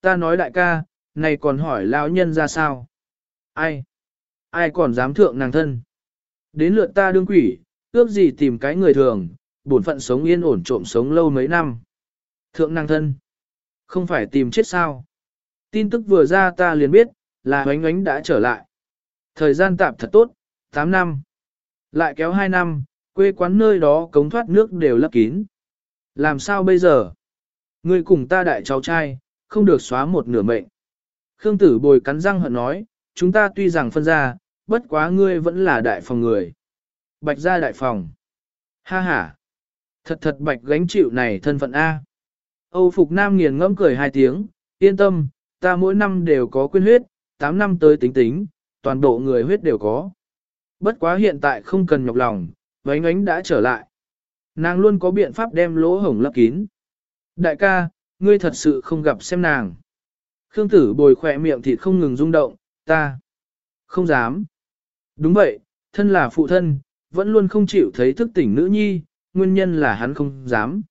Ta nói đại ca, này còn hỏi lão nhân ra sao? Ai? Ai còn dám thượng nàng thân? Đến lượt ta đương quỷ, ước gì tìm cái người thường, bổn phận sống yên ổn trộm sống lâu mấy năm. Thượng nàng thân? Không phải tìm chết sao? Tin tức vừa ra ta liền biết, là hoánh ánh đã trở lại. Thời gian tạm thật tốt, 8 năm. Lại kéo 2 năm, quê quán nơi đó cống thoát nước đều lấp kín. Làm sao bây giờ? Ngươi cùng ta đại cháu trai, không được xóa một nửa mệnh. Khương tử bồi cắn răng hận nói, chúng ta tuy rằng phân ra, bất quá ngươi vẫn là đại phòng người. Bạch ra đại phòng. Ha ha. Thật thật bạch gánh chịu này thân phận A. Âu Phục Nam nghiền ngẫm cười hai tiếng, yên tâm, ta mỗi năm đều có quyên huyết, 8 năm tới tính tính, toàn bộ người huyết đều có. Bất quá hiện tại không cần nhọc lòng, vánh ánh đã trở lại. Nàng luôn có biện pháp đem lỗ hổng lấp kín. Đại ca, ngươi thật sự không gặp xem nàng. Khương tử bồi khỏe miệng thịt không ngừng rung động, ta không dám. Đúng vậy, thân là phụ thân, vẫn luôn không chịu thấy thức tỉnh nữ nhi, nguyên nhân là hắn không dám.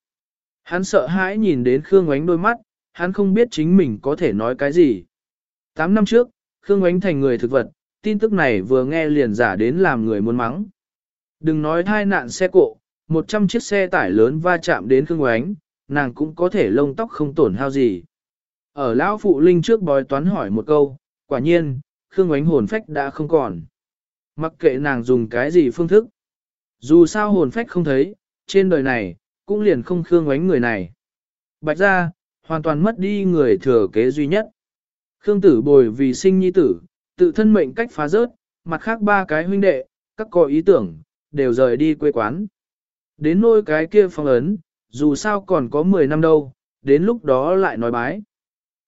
Hắn sợ hãi nhìn đến Khương Ánh đôi mắt, hắn không biết chính mình có thể nói cái gì. Tám năm trước, Khương Ánh thành người thực vật, tin tức này vừa nghe liền giả đến làm người muốn mắng. Đừng nói thai nạn xe cộ, 100 chiếc xe tải lớn va chạm đến Khương Ánh, nàng cũng có thể lông tóc không tổn hao gì. Ở lão phụ linh trước bói toán hỏi một câu, quả nhiên, Khương ánh hồn phách đã không còn. Mặc kệ nàng dùng cái gì phương thức. Dù sao hồn phách không thấy, trên đời này, cũng liền không Khương ánh người này. Bạch ra, hoàn toàn mất đi người thừa kế duy nhất. Khương tử bồi vì sinh nhi tử, tự thân mệnh cách phá rớt, mặt khác ba cái huynh đệ, các có ý tưởng, đều rời đi quê quán. Đến nôi cái kia phong ấn, dù sao còn có 10 năm đâu, đến lúc đó lại nói bái.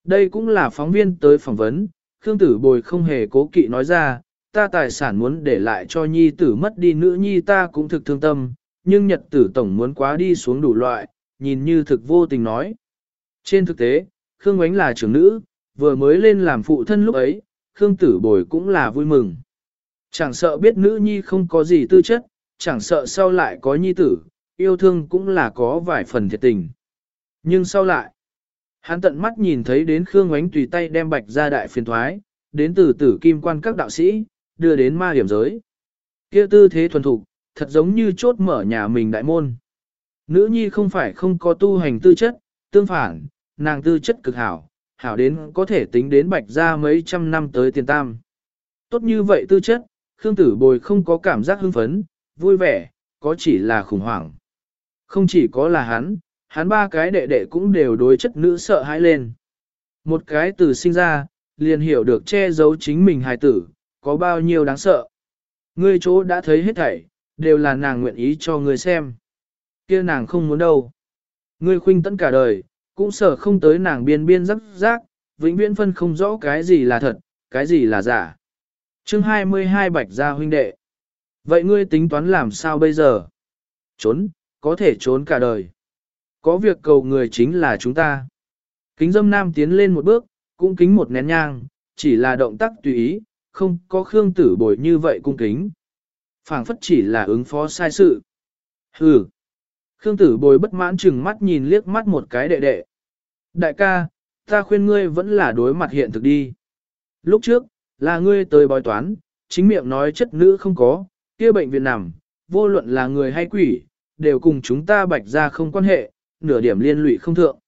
Đây cũng là phóng viên tới phỏng vấn, Khương Tử Bồi không hề cố kỵ nói ra, ta tài sản muốn để lại cho nhi tử mất đi nữ nhi ta cũng thực thương tâm, nhưng nhật tử tổng muốn quá đi xuống đủ loại, nhìn như thực vô tình nói. Trên thực tế, Khương Ngoánh là trưởng nữ, vừa mới lên làm phụ thân lúc ấy, Khương Tử Bồi cũng là vui mừng. Chẳng sợ biết nữ nhi không có gì tư chất, chẳng sợ sau lại có nhi tử, yêu thương cũng là có vài phần thiệt tình. Nhưng sau lại, hắn tận mắt nhìn thấy đến Khương Ngoánh tùy tay đem bạch ra đại phiền thoái, đến từ tử kim quan các đạo sĩ, đưa đến ma hiểm giới. kia tư thế thuần thục, thật giống như chốt mở nhà mình đại môn. Nữ nhi không phải không có tu hành tư chất, tương phản, nàng tư chất cực hảo, hảo đến có thể tính đến bạch ra mấy trăm năm tới tiền tam. Tốt như vậy tư chất, Khương Tử Bồi không có cảm giác hưng phấn, vui vẻ, có chỉ là khủng hoảng. Không chỉ có là hắn, hắn ba cái đệ đệ cũng đều đối chất nữ sợ hãi lên. Một cái từ sinh ra, liền hiểu được che giấu chính mình hài tử, có bao nhiêu đáng sợ. Ngươi chỗ đã thấy hết thảy, đều là nàng nguyện ý cho ngươi xem. kia nàng không muốn đâu. Ngươi khuynh tận cả đời, cũng sợ không tới nàng biên biên rắc rác, vĩnh viễn phân không rõ cái gì là thật, cái gì là giả. chương 22 bạch gia huynh đệ. Vậy ngươi tính toán làm sao bây giờ? Trốn, có thể trốn cả đời. Có việc cầu người chính là chúng ta. Kính dâm nam tiến lên một bước, cũng kính một nén nhang, chỉ là động tác tùy ý, không có khương tử bồi như vậy cung kính. phảng phất chỉ là ứng phó sai sự. Hừ. Khương tử bồi bất mãn chừng mắt nhìn liếc mắt một cái đệ đệ. Đại ca, ta khuyên ngươi vẫn là đối mặt hiện thực đi. Lúc trước, là ngươi tới bói toán, chính miệng nói chất nữ không có, kia bệnh viện nằm, vô luận là người hay quỷ, đều cùng chúng ta bạch ra không quan hệ, nửa điểm liên lụy không thượng.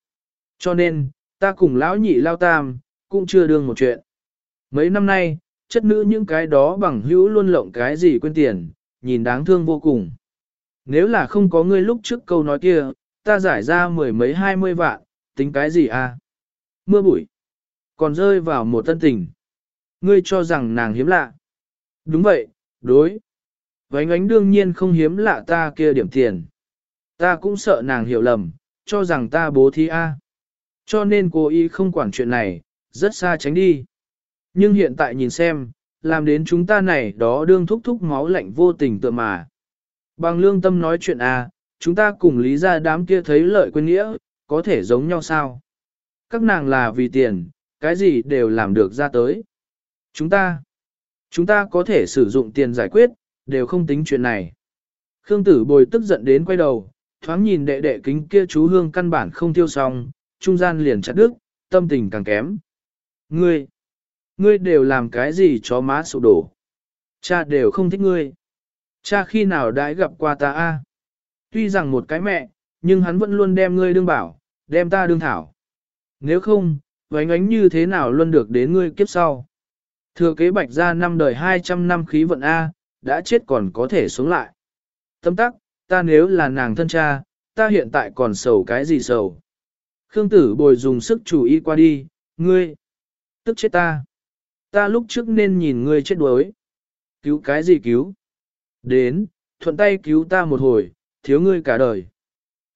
Cho nên, ta cùng lão nhị lao tam, cũng chưa đương một chuyện. Mấy năm nay, chất nữ những cái đó bằng hữu luôn lộng cái gì quên tiền, nhìn đáng thương vô cùng. Nếu là không có ngươi lúc trước câu nói kia, ta giải ra mười mấy hai mươi vạn, tính cái gì à? Mưa bụi. Còn rơi vào một tân tình. Ngươi cho rằng nàng hiếm lạ. Đúng vậy, đối. Vánh ánh đương nhiên không hiếm lạ ta kia điểm tiền. Ta cũng sợ nàng hiểu lầm, cho rằng ta bố thí A. Cho nên cô y không quản chuyện này, rất xa tránh đi. Nhưng hiện tại nhìn xem, làm đến chúng ta này đó đương thúc thúc máu lạnh vô tình tựa mà. Bằng lương tâm nói chuyện A, chúng ta cùng lý ra đám kia thấy lợi quên nghĩa, có thể giống nhau sao? Các nàng là vì tiền, cái gì đều làm được ra tới. Chúng ta, chúng ta có thể sử dụng tiền giải quyết, đều không tính chuyện này. Khương tử bồi tức giận đến quay đầu, thoáng nhìn đệ đệ kính kia chú hương căn bản không tiêu xong, trung gian liền chặt đứt, tâm tình càng kém. Ngươi, ngươi đều làm cái gì cho má sụp đổ. Cha đều không thích ngươi. Cha khi nào đã gặp qua ta a? Tuy rằng một cái mẹ, nhưng hắn vẫn luôn đem ngươi đương bảo, đem ta đương thảo. Nếu không, vánh ánh như thế nào luôn được đến ngươi kiếp sau. Thừa kế bạch ra năm đời 200 năm khí vận A, đã chết còn có thể sống lại. Tâm tắc, ta nếu là nàng thân cha, ta hiện tại còn sầu cái gì sầu. Khương tử bồi dùng sức chủ ý qua đi, ngươi, tức chết ta. Ta lúc trước nên nhìn ngươi chết đuối. Cứu cái gì cứu? Đến, thuận tay cứu ta một hồi, thiếu ngươi cả đời.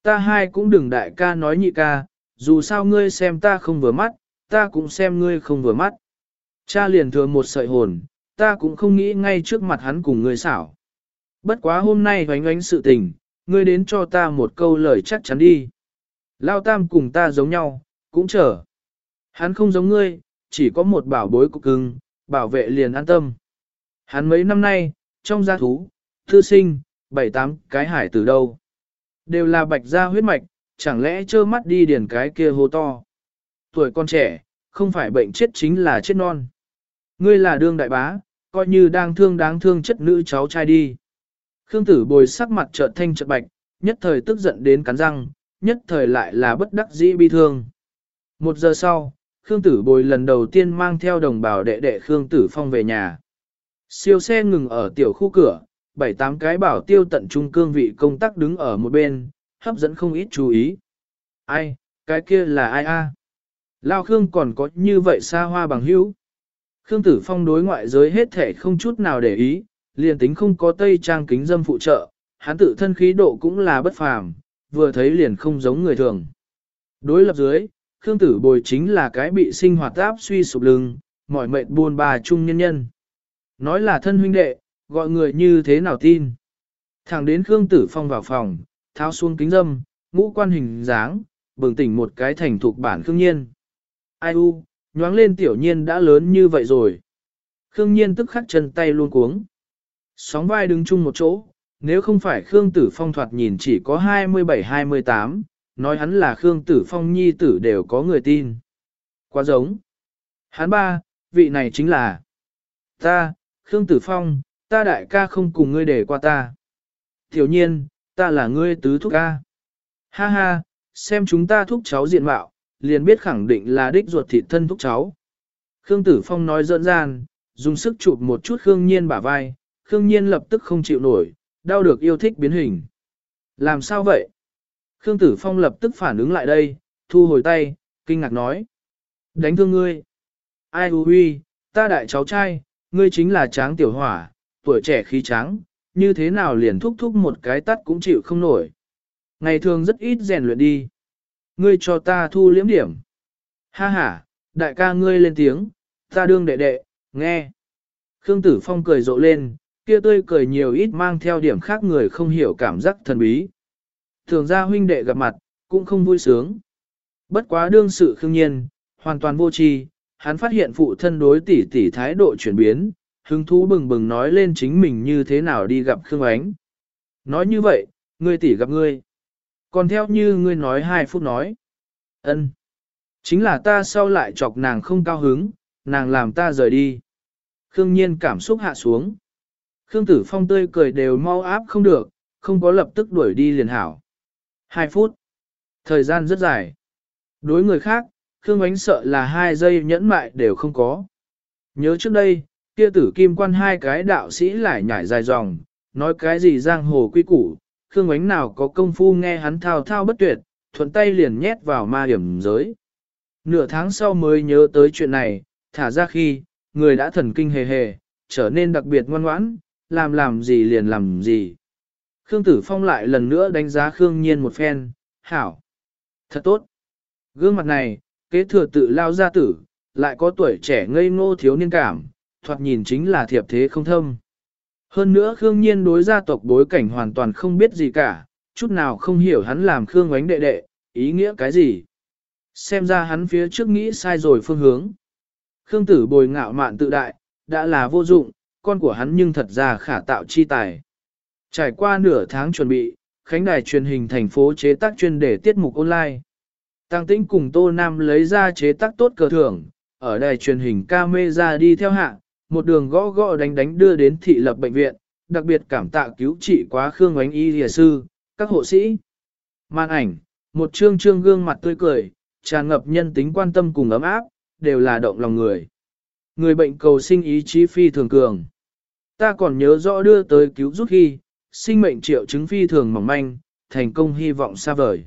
Ta hai cũng đừng đại ca nói nhị ca, dù sao ngươi xem ta không vừa mắt, ta cũng xem ngươi không vừa mắt. Cha liền thừa một sợi hồn, ta cũng không nghĩ ngay trước mặt hắn cùng ngươi xảo. Bất quá hôm nay hoánh hoánh sự tình, ngươi đến cho ta một câu lời chắc chắn đi. Lao tam cùng ta giống nhau, cũng chờ. Hắn không giống ngươi, chỉ có một bảo bối cục cưng, bảo vệ liền an tâm. Hắn mấy năm nay, trong gia thú, thư sinh, bảy tám cái hải từ đâu. Đều là bạch gia huyết mạch, chẳng lẽ trơ mắt đi điền cái kia hô to. Tuổi con trẻ, không phải bệnh chết chính là chết non. Ngươi là đương đại bá, coi như đang thương đáng thương chất nữ cháu trai đi. Khương tử bồi sắc mặt trợn thanh trợn bạch, nhất thời tức giận đến cắn răng, nhất thời lại là bất đắc dĩ bi thương. Một giờ sau, Khương tử bồi lần đầu tiên mang theo đồng bào đệ đệ Khương tử phong về nhà. Siêu xe ngừng ở tiểu khu cửa, bảy tám cái bảo tiêu tận trung cương vị công tác đứng ở một bên, hấp dẫn không ít chú ý. Ai, cái kia là ai a? Lao Khương còn có như vậy xa hoa bằng hữu. Khương Tử Phong đối ngoại giới hết thể không chút nào để ý, liền tính không có tây trang kính dâm phụ trợ, hắn tự thân khí độ cũng là bất phàm, vừa thấy liền không giống người thường. Đối lập dưới, Khương Tử Bồi chính là cái bị sinh hoạt áp suy sụp lưng, mỏi mệt buồn bà chung nhân nhân. Nói là thân huynh đệ, gọi người như thế nào tin. Thẳng đến Khương Tử Phong vào phòng, tháo xuống kính dâm, ngũ quan hình dáng, bừng tỉnh một cái thành thục bản Khương Nhiên. Ai u, nhoáng lên tiểu nhiên đã lớn như vậy rồi. Khương Nhiên tức khắc chân tay luôn cuống. Sóng vai đứng chung một chỗ, nếu không phải Khương Tử Phong thoạt nhìn chỉ có 27-28, nói hắn là Khương Tử Phong nhi tử đều có người tin. Quá giống. Hắn ba, vị này chính là ta, Khương Tử Phong, ta đại ca không cùng ngươi để qua ta. Tiểu nhiên, ta là ngươi tứ thúc ca. Ha ha, xem chúng ta thúc cháu diện mạo, liền biết khẳng định là đích ruột thịt thân thúc cháu. Khương Tử Phong nói dỡn gian, dùng sức chụp một chút Khương Nhiên bả vai, Khương Nhiên lập tức không chịu nổi, đau được yêu thích biến hình. Làm sao vậy? Khương Tử Phong lập tức phản ứng lại đây, thu hồi tay, kinh ngạc nói. Đánh thương ngươi. Ai hù huy, ta đại cháu trai, ngươi chính là tráng tiểu hỏa, tuổi trẻ khí tráng, như thế nào liền thúc thúc một cái tắt cũng chịu không nổi. Ngày thường rất ít rèn luyện đi. Ngươi cho ta thu liếm điểm. Ha ha, đại ca ngươi lên tiếng, ta đương đệ đệ, nghe. Khương Tử Phong cười rộ lên, kia tươi cười nhiều ít mang theo điểm khác người không hiểu cảm giác thần bí. Thường ra huynh đệ gặp mặt, cũng không vui sướng. Bất quá đương sự khương nhiên, hoàn toàn vô tri, hắn phát hiện phụ thân đối tỷ tỷ thái độ chuyển biến, hứng thú bừng bừng nói lên chính mình như thế nào đi gặp Khương Ánh. Nói như vậy, ngươi tỷ gặp ngươi. Còn theo như ngươi nói hai phút nói. ân, Chính là ta sau lại chọc nàng không cao hứng, nàng làm ta rời đi. Khương Nhiên cảm xúc hạ xuống. Khương Tử Phong tươi cười đều mau áp không được, không có lập tức đuổi đi liền hảo. Hai phút. Thời gian rất dài. Đối người khác, Khương Ánh sợ là hai giây nhẫn mại đều không có. Nhớ trước đây, kia tử kim quan hai cái đạo sĩ lại nhảy dài dòng, nói cái gì giang hồ quy củ, Khương Ánh nào có công phu nghe hắn thao thao bất tuyệt, thuận tay liền nhét vào ma hiểm giới. Nửa tháng sau mới nhớ tới chuyện này, thả ra khi, người đã thần kinh hề hề, trở nên đặc biệt ngoan ngoãn, làm làm gì liền làm gì. Khương Tử Phong lại lần nữa đánh giá Khương Nhiên một phen, hảo. Thật tốt. Gương mặt này, kế thừa tự lao gia tử, lại có tuổi trẻ ngây ngô thiếu niên cảm, thoạt nhìn chính là thiệp thế không thâm. Hơn nữa Khương Nhiên đối gia tộc bối cảnh hoàn toàn không biết gì cả, chút nào không hiểu hắn làm Khương ánh đệ đệ, ý nghĩa cái gì. Xem ra hắn phía trước nghĩ sai rồi phương hướng. Khương tử bồi ngạo mạn tự đại, đã là vô dụng, con của hắn nhưng thật ra khả tạo chi tài. Trải qua nửa tháng chuẩn bị, khánh đài truyền hình thành phố chế tác chuyên đề tiết mục online. Tăng tĩnh cùng Tô Nam lấy ra chế tác tốt cờ thưởng, ở đài truyền hình camera đi theo hạng một đường gõ gõ đánh đánh đưa đến thị lập bệnh viện, đặc biệt cảm tạ cứu trị quá Khương Oánh Y Lìa Sư, các hộ sĩ. Màn ảnh, một trương trương gương mặt tươi cười, tràn ngập nhân tính quan tâm cùng ấm áp, đều là động lòng người. Người bệnh cầu sinh ý chí phi thường cường. Ta còn nhớ rõ đưa tới cứu giúp khi, sinh mệnh triệu chứng phi thường mỏng manh, thành công hy vọng xa vời.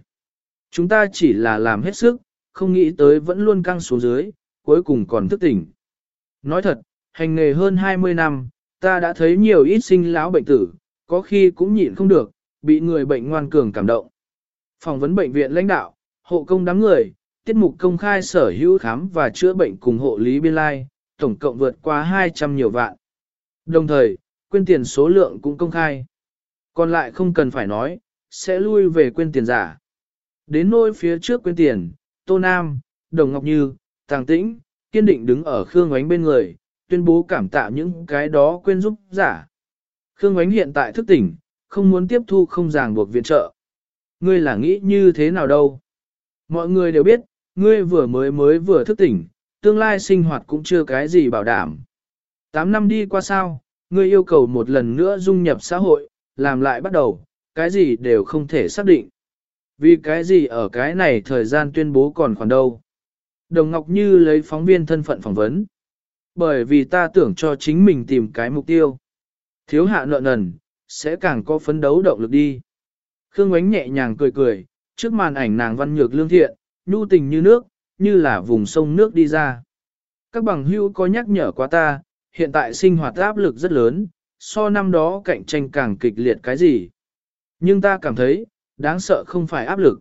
Chúng ta chỉ là làm hết sức, không nghĩ tới vẫn luôn căng xuống dưới, cuối cùng còn thức tỉnh. Nói thật, hành nghề hơn 20 năm, ta đã thấy nhiều ít sinh lão bệnh tử, có khi cũng nhịn không được, bị người bệnh ngoan cường cảm động. Phỏng vấn bệnh viện lãnh đạo, hộ công đám người, tiết mục công khai sở hữu khám và chữa bệnh cùng hộ lý biên lai, tổng cộng vượt qua 200 nhiều vạn. Đồng thời, quyên tiền số lượng cũng công khai. Còn lại không cần phải nói, sẽ lui về quyên tiền giả. Đến nôi phía trước quyên tiền, Tô Nam, Đồng Ngọc Như, Tàng Tĩnh, kiên định đứng ở Khương Ngoánh bên người, tuyên bố cảm tạ những cái đó quên giúp giả. Khương Ngoánh hiện tại thức tỉnh, không muốn tiếp thu không ràng buộc viện trợ. Ngươi là nghĩ như thế nào đâu? Mọi người đều biết, ngươi vừa mới mới vừa thức tỉnh, tương lai sinh hoạt cũng chưa cái gì bảo đảm. Tám năm đi qua sao, ngươi yêu cầu một lần nữa dung nhập xã hội, làm lại bắt đầu, cái gì đều không thể xác định. Vì cái gì ở cái này thời gian tuyên bố còn khoản đâu. Đồng Ngọc Như lấy phóng viên thân phận phỏng vấn. Bởi vì ta tưởng cho chính mình tìm cái mục tiêu. Thiếu hạ nợ nần, sẽ càng có phấn đấu động lực đi. Khương Ngoánh nhẹ nhàng cười cười, trước màn ảnh nàng văn nhược lương thiện, nhu tình như nước, như là vùng sông nước đi ra. Các bằng hữu có nhắc nhở quá ta, hiện tại sinh hoạt áp lực rất lớn, so năm đó cạnh tranh càng kịch liệt cái gì. Nhưng ta cảm thấy, đáng sợ không phải áp lực.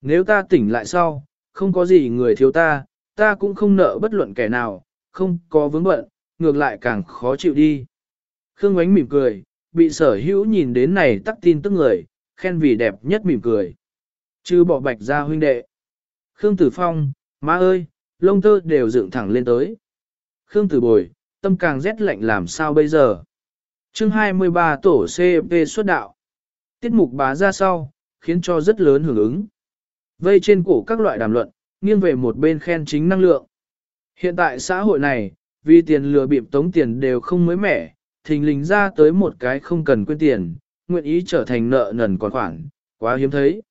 Nếu ta tỉnh lại sau, không có gì người thiếu ta, ta cũng không nợ bất luận kẻ nào, không có vướng bận, ngược lại càng khó chịu đi. Khương Ngoánh mỉm cười, bị sở hữu nhìn đến này tắc tin tức người, khen vì đẹp nhất mỉm cười. Chứ bỏ bạch ra huynh đệ. Khương Tử Phong, má ơi, lông tơ đều dựng thẳng lên tới. Khương Tử Bồi, tâm càng rét lạnh làm sao bây giờ. chương 23 tổ CP xuất đạo. Tiết mục bá ra sau, khiến cho rất lớn hưởng ứng. Vây trên cổ các loại đàm luận, nghiêng về một bên khen chính năng lượng. Hiện tại xã hội này, vì tiền lừa bịp tống tiền đều không mới mẻ, thình lình ra tới một cái không cần quên tiền, nguyện ý trở thành nợ nần còn khoản, quá hiếm thấy.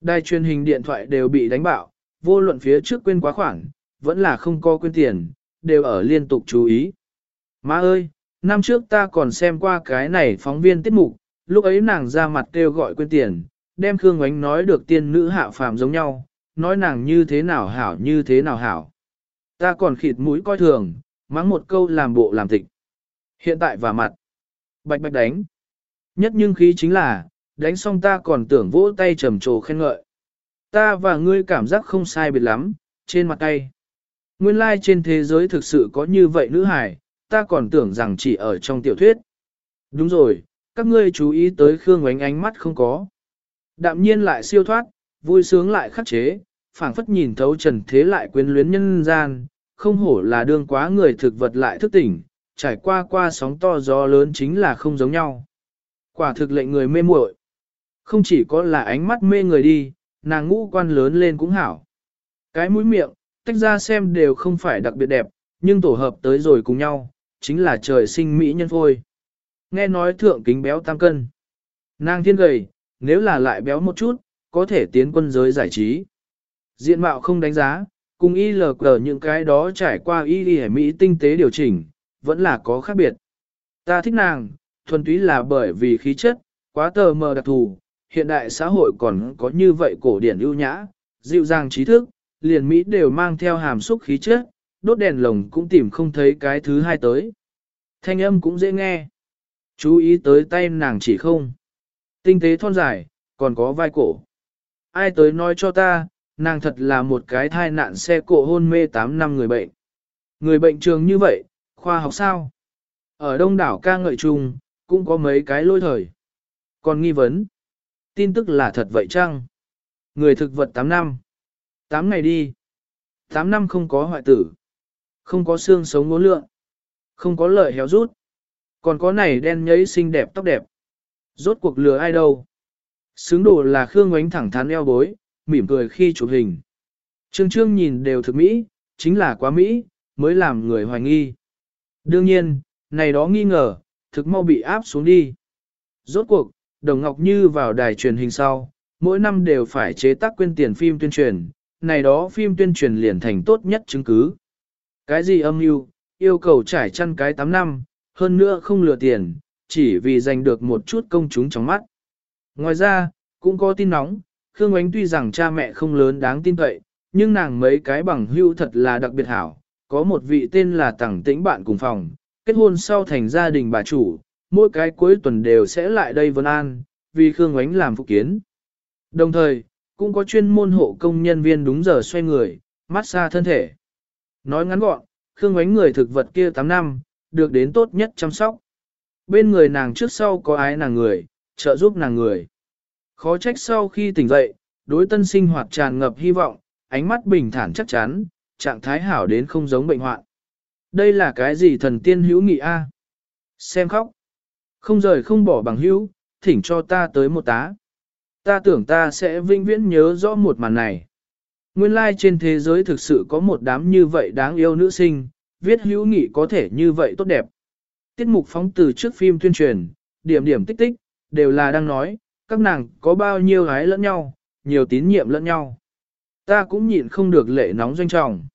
Đài truyền hình điện thoại đều bị đánh bạo, vô luận phía trước quên quá khoản, vẫn là không có quên tiền, đều ở liên tục chú ý. Má ơi, năm trước ta còn xem qua cái này phóng viên tiết mục, lúc ấy nàng ra mặt kêu gọi quên tiền, đem Khương Ngoánh nói được tiên nữ hạ phàm giống nhau, nói nàng như thế nào hảo như thế nào hảo. Ta còn khịt mũi coi thường, mắng một câu làm bộ làm tịch. Hiện tại và mặt, bạch bạch đánh. Nhất nhưng khí chính là, đánh xong ta còn tưởng vỗ tay trầm trồ khen ngợi. Ta và ngươi cảm giác không sai biệt lắm, trên mặt tay. Nguyên lai like trên thế giới thực sự có như vậy nữ hải, ta còn tưởng rằng chỉ ở trong tiểu thuyết. Đúng rồi, các ngươi chú ý tới Khương ánh ánh mắt không có. Đạm nhiên lại siêu thoát, vui sướng lại khắc chế, phảng phất nhìn thấu trần thế lại quyến luyến nhân gian, không hổ là đương quá người thực vật lại thức tỉnh, trải qua qua sóng to gió lớn chính là không giống nhau. Quả thực lệnh người mê muội. Không chỉ có là ánh mắt mê người đi, nàng ngũ quan lớn lên cũng hảo. Cái mũi miệng, tách ra xem đều không phải đặc biệt đẹp, nhưng tổ hợp tới rồi cùng nhau, chính là trời sinh mỹ nhân phôi. Nghe nói thượng kính béo tam cân. Nàng thiên gầy, nếu là lại béo một chút, có thể tiến quân giới giải trí. Diện mạo không đánh giá, cùng y lờ cờ những cái đó trải qua y đi Mỹ tinh tế điều chỉnh, vẫn là có khác biệt. Ta thích nàng, thuần túy là bởi vì khí chất, quá tờ mờ đặc thù, hiện đại xã hội còn có như vậy cổ điển ưu nhã, dịu dàng trí thức, liền Mỹ đều mang theo hàm xúc khí chất, đốt đèn lồng cũng tìm không thấy cái thứ hai tới. Thanh âm cũng dễ nghe. Chú ý tới tay nàng chỉ không. Tinh tế thon dài, còn có vai cổ. Ai tới nói cho ta, nàng thật là một cái thai nạn xe cộ hôn mê 8 năm người bệnh. Người bệnh trường như vậy, khoa học sao? Ở đông đảo ca ngợi chung, cũng có mấy cái lôi thời. Còn nghi vấn, tin tức là thật vậy chăng? Người thực vật 8 năm. 8 ngày đi. 8 năm không có hoại tử. Không có xương sống ngốn lượng. Không có lợi héo rút. Còn có này đen nhấy xinh đẹp tóc đẹp. Rốt cuộc lừa ai đâu. Xứng đồ là Khương Ngoánh thẳng thắn eo bối, mỉm cười khi chụp hình. Trương Trương nhìn đều thực mỹ, chính là quá mỹ, mới làm người hoài nghi. Đương nhiên, này đó nghi ngờ, thực mau bị áp xuống đi. Rốt cuộc, Đồng Ngọc Như vào đài truyền hình sau, mỗi năm đều phải chế tác quyên tiền phim tuyên truyền, này đó phim tuyên truyền liền thành tốt nhất chứng cứ. Cái gì âm mưu yêu cầu trải chăn cái 8 năm, hơn nữa không lừa tiền, chỉ vì giành được một chút công chúng trong mắt. Ngoài ra, cũng có tin nóng, Khương Ánh tuy rằng cha mẹ không lớn đáng tin cậy, nhưng nàng mấy cái bằng hưu thật là đặc biệt hảo, có một vị tên là Tằng Tĩnh bạn cùng phòng, kết hôn sau thành gia đình bà chủ, mỗi cái cuối tuần đều sẽ lại đây vân an, vì Khương Ánh làm phụ kiến. Đồng thời, cũng có chuyên môn hộ công nhân viên đúng giờ xoay người, massage thân thể. Nói ngắn gọn, Khương Ánh người thực vật kia 8 năm, được đến tốt nhất chăm sóc. Bên người nàng trước sau có ái nàng người, trợ giúp nàng người. Khó trách sau khi tỉnh dậy, đối tân sinh hoạt tràn ngập hy vọng, ánh mắt bình thản chắc chắn, trạng thái hảo đến không giống bệnh hoạn. Đây là cái gì thần tiên hữu nghị a? Xem khóc. Không rời không bỏ bằng hữu, thỉnh cho ta tới một tá. Ta tưởng ta sẽ vinh viễn nhớ rõ một màn này. Nguyên lai like trên thế giới thực sự có một đám như vậy đáng yêu nữ sinh, viết hữu nghị có thể như vậy tốt đẹp. Tiết mục phóng từ trước phim tuyên truyền, điểm điểm tích tích, đều là đang nói, các nàng có bao nhiêu gái lẫn nhau, nhiều tín nhiệm lẫn nhau. Ta cũng nhịn không được lệ nóng doanh trọng.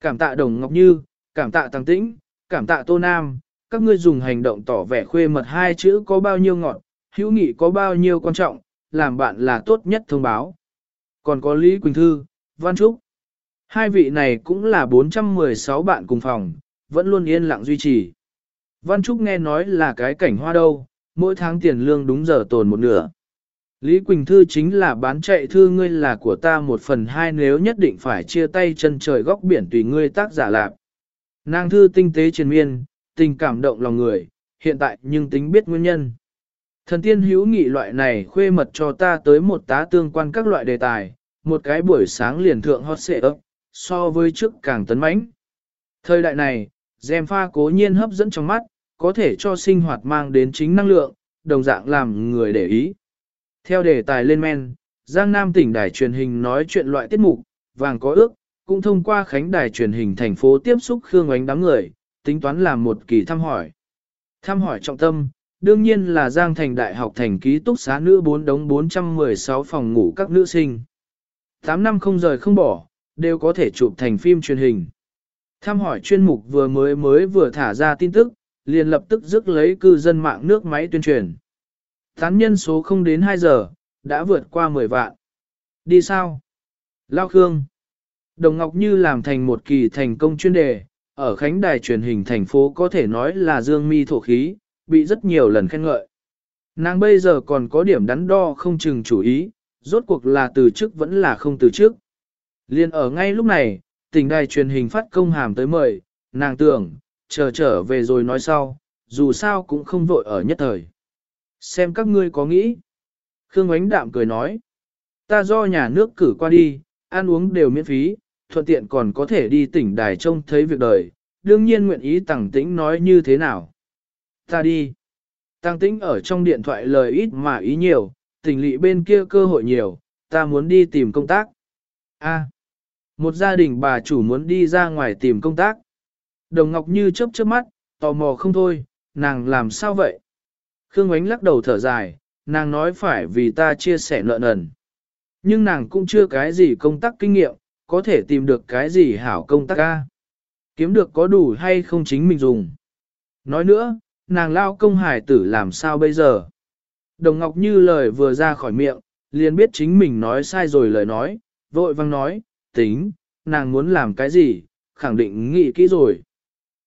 Cảm tạ Đồng Ngọc Như, cảm tạ Tăng Tĩnh, cảm tạ Tô Nam, các ngươi dùng hành động tỏ vẻ khuê mật hai chữ có bao nhiêu ngọt, hữu nghị có bao nhiêu quan trọng, làm bạn là tốt nhất thông báo. Còn có Lý Quỳnh Thư, Văn Trúc. Hai vị này cũng là 416 bạn cùng phòng, vẫn luôn yên lặng duy trì. Văn Trúc nghe nói là cái cảnh hoa đâu, mỗi tháng tiền lương đúng giờ tồn một nửa. Lý Quỳnh Thư chính là bán chạy thư ngươi là của ta một phần hai nếu nhất định phải chia tay chân trời góc biển tùy ngươi tác giả lạp. Nàng thư tinh tế triền miên, tình cảm động lòng người, hiện tại nhưng tính biết nguyên nhân. Thần tiên hữu nghị loại này khuê mật cho ta tới một tá tương quan các loại đề tài, một cái buổi sáng liền thượng hot xệ ấp, so với trước càng tấn mãnh. Thời đại này, gem pha cố nhiên hấp dẫn trong mắt, có thể cho sinh hoạt mang đến chính năng lượng, đồng dạng làm người để ý. Theo đề tài lên men, Giang Nam tỉnh đài truyền hình nói chuyện loại tiết mục, vàng có ước, cũng thông qua khánh đài truyền hình thành phố tiếp xúc Khương Ánh đám người, tính toán làm một kỳ thăm hỏi. Thăm hỏi trọng tâm, đương nhiên là Giang Thành Đại học thành ký túc xá nữ 4 đống 416 phòng ngủ các nữ sinh. 8 năm không rời không bỏ, đều có thể chụp thành phim truyền hình. Thăm hỏi chuyên mục vừa mới mới vừa thả ra tin tức, liền lập tức rước lấy cư dân mạng nước máy tuyên truyền. Tán nhân số không đến 2 giờ, đã vượt qua 10 vạn. Đi sao? Lao Khương. Đồng Ngọc Như làm thành một kỳ thành công chuyên đề, ở Khánh Đài truyền hình thành phố có thể nói là dương mi thổ khí, bị rất nhiều lần khen ngợi. Nàng bây giờ còn có điểm đắn đo không chừng chủ ý, rốt cuộc là từ chức vẫn là không từ chức. Liên ở ngay lúc này, tỉnh đài truyền hình phát công hàm tới mời, nàng tưởng, chờ trở về rồi nói sau, dù sao cũng không vội ở nhất thời. Xem các ngươi có nghĩ. Khương Ánh Đạm cười nói, ta do nhà nước cử qua đi, ăn uống đều miễn phí, thuận tiện còn có thể đi tỉnh đài trông thấy việc đời, đương nhiên nguyện ý tẳng tĩnh nói như thế nào. Ta đi. Tăng tĩnh ở trong điện thoại lời ít mà ý nhiều, tỉnh lỵ bên kia cơ hội nhiều, ta muốn đi tìm công tác. A. một gia đình bà chủ muốn đi ra ngoài tìm công tác. Đồng Ngọc Như chớp chớp mắt, tò mò không thôi, nàng làm sao vậy? Khương Ánh lắc đầu thở dài, nàng nói phải vì ta chia sẻ nợ nần. Nhưng nàng cũng chưa cái gì công tác kinh nghiệm, có thể tìm được cái gì hảo công tác ca. Kiếm được có đủ hay không chính mình dùng. Nói nữa, nàng lao công hải tử làm sao bây giờ? Đồng Ngọc Như lời vừa ra khỏi miệng, liền biết chính mình nói sai rồi lời nói, vội vang nói, tính, nàng muốn làm cái gì, khẳng định nghĩ kỹ rồi.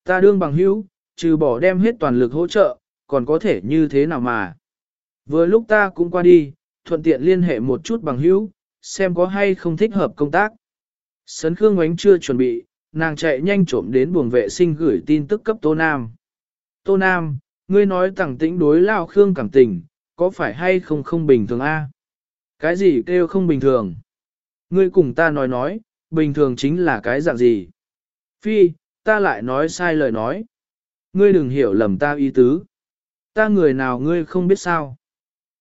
Ta đương bằng hữu, trừ bỏ đem hết toàn lực hỗ trợ, còn có thể như thế nào mà. Vừa lúc ta cũng qua đi, thuận tiện liên hệ một chút bằng hữu, xem có hay không thích hợp công tác. Sấn Khương Ngoánh chưa chuẩn bị, nàng chạy nhanh trộm đến buồng vệ sinh gửi tin tức cấp Tô Nam. Tô Nam, ngươi nói tẳng tĩnh đối lao Khương cảm tình, có phải hay không không bình thường a? Cái gì kêu không bình thường? Ngươi cùng ta nói nói, bình thường chính là cái dạng gì? Phi, ta lại nói sai lời nói. Ngươi đừng hiểu lầm ta ý tứ. Ta người nào ngươi không biết sao.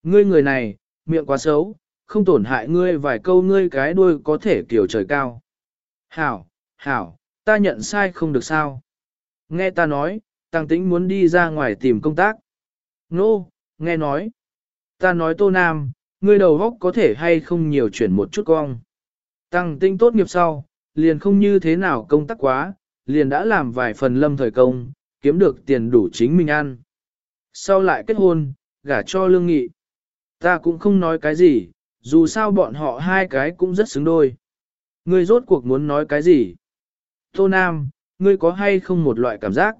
Ngươi người này, miệng quá xấu, không tổn hại ngươi vài câu ngươi cái đuôi có thể kiểu trời cao. Hảo, hảo, ta nhận sai không được sao. Nghe ta nói, tăng tĩnh muốn đi ra ngoài tìm công tác. Nô, no, nghe nói. Ta nói Tô Nam, ngươi đầu góc có thể hay không nhiều chuyển một chút cong. Tăng tinh tốt nghiệp sau, liền không như thế nào công tác quá, liền đã làm vài phần lâm thời công, kiếm được tiền đủ chính mình ăn. Sau lại kết hôn, gả cho lương nghị. Ta cũng không nói cái gì, dù sao bọn họ hai cái cũng rất xứng đôi. Ngươi rốt cuộc muốn nói cái gì? Tô Nam, ngươi có hay không một loại cảm giác?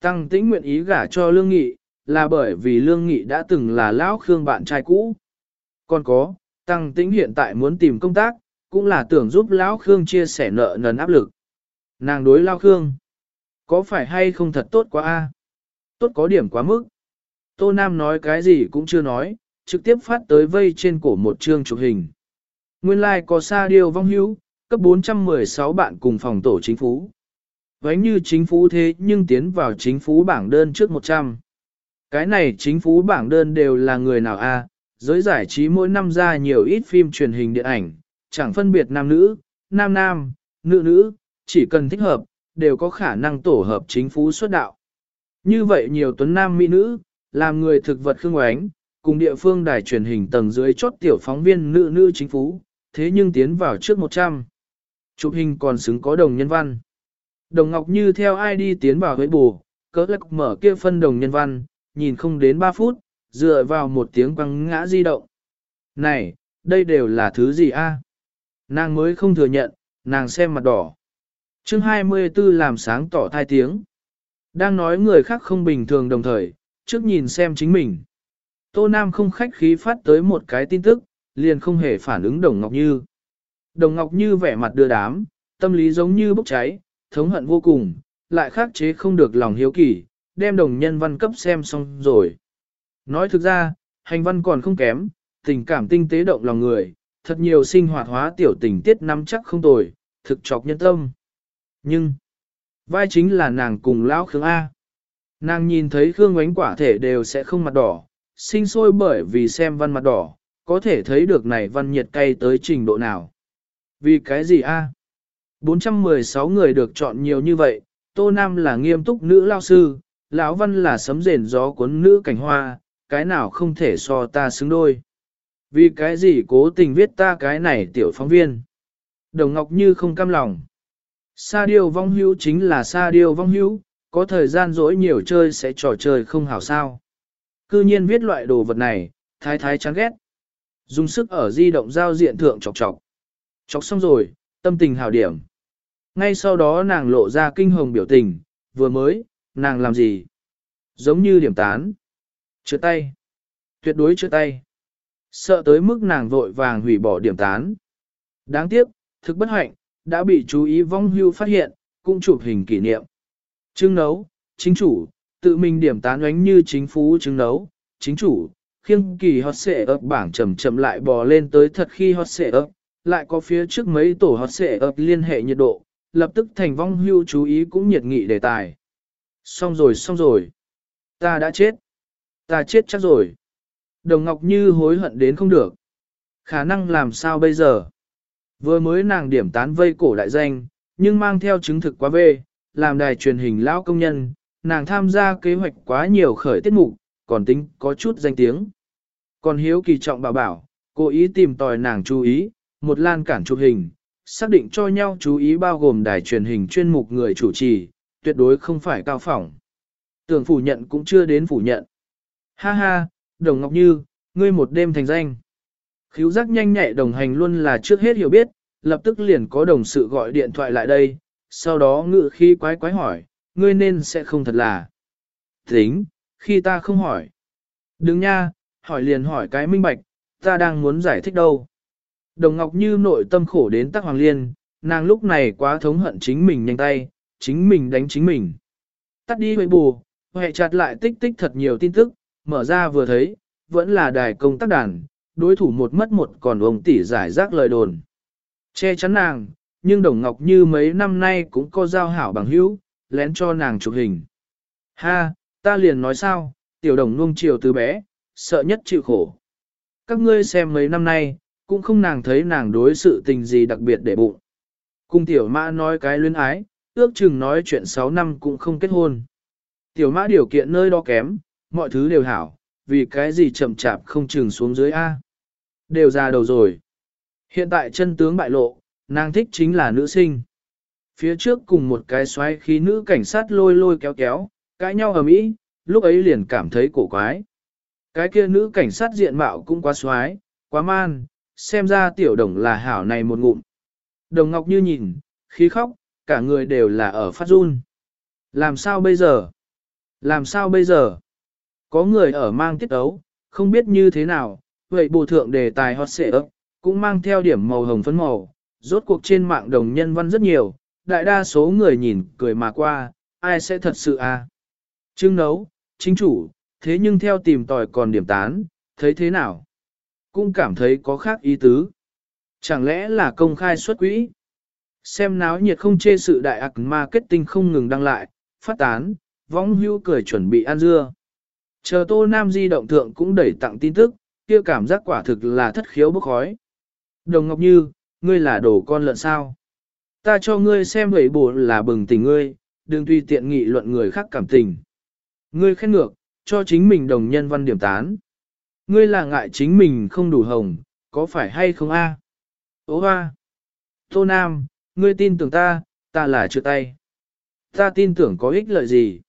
Tăng tĩnh nguyện ý gả cho lương nghị, là bởi vì lương nghị đã từng là lão khương bạn trai cũ. Còn có, tăng tĩnh hiện tại muốn tìm công tác, cũng là tưởng giúp lão khương chia sẻ nợ nần áp lực. Nàng đối lao khương, có phải hay không thật tốt quá a? Tốt có điểm quá mức. Tô Nam nói cái gì cũng chưa nói, trực tiếp phát tới vây trên cổ một chương chụp hình. Nguyên lai like có xa điều vong hữu, cấp 416 bạn cùng phòng tổ chính phủ. Vánh như chính phủ thế nhưng tiến vào chính phủ bảng đơn trước 100. Cái này chính phủ bảng đơn đều là người nào a? giới giải trí mỗi năm ra nhiều ít phim truyền hình điện ảnh, chẳng phân biệt nam nữ, nam nam, nữ nữ, chỉ cần thích hợp, đều có khả năng tổ hợp chính phủ xuất đạo. Như vậy nhiều tuấn nam mỹ nữ, làm người thực vật khương oánh, cùng địa phương đài truyền hình tầng dưới chốt tiểu phóng viên nữ nữ chính phủ, thế nhưng tiến vào trước 100. Chụp hình còn xứng có đồng nhân văn. Đồng Ngọc Như theo ai đi tiến vào với bù, cỡ lắc mở kia phân đồng nhân văn, nhìn không đến 3 phút, dựa vào một tiếng quăng ngã di động. Này, đây đều là thứ gì a? Nàng mới không thừa nhận, nàng xem mặt đỏ. chương 24 làm sáng tỏ thai tiếng. Đang nói người khác không bình thường đồng thời, trước nhìn xem chính mình. Tô Nam không khách khí phát tới một cái tin tức, liền không hề phản ứng Đồng Ngọc Như. Đồng Ngọc Như vẻ mặt đưa đám, tâm lý giống như bốc cháy, thống hận vô cùng, lại khắc chế không được lòng hiếu kỳ, đem đồng nhân văn cấp xem xong rồi. Nói thực ra, hành văn còn không kém, tình cảm tinh tế động lòng người, thật nhiều sinh hoạt hóa tiểu tình tiết nắm chắc không tồi, thực chọc nhân tâm. Nhưng, vai chính là nàng cùng lão Khương A. Nàng nhìn thấy Khương Ngoánh quả thể đều sẽ không mặt đỏ, sinh sôi bởi vì xem văn mặt đỏ, có thể thấy được này văn nhiệt cay tới trình độ nào. Vì cái gì A? 416 người được chọn nhiều như vậy, Tô Nam là nghiêm túc nữ lao sư, lão văn là sấm rền gió cuốn nữ cảnh hoa, cái nào không thể so ta xứng đôi. Vì cái gì cố tình viết ta cái này tiểu phóng viên. Đồng Ngọc Như không cam lòng. Sa điêu vong hữu chính là sa điêu vong hữu, có thời gian rỗi nhiều chơi sẽ trò chơi không hảo sao. Cư nhiên viết loại đồ vật này, thái thái chán ghét. Dùng sức ở di động giao diện thượng chọc chọc. Chọc xong rồi, tâm tình hảo điểm. Ngay sau đó nàng lộ ra kinh hồng biểu tình, vừa mới, nàng làm gì? Giống như điểm tán. Chưa tay. Tuyệt đối chưa tay. Sợ tới mức nàng vội vàng hủy bỏ điểm tán. Đáng tiếc, thực bất hạnh, đã bị chú ý vong hưu phát hiện, cũng chụp hình kỷ niệm. Trưng nấu, chính chủ, tự mình điểm tán oánh như chính phú trưng nấu, chính chủ, khiêng kỳ hot xệ ấp bảng chậm chậm lại bò lên tới thật khi hot xệ ấp, lại có phía trước mấy tổ hot xệ ấp liên hệ nhiệt độ, lập tức thành vong hưu chú ý cũng nhiệt nghị đề tài. Xong rồi xong rồi. Ta đã chết. Ta chết chắc rồi. Đồng Ngọc Như hối hận đến không được. Khả năng làm sao bây giờ? Vừa mới nàng điểm tán vây cổ đại danh, nhưng mang theo chứng thực quá về, làm đài truyền hình lão công nhân, nàng tham gia kế hoạch quá nhiều khởi tiết mục, còn tính có chút danh tiếng. Còn hiếu kỳ trọng bảo bảo, cố ý tìm tòi nàng chú ý, một lan cản chụp hình, xác định cho nhau chú ý bao gồm đài truyền hình chuyên mục người chủ trì, tuyệt đối không phải cao phỏng. Tưởng phủ nhận cũng chưa đến phủ nhận. Ha ha, Đồng Ngọc Như, ngươi một đêm thành danh. Khíu giác nhanh nhẹ đồng hành luôn là trước hết hiểu biết, lập tức liền có đồng sự gọi điện thoại lại đây, sau đó ngự khi quái quái hỏi, ngươi nên sẽ không thật là. Tính, khi ta không hỏi. Đừng nha, hỏi liền hỏi cái minh bạch, ta đang muốn giải thích đâu. Đồng Ngọc Như nội tâm khổ đến tắc hoàng liên, nàng lúc này quá thống hận chính mình nhanh tay, chính mình đánh chính mình. Tắt đi huệ bù, hệ chặt lại tích tích thật nhiều tin tức, mở ra vừa thấy, vẫn là đài công tác đàn, đối thủ một mất một còn ông tỷ giải rác lời đồn. Che chắn nàng, nhưng Đồng Ngọc Như mấy năm nay cũng có giao hảo bằng hữu, lén cho nàng chụp hình. Ha, ta liền nói sao, tiểu đồng nuông chiều từ bé, sợ nhất chịu khổ. Các ngươi xem mấy năm nay, cũng không nàng thấy nàng đối sự tình gì đặc biệt để bụng. Cùng tiểu mã nói cái luyến ái, ước chừng nói chuyện 6 năm cũng không kết hôn. Tiểu mã điều kiện nơi đó kém, mọi thứ đều hảo, vì cái gì chậm chạp không chừng xuống dưới A. Đều ra đầu rồi. Hiện tại chân tướng bại lộ, nàng thích chính là nữ sinh. Phía trước cùng một cái xoáy khí nữ cảnh sát lôi lôi kéo kéo, cãi nhau ở mỹ, lúc ấy liền cảm thấy cổ quái. Cái kia nữ cảnh sát diện mạo cũng quá xoáy, quá man, xem ra tiểu đồng là hảo này một ngụm. Đồng Ngọc Như nhìn, khí khóc, cả người đều là ở phát run. Làm sao bây giờ? Làm sao bây giờ? Có người ở mang tiết ấu, không biết như thế nào, vậy bộ thượng đề tài hot xệ ấp, cũng mang theo điểm màu hồng phấn màu. Rốt cuộc trên mạng đồng nhân văn rất nhiều, đại đa số người nhìn cười mà qua, ai sẽ thật sự à? Trưng nấu, chính chủ, thế nhưng theo tìm tòi còn điểm tán, thấy thế nào? Cũng cảm thấy có khác ý tứ. Chẳng lẽ là công khai xuất quỹ? Xem náo nhiệt không chê sự đại ạc marketing không ngừng đăng lại, phát tán, vong hưu cười chuẩn bị ăn dưa. Chờ tô nam di động thượng cũng đẩy tặng tin tức, kia cảm giác quả thực là thất khiếu bốc khói. Đồng Ngọc Như, ngươi là đồ con lợn sao? Ta cho ngươi xem vậy bộ là bừng tình ngươi, đừng tùy tiện nghị luận người khác cảm tình. Ngươi khen ngược, cho chính mình đồng nhân văn điểm tán. Ngươi là ngại chính mình không đủ hồng, có phải hay không a? À? Ô hoa! Tô Nam, ngươi tin tưởng ta, ta là chưa tay. Ta tin tưởng có ích lợi gì?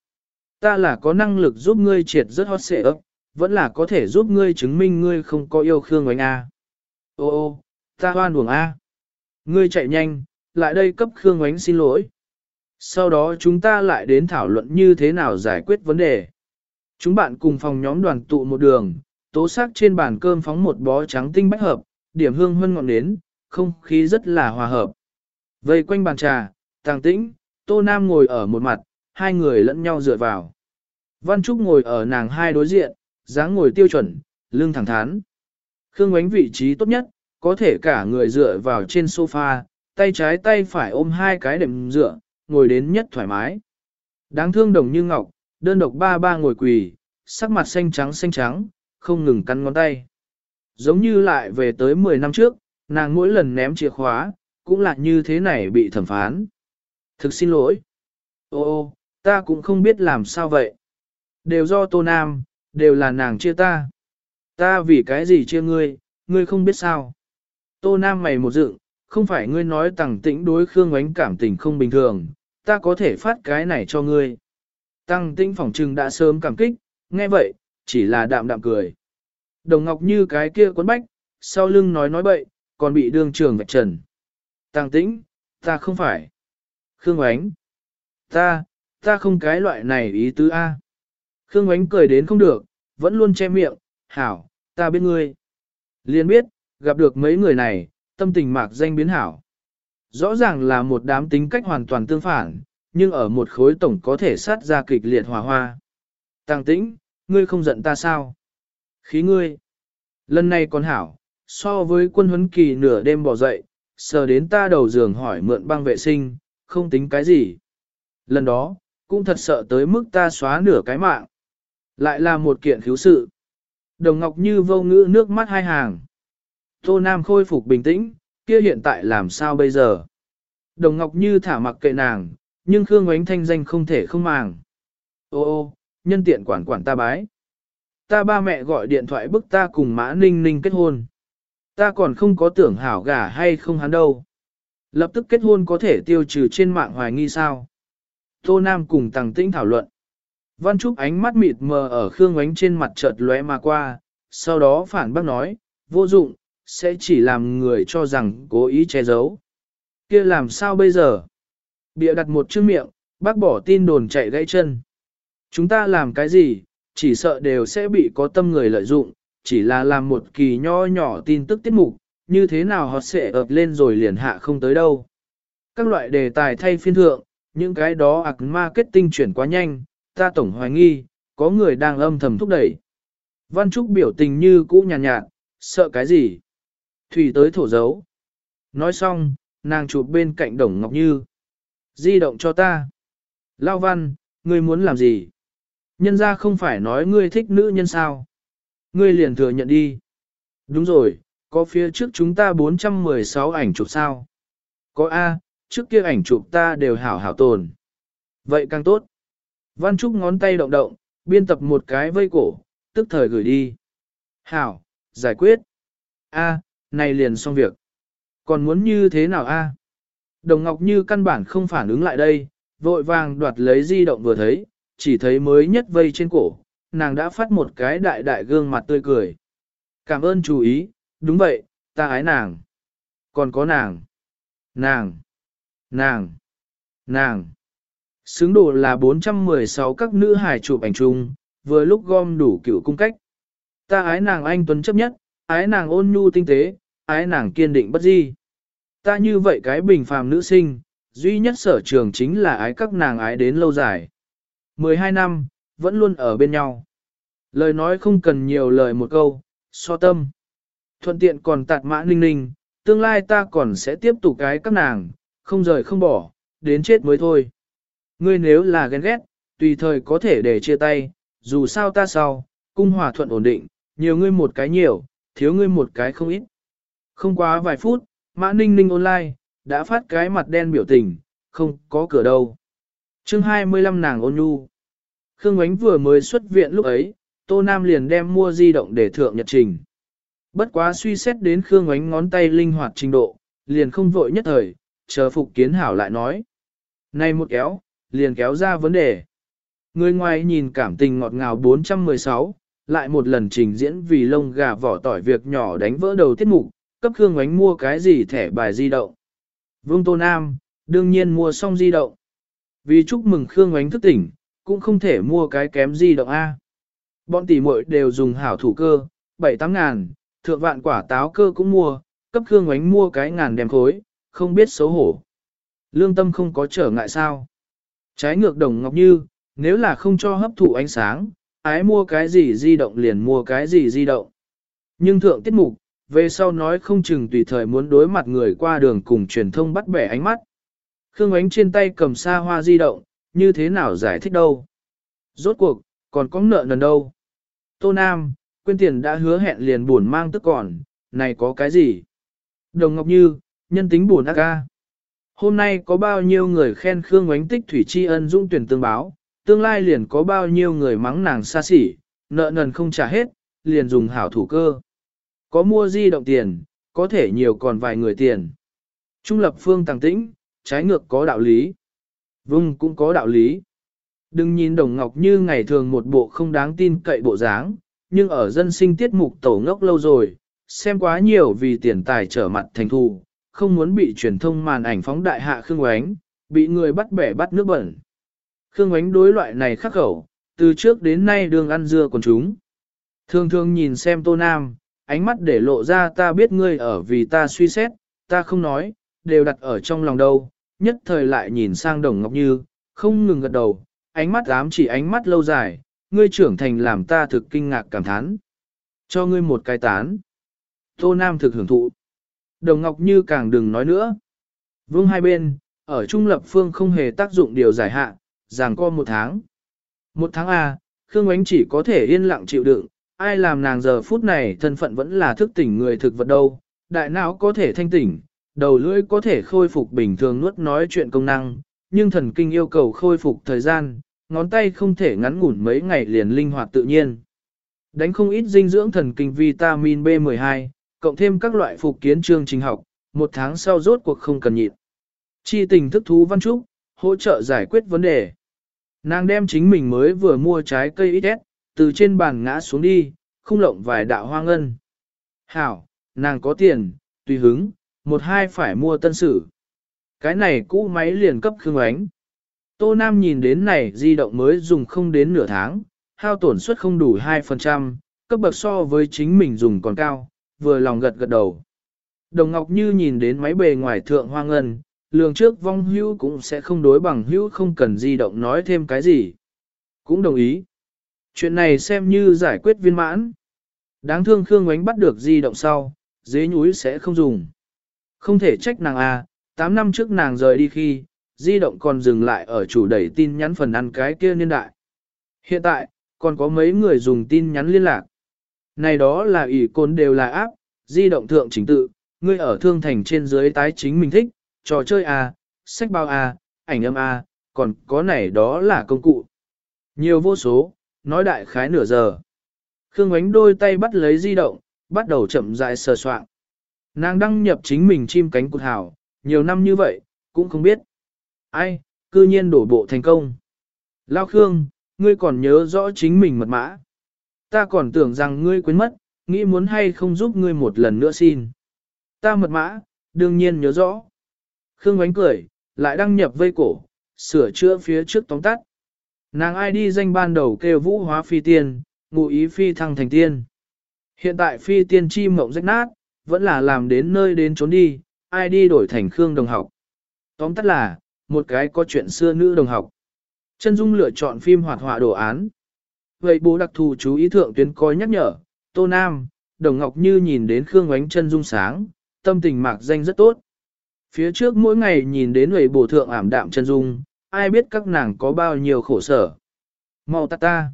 Ta là có năng lực giúp ngươi triệt rất hot xệ ấp, vẫn là có thể giúp ngươi chứng minh ngươi không có yêu Khương Oánh A. Ô ô, ta hoan buồng A. Ngươi chạy nhanh, lại đây cấp Khương Ngoánh xin lỗi. Sau đó chúng ta lại đến thảo luận như thế nào giải quyết vấn đề. Chúng bạn cùng phòng nhóm đoàn tụ một đường, tố xác trên bàn cơm phóng một bó trắng tinh bách hợp, điểm hương hơn ngọn nến, không khí rất là hòa hợp. Vây quanh bàn trà, tàng tĩnh, Tô Nam ngồi ở một mặt, hai người lẫn nhau dựa vào. Văn Trúc ngồi ở nàng hai đối diện, dáng ngồi tiêu chuẩn, lưng thẳng thắn. Khương Ngoánh vị trí tốt nhất, có thể cả người dựa vào trên sofa, tay trái tay phải ôm hai cái đệm dựa, ngồi đến nhất thoải mái. Đáng thương đồng như ngọc, đơn độc ba ba ngồi quỳ, sắc mặt xanh trắng xanh trắng, không ngừng cắn ngón tay. Giống như lại về tới 10 năm trước, nàng mỗi lần ném chìa khóa, cũng là như thế này bị thẩm phán. Thực xin lỗi. Ô ô, ta cũng không biết làm sao vậy. Đều do Tô Nam, đều là nàng chia ta. Ta vì cái gì chia ngươi, ngươi không biết sao. Tô Nam mày một dựng, không phải ngươi nói tẳng tĩnh đối Khương Ngoánh cảm tình không bình thường, ta có thể phát cái này cho ngươi. Tăng tĩnh phỏng trừng đã sớm cảm kích, nghe vậy, chỉ là đạm đạm cười. Đồng Ngọc như cái kia quấn bách, sau lưng nói nói bậy, còn bị đương trường vạch trần. Tăng tĩnh, ta không phải. Khương Ngoánh, Ta, ta không cái loại này ý tứ A. Khương Ngoánh cười đến không được, vẫn luôn che miệng, hảo, ta biết ngươi. Liên biết, gặp được mấy người này, tâm tình mạc danh biến hảo. Rõ ràng là một đám tính cách hoàn toàn tương phản, nhưng ở một khối tổng có thể sát ra kịch liệt hòa hoa. Tàng tĩnh, ngươi không giận ta sao? Khí ngươi. Lần này còn hảo, so với quân huấn kỳ nửa đêm bỏ dậy, sờ đến ta đầu giường hỏi mượn băng vệ sinh, không tính cái gì. Lần đó, cũng thật sợ tới mức ta xóa nửa cái mạng. Lại là một kiện khiếu sự. Đồng Ngọc Như vô ngữ nước mắt hai hàng. Tô Nam khôi phục bình tĩnh, kia hiện tại làm sao bây giờ? Đồng Ngọc Như thả mặc kệ nàng, nhưng Khương Ngoánh thanh danh không thể không màng. Ô ô, nhân tiện quản quản ta bái. Ta ba mẹ gọi điện thoại bức ta cùng Mã Ninh Ninh kết hôn. Ta còn không có tưởng hảo gả hay không hắn đâu. Lập tức kết hôn có thể tiêu trừ trên mạng hoài nghi sao. Tô Nam cùng Tằng Tĩnh thảo luận. Văn Trúc ánh mắt mịt mờ ở Khương Ngoánh trên mặt chợt lóe mà qua, sau đó phản bác nói, vô dụng, sẽ chỉ làm người cho rằng cố ý che giấu. kia làm sao bây giờ? Bịa đặt một chữ miệng, bác bỏ tin đồn chạy gãy chân. Chúng ta làm cái gì, chỉ sợ đều sẽ bị có tâm người lợi dụng, chỉ là làm một kỳ nho nhỏ tin tức tiết mục, như thế nào họ sẽ ập lên rồi liền hạ không tới đâu. Các loại đề tài thay phiên thượng, những cái đó ạc marketing chuyển quá nhanh, ta tổng hoài nghi, có người đang âm thầm thúc đẩy. Văn Trúc biểu tình như cũ nhàn nhạt, nhạt, sợ cái gì? Thủy tới thổ dấu. Nói xong, nàng chụp bên cạnh Đồng Ngọc Như. Di động cho ta. Lao Văn, ngươi muốn làm gì? Nhân ra không phải nói ngươi thích nữ nhân sao? Ngươi liền thừa nhận đi. Đúng rồi, có phía trước chúng ta 416 ảnh chụp sao? Có A, trước kia ảnh chụp ta đều hảo hảo tồn. Vậy càng tốt. Văn Trúc ngón tay động động, biên tập một cái vây cổ, tức thời gửi đi. Hảo, giải quyết. A, này liền xong việc. Còn muốn như thế nào a? Đồng Ngọc Như căn bản không phản ứng lại đây, vội vàng đoạt lấy di động vừa thấy, chỉ thấy mới nhất vây trên cổ, nàng đã phát một cái đại đại gương mặt tươi cười. Cảm ơn chú ý, đúng vậy, ta ái nàng. Còn có nàng. Nàng. Nàng. Nàng. Xứng đồ là 416 các nữ hài chụp ảnh chung, vừa lúc gom đủ cựu cung cách. Ta ái nàng anh tuấn chấp nhất, ái nàng ôn nhu tinh tế, ái nàng kiên định bất di. Ta như vậy cái bình phàm nữ sinh, duy nhất sở trường chính là ái các nàng ái đến lâu dài. 12 năm, vẫn luôn ở bên nhau. Lời nói không cần nhiều lời một câu, so tâm. Thuận tiện còn tạt mã ninh ninh, tương lai ta còn sẽ tiếp tục cái các nàng, không rời không bỏ, đến chết mới thôi. Ngươi nếu là ghen ghét, tùy thời có thể để chia tay, dù sao ta sau, cung hòa thuận ổn định, nhiều ngươi một cái nhiều, thiếu ngươi một cái không ít. Không quá vài phút, mã ninh ninh online, đã phát cái mặt đen biểu tình, không có cửa đâu. chương 25 nàng ôn nhu. Khương Ánh vừa mới xuất viện lúc ấy, Tô Nam liền đem mua di động để thượng nhật trình. Bất quá suy xét đến Khương Ánh ngón tay linh hoạt trình độ, liền không vội nhất thời, chờ Phục Kiến Hảo lại nói. Này một kéo, liền kéo ra vấn đề. Người ngoài nhìn cảm tình ngọt ngào 416, lại một lần trình diễn vì lông gà vỏ tỏi việc nhỏ đánh vỡ đầu tiết mục, cấp Khương Ánh mua cái gì thẻ bài di động. Vương Tô Nam, đương nhiên mua xong di động. Vì chúc mừng Khương Ánh thức tỉnh, cũng không thể mua cái kém di động A. Bọn tỷ muội đều dùng hảo thủ cơ, 7-8 ngàn, thượng vạn quả táo cơ cũng mua, cấp Khương Ánh mua cái ngàn đem khối, không biết xấu hổ. Lương tâm không có trở ngại sao. Trái ngược đồng ngọc như, nếu là không cho hấp thụ ánh sáng, ái mua cái gì di động liền mua cái gì di động. Nhưng thượng tiết mục, về sau nói không chừng tùy thời muốn đối mặt người qua đường cùng truyền thông bắt bẻ ánh mắt. Khương Ánh trên tay cầm xa hoa di động, như thế nào giải thích đâu. Rốt cuộc, còn có nợ nần đâu. Tô Nam, quên tiền đã hứa hẹn liền buồn mang tức còn, này có cái gì? Đồng Ngọc Như, nhân tính buồn ác ca. Hôm nay có bao nhiêu người khen Khương ánh tích thủy tri ân dung tuyển tương báo, tương lai liền có bao nhiêu người mắng nàng xa xỉ, nợ nần không trả hết, liền dùng hảo thủ cơ. Có mua di động tiền, có thể nhiều còn vài người tiền. Trung lập phương tàng tĩnh, trái ngược có đạo lý. Vung cũng có đạo lý. Đừng nhìn Đồng Ngọc như ngày thường một bộ không đáng tin cậy bộ dáng, nhưng ở dân sinh tiết mục tổ ngốc lâu rồi, xem quá nhiều vì tiền tài trở mặt thành thù, không muốn bị truyền thông màn ảnh phóng đại hạ Khương Oánh, bị người bắt bẻ bắt nước bẩn. Khương Ánh đối loại này khắc khẩu, từ trước đến nay đường ăn dưa còn chúng. Thường thường nhìn xem Tô Nam, ánh mắt để lộ ra ta biết ngươi ở vì ta suy xét, ta không nói, đều đặt ở trong lòng đâu, nhất thời lại nhìn sang Đồng Ngọc Như, không ngừng gật đầu, ánh mắt dám chỉ ánh mắt lâu dài, ngươi trưởng thành làm ta thực kinh ngạc cảm thán. Cho ngươi một cái tán. Tô Nam thực hưởng thụ. Đồng Ngọc Như càng đừng nói nữa. Vương hai bên, ở trung lập phương không hề tác dụng điều giải hạ, giảng co một tháng. Một tháng A, Khương Ánh chỉ có thể yên lặng chịu đựng, ai làm nàng giờ phút này thân phận vẫn là thức tỉnh người thực vật đâu, đại não có thể thanh tỉnh, đầu lưỡi có thể khôi phục bình thường nuốt nói chuyện công năng, nhưng thần kinh yêu cầu khôi phục thời gian, ngón tay không thể ngắn ngủn mấy ngày liền linh hoạt tự nhiên. Đánh không ít dinh dưỡng thần kinh vitamin B12, cộng thêm các loại phục kiến chương trình học, một tháng sau rốt cuộc không cần nhịn. Chi tình thức thú văn trúc, hỗ trợ giải quyết vấn đề. Nàng đem chính mình mới vừa mua trái cây ít từ trên bàn ngã xuống đi, không lộng vài đạo hoa ngân. Hảo, nàng có tiền, tùy hứng, một hai phải mua tân sử. Cái này cũ máy liền cấp khương ánh. Tô Nam nhìn đến này di động mới dùng không đến nửa tháng, hao tổn suất không đủ 2%, cấp bậc so với chính mình dùng còn cao, vừa lòng gật gật đầu. Đồng Ngọc Như nhìn đến máy bề ngoài thượng hoa ngân, lường trước vong hữu cũng sẽ không đối bằng hữu không cần di động nói thêm cái gì. Cũng đồng ý. Chuyện này xem như giải quyết viên mãn. Đáng thương Khương Ngoánh bắt được di động sau, dế nhúi sẽ không dùng. Không thể trách nàng à, 8 năm trước nàng rời đi khi, di động còn dừng lại ở chủ đẩy tin nhắn phần ăn cái kia niên đại. Hiện tại, còn có mấy người dùng tin nhắn liên lạc. Này đó là ủy côn đều là áp, di động thượng chính tự, ngươi ở thương thành trên dưới tái chính mình thích, trò chơi à, sách bao A, à, ảnh âm A, còn có này đó là công cụ. Nhiều vô số, nói đại khái nửa giờ. Khương ánh đôi tay bắt lấy di động, bắt đầu chậm rãi sờ soạn. Nàng đăng nhập chính mình chim cánh cụt hảo, nhiều năm như vậy, cũng không biết. Ai, cư nhiên đổ bộ thành công. Lao Khương, ngươi còn nhớ rõ chính mình mật mã. Ta còn tưởng rằng ngươi quên mất, nghĩ muốn hay không giúp ngươi một lần nữa xin. Ta mật mã, đương nhiên nhớ rõ. Khương Ngoánh cười, lại đăng nhập vây cổ, sửa chữa phía trước tóm tắt. Nàng ai đi danh ban đầu kêu vũ hóa phi tiên, ngụ ý phi thăng thành tiên. Hiện tại phi tiên chi mộng rách nát, vẫn là làm đến nơi đến trốn đi, ai đi đổi thành Khương đồng học. Tóm tắt là, một cái có chuyện xưa nữ đồng học. Chân Dung lựa chọn phim hoạt họa đồ án. Vậy bố đặc thù chú ý thượng tuyến coi nhắc nhở, Tô Nam, Đồng Ngọc Như nhìn đến Khương ánh chân Dung sáng, tâm tình mạc danh rất tốt. Phía trước mỗi ngày nhìn đến người bổ thượng ảm đạm chân Dung, ai biết các nàng có bao nhiêu khổ sở. Mau ta ta,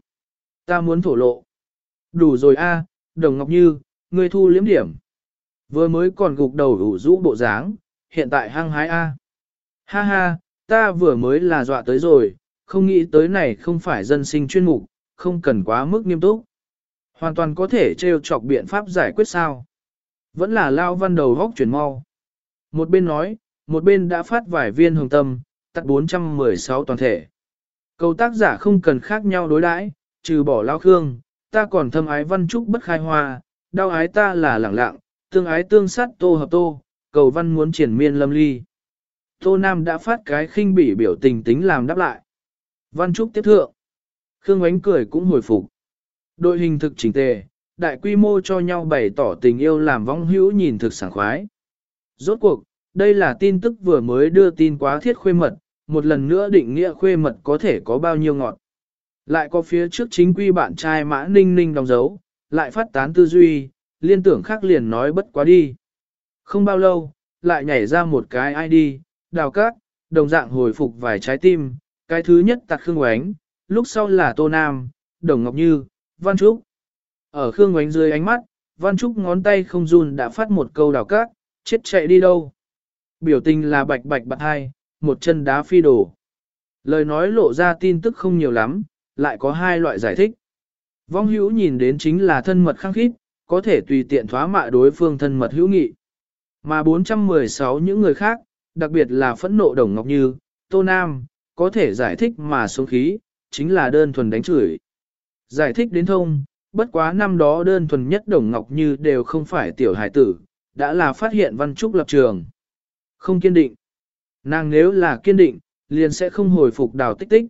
ta muốn thổ lộ. Đủ rồi a, Đồng Ngọc Như, ngươi thu liếm điểm. Vừa mới còn gục đầu ủ rũ bộ dáng, hiện tại hăng hái a. Ha ha, ta vừa mới là dọa tới rồi, không nghĩ tới này không phải dân sinh chuyên mục, không cần quá mức nghiêm túc. Hoàn toàn có thể trêu chọc biện pháp giải quyết sao. Vẫn là lao văn đầu góc chuyển mau. Một bên nói, một bên đã phát vài viên hồng tâm, tắt 416 toàn thể. Cầu tác giả không cần khác nhau đối đãi, trừ bỏ lao khương, ta còn thâm ái văn trúc bất khai hoa, đau ái ta là lẳng lặng, tương ái tương sát tô hợp tô, cầu văn muốn triển miên lâm ly. Tô Nam đã phát cái khinh bỉ biểu tình tính làm đáp lại. Văn Trúc tiếp thượng. Khương Ánh cười cũng hồi phục. Đội hình thực chỉnh tề, đại quy mô cho nhau bày tỏ tình yêu làm vong hữu nhìn thực sảng khoái. Rốt cuộc, đây là tin tức vừa mới đưa tin quá thiết khuê mật, một lần nữa định nghĩa khuê mật có thể có bao nhiêu ngọt. Lại có phía trước chính quy bạn trai mã ninh ninh đóng dấu, lại phát tán tư duy, liên tưởng khác liền nói bất quá đi. Không bao lâu, lại nhảy ra một cái ID, đào cát, đồng dạng hồi phục vài trái tim, cái thứ nhất tặc Khương Oánh, lúc sau là Tô Nam, Đồng Ngọc Như, Văn Trúc. Ở Khương Oánh dưới ánh mắt, Văn Trúc ngón tay không run đã phát một câu đào cát, chết chạy đi đâu. Biểu tình là bạch bạch bạc hai, một chân đá phi đổ. Lời nói lộ ra tin tức không nhiều lắm, lại có hai loại giải thích. Vong hữu nhìn đến chính là thân mật khăng khít, có thể tùy tiện thoá mạ đối phương thân mật hữu nghị. Mà 416 những người khác, đặc biệt là phẫn nộ Đồng Ngọc Như, Tô Nam, có thể giải thích mà xuống khí, chính là đơn thuần đánh chửi. Giải thích đến thông, bất quá năm đó đơn thuần nhất Đồng Ngọc Như đều không phải tiểu hải tử, đã là phát hiện văn trúc lập trường. Không kiên định. Nàng nếu là kiên định, liền sẽ không hồi phục đào tích tích.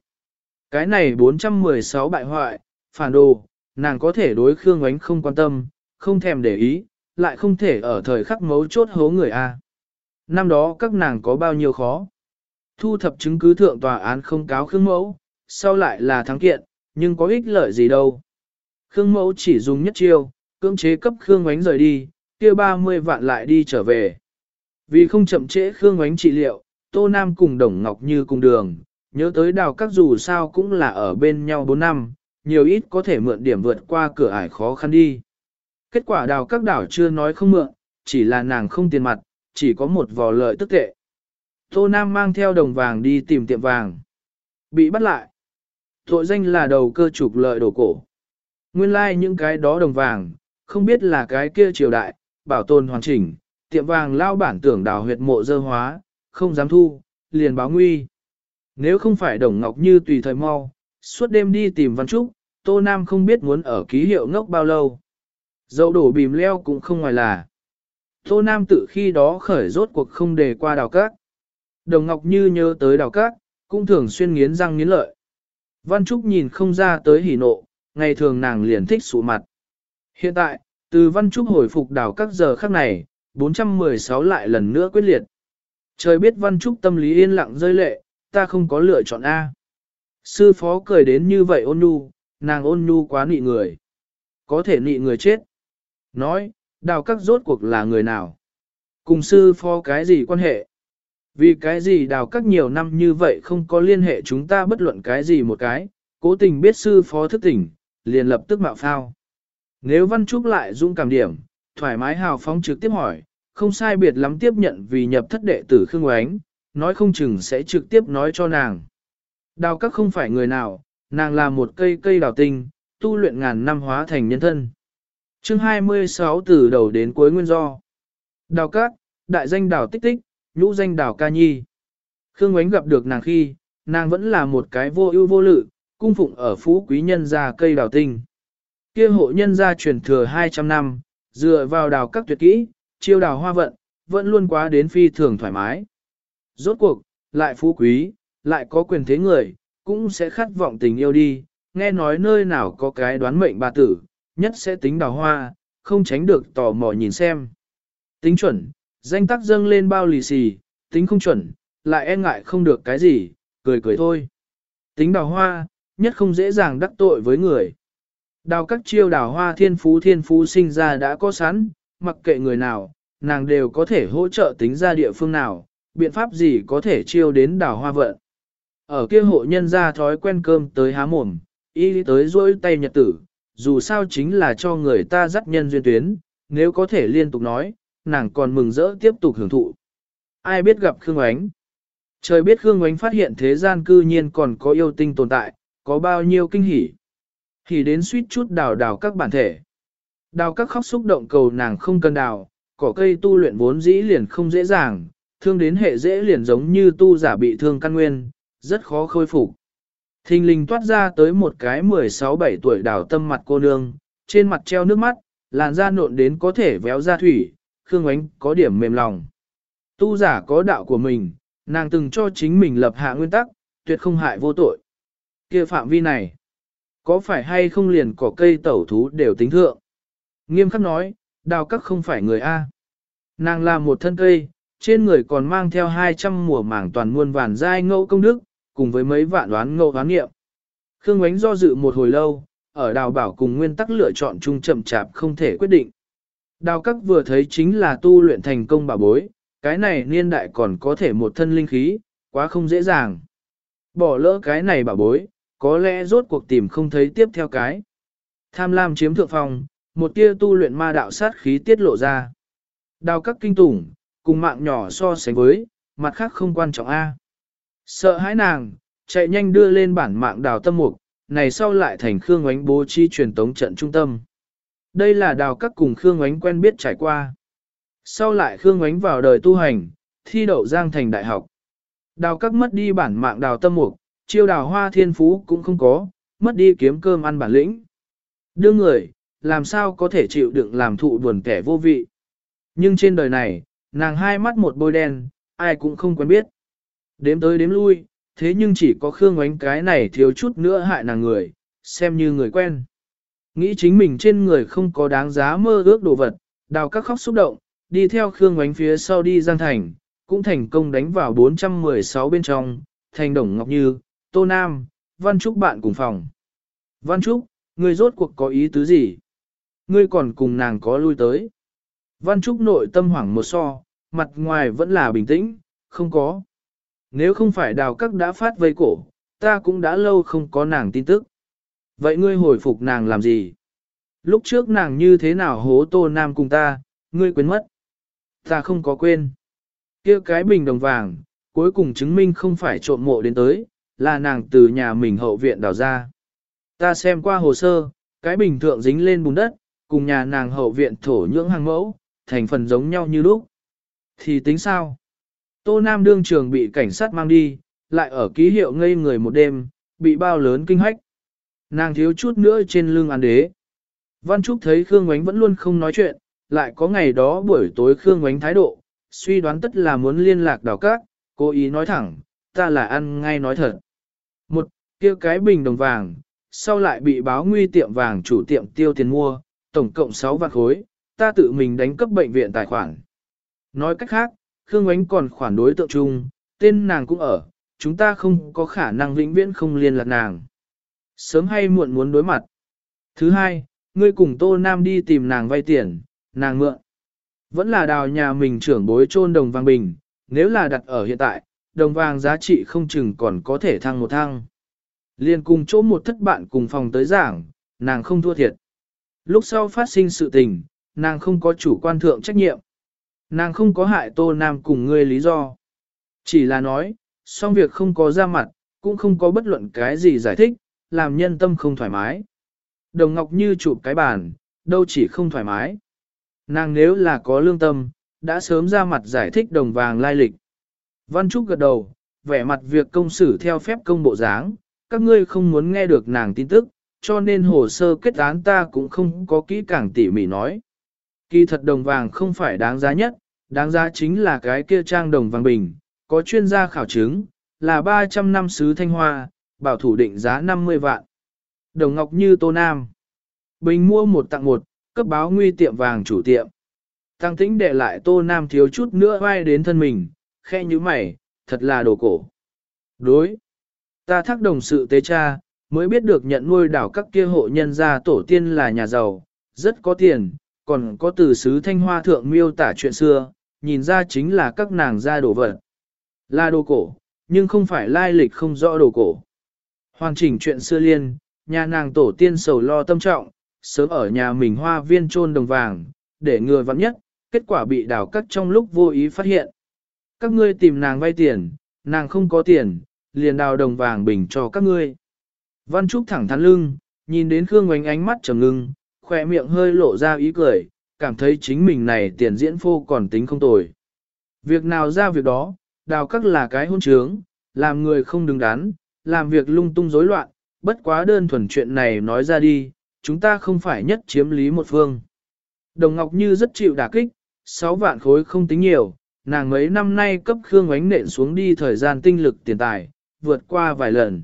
Cái này 416 bại hoại, phản đồ, nàng có thể đối Khương Ánh không quan tâm, không thèm để ý, lại không thể ở thời khắc mấu chốt hố người A. Năm đó các nàng có bao nhiêu khó. Thu thập chứng cứ thượng tòa án không cáo Khương Mẫu, sau lại là thắng kiện, nhưng có ích lợi gì đâu. Khương Mẫu chỉ dùng nhất chiêu, cưỡng chế cấp Khương Ngoánh rời đi, kia 30 vạn lại đi trở về. Vì không chậm trễ Khương Ngoánh trị liệu, Tô Nam cùng Đồng Ngọc Như cùng đường, nhớ tới đào các dù sao cũng là ở bên nhau 4 năm, nhiều ít có thể mượn điểm vượt qua cửa ải khó khăn đi. Kết quả đào các đảo chưa nói không mượn, chỉ là nàng không tiền mặt, chỉ có một vò lợi tức tệ. Tô Nam mang theo đồng vàng đi tìm tiệm vàng. Bị bắt lại. Tội danh là đầu cơ trục lợi đổ cổ. Nguyên lai like những cái đó đồng vàng, không biết là cái kia triều đại, bảo tồn hoàn chỉnh, tiệm vàng lao bản tưởng đào huyệt mộ dơ hóa, không dám thu, liền báo nguy. Nếu không phải đồng ngọc như tùy thời mau, suốt đêm đi tìm Văn Trúc, Tô Nam không biết muốn ở ký hiệu ngốc bao lâu. Dẫu đổ bìm leo cũng không ngoài là. Tô Nam tự khi đó khởi rốt cuộc không đề qua đào cát. Đồng Ngọc Như nhớ tới đào cát, cũng thường xuyên nghiến răng nghiến lợi. Văn Trúc nhìn không ra tới hỉ nộ, ngày thường nàng liền thích sụ mặt. Hiện tại, từ Văn Trúc hồi phục đào các giờ khắc này, 416 lại lần nữa quyết liệt. Trời biết Văn Trúc tâm lý yên lặng rơi lệ, ta không có lựa chọn A. Sư phó cười đến như vậy ôn nhu, nàng ôn nhu quá nị người. Có thể nị người chết. Nói, đào các rốt cuộc là người nào? Cùng sư phó cái gì quan hệ? Vì cái gì đào các nhiều năm như vậy không có liên hệ chúng ta bất luận cái gì một cái, cố tình biết sư phó thức tỉnh, liền lập tức mạo phao. Nếu Văn Trúc lại dung cảm điểm, thoải mái hào phóng trực tiếp hỏi, không sai biệt lắm tiếp nhận vì nhập thất đệ tử Khương Oánh, nói không chừng sẽ trực tiếp nói cho nàng. Đào các không phải người nào, nàng là một cây cây đào tinh, tu luyện ngàn năm hóa thành nhân thân. chương 26 từ đầu đến cuối nguyên do. Đào các, đại danh đào tích tích, nhũ danh đào ca nhi. Khương Ngoánh gặp được nàng khi, nàng vẫn là một cái vô ưu vô lự, cung phụng ở phú quý nhân gia cây đào tinh. Kia hộ nhân gia truyền thừa 200 năm, dựa vào đào các tuyệt kỹ, chiêu đào hoa vận, vẫn luôn quá đến phi thường thoải mái. Rốt cuộc, lại phú quý, lại có quyền thế người, cũng sẽ khát vọng tình yêu đi, nghe nói nơi nào có cái đoán mệnh bà tử, nhất sẽ tính đào hoa, không tránh được tò mò nhìn xem. Tính chuẩn, danh tác dâng lên bao lì xì, tính không chuẩn, lại e ngại không được cái gì, cười cười thôi. Tính đào hoa, nhất không dễ dàng đắc tội với người. Đào các chiêu đào hoa thiên phú thiên phú sinh ra đã có sẵn, mặc kệ người nào, nàng đều có thể hỗ trợ tính ra địa phương nào, biện pháp gì có thể chiêu đến đào hoa vận. Ở kia hộ nhân ra thói quen cơm tới há mồm, y tới rỗi tay nhật tử, dù sao chính là cho người ta dắt nhân duyên tuyến, nếu có thể liên tục nói, nàng còn mừng rỡ tiếp tục hưởng thụ. Ai biết gặp Khương Ánh? Trời biết Khương Ánh phát hiện thế gian cư nhiên còn có yêu tinh tồn tại, có bao nhiêu kinh hỉ thì đến suýt chút đào đào các bản thể. Đào các khóc xúc động cầu nàng không cần đào, cỏ cây tu luyện vốn dĩ liền không dễ dàng, thương đến hệ dễ liền giống như tu giả bị thương căn nguyên, rất khó khôi phục. Thình linh toát ra tới một cái 16-17 tuổi đào tâm mặt cô nương, trên mặt treo nước mắt, làn da nộn đến có thể véo ra thủy, Khương Ánh có điểm mềm lòng. Tu giả có đạo của mình, nàng từng cho chính mình lập hạ nguyên tắc, tuyệt không hại vô tội. kia phạm vi này, có phải hay không liền cỏ cây tẩu thú đều tính thượng? Nghiêm khắc nói, đào các không phải người A. Nàng là một thân cây, trên người còn mang theo 200 mùa mảng toàn muôn vàn dai ngẫu công đức, cùng với mấy vạn đoán ngẫu đoán nghiệm. Khương Ngoánh do dự một hồi lâu, ở đào bảo cùng nguyên tắc lựa chọn chung chậm chạp không thể quyết định. Đào các vừa thấy chính là tu luyện thành công bảo bối, cái này niên đại còn có thể một thân linh khí, quá không dễ dàng. Bỏ lỡ cái này bảo bối, có lẽ rốt cuộc tìm không thấy tiếp theo cái. Tham lam chiếm thượng phòng, một tia tu luyện ma đạo sát khí tiết lộ ra. Đào các kinh tủng, cùng mạng nhỏ so sánh với, mặt khác không quan trọng A. Sợ hãi nàng, chạy nhanh đưa lên bản mạng đào tâm mục, này sau lại thành Khương Ngoánh bố chi truyền tống trận trung tâm. Đây là đào các cùng Khương Ngoánh quen biết trải qua. Sau lại Khương Ngoánh vào đời tu hành, thi đậu giang thành đại học. Đào các mất đi bản mạng đào tâm mục, chiêu đào hoa thiên phú cũng không có, mất đi kiếm cơm ăn bản lĩnh. Đưa người, làm sao có thể chịu đựng làm thụ buồn kẻ vô vị. Nhưng trên đời này, nàng hai mắt một bôi đen, ai cũng không quen biết. Đếm tới đếm lui, thế nhưng chỉ có Khương Ngoánh cái này thiếu chút nữa hại nàng người, xem như người quen. Nghĩ chính mình trên người không có đáng giá mơ ước đồ vật, đào các khóc xúc động, đi theo Khương Ngoánh phía sau đi Giang Thành, cũng thành công đánh vào 416 bên trong, thành Đồng Ngọc Như, Tô Nam, Văn Trúc bạn cùng phòng. Văn Trúc, người rốt cuộc có ý tứ gì? Ngươi còn cùng nàng có lui tới. Văn Trúc nội tâm hoảng một so, mặt ngoài vẫn là bình tĩnh, không có. Nếu không phải đào các đã phát vây cổ, ta cũng đã lâu không có nàng tin tức. Vậy ngươi hồi phục nàng làm gì? Lúc trước nàng như thế nào hố tô nam cùng ta, ngươi quên mất. Ta không có quên. kia cái bình đồng vàng, cuối cùng chứng minh không phải trộm mộ đến tới, là nàng từ nhà mình hậu viện đào ra. Ta xem qua hồ sơ, cái bình thượng dính lên bùn đất, cùng nhà nàng hậu viện thổ nhưỡng hàng mẫu, thành phần giống nhau như lúc. Thì tính sao? Tô Nam đương trường bị cảnh sát mang đi, lại ở ký hiệu ngây người một đêm, bị bao lớn kinh hách. Nàng thiếu chút nữa trên lưng ăn đế. Văn Trúc thấy Khương Ngoánh vẫn luôn không nói chuyện, lại có ngày đó buổi tối Khương Ngoánh thái độ, suy đoán tất là muốn liên lạc đào các, cố ý nói thẳng, ta là ăn ngay nói thật. Kia cái bình đồng vàng, sau lại bị báo nguy tiệm vàng chủ tiệm tiêu tiền mua, tổng cộng 6 vạn khối, ta tự mình đánh cấp bệnh viện tài khoản. Nói cách khác, Khương Ngoánh còn khoản đối tượng chung, tên nàng cũng ở, chúng ta không có khả năng vĩnh viễn không liên lạc nàng. Sớm hay muộn muốn đối mặt. Thứ hai, ngươi cùng Tô Nam đi tìm nàng vay tiền, nàng mượn. Vẫn là đào nhà mình trưởng bối trôn đồng vàng bình, nếu là đặt ở hiện tại, đồng vàng giá trị không chừng còn có thể thăng một thăng. Liên cùng chỗ một thất bạn cùng phòng tới giảng, nàng không thua thiệt. Lúc sau phát sinh sự tình, nàng không có chủ quan thượng trách nhiệm. Nàng không có hại Tô Nam cùng ngươi lý do. Chỉ là nói, xong việc không có ra mặt, cũng không có bất luận cái gì giải thích, làm nhân tâm không thoải mái. Đồng Ngọc Như chụp cái bàn, đâu chỉ không thoải mái. Nàng nếu là có lương tâm, đã sớm ra mặt giải thích đồng vàng lai lịch. Văn Trúc gật đầu, vẻ mặt việc công xử theo phép công bộ dáng, các ngươi không muốn nghe được nàng tin tức, cho nên hồ sơ kết án ta cũng không có kỹ càng tỉ mỉ nói. Kỳ thật đồng vàng không phải đáng giá nhất, đáng giá chính là cái kia trang đồng vàng bình, có chuyên gia khảo chứng, là 300 năm sứ thanh hoa, bảo thủ định giá 50 vạn. Đồng ngọc như tô nam. Bình mua một tặng một, cấp báo nguy tiệm vàng chủ tiệm. Tăng tĩnh để lại tô nam thiếu chút nữa vai đến thân mình, khe như mày, thật là đồ cổ. Đối. Ta thắc đồng sự tế cha, mới biết được nhận nuôi đảo các kia hộ nhân gia tổ tiên là nhà giàu, rất có tiền, còn có từ sứ thanh hoa thượng miêu tả chuyện xưa, nhìn ra chính là các nàng gia đồ vật. Là đồ cổ, nhưng không phải lai lịch không rõ đồ cổ. Hoàn chỉnh chuyện xưa liên, nhà nàng tổ tiên sầu lo tâm trọng, sớm ở nhà mình hoa viên trôn đồng vàng, để ngừa vắng nhất, kết quả bị đào cắt trong lúc vô ý phát hiện. Các ngươi tìm nàng vay tiền, nàng không có tiền, liền đào đồng vàng bình cho các ngươi. Văn Trúc thẳng thắn lưng, nhìn đến Khương Ngoánh ánh mắt trầm ngưng, khỏe miệng hơi lộ ra ý cười, cảm thấy chính mình này tiền diễn phô còn tính không tồi. Việc nào ra việc đó, đào các là cái hôn trướng, làm người không đứng đắn, làm việc lung tung rối loạn, bất quá đơn thuần chuyện này nói ra đi, chúng ta không phải nhất chiếm lý một phương. Đồng Ngọc Như rất chịu đả kích, 6 vạn khối không tính nhiều, nàng mấy năm nay cấp Khương Ngoánh nện xuống đi thời gian tinh lực tiền tài, vượt qua vài lần.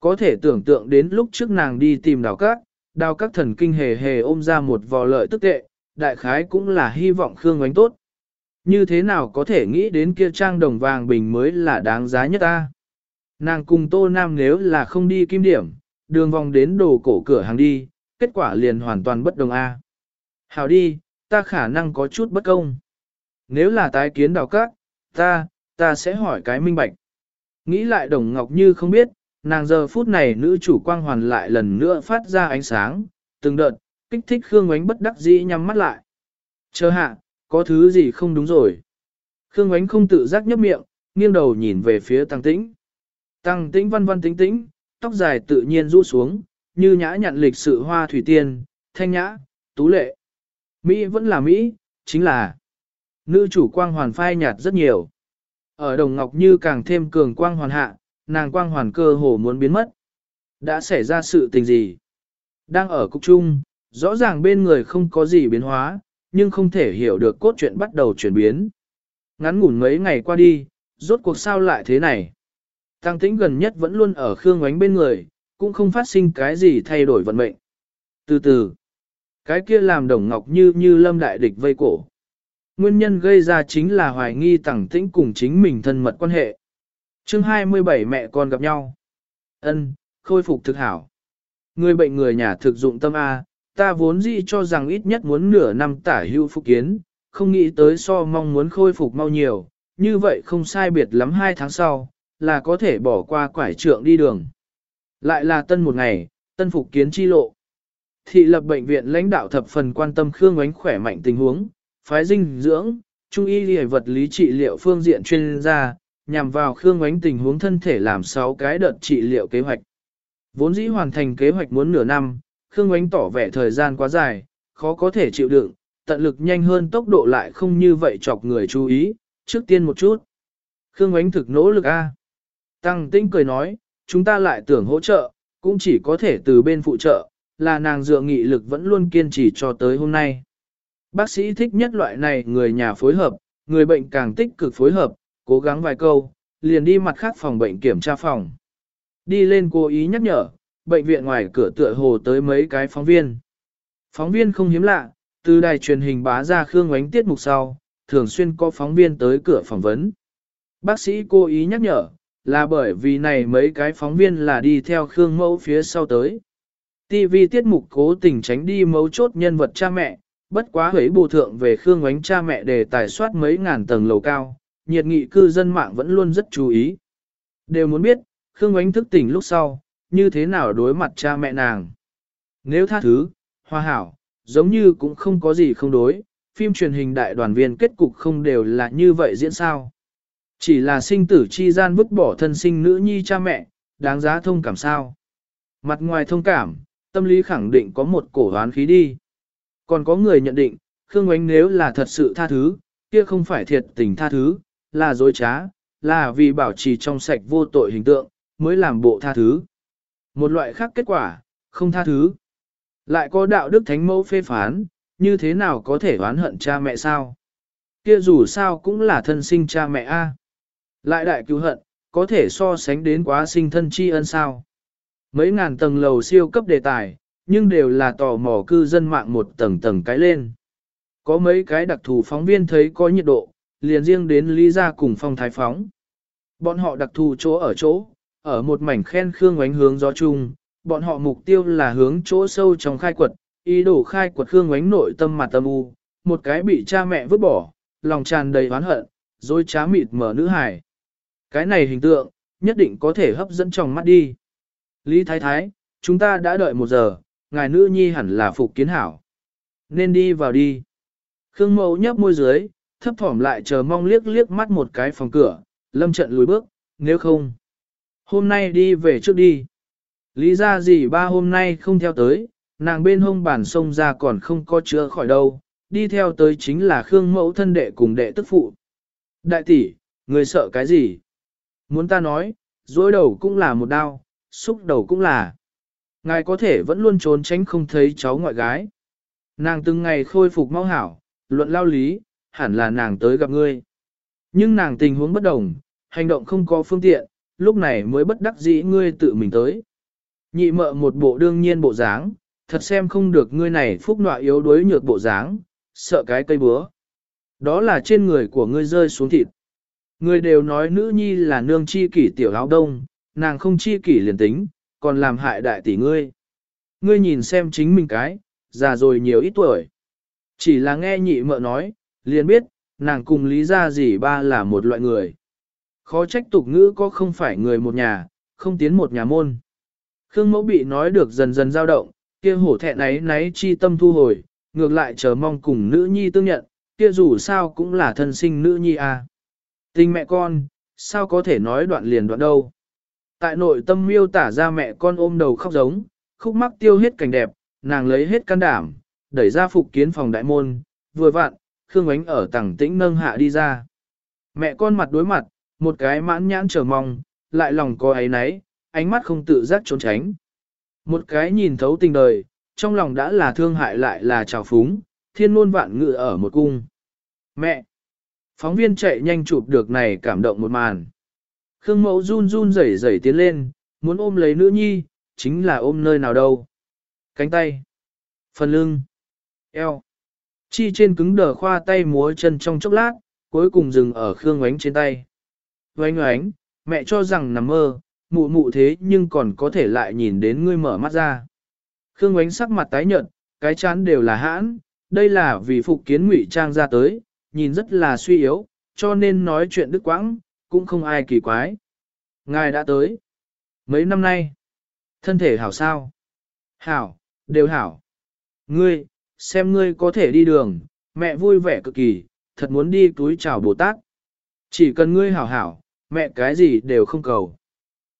Có thể tưởng tượng đến lúc trước nàng đi tìm đào các, đào các thần kinh hề hề ôm ra một vò lợi tức tệ, đại khái cũng là hy vọng Khương Ngoánh tốt. Như thế nào có thể nghĩ đến kia trang đồng vàng bình mới là đáng giá nhất ta? Nàng cùng Tô Nam nếu là không đi kim điểm, đường vòng đến đồ cổ cửa hàng đi, kết quả liền hoàn toàn bất đồng A. Hào đi, ta khả năng có chút bất công. Nếu là tái kiến đào các, ta, ta sẽ hỏi cái minh bạch. Nghĩ lại Đồng Ngọc Như không biết, nàng giờ phút này nữ chủ quang hoàn lại lần nữa phát ra ánh sáng, từng đợt, kích thích Khương Ngoánh bất đắc dĩ nhắm mắt lại. Chờ hạ, có thứ gì không đúng rồi. Khương Ngoánh không tự giác nhấp miệng, nghiêng đầu nhìn về phía Tăng Tĩnh. Tăng Tĩnh văn văn tĩnh tĩnh, tóc dài tự nhiên rũ xuống, như nhã nhặn lịch sự hoa thủy tiên, thanh nhã, tú lệ. Mỹ vẫn là Mỹ, chính là nữ chủ quang hoàn phai nhạt rất nhiều. Ở Đồng Ngọc Như càng thêm cường quang hoàn hạ, nàng quang hoàn cơ hồ muốn biến mất. Đã xảy ra sự tình gì? Đang ở cục trung, rõ ràng bên người không có gì biến hóa, nhưng không thể hiểu được cốt truyện bắt đầu chuyển biến. Ngắn ngủn mấy ngày qua đi, rốt cuộc sao lại thế này? Tăng tĩnh gần nhất vẫn luôn ở Khương Ngoánh bên người, cũng không phát sinh cái gì thay đổi vận mệnh. Từ từ, cái kia làm đồng ngọc như như lâm đại địch vây cổ. Nguyên nhân gây ra chính là hoài nghi tẳng tĩnh cùng chính mình thân mật quan hệ. chương 27 mẹ con gặp nhau. ân khôi phục thực hảo. Người bệnh người nhà thực dụng tâm A, ta vốn dĩ cho rằng ít nhất muốn nửa năm tả hưu phục kiến, không nghĩ tới so mong muốn khôi phục mau nhiều, như vậy không sai biệt lắm hai tháng sau, là có thể bỏ qua quải trượng đi đường. Lại là tân một ngày, tân phục kiến chi lộ. Thị lập bệnh viện lãnh đạo thập phần quan tâm Khương Ngoánh khỏe mạnh tình huống, phái dinh dưỡng, trung y y vật lý trị liệu phương diện chuyên gia, nhằm vào Khương Ngoánh tình huống thân thể làm 6 cái đợt trị liệu kế hoạch. Vốn dĩ hoàn thành kế hoạch muốn nửa năm, Khương Ngoánh tỏ vẻ thời gian quá dài, khó có thể chịu đựng, tận lực nhanh hơn tốc độ lại không như vậy chọc người chú ý, trước tiên một chút. Khương Ngoánh thực nỗ lực A. Tăng Tinh cười nói, chúng ta lại tưởng hỗ trợ, cũng chỉ có thể từ bên phụ trợ, là nàng dựa nghị lực vẫn luôn kiên trì cho tới hôm nay. Bác sĩ thích nhất loại này người nhà phối hợp, người bệnh càng tích cực phối hợp, cố gắng vài câu, liền đi mặt khác phòng bệnh kiểm tra phòng. Đi lên cố ý nhắc nhở, bệnh viện ngoài cửa tựa hồ tới mấy cái phóng viên. Phóng viên không hiếm lạ, từ đài truyền hình bá ra Khương Ngoánh tiết mục sau, thường xuyên có phóng viên tới cửa phỏng vấn. Bác sĩ cố ý nhắc nhở, là bởi vì này mấy cái phóng viên là đi theo Khương Mẫu phía sau tới. TV tiết mục cố tình tránh đi mấu chốt nhân vật cha mẹ, bất quá hấy bù thượng về Khương Ngoánh cha mẹ để tài soát mấy ngàn tầng lầu cao, nhiệt nghị cư dân mạng vẫn luôn rất chú ý. Đều muốn biết, Khương Ngoánh thức tỉnh lúc sau, như thế nào đối mặt cha mẹ nàng. Nếu tha thứ, hoa hảo, giống như cũng không có gì không đối, phim truyền hình đại đoàn viên kết cục không đều là như vậy diễn sao. Chỉ là sinh tử chi gian vứt bỏ thân sinh nữ nhi cha mẹ, đáng giá thông cảm sao. Mặt ngoài thông cảm, tâm lý khẳng định có một cổ hoán khí đi. Còn có người nhận định, Khương Ngoánh nếu là thật sự tha thứ, kia không phải thiệt tình tha thứ, là dối trá, là vì bảo trì trong sạch vô tội hình tượng, mới làm bộ tha thứ. Một loại khác kết quả, không tha thứ. Lại có đạo đức thánh mẫu phê phán, như thế nào có thể oán hận cha mẹ sao? Kia dù sao cũng là thân sinh cha mẹ a. Lại đại cứu hận, có thể so sánh đến quá sinh thân tri ân sao? Mấy ngàn tầng lầu siêu cấp đề tài, nhưng đều là tò mò cư dân mạng một tầng tầng cái lên. Có mấy cái đặc thù phóng viên thấy có nhiệt độ, liền riêng đến Lý Gia cùng phong thái phóng. Bọn họ đặc thù chỗ ở chỗ, ở một mảnh khen khương oánh hướng gió chung, bọn họ mục tiêu là hướng chỗ sâu trong khai quật, ý đồ khai quật khương oánh nội tâm mặt tâm u, một cái bị cha mẹ vứt bỏ, lòng tràn đầy oán hận, rồi trá mịt mở nữ hài. Cái này hình tượng, nhất định có thể hấp dẫn trong mắt đi. Lý Thái Thái, chúng ta đã đợi một giờ, ngài nữ nhi hẳn là phục kiến hảo. Nên đi vào đi. Khương Mẫu nhấp môi dưới, thấp thỏm lại chờ mong liếc liếc mắt một cái phòng cửa, lâm trận lùi bước, nếu không. Hôm nay đi về trước đi. Lý ra gì ba hôm nay không theo tới, nàng bên hông bản sông ra còn không có chữa khỏi đâu, đi theo tới chính là Khương Mẫu thân đệ cùng đệ tức phụ. Đại tỷ, người sợ cái gì? Muốn ta nói, dối đầu cũng là một đau, xúc đầu cũng là. Ngài có thể vẫn luôn trốn tránh không thấy cháu ngoại gái. Nàng từng ngày khôi phục mau hảo, luận lao lý, hẳn là nàng tới gặp ngươi. Nhưng nàng tình huống bất đồng, hành động không có phương tiện, lúc này mới bất đắc dĩ ngươi tự mình tới. Nhị mợ một bộ đương nhiên bộ dáng, thật xem không được ngươi này phúc nọa yếu đuối nhược bộ dáng, sợ cái cây búa. Đó là trên người của ngươi rơi xuống thịt. Người đều nói nữ nhi là nương chi kỷ tiểu áo đông, nàng không chi kỷ liền tính, còn làm hại đại tỷ ngươi. Ngươi nhìn xem chính mình cái, già rồi nhiều ít tuổi. Chỉ là nghe nhị mợ nói, liền biết, nàng cùng lý ra gì ba là một loại người. Khó trách tục ngữ có không phải người một nhà, không tiến một nhà môn. Khương mẫu bị nói được dần dần dao động, kia hổ thẹn ấy náy chi tâm thu hồi, ngược lại chờ mong cùng nữ nhi tương nhận, kia dù sao cũng là thân sinh nữ nhi à. Tình mẹ con, sao có thể nói đoạn liền đoạn đâu. Tại nội tâm miêu tả ra mẹ con ôm đầu khóc giống, khúc mắc tiêu hết cảnh đẹp, nàng lấy hết can đảm, đẩy ra phục kiến phòng đại môn, vừa vặn, Khương Ánh ở tầng tĩnh nâng hạ đi ra. Mẹ con mặt đối mặt, một cái mãn nhãn chờ mong, lại lòng có ấy nấy, ánh mắt không tự giác trốn tránh. Một cái nhìn thấu tình đời, trong lòng đã là thương hại lại là trào phúng, thiên luôn vạn ngự ở một cung. Mẹ! Phóng viên chạy nhanh chụp được này cảm động một màn. Khương mẫu run run rẩy rẩy tiến lên, muốn ôm lấy nữ nhi, chính là ôm nơi nào đâu. Cánh tay, phần lưng, eo. Chi trên cứng đờ khoa tay múa chân trong chốc lát, cuối cùng dừng ở Khương oánh trên tay. Ngoánh ngoánh, mẹ cho rằng nằm mơ, mụ mụ thế nhưng còn có thể lại nhìn đến ngươi mở mắt ra. Khương oánh sắc mặt tái nhợt, cái chán đều là hãn, đây là vì phục kiến ngụy trang ra tới, nhìn rất là suy yếu, cho nên nói chuyện đức quãng, cũng không ai kỳ quái. Ngài đã tới. Mấy năm nay, thân thể hảo sao? Hảo, đều hảo. Ngươi, xem ngươi có thể đi đường, mẹ vui vẻ cực kỳ, thật muốn đi túi chào Bồ Tát. Chỉ cần ngươi hảo hảo, mẹ cái gì đều không cầu.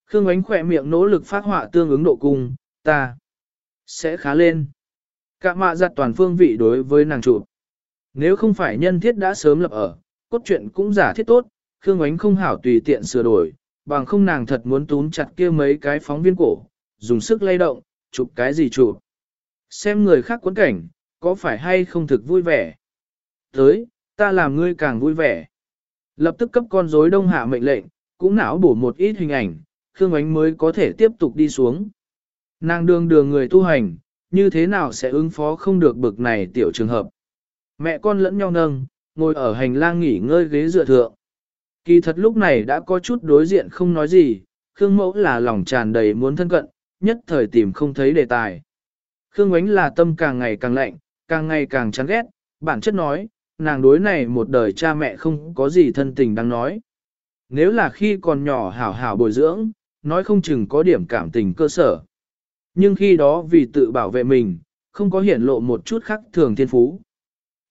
Khương ánh khỏe miệng nỗ lực phát họa tương ứng độ cung, ta sẽ khá lên. Cả mạ giặt toàn phương vị đối với nàng trụ. Nếu không phải nhân thiết đã sớm lập ở, cốt truyện cũng giả thiết tốt, Khương Ánh không hảo tùy tiện sửa đổi, bằng không nàng thật muốn túm chặt kia mấy cái phóng viên cổ, dùng sức lay động, chụp cái gì chụp. Xem người khác quấn cảnh, có phải hay không thực vui vẻ. Tới, ta làm ngươi càng vui vẻ. Lập tức cấp con rối đông hạ mệnh lệnh, cũng não bổ một ít hình ảnh, Khương Ánh mới có thể tiếp tục đi xuống. Nàng đường đường người tu hành, như thế nào sẽ ứng phó không được bực này tiểu trường hợp. Mẹ con lẫn nhau nâng, ngồi ở hành lang nghỉ ngơi ghế dựa thượng. Kỳ thật lúc này đã có chút đối diện không nói gì, Khương Mẫu là lòng tràn đầy muốn thân cận, nhất thời tìm không thấy đề tài. Khương Ngoánh là tâm càng ngày càng lạnh, càng ngày càng chán ghét, bản chất nói, nàng đối này một đời cha mẹ không có gì thân tình đang nói. Nếu là khi còn nhỏ hảo hảo bồi dưỡng, nói không chừng có điểm cảm tình cơ sở. Nhưng khi đó vì tự bảo vệ mình, không có hiển lộ một chút khác thường thiên phú.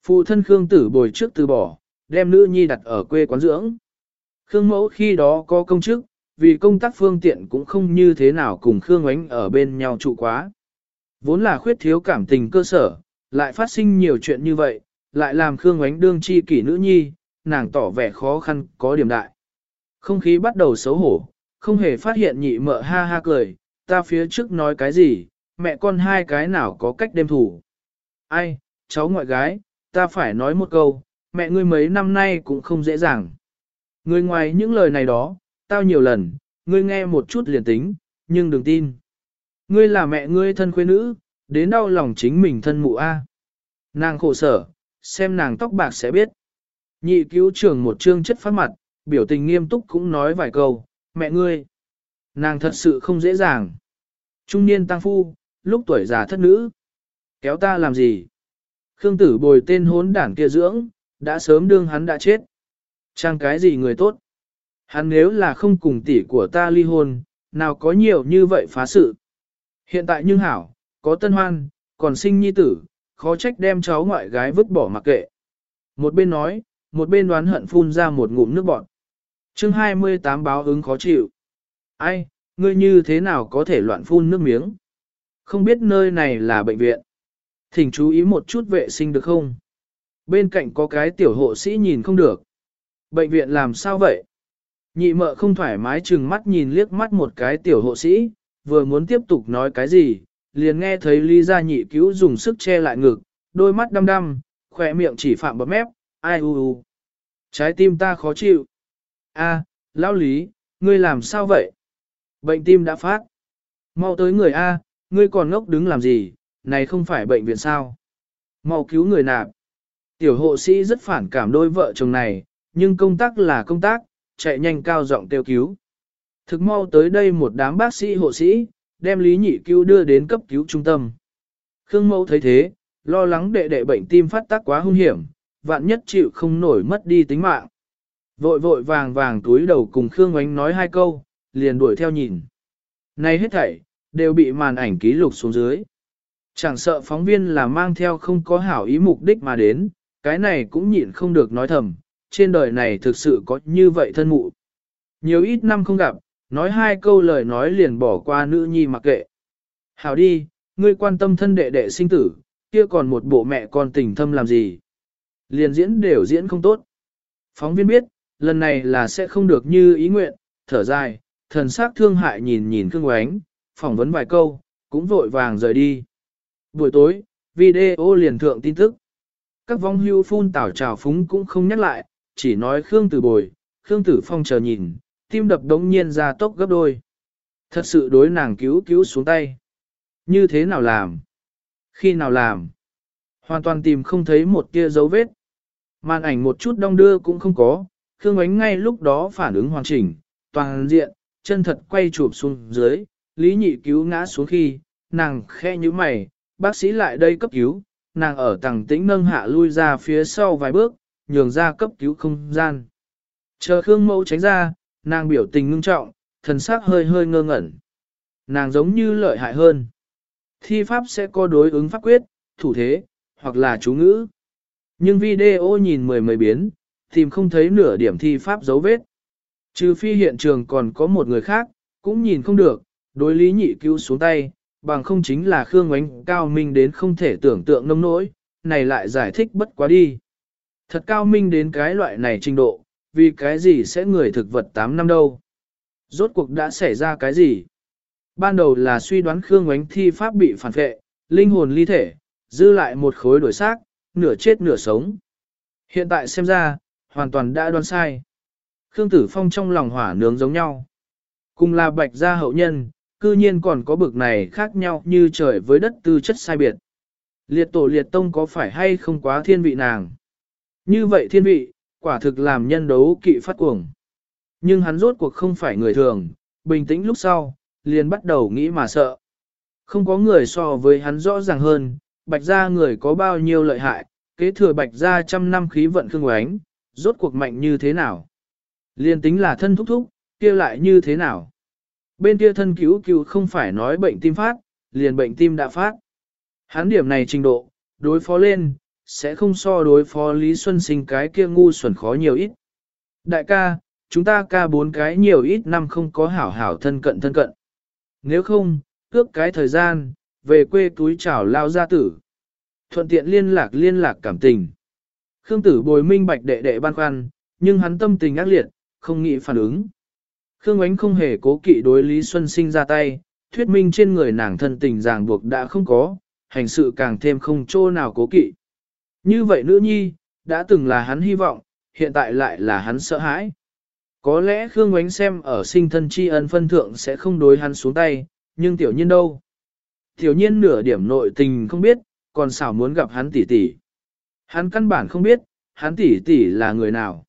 Phụ thân Khương Tử bồi trước từ bỏ, đem nữ nhi đặt ở quê quán dưỡng. Khương mẫu khi đó có công chức, vì công tác phương tiện cũng không như thế nào cùng Khương Ánh ở bên nhau trụ quá. Vốn là khuyết thiếu cảm tình cơ sở, lại phát sinh nhiều chuyện như vậy, lại làm Khương Ánh đương chi kỷ nữ nhi, nàng tỏ vẻ khó khăn có điểm đại. Không khí bắt đầu xấu hổ, không hề phát hiện nhị mợ ha ha cười, ta phía trước nói cái gì, mẹ con hai cái nào có cách đêm thủ. Ai, cháu ngoại gái, ta phải nói một câu, mẹ ngươi mấy năm nay cũng không dễ dàng. Người ngoài những lời này đó, tao nhiều lần, ngươi nghe một chút liền tính, nhưng đừng tin. Ngươi là mẹ ngươi thân khuê nữ, đến đau lòng chính mình thân mụ A. Nàng khổ sở, xem nàng tóc bạc sẽ biết. Nhị cứu trưởng một chương chất phát mặt, biểu tình nghiêm túc cũng nói vài câu, mẹ ngươi. Nàng thật sự không dễ dàng. Trung niên tăng phu, lúc tuổi già thất nữ. Kéo ta làm gì? Khương tử bồi tên hốn đảng kia dưỡng, đã sớm đương hắn đã chết. Trang cái gì người tốt? Hắn nếu là không cùng tỷ của ta ly hôn, nào có nhiều như vậy phá sự. Hiện tại nhưng hảo, có tân hoan, còn sinh nhi tử, khó trách đem cháu ngoại gái vứt bỏ mặc kệ. Một bên nói, một bên đoán hận phun ra một ngụm nước bọt. chương 28 báo ứng khó chịu. Ai, ngươi như thế nào có thể loạn phun nước miếng? Không biết nơi này là bệnh viện. Thỉnh chú ý một chút vệ sinh được không? Bên cạnh có cái tiểu hộ sĩ nhìn không được. Bệnh viện làm sao vậy? Nhị mợ không thoải mái chừng mắt nhìn liếc mắt một cái tiểu hộ sĩ, vừa muốn tiếp tục nói cái gì, liền nghe thấy Lý gia nhị cứu dùng sức che lại ngực, đôi mắt đăm đăm, khỏe miệng chỉ phạm bấm mép, ai u u. Trái tim ta khó chịu. A, lão Lý, ngươi làm sao vậy? Bệnh tim đã phát. Mau tới người A, ngươi còn ngốc đứng làm gì, này không phải bệnh viện sao? Mau cứu người nạp. Tiểu hộ sĩ rất phản cảm đôi vợ chồng này, nhưng công tác là công tác, chạy nhanh cao giọng kêu cứu. Thực mau tới đây một đám bác sĩ hộ sĩ, đem Lý Nhị Cứu đưa đến cấp cứu trung tâm. Khương Mẫu thấy thế, lo lắng đệ đệ bệnh tim phát tác quá hung hiểm, vạn nhất chịu không nổi mất đi tính mạng. Vội vội vàng vàng túi đầu cùng Khương Ngoánh nói hai câu, liền đuổi theo nhìn. Này hết thảy, đều bị màn ảnh ký lục xuống dưới. Chẳng sợ phóng viên là mang theo không có hảo ý mục đích mà đến, cái này cũng nhịn không được nói thầm, trên đời này thực sự có như vậy thân mụ. Nhiều ít năm không gặp, nói hai câu lời nói liền bỏ qua nữ nhi mặc kệ. Hảo đi, ngươi quan tâm thân đệ đệ sinh tử, kia còn một bộ mẹ con tình thâm làm gì. Liền diễn đều diễn không tốt. Phóng viên biết, lần này là sẽ không được như ý nguyện, thở dài, thần sắc thương hại nhìn nhìn Khương Oánh, phỏng vấn vài câu, cũng vội vàng rời đi. Buổi tối, video liền thượng tin tức. Các vong hưu phun tảo trào phúng cũng không nhắc lại, chỉ nói Khương Tử Bồi, Khương Tử Phong chờ nhìn, tim đập đống nhiên ra tốc gấp đôi. Thật sự đối nàng cứu cứu xuống tay. Như thế nào làm? Khi nào làm? Hoàn toàn tìm không thấy một tia dấu vết. Màn ảnh một chút đong đưa cũng không có, Khương Ánh ngay lúc đó phản ứng hoàn chỉnh, toàn diện, chân thật quay chụp xuống dưới, Lý Nhị cứu ngã xuống khi, nàng khe như mày, bác sĩ lại đây cấp cứu, nàng ở tầng tĩnh nâng hạ lui ra phía sau vài bước, nhường ra cấp cứu không gian. Chờ Khương Mẫu tránh ra, nàng biểu tình ngưng trọng, thần sắc hơi hơi ngơ ngẩn. Nàng giống như lợi hại hơn. Thi pháp sẽ có đối ứng pháp quyết, thủ thế, hoặc là chú ngữ. Nhưng video nhìn mười mười biến, tìm không thấy nửa điểm thi pháp dấu vết. Trừ phi hiện trường còn có một người khác, cũng nhìn không được, đối lý nhị cứu xuống tay, bằng không chính là Khương Ngoánh cao minh đến không thể tưởng tượng nông nỗi, này lại giải thích bất quá đi. Thật cao minh đến cái loại này trình độ, vì cái gì sẽ người thực vật 8 năm đâu. Rốt cuộc đã xảy ra cái gì? Ban đầu là suy đoán Khương Ngoánh thi pháp bị phản vệ, linh hồn ly thể, dư lại một khối đổi xác, nửa chết nửa sống. Hiện tại xem ra, hoàn toàn đã đoán sai. Khương Tử Phong trong lòng hỏa nướng giống nhau. Cùng là bạch gia hậu nhân, cư nhiên còn có bực này khác nhau như trời với đất tư chất sai biệt. Liệt tổ liệt tông có phải hay không quá thiên vị nàng? Như vậy thiên vị, quả thực làm nhân đấu kỵ phát cuồng. Nhưng hắn rốt cuộc không phải người thường, bình tĩnh lúc sau, liền bắt đầu nghĩ mà sợ. Không có người so với hắn rõ ràng hơn, bạch gia người có bao nhiêu lợi hại, kế thừa bạch gia trăm năm khí vận khương oánh, rốt cuộc mạnh như thế nào. Liên tính là thân thúc thúc, kia lại như thế nào. Bên kia thân cứu cứu không phải nói bệnh tim phát, liền bệnh tim đã phát. Hắn điểm này trình độ, đối phó lên, sẽ không so đối phó Lý Xuân Sinh cái kia ngu xuẩn khó nhiều ít. Đại ca, chúng ta ca bốn cái nhiều ít năm không có hảo hảo thân cận thân cận. Nếu không, cướp cái thời gian, về quê túi chảo lao gia tử. Thuận tiện liên lạc liên lạc cảm tình. Khương tử bồi minh bạch đệ đệ ban khoăn, nhưng hắn tâm tình ác liệt, không nghĩ phản ứng. Khương ánh không hề cố kỵ đối Lý Xuân Sinh ra tay, thuyết minh trên người nàng thân tình ràng buộc đã không có, hành sự càng thêm không chỗ nào cố kỵ. Như vậy nữ nhi, đã từng là hắn hy vọng, hiện tại lại là hắn sợ hãi. Có lẽ Khương Ngoánh xem ở sinh thân tri ân phân thượng sẽ không đối hắn xuống tay, nhưng tiểu nhiên đâu? Tiểu nhiên nửa điểm nội tình không biết, còn xảo muốn gặp hắn tỷ tỷ. Hắn căn bản không biết, hắn tỷ tỷ là người nào.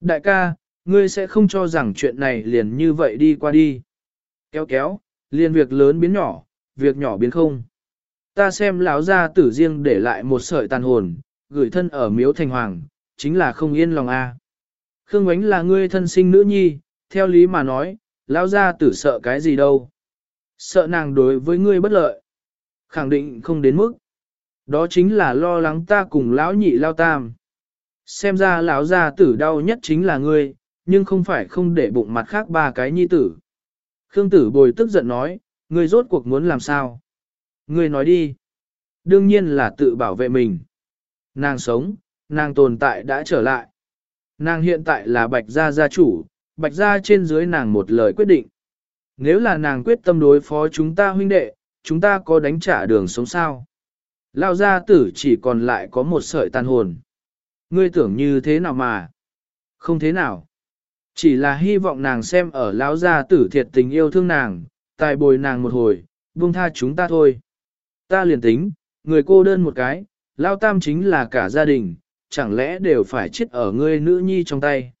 Đại ca, ngươi sẽ không cho rằng chuyện này liền như vậy đi qua đi. Kéo kéo, liền việc lớn biến nhỏ, việc nhỏ biến không. Ta xem lão gia tử riêng để lại một sợi tàn hồn, gửi thân ở miếu thành hoàng, chính là không yên lòng a. Khương Ngoánh là ngươi thân sinh nữ nhi, theo lý mà nói, lão gia tử sợ cái gì đâu. Sợ nàng đối với ngươi bất lợi. Khẳng định không đến mức. Đó chính là lo lắng ta cùng lão nhị lao tam. Xem ra lão gia tử đau nhất chính là ngươi, nhưng không phải không để bụng mặt khác ba cái nhi tử. Khương tử bồi tức giận nói, ngươi rốt cuộc muốn làm sao? Ngươi nói đi. Đương nhiên là tự bảo vệ mình. Nàng sống, nàng tồn tại đã trở lại. Nàng hiện tại là bạch gia gia chủ, bạch gia trên dưới nàng một lời quyết định. Nếu là nàng quyết tâm đối phó chúng ta huynh đệ, chúng ta có đánh trả đường sống sao? Lao gia tử chỉ còn lại có một sợi tàn hồn. Ngươi tưởng như thế nào mà? Không thế nào. Chỉ là hy vọng nàng xem ở lão gia tử thiệt tình yêu thương nàng, tài bồi nàng một hồi, buông tha chúng ta thôi. Ta liền tính, người cô đơn một cái, lao tam chính là cả gia đình, chẳng lẽ đều phải chết ở ngươi nữ nhi trong tay.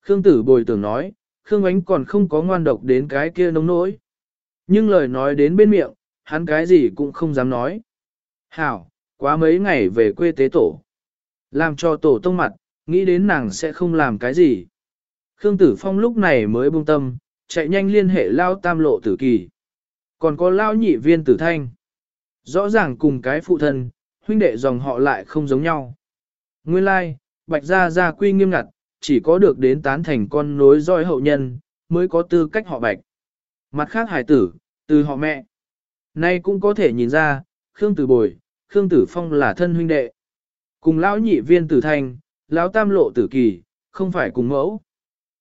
Khương tử bồi tưởng nói, Khương ánh còn không có ngoan độc đến cái kia nông nỗi. Nhưng lời nói đến bên miệng, hắn cái gì cũng không dám nói. Hảo, quá mấy ngày về quê tế tổ. Làm cho tổ tông mặt, nghĩ đến nàng sẽ không làm cái gì. Khương Tử Phong lúc này mới buông tâm, chạy nhanh liên hệ lao tam lộ tử kỳ. Còn có lao nhị viên tử thanh. Rõ ràng cùng cái phụ thân, huynh đệ dòng họ lại không giống nhau. Nguyên lai, like, bạch gia gia quy nghiêm ngặt, chỉ có được đến tán thành con nối dõi hậu nhân, mới có tư cách họ bạch. Mặt khác hải tử, từ họ mẹ. Nay cũng có thể nhìn ra, Khương Tử Bồi, Khương Tử Phong là thân huynh đệ. Cùng lão nhị viên tử thanh, lão tam lộ tử kỳ, không phải cùng mẫu.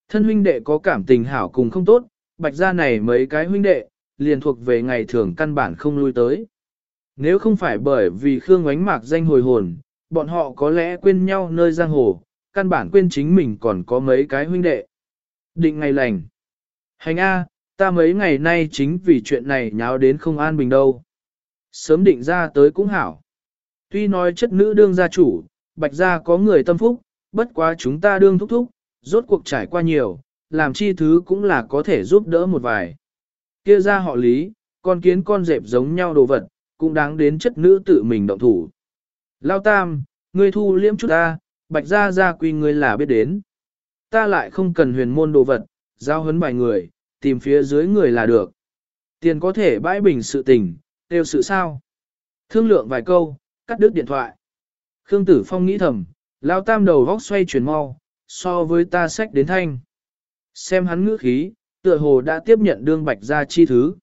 Thân huynh đệ có cảm tình hảo cùng không tốt, bạch gia này mấy cái huynh đệ, liền thuộc về ngày thường căn bản không lui tới. Nếu không phải bởi vì Khương Ngoánh Mạc danh hồi hồn, bọn họ có lẽ quên nhau nơi giang hồ, căn bản quên chính mình còn có mấy cái huynh đệ. Định ngày lành. Hành A, ta mấy ngày nay chính vì chuyện này nháo đến không an bình đâu. Sớm định ra tới cũng hảo. Tuy nói chất nữ đương gia chủ, bạch gia có người tâm phúc, bất quá chúng ta đương thúc thúc, rốt cuộc trải qua nhiều, làm chi thứ cũng là có thể giúp đỡ một vài. Kia ra họ lý, con kiến con dẹp giống nhau đồ vật, cũng đáng đến chất nữ tự mình động thủ. Lao tam, ngươi thu liễm chút ta, bạch gia gia quy ngươi là biết đến. Ta lại không cần huyền môn đồ vật, giao hấn bài người, tìm phía dưới người là được. Tiền có thể bãi bình sự tình, tiêu sự sao. Thương lượng vài câu, cắt đứt điện thoại. Khương Tử Phong nghĩ thầm, Lao tam đầu vóc xoay chuyển mau, so với ta sách đến thanh. Xem hắn ngữ khí, tựa hồ đã tiếp nhận đương bạch gia chi thứ.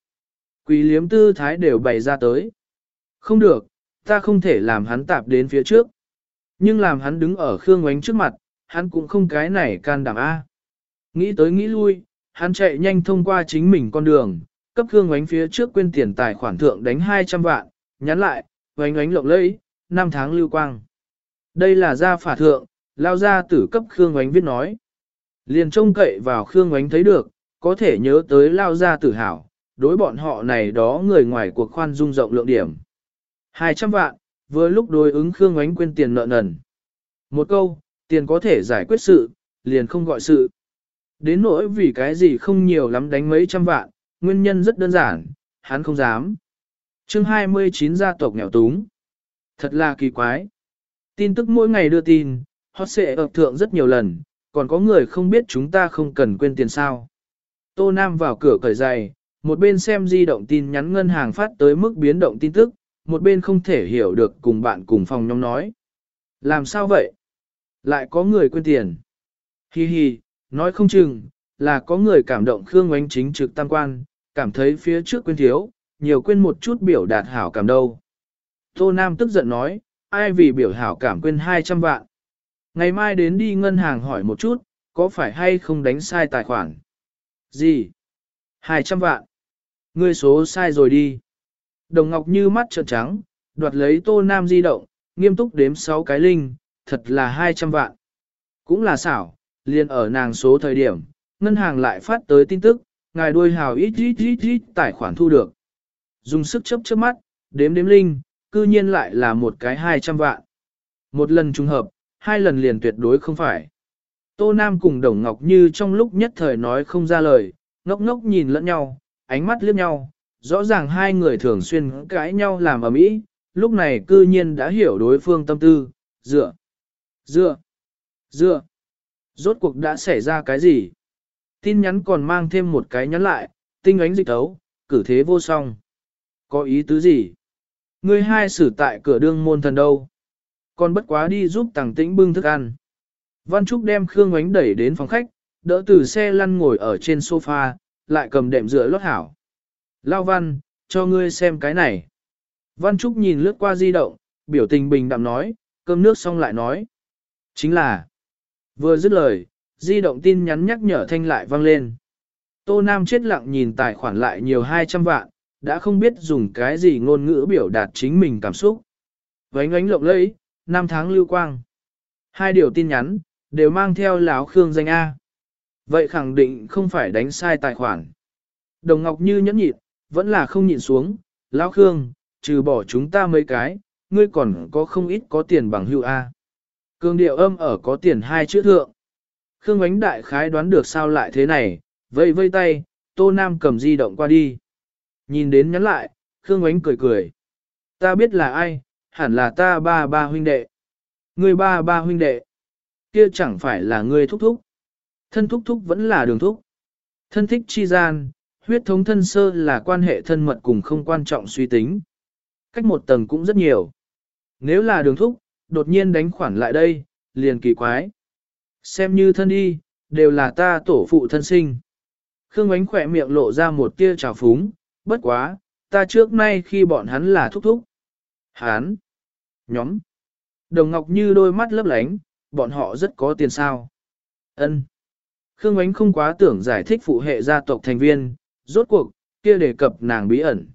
Quỷ liếm tư thái đều bày ra tới. Không được, ta không thể làm hắn tạp đến phía trước. Nhưng làm hắn đứng ở Khương Ngoánh trước mặt, hắn cũng không cái này can đảm A. Nghĩ tới nghĩ lui, hắn chạy nhanh thông qua chính mình con đường, cấp Khương Ngoánh phía trước quên tiền tài khoản thượng đánh 200 vạn, nhắn lại, Ngoánh Ngoánh lộng lẫy, 5 tháng lưu quang. Đây là gia phả thượng, lao gia tử cấp Khương Ngoánh viết nói. Liền trông cậy vào Khương Ngoánh thấy được, có thể nhớ tới lao gia tử hảo, đối bọn họ này đó người ngoài cuộc khoan dung rộng lượng điểm. 200 vạn, vừa lúc đối ứng Khương Ngoánh quên tiền nợ nần. Một câu, tiền có thể giải quyết sự, liền không gọi sự. Đến nỗi vì cái gì không nhiều lắm đánh mấy trăm vạn, nguyên nhân rất đơn giản, hắn không dám. chương 29 gia tộc nghèo túng. Thật là kỳ quái. Tin tức mỗi ngày đưa tin, hot sẽ ập thượng rất nhiều lần, còn có người không biết chúng ta không cần quên tiền sao. Tô Nam vào cửa cởi giày, một bên xem di động tin nhắn ngân hàng phát tới mức biến động tin tức, một bên không thể hiểu được cùng bạn cùng phòng nhóm nói. Làm sao vậy? Lại có người quên tiền. Hi hi, nói không chừng, là có người cảm động Khương Ngoánh chính trực tam quan, cảm thấy phía trước quên thiếu, nhiều quên một chút biểu đạt hảo cảm đâu. Tô Nam tức giận nói, ai vì biểu hảo cảm quên 200 vạn. Ngày mai đến đi ngân hàng hỏi một chút, có phải hay không đánh sai tài khoản? Gì? 200 vạn. Ngươi số sai rồi đi. Đồng Ngọc như mắt trợn trắng, đoạt lấy Tô Nam di động, nghiêm túc đếm 6 cái linh, thật là 200 vạn. Cũng là xảo, liền ở nàng số thời điểm, ngân hàng lại phát tới tin tức, ngài đuôi hào ít ít ít ít tài khoản thu được. Dùng sức chấp chớp mắt, đếm đếm linh, cư nhiên lại là một cái 200 vạn. Một lần trùng hợp, hai lần liền tuyệt đối không phải. Tô Nam cùng Đồng Ngọc Như trong lúc nhất thời nói không ra lời, ngốc ngốc nhìn lẫn nhau, ánh mắt liếc nhau, rõ ràng hai người thường xuyên cãi nhau làm ở mỹ, lúc này cư nhiên đã hiểu đối phương tâm tư, dựa, dựa, dựa. Rốt cuộc đã xảy ra cái gì? Tin nhắn còn mang thêm một cái nhắn lại, tinh ánh dịch tấu, cử thế vô song. Có ý tứ gì? Ngươi hai xử tại cửa đương môn thần đâu? Còn bất quá đi giúp tàng tĩnh bưng thức ăn. Văn Trúc đem Khương Ngoánh đẩy đến phòng khách, đỡ từ xe lăn ngồi ở trên sofa, lại cầm đệm dựa lót hảo. Lao Văn, cho ngươi xem cái này. Văn Trúc nhìn lướt qua di động, biểu tình bình đạm nói, cơm nước xong lại nói. Chính là, vừa dứt lời, di động tin nhắn nhắc nhở thanh lại vang lên. Tô Nam chết lặng nhìn tài khoản lại nhiều 200 vạn, đã không biết dùng cái gì ngôn ngữ biểu đạt chính mình cảm xúc. Vánh ánh lộng lẫy, năm tháng lưu quang. Hai điều tin nhắn, đều mang theo láo Khương danh A. Vậy khẳng định không phải đánh sai tài khoản. Đồng Ngọc Như nhẫn nhịn, vẫn là không nhịn xuống, lão Khương, trừ bỏ chúng ta mấy cái, ngươi còn có không ít có tiền bằng hưu A. Cương điệu âm ở có tiền hai chữ thượng. Khương ánh đại khái đoán được sao lại thế này, vây vây tay, Tô Nam cầm di động qua đi. Nhìn đến nhắn lại, Khương ánh cười cười. Ta biết là ai, hẳn là ta ba ba huynh đệ. Ngươi ba ba huynh đệ. Kia chẳng phải là ngươi thúc thúc. Thân thúc thúc vẫn là đường thúc. Thân thích chi gian, huyết thống thân sơ là quan hệ thân mật cùng không quan trọng suy tính. Cách một tầng cũng rất nhiều. Nếu là đường thúc, đột nhiên đánh khoản lại đây, liền kỳ quái. Xem như thân đi, đều là ta tổ phụ thân sinh. Khương ánh khỏe miệng lộ ra một tia trào phúng, bất quá, ta trước nay khi bọn hắn là thúc thúc. Hán, nhóm, đồng ngọc như đôi mắt lấp lánh, bọn họ rất có tiền sao. Ân. Khương ánh không quá tưởng giải thích phụ hệ gia tộc thành viên, rốt cuộc, kia đề cập nàng bí ẩn.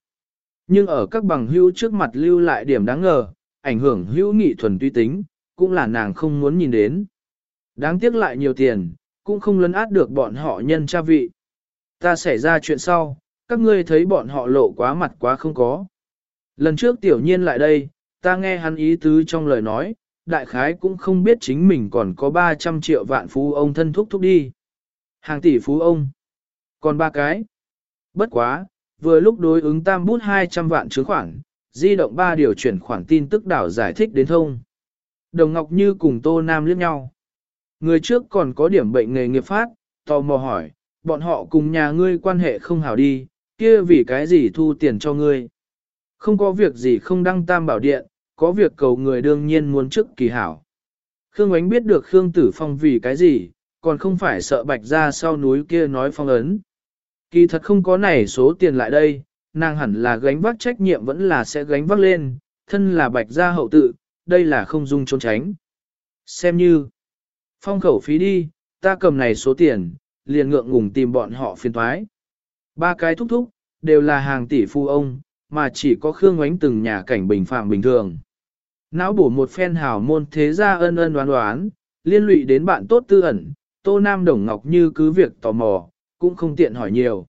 Nhưng ở các bằng hữu trước mặt lưu lại điểm đáng ngờ, ảnh hưởng hữu nghị thuần tuy tính, cũng là nàng không muốn nhìn đến. Đáng tiếc lại nhiều tiền, cũng không lấn át được bọn họ nhân cha vị. Ta xảy ra chuyện sau, các ngươi thấy bọn họ lộ quá mặt quá không có. Lần trước tiểu nhiên lại đây, ta nghe hắn ý tứ trong lời nói, đại khái cũng không biết chính mình còn có 300 triệu vạn phú ông thân thúc thúc đi. Hàng tỷ phú ông. Còn ba cái. Bất quá, vừa lúc đối ứng tam bút 200 vạn chứng khoản, di động ba điều chuyển khoản tin tức đảo giải thích đến thông. Đồng Ngọc Như cùng Tô Nam liếc nhau. Người trước còn có điểm bệnh nghề nghiệp phát, tò mò hỏi, bọn họ cùng nhà ngươi quan hệ không hảo đi, kia vì cái gì thu tiền cho ngươi. Không có việc gì không đăng tam bảo điện, có việc cầu người đương nhiên muốn trước kỳ hảo. Khương Ánh biết được Khương Tử Phong vì cái gì, còn không phải sợ bạch ra sau núi kia nói phong ấn. Kỳ thật không có này số tiền lại đây, nàng hẳn là gánh vác trách nhiệm vẫn là sẽ gánh vác lên, thân là bạch gia hậu tự, đây là không dung trốn tránh. Xem như, phong khẩu phí đi, ta cầm này số tiền, liền ngượng ngùng tìm bọn họ phiền thoái. Ba cái thúc thúc, đều là hàng tỷ phu ông, mà chỉ có Khương Ngoánh từng nhà cảnh bình phạm bình thường. Não bổ một phen hào môn thế gia ân ân đoán đoán, liên lụy đến bạn tốt tư ẩn, Tô Nam Đồng Ngọc như cứ việc tò mò, cũng không tiện hỏi nhiều.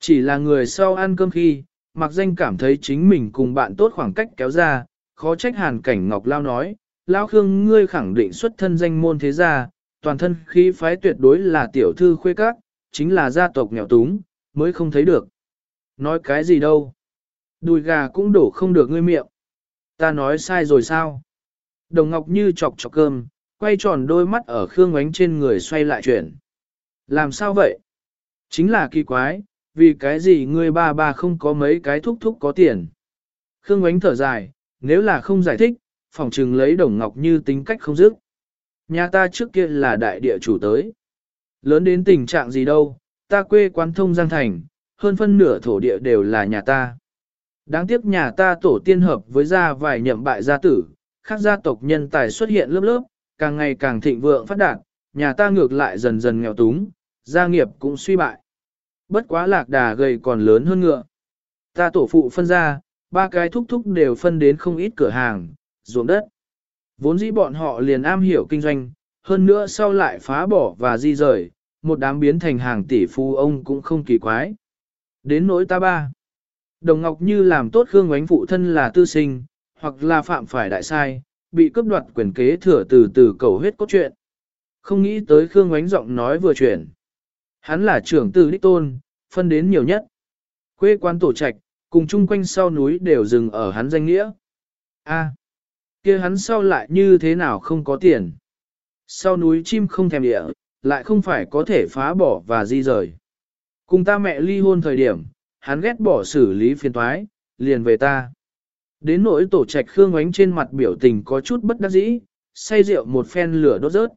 Chỉ là người sau ăn cơm khi, mặc danh cảm thấy chính mình cùng bạn tốt khoảng cách kéo ra, khó trách hàn cảnh Ngọc Lao nói, Lao Khương ngươi khẳng định xuất thân danh môn thế gia, toàn thân khí phái tuyệt đối là tiểu thư khuê các, chính là gia tộc nghèo túng, mới không thấy được. Nói cái gì đâu? Đùi gà cũng đổ không được ngươi miệng. Ta nói sai rồi sao? Đồng Ngọc như chọc chọc cơm, quay tròn đôi mắt ở Khương Ngoánh trên người xoay lại chuyển. Làm sao vậy? Chính là kỳ quái, vì cái gì ngươi ba ba không có mấy cái thúc thúc có tiền. Khương Ngoánh thở dài, nếu là không giải thích, phòng trừng lấy Đồng Ngọc như tính cách không dứt. Nhà ta trước kia là đại địa chủ tới. Lớn đến tình trạng gì đâu, ta quê quán thông Giang Thành, hơn phân nửa thổ địa đều là nhà ta. Đáng tiếc nhà ta tổ tiên hợp với gia vài nhậm bại gia tử, khác gia tộc nhân tài xuất hiện lớp lớp, càng ngày càng thịnh vượng phát đạt, nhà ta ngược lại dần dần nghèo túng, gia nghiệp cũng suy bại. Bất quá lạc đà gầy còn lớn hơn ngựa. Ta tổ phụ phân ra, ba cái thúc thúc đều phân đến không ít cửa hàng, ruộng đất. Vốn dĩ bọn họ liền am hiểu kinh doanh, hơn nữa sau lại phá bỏ và di rời, một đám biến thành hàng tỷ phu ông cũng không kỳ quái. Đến nỗi ta ba. Đồng Ngọc Như làm tốt Khương Ngoánh phụ thân là tư sinh, hoặc là phạm phải đại sai, bị cướp đoạt quyền kế thừa từ từ cầu huyết cốt truyện. Không nghĩ tới Khương Ngoánh giọng nói vừa chuyển. Hắn là trưởng tử đích tôn, phân đến nhiều nhất. Quê quán tổ trạch, cùng chung quanh sau núi đều dừng ở hắn danh nghĩa. A, kia hắn sau lại như thế nào không có tiền. Sau núi chim không thèm địa, lại không phải có thể phá bỏ và di rời. Cùng ta mẹ ly hôn thời điểm, hắn ghét bỏ xử lý phiền toái, liền về ta. Đến nỗi tổ trạch khương ánh trên mặt biểu tình có chút bất đắc dĩ, say rượu một phen lửa đốt rớt.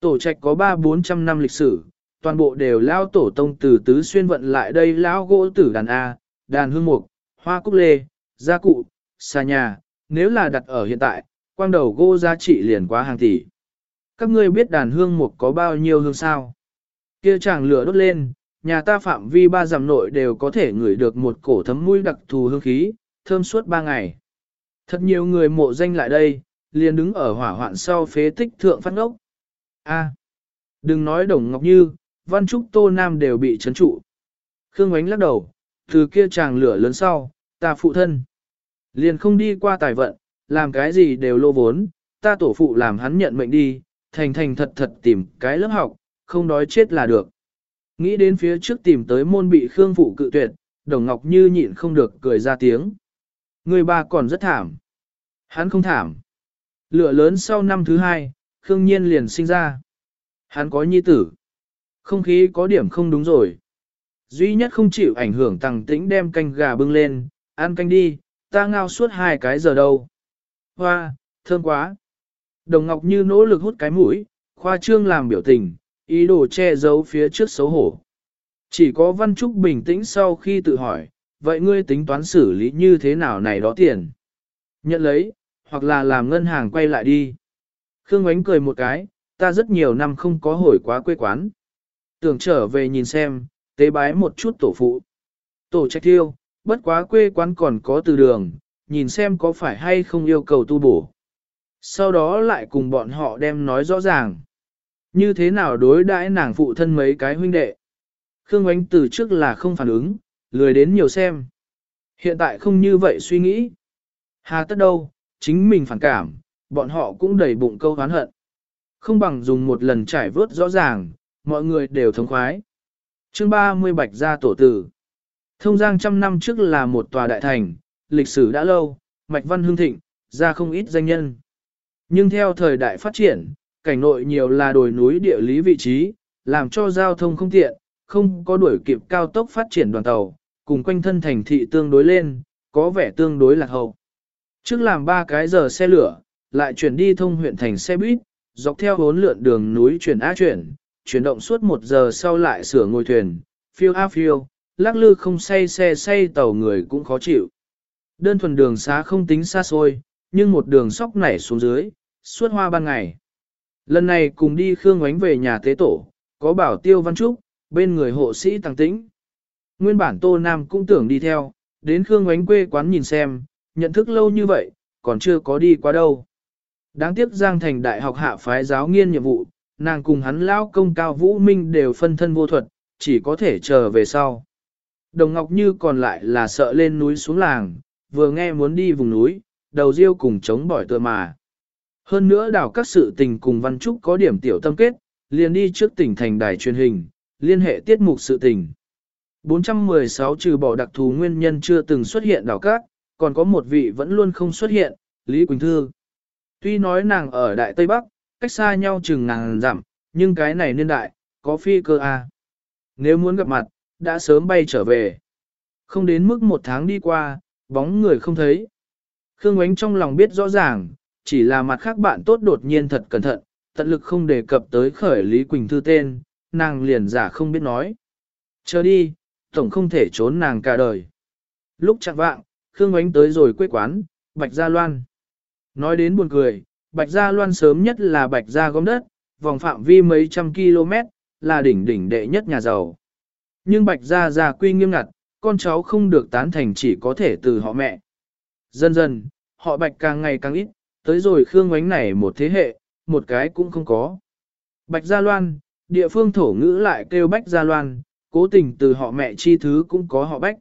Tổ trạch có 3-400 năm lịch sử, toàn bộ đều lao tổ tông từ tứ xuyên vận lại đây lao gỗ tử đàn A, đàn hương mục, hoa cúc lê, gia cụ, xa nhà, nếu là đặt ở hiện tại, quang đầu gỗ giá trị liền quá hàng tỷ. Các ngươi biết đàn hương mục có bao nhiêu hương sao? Kia chàng lửa đốt lên, nhà ta phạm vi ba dặm nội đều có thể ngửi được một cổ thấm mũi đặc thù hương khí, thơm suốt ba ngày. Thật nhiều người mộ danh lại đây, liền đứng ở hỏa hoạn sau phế tích thượng phát ngốc. A, đừng nói Đồng Ngọc Như, Văn Trúc Tô Nam đều bị chấn trụ. Khương Ngoánh lắc đầu, từ kia chàng lửa lớn sau, ta phụ thân. Liền không đi qua tài vận, làm cái gì đều lô vốn, ta tổ phụ làm hắn nhận mệnh đi, thành thành thật thật tìm cái lớp học, không đói chết là được. Nghĩ đến phía trước tìm tới môn bị Khương phụ cự tuyệt, Đồng Ngọc Như nhịn không được cười ra tiếng. Người ba còn rất thảm. Hắn không thảm. Lửa lớn sau năm thứ hai, Khương Nhiên liền sinh ra. Hắn có nhi tử. Không khí có điểm không đúng rồi. Duy nhất không chịu ảnh hưởng tăng tĩnh đem canh gà bưng lên, ăn canh đi, ta ngao suốt hai cái giờ đâu. Hoa, thơm quá. Đồng Ngọc Như nỗ lực hút cái mũi, khoa trương làm biểu tình, ý đồ che giấu phía trước xấu hổ. Chỉ có Văn Trúc bình tĩnh sau khi tự hỏi, vậy ngươi tính toán xử lý như thế nào này đó tiền? Nhận lấy, hoặc là làm ngân hàng quay lại đi. Khương Ánh cười một cái, ta rất nhiều năm không có hồi quá quê quán. Tưởng trở về nhìn xem, tế bái một chút tổ phụ. Tổ trạch thiêu, bất quá quê quán còn có từ đường, nhìn xem có phải hay không yêu cầu tu bổ. Sau đó lại cùng bọn họ đem nói rõ ràng. Như thế nào đối đãi nàng phụ thân mấy cái huynh đệ. Khương Ánh từ trước là không phản ứng, lười đến nhiều xem. Hiện tại không như vậy suy nghĩ. Hà tất đâu, chính mình phản cảm, bọn họ cũng đầy bụng câu hán hận. Không bằng dùng một lần trải vớt rõ ràng, mọi người đều thống khoái. chương 30 Bạch Gia Tổ Tử Thông Giang trăm năm trước là một tòa đại thành, lịch sử đã lâu, mạch văn hương thịnh, ra không ít danh nhân. Nhưng theo thời đại phát triển, cảnh nội nhiều là đồi núi địa lý vị trí, làm cho giao thông không tiện, không có đuổi kịp cao tốc phát triển đoàn tàu, cùng quanh thân thành thị tương đối lên, có vẻ tương đối lạc hậu. Trước làm 3 cái giờ xe lửa, lại chuyển đi thông huyện thành xe buýt, dọc theo bốn lượn đường núi chuyển á chuyển, chuyển động suốt một giờ sau lại sửa ngồi thuyền, phiêu a phiêu, lắc lư không say xe say tàu người cũng khó chịu. Đơn thuần đường xá không tính xa xôi, nhưng một đường sóc nảy xuống dưới, suốt hoa ban ngày. Lần này cùng đi Khương Ngoánh về nhà tế tổ, có bảo tiêu văn trúc, bên người hộ sĩ tăng tĩnh. Nguyên bản Tô Nam cũng tưởng đi theo, đến Khương Ngoánh quê quán nhìn xem, nhận thức lâu như vậy, còn chưa có đi qua đâu. Đáng tiếc Giang Thành Đại học hạ phái giáo nghiên nhiệm vụ, nàng cùng hắn lao công cao vũ minh đều phân thân vô thuật, chỉ có thể chờ về sau. Đồng Ngọc Như còn lại là sợ lên núi xuống làng, vừa nghe muốn đi vùng núi, đầu riêu cùng chống bỏi tựa mà. Hơn nữa đảo các sự tình cùng Văn Trúc có điểm tiểu tâm kết, liền đi trước tỉnh thành đài truyền hình, liên hệ tiết mục sự tình. 416 trừ bỏ đặc thù nguyên nhân chưa từng xuất hiện đảo các, còn có một vị vẫn luôn không xuất hiện, Lý Quỳnh Thư. Tuy nói nàng ở Đại Tây Bắc, cách xa nhau chừng ngàn dặm, nhưng cái này niên đại, có phi cơ A. Nếu muốn gặp mặt, đã sớm bay trở về. Không đến mức một tháng đi qua, bóng người không thấy. Khương Ngoánh trong lòng biết rõ ràng, chỉ là mặt khác bạn tốt đột nhiên thật cẩn thận, tận lực không đề cập tới khởi Lý Quỳnh Thư tên, nàng liền giả không biết nói. Chờ đi, tổng không thể trốn nàng cả đời. Lúc chạng vạng, Khương Ngoánh tới rồi quê quán, Bạch Gia Loan. Nói đến buồn cười, Bạch Gia Loan sớm nhất là Bạch Gia gom đất, vòng phạm vi mấy trăm km, là đỉnh đỉnh đệ nhất nhà giàu. Nhưng Bạch Gia Gia quy nghiêm ngặt, con cháu không được tán thành chỉ có thể từ họ mẹ. Dần dần, họ Bạch càng ngày càng ít, tới rồi Khương Ngoánh này một thế hệ, một cái cũng không có. Bạch Gia Loan, địa phương thổ ngữ lại kêu bách Gia Loan, cố tình từ họ mẹ chi thứ cũng có họ Bách.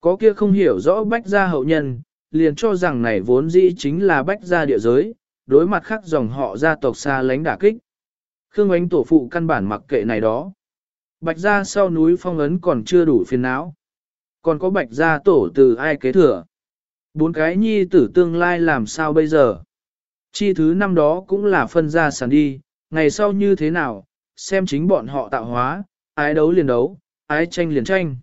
Có kia không hiểu rõ Bách Gia hậu nhân, liền cho rằng này vốn dĩ chính là Bách Gia địa giới, đối mặt khác dòng họ gia tộc xa lánh đả kích. Khương Ánh tổ phụ căn bản mặc kệ này đó. Bạch Gia sau núi phong ấn còn chưa đủ phiền não. Còn có Bạch Gia tổ từ ai kế thừa. Bốn cái nhi tử tương lai làm sao bây giờ? Chi thứ năm đó cũng là phân ra sàn đi, ngày sau như thế nào, xem chính bọn họ tạo hóa, ái đấu liền đấu, ái tranh liền tranh.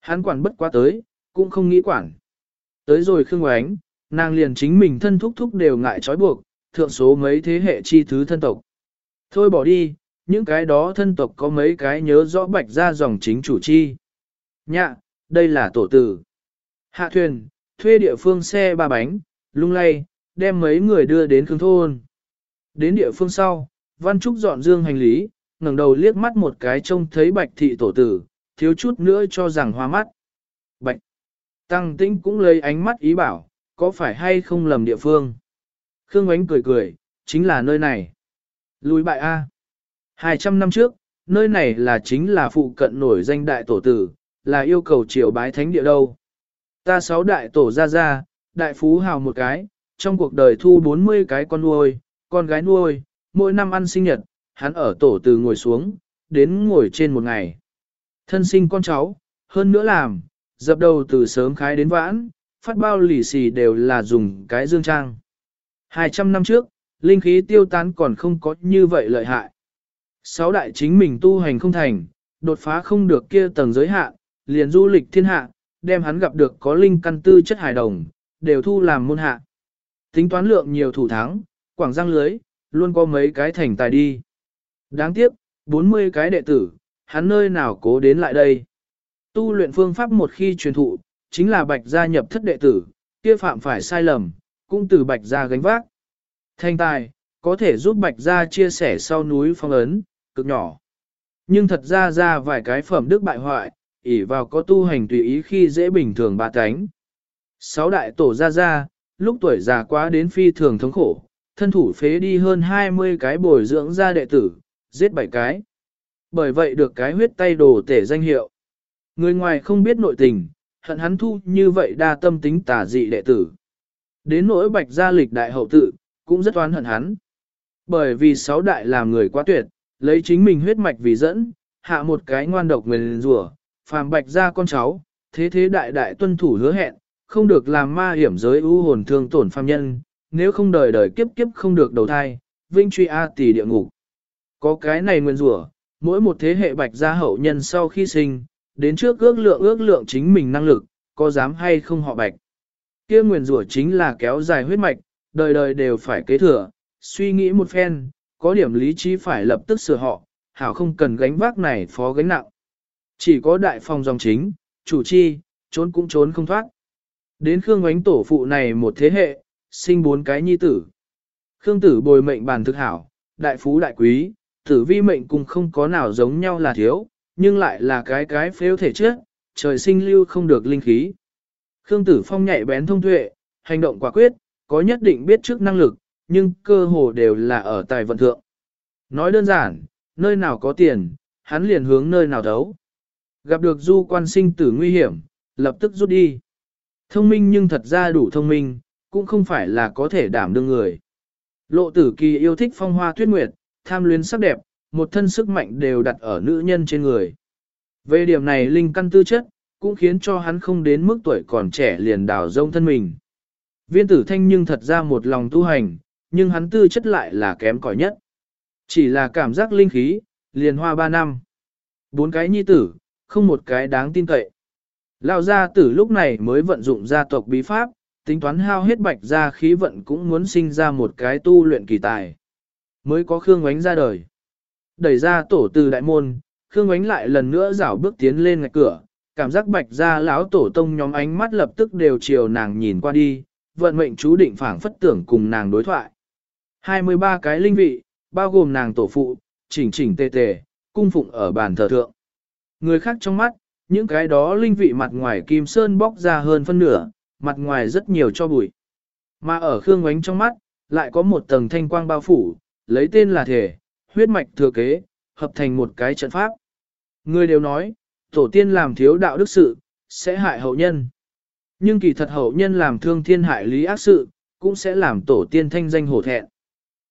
Hắn quản bất quá tới, cũng không nghĩ quản. Tới rồi Khương Oánh, nàng liền chính mình thân thúc thúc đều ngại trói buộc, thượng số mấy thế hệ chi thứ thân tộc. Thôi bỏ đi, những cái đó thân tộc có mấy cái nhớ rõ bạch ra dòng chính chủ chi. Nhạ, đây là tổ tử. Hạ thuyền, thuê địa phương xe ba bánh, lung lay, đem mấy người đưa đến Khương Thôn. Đến địa phương sau, Văn Trúc dọn dương hành lý, ngẩng đầu liếc mắt một cái trông thấy bạch thị tổ tử, thiếu chút nữa cho rằng hoa mắt. Bạch. Tăng tĩnh cũng lấy ánh mắt ý bảo, có phải hay không lầm địa phương. Khương Ánh cười cười, chính là nơi này. Lùi bại A. 200 năm trước, nơi này là chính là phụ cận nổi danh đại tổ tử, là yêu cầu triều bái thánh địa đâu. Ta sáu đại tổ ra ra, đại phú hào một cái, trong cuộc đời thu 40 cái con nuôi, con gái nuôi, mỗi năm ăn sinh nhật, hắn ở tổ từ ngồi xuống, đến ngồi trên một ngày. Thân sinh con cháu, hơn nữa làm, dập đầu từ sớm khái đến vãn, phát bao lì xì đều là dùng cái dương trang. 200 năm trước, linh khí tiêu tán còn không có như vậy lợi hại. Sáu đại chính mình tu hành không thành, đột phá không được kia tầng giới hạn, liền du lịch thiên hạ, đem hắn gặp được có linh căn tư chất hài đồng, đều thu làm môn hạ. Tính toán lượng nhiều thủ thắng, quảng giang lưới, luôn có mấy cái thành tài đi. Đáng tiếc, 40 cái đệ tử, hắn nơi nào cố đến lại đây. Tu luyện phương pháp một khi truyền thụ, chính là bạch gia nhập thất đệ tử, kia phạm phải sai lầm, cũng từ bạch gia gánh vác. Thanh tài, có thể giúp bạch gia chia sẻ sau núi phong ấn, cực nhỏ. Nhưng thật ra ra vài cái phẩm đức bại hoại, ỷ vào có tu hành tùy ý khi dễ bình thường ba cánh. Sáu đại tổ ra ra, lúc tuổi già quá đến phi thường thống khổ, thân thủ phế đi hơn 20 cái bồi dưỡng ra đệ tử, giết bảy cái. Bởi vậy được cái huyết tay đồ tể danh hiệu. Người ngoài không biết nội tình, hận hắn thu như vậy đa tâm tính tà dị đệ tử. Đến nỗi bạch gia lịch đại hậu tự, cũng rất oán hận hắn. Bởi vì sáu đại làm người quá tuyệt, lấy chính mình huyết mạch vì dẫn, hạ một cái ngoan độc nguyền rủa, phàm bạch gia con cháu, thế thế đại đại tuân thủ hứa hẹn, không được làm ma hiểm giới ưu hồn thương tổn phàm nhân, nếu không đời đời kiếp kiếp không được đầu thai, vinh truy A tỷ địa ngục. Có cái này nguyên rủa, mỗi một thế hệ bạch gia hậu nhân sau khi sinh, đến trước ước lượng ước lượng chính mình năng lực, có dám hay không họ bạch. Kia nguyên rủa chính là kéo dài huyết mạch, đời đời đều phải kế thừa, suy nghĩ một phen, có điểm lý trí phải lập tức sửa họ, hảo không cần gánh vác này phó gánh nặng. Chỉ có đại phòng dòng chính, chủ chi, trốn cũng trốn không thoát. Đến Khương Ngoánh tổ phụ này một thế hệ, sinh bốn cái nhi tử. Khương tử bồi mệnh bàn thực hảo, đại phú đại quý, tử vi mệnh cùng không có nào giống nhau là thiếu, nhưng lại là cái cái phêu thể trước, trời sinh lưu không được linh khí. Khương tử phong nhạy bén thông tuệ, hành động quả quyết, có nhất định biết trước năng lực, nhưng cơ hồ đều là ở tài vận thượng. Nói đơn giản, nơi nào có tiền, hắn liền hướng nơi nào đấu. Gặp được du quan sinh tử nguy hiểm, lập tức rút đi. Thông minh nhưng thật ra đủ thông minh, cũng không phải là có thể đảm đương người. Lộ tử kỳ yêu thích phong hoa tuyết nguyệt, tham luyến sắc đẹp, một thân sức mạnh đều đặt ở nữ nhân trên người. Về điểm này linh căn tư chất, cũng khiến cho hắn không đến mức tuổi còn trẻ liền đào rông thân mình. Viên tử thanh nhưng thật ra một lòng tu hành, nhưng hắn tư chất lại là kém cỏi nhất. Chỉ là cảm giác linh khí, liền hoa ba năm. Bốn cái nhi tử, không một cái đáng tin cậy. Lão gia tử lúc này mới vận dụng gia tộc bí pháp, tính toán hao hết bạch gia khí vận cũng muốn sinh ra một cái tu luyện kỳ tài. Mới có Khương Ngoánh ra đời. đẩy ra tổ từ đại môn, Khương Ngoánh lại lần nữa rảo bước tiến lên ngạch cửa, cảm giác bạch ra lão tổ tông nhóm ánh mắt lập tức đều chiều nàng nhìn qua đi, vận mệnh chú định phảng phất tưởng cùng nàng đối thoại. 23 cái linh vị, bao gồm nàng tổ phụ, chỉnh chỉnh tề tề, cung phụng ở bàn thờ thượng. Người khác trong mắt, những cái đó linh vị mặt ngoài kim sơn bóc ra hơn phân nửa, mặt ngoài rất nhiều cho bụi. Mà ở Khương Ngoánh trong mắt, lại có một tầng thanh quang bao phủ, lấy tên là thể, huyết mạch thừa kế, hợp thành một cái trận pháp. Người đều nói, tổ tiên làm thiếu đạo đức sự, sẽ hại hậu nhân. Nhưng kỳ thật hậu nhân làm thương thiên hại lý ác sự, cũng sẽ làm tổ tiên thanh danh hổ thẹn.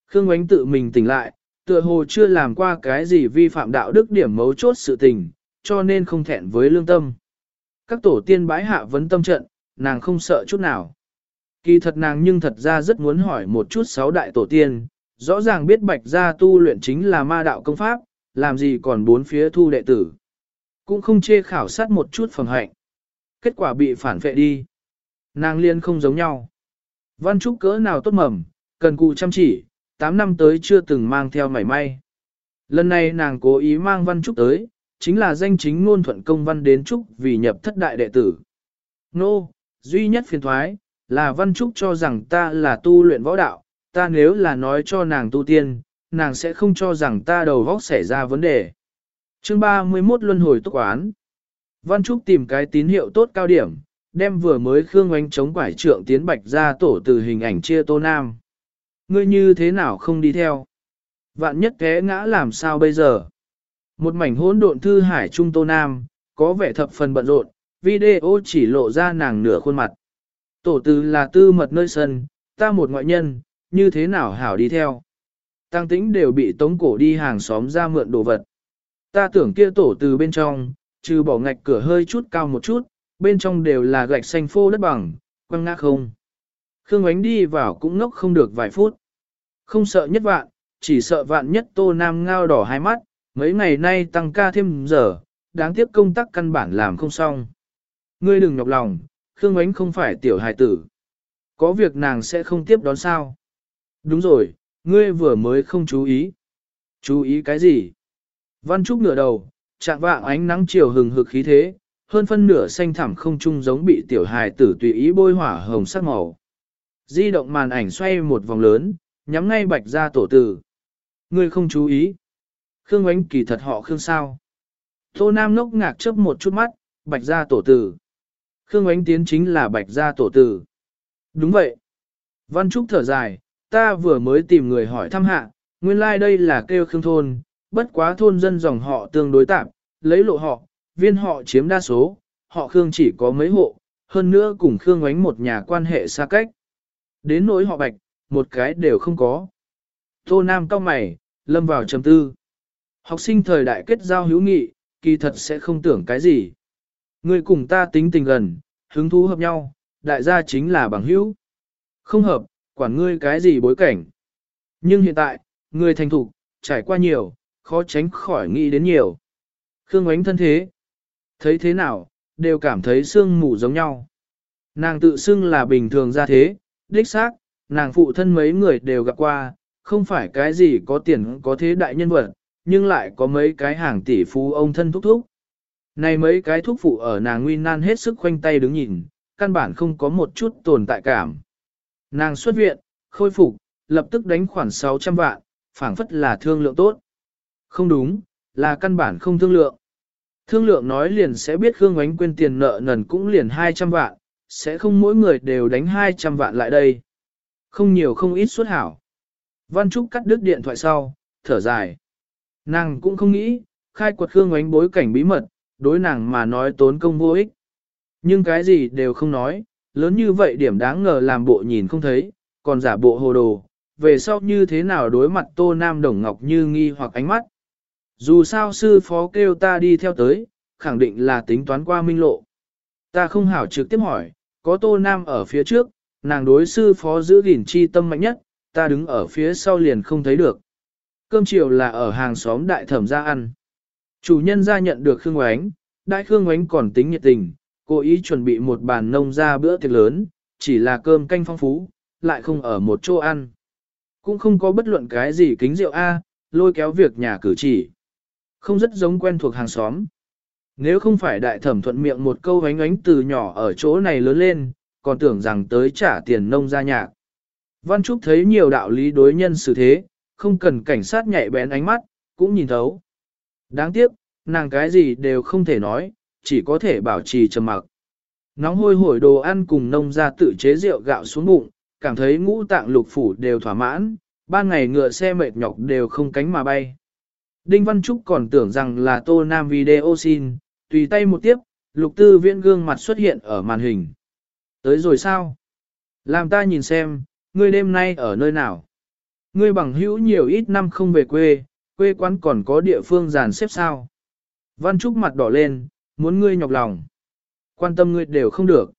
Khương Ngoánh tự mình tỉnh lại, tựa hồ chưa làm qua cái gì vi phạm đạo đức điểm mấu chốt sự tình, cho nên không thẹn với lương tâm. Các tổ tiên bái hạ vấn tâm trận, nàng không sợ chút nào. Kỳ thật nàng nhưng thật ra rất muốn hỏi một chút sáu đại tổ tiên, rõ ràng biết bạch gia tu luyện chính là ma đạo công pháp, làm gì còn bốn phía thu đệ tử. Cũng không chê khảo sát một chút phần hạnh. Kết quả bị phản vệ đi. Nàng liên không giống nhau. Văn trúc cỡ nào tốt mầm, cần cụ chăm chỉ, 8 năm tới chưa từng mang theo mảy may. Lần này nàng cố ý mang văn trúc tới, chính là danh chính ngôn thuận công văn đến trúc vì nhập thất đại đệ tử. Nô, duy nhất phiền thoái, là văn trúc cho rằng ta là tu luyện võ đạo, ta nếu là nói cho nàng tu tiên, nàng sẽ không cho rằng ta đầu vóc xảy ra vấn đề. Chương 31 Luân hồi túc quán Văn Trúc tìm cái tín hiệu tốt cao điểm, đem vừa mới Khương Oánh chống quải trượng tiến bạch ra tổ từ hình ảnh chia tô nam. Ngươi như thế nào không đi theo? Vạn nhất té ngã làm sao bây giờ? Một mảnh hỗn độn thư hải trung tô nam, có vẻ thập phần bận rộn, video chỉ lộ ra nàng nửa khuôn mặt. Tổ từ là tư mật nơi sân, ta một ngoại nhân, như thế nào hảo đi theo? Tăng tĩnh đều bị tống cổ đi hàng xóm ra mượn đồ vật. Ta tưởng kia tổ từ bên trong, trừ bỏ ngạch cửa hơi chút cao một chút, bên trong đều là gạch xanh phô đất bằng, quăng ngã không. Khương Ánh đi vào cũng ngốc không được vài phút. Không sợ nhất vạn, chỉ sợ vạn nhất tô nam ngao đỏ hai mắt, mấy ngày nay tăng ca thêm giờ, đáng tiếc công tác căn bản làm không xong. Ngươi đừng nhọc lòng, Khương Ánh không phải tiểu hài tử. Có việc nàng sẽ không tiếp đón sao. Đúng rồi, ngươi vừa mới không chú ý. Chú ý cái gì? Văn Trúc ngửa đầu, chạm vạng ánh nắng chiều hừng hực khí thế, hơn phân nửa xanh thẳm không trung giống bị tiểu hài tử tùy ý bôi hỏa hồng sắc màu. Di động màn ảnh xoay một vòng lớn, nhắm ngay bạch ra tổ tử. Người không chú ý. Khương ánh kỳ thật họ Khương sao. Tô Nam nốc ngạc chớp một chút mắt, bạch ra tổ tử. Khương ánh tiến chính là bạch ra tổ tử. Đúng vậy. Văn Trúc thở dài, ta vừa mới tìm người hỏi thăm hạ, nguyên lai like đây là kêu Khương thôn, bất quá thôn dân dòng họ tương đối tạm, lấy lộ họ, viên họ chiếm đa số, họ Khương chỉ có mấy hộ, hơn nữa cùng Khương ánh một nhà quan hệ xa cách. Đến nỗi họ bạch, một cái đều không có. Tô Nam cao mày, lâm vào trầm tư. Học sinh thời đại kết giao hữu nghị, kỳ thật sẽ không tưởng cái gì. Người cùng ta tính tình gần, hứng thú hợp nhau, đại gia chính là bằng hữu. Không hợp, quản ngươi cái gì bối cảnh. Nhưng hiện tại, người thành thục, trải qua nhiều, khó tránh khỏi nghĩ đến nhiều. Khương ánh thân thế. Thấy thế nào, đều cảm thấy xương mù giống nhau. Nàng tự xưng là bình thường ra thế, đích xác, nàng phụ thân mấy người đều gặp qua, không phải cái gì có tiền có thế đại nhân vật, nhưng lại có mấy cái hàng tỷ phú ông thân thúc thúc. Này mấy cái thúc phụ ở nàng nguy nan hết sức khoanh tay đứng nhìn, căn bản không có một chút tồn tại cảm. Nàng xuất viện, khôi phục, lập tức đánh khoản 600 vạn, phảng phất là thương lượng tốt. Không đúng, là căn bản không thương lượng. Thương lượng nói liền sẽ biết Khương Ngoánh quên tiền nợ nần cũng liền 200 vạn, sẽ không mỗi người đều đánh 200 vạn lại đây. Không nhiều không ít suốt hảo. Văn Trúc cắt đứt điện thoại sau, thở dài. Nàng cũng không nghĩ, khai quật Khương Ngoánh bối cảnh bí mật, đối nàng mà nói tốn công vô ích. Nhưng cái gì đều không nói, lớn như vậy điểm đáng ngờ làm bộ nhìn không thấy, còn giả bộ hồ đồ, về sau như thế nào đối mặt Tô Nam Đồng Ngọc như nghi hoặc ánh mắt. Dù sao sư phó kêu ta đi theo tới, khẳng định là tính toán qua minh lộ. Ta không hảo trực tiếp hỏi, có Tô Nam ở phía trước, nàng đối sư phó giữ gìn chi tâm mạnh nhất, ta đứng ở phía sau liền không thấy được. Cơm chiều là ở hàng xóm đại thẩm ra ăn. Chủ nhân ra nhận được Khương Ngoánh, đại Khương Ngoánh còn tính nhiệt tình, cố ý chuẩn bị một bàn nông ra bữa tiệc lớn, chỉ là cơm canh phong phú, lại không ở một chỗ ăn. Cũng không có bất luận cái gì kính rượu A, lôi kéo việc nhà cử chỉ. Không rất giống quen thuộc hàng xóm. Nếu không phải đại thẩm thuận miệng một câu ánh ánh từ nhỏ ở chỗ này lớn lên, còn tưởng rằng tới trả tiền nông gia nhạc. Văn Trúc thấy nhiều đạo lý đối nhân xử thế, không cần cảnh sát nhạy bén ánh mắt, cũng nhìn thấu. Đáng tiếc, nàng cái gì đều không thể nói, chỉ có thể bảo trì trầm mặc. Nóng hôi hổi đồ ăn cùng nông gia tự chế rượu gạo xuống bụng, cảm thấy ngũ tạng lục phủ đều thỏa mãn, ban ngày ngựa xe mệt nhọc đều không cánh mà bay. Đinh Văn Trúc còn tưởng rằng là tô nam video xin, tùy tay một tiếp, lục tư viễn gương mặt xuất hiện ở màn hình. Tới rồi sao? Làm ta nhìn xem, ngươi đêm nay ở nơi nào? Ngươi bằng hữu nhiều ít năm không về quê, quê quán còn có địa phương giàn xếp sao? Văn Trúc mặt đỏ lên, muốn ngươi nhọc lòng. Quan tâm ngươi đều không được.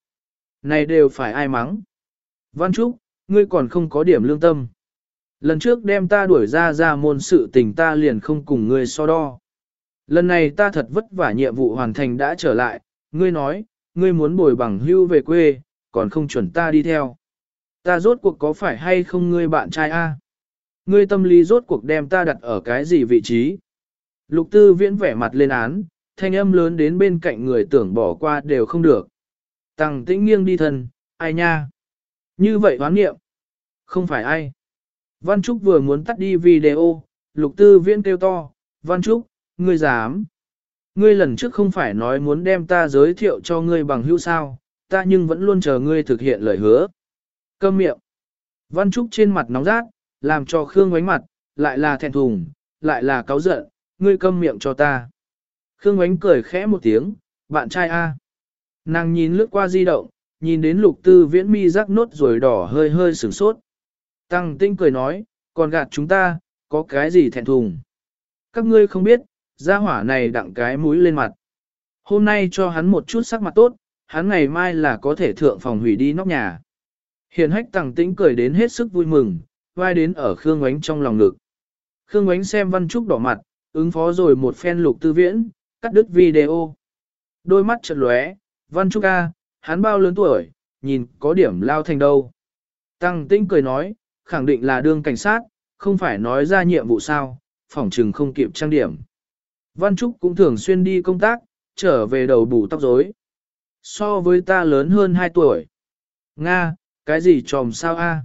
Này đều phải ai mắng. Văn Trúc, ngươi còn không có điểm lương tâm. Lần trước đem ta đuổi ra ra môn sự tình ta liền không cùng ngươi so đo. Lần này ta thật vất vả nhiệm vụ hoàn thành đã trở lại, ngươi nói, ngươi muốn bồi bằng hưu về quê, còn không chuẩn ta đi theo. Ta rốt cuộc có phải hay không ngươi bạn trai a? Ngươi tâm lý rốt cuộc đem ta đặt ở cái gì vị trí? Lục tư viễn vẻ mặt lên án, thanh âm lớn đến bên cạnh người tưởng bỏ qua đều không được. Tăng tĩnh nghiêng đi thân, ai nha? Như vậy hoán nghiệm. Không phải ai. Văn Trúc vừa muốn tắt đi video, lục tư viễn kêu to, Văn Trúc, ngươi dám. Ngươi lần trước không phải nói muốn đem ta giới thiệu cho ngươi bằng hữu sao, ta nhưng vẫn luôn chờ ngươi thực hiện lời hứa. Câm miệng. Văn Trúc trên mặt nóng rát, làm cho Khương Ngoánh mặt, lại là thẹn thùng, lại là cáu giận, ngươi câm miệng cho ta. Khương Ngoánh cười khẽ một tiếng, bạn trai A. Nàng nhìn lướt qua di động, nhìn đến lục tư viễn mi rắc nốt rồi đỏ hơi hơi sửng sốt. Tăng tinh cười nói, còn gạt chúng ta, có cái gì thẹn thùng. Các ngươi không biết, gia hỏa này đặng cái mũi lên mặt. Hôm nay cho hắn một chút sắc mặt tốt, hắn ngày mai là có thể thượng phòng hủy đi nóc nhà. Hiền hách tăng tĩnh cười đến hết sức vui mừng, vai đến ở Khương Ngoánh trong lòng ngực. Khương Ngoánh xem Văn Trúc đỏ mặt, ứng phó rồi một phen lục tư viễn, cắt đứt video. Đôi mắt chợt lóe, Văn Trúc A, hắn bao lớn tuổi, nhìn có điểm lao thành đâu. Tăng tĩnh cười nói, khẳng định là đương cảnh sát, không phải nói ra nhiệm vụ sao, phỏng trừng không kịp trang điểm. Văn Trúc cũng thường xuyên đi công tác, trở về đầu bù tóc rối. So với ta lớn hơn 2 tuổi. Nga, cái gì tròm sao a?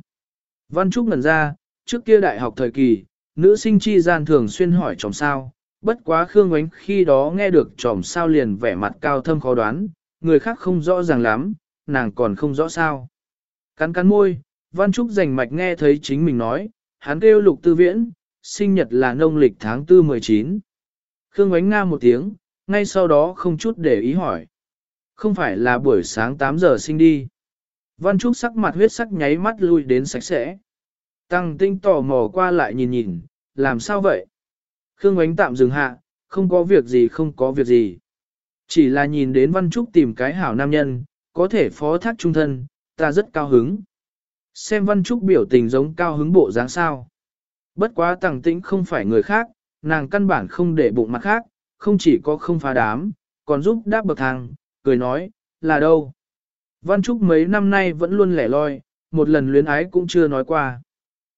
Văn Trúc ngẩn ra, trước kia đại học thời kỳ, nữ sinh chi gian thường xuyên hỏi tròm sao, bất quá Khương Ngoánh khi đó nghe được tròm sao liền vẻ mặt cao thâm khó đoán, người khác không rõ ràng lắm, nàng còn không rõ sao. Cắn cắn môi, Văn Trúc rành mạch nghe thấy chính mình nói, hắn kêu lục tư viễn, sinh nhật là nông lịch tháng 4 19. Khương ánh Nga một tiếng, ngay sau đó không chút để ý hỏi. Không phải là buổi sáng 8 giờ sinh đi. Văn Trúc sắc mặt huyết sắc nháy mắt lui đến sạch sẽ. Tăng tinh tò mò qua lại nhìn nhìn, làm sao vậy? Khương ánh tạm dừng hạ, không có việc gì không có việc gì. Chỉ là nhìn đến Văn Trúc tìm cái hảo nam nhân, có thể phó thác trung thân, ta rất cao hứng. Xem Văn Trúc biểu tình giống cao hứng bộ dáng sao. Bất quá tàng tĩnh không phải người khác, nàng căn bản không để bụng mặt khác, không chỉ có không phá đám, còn giúp đáp bậc thang, cười nói, là đâu. Văn Trúc mấy năm nay vẫn luôn lẻ loi, một lần luyến ái cũng chưa nói qua.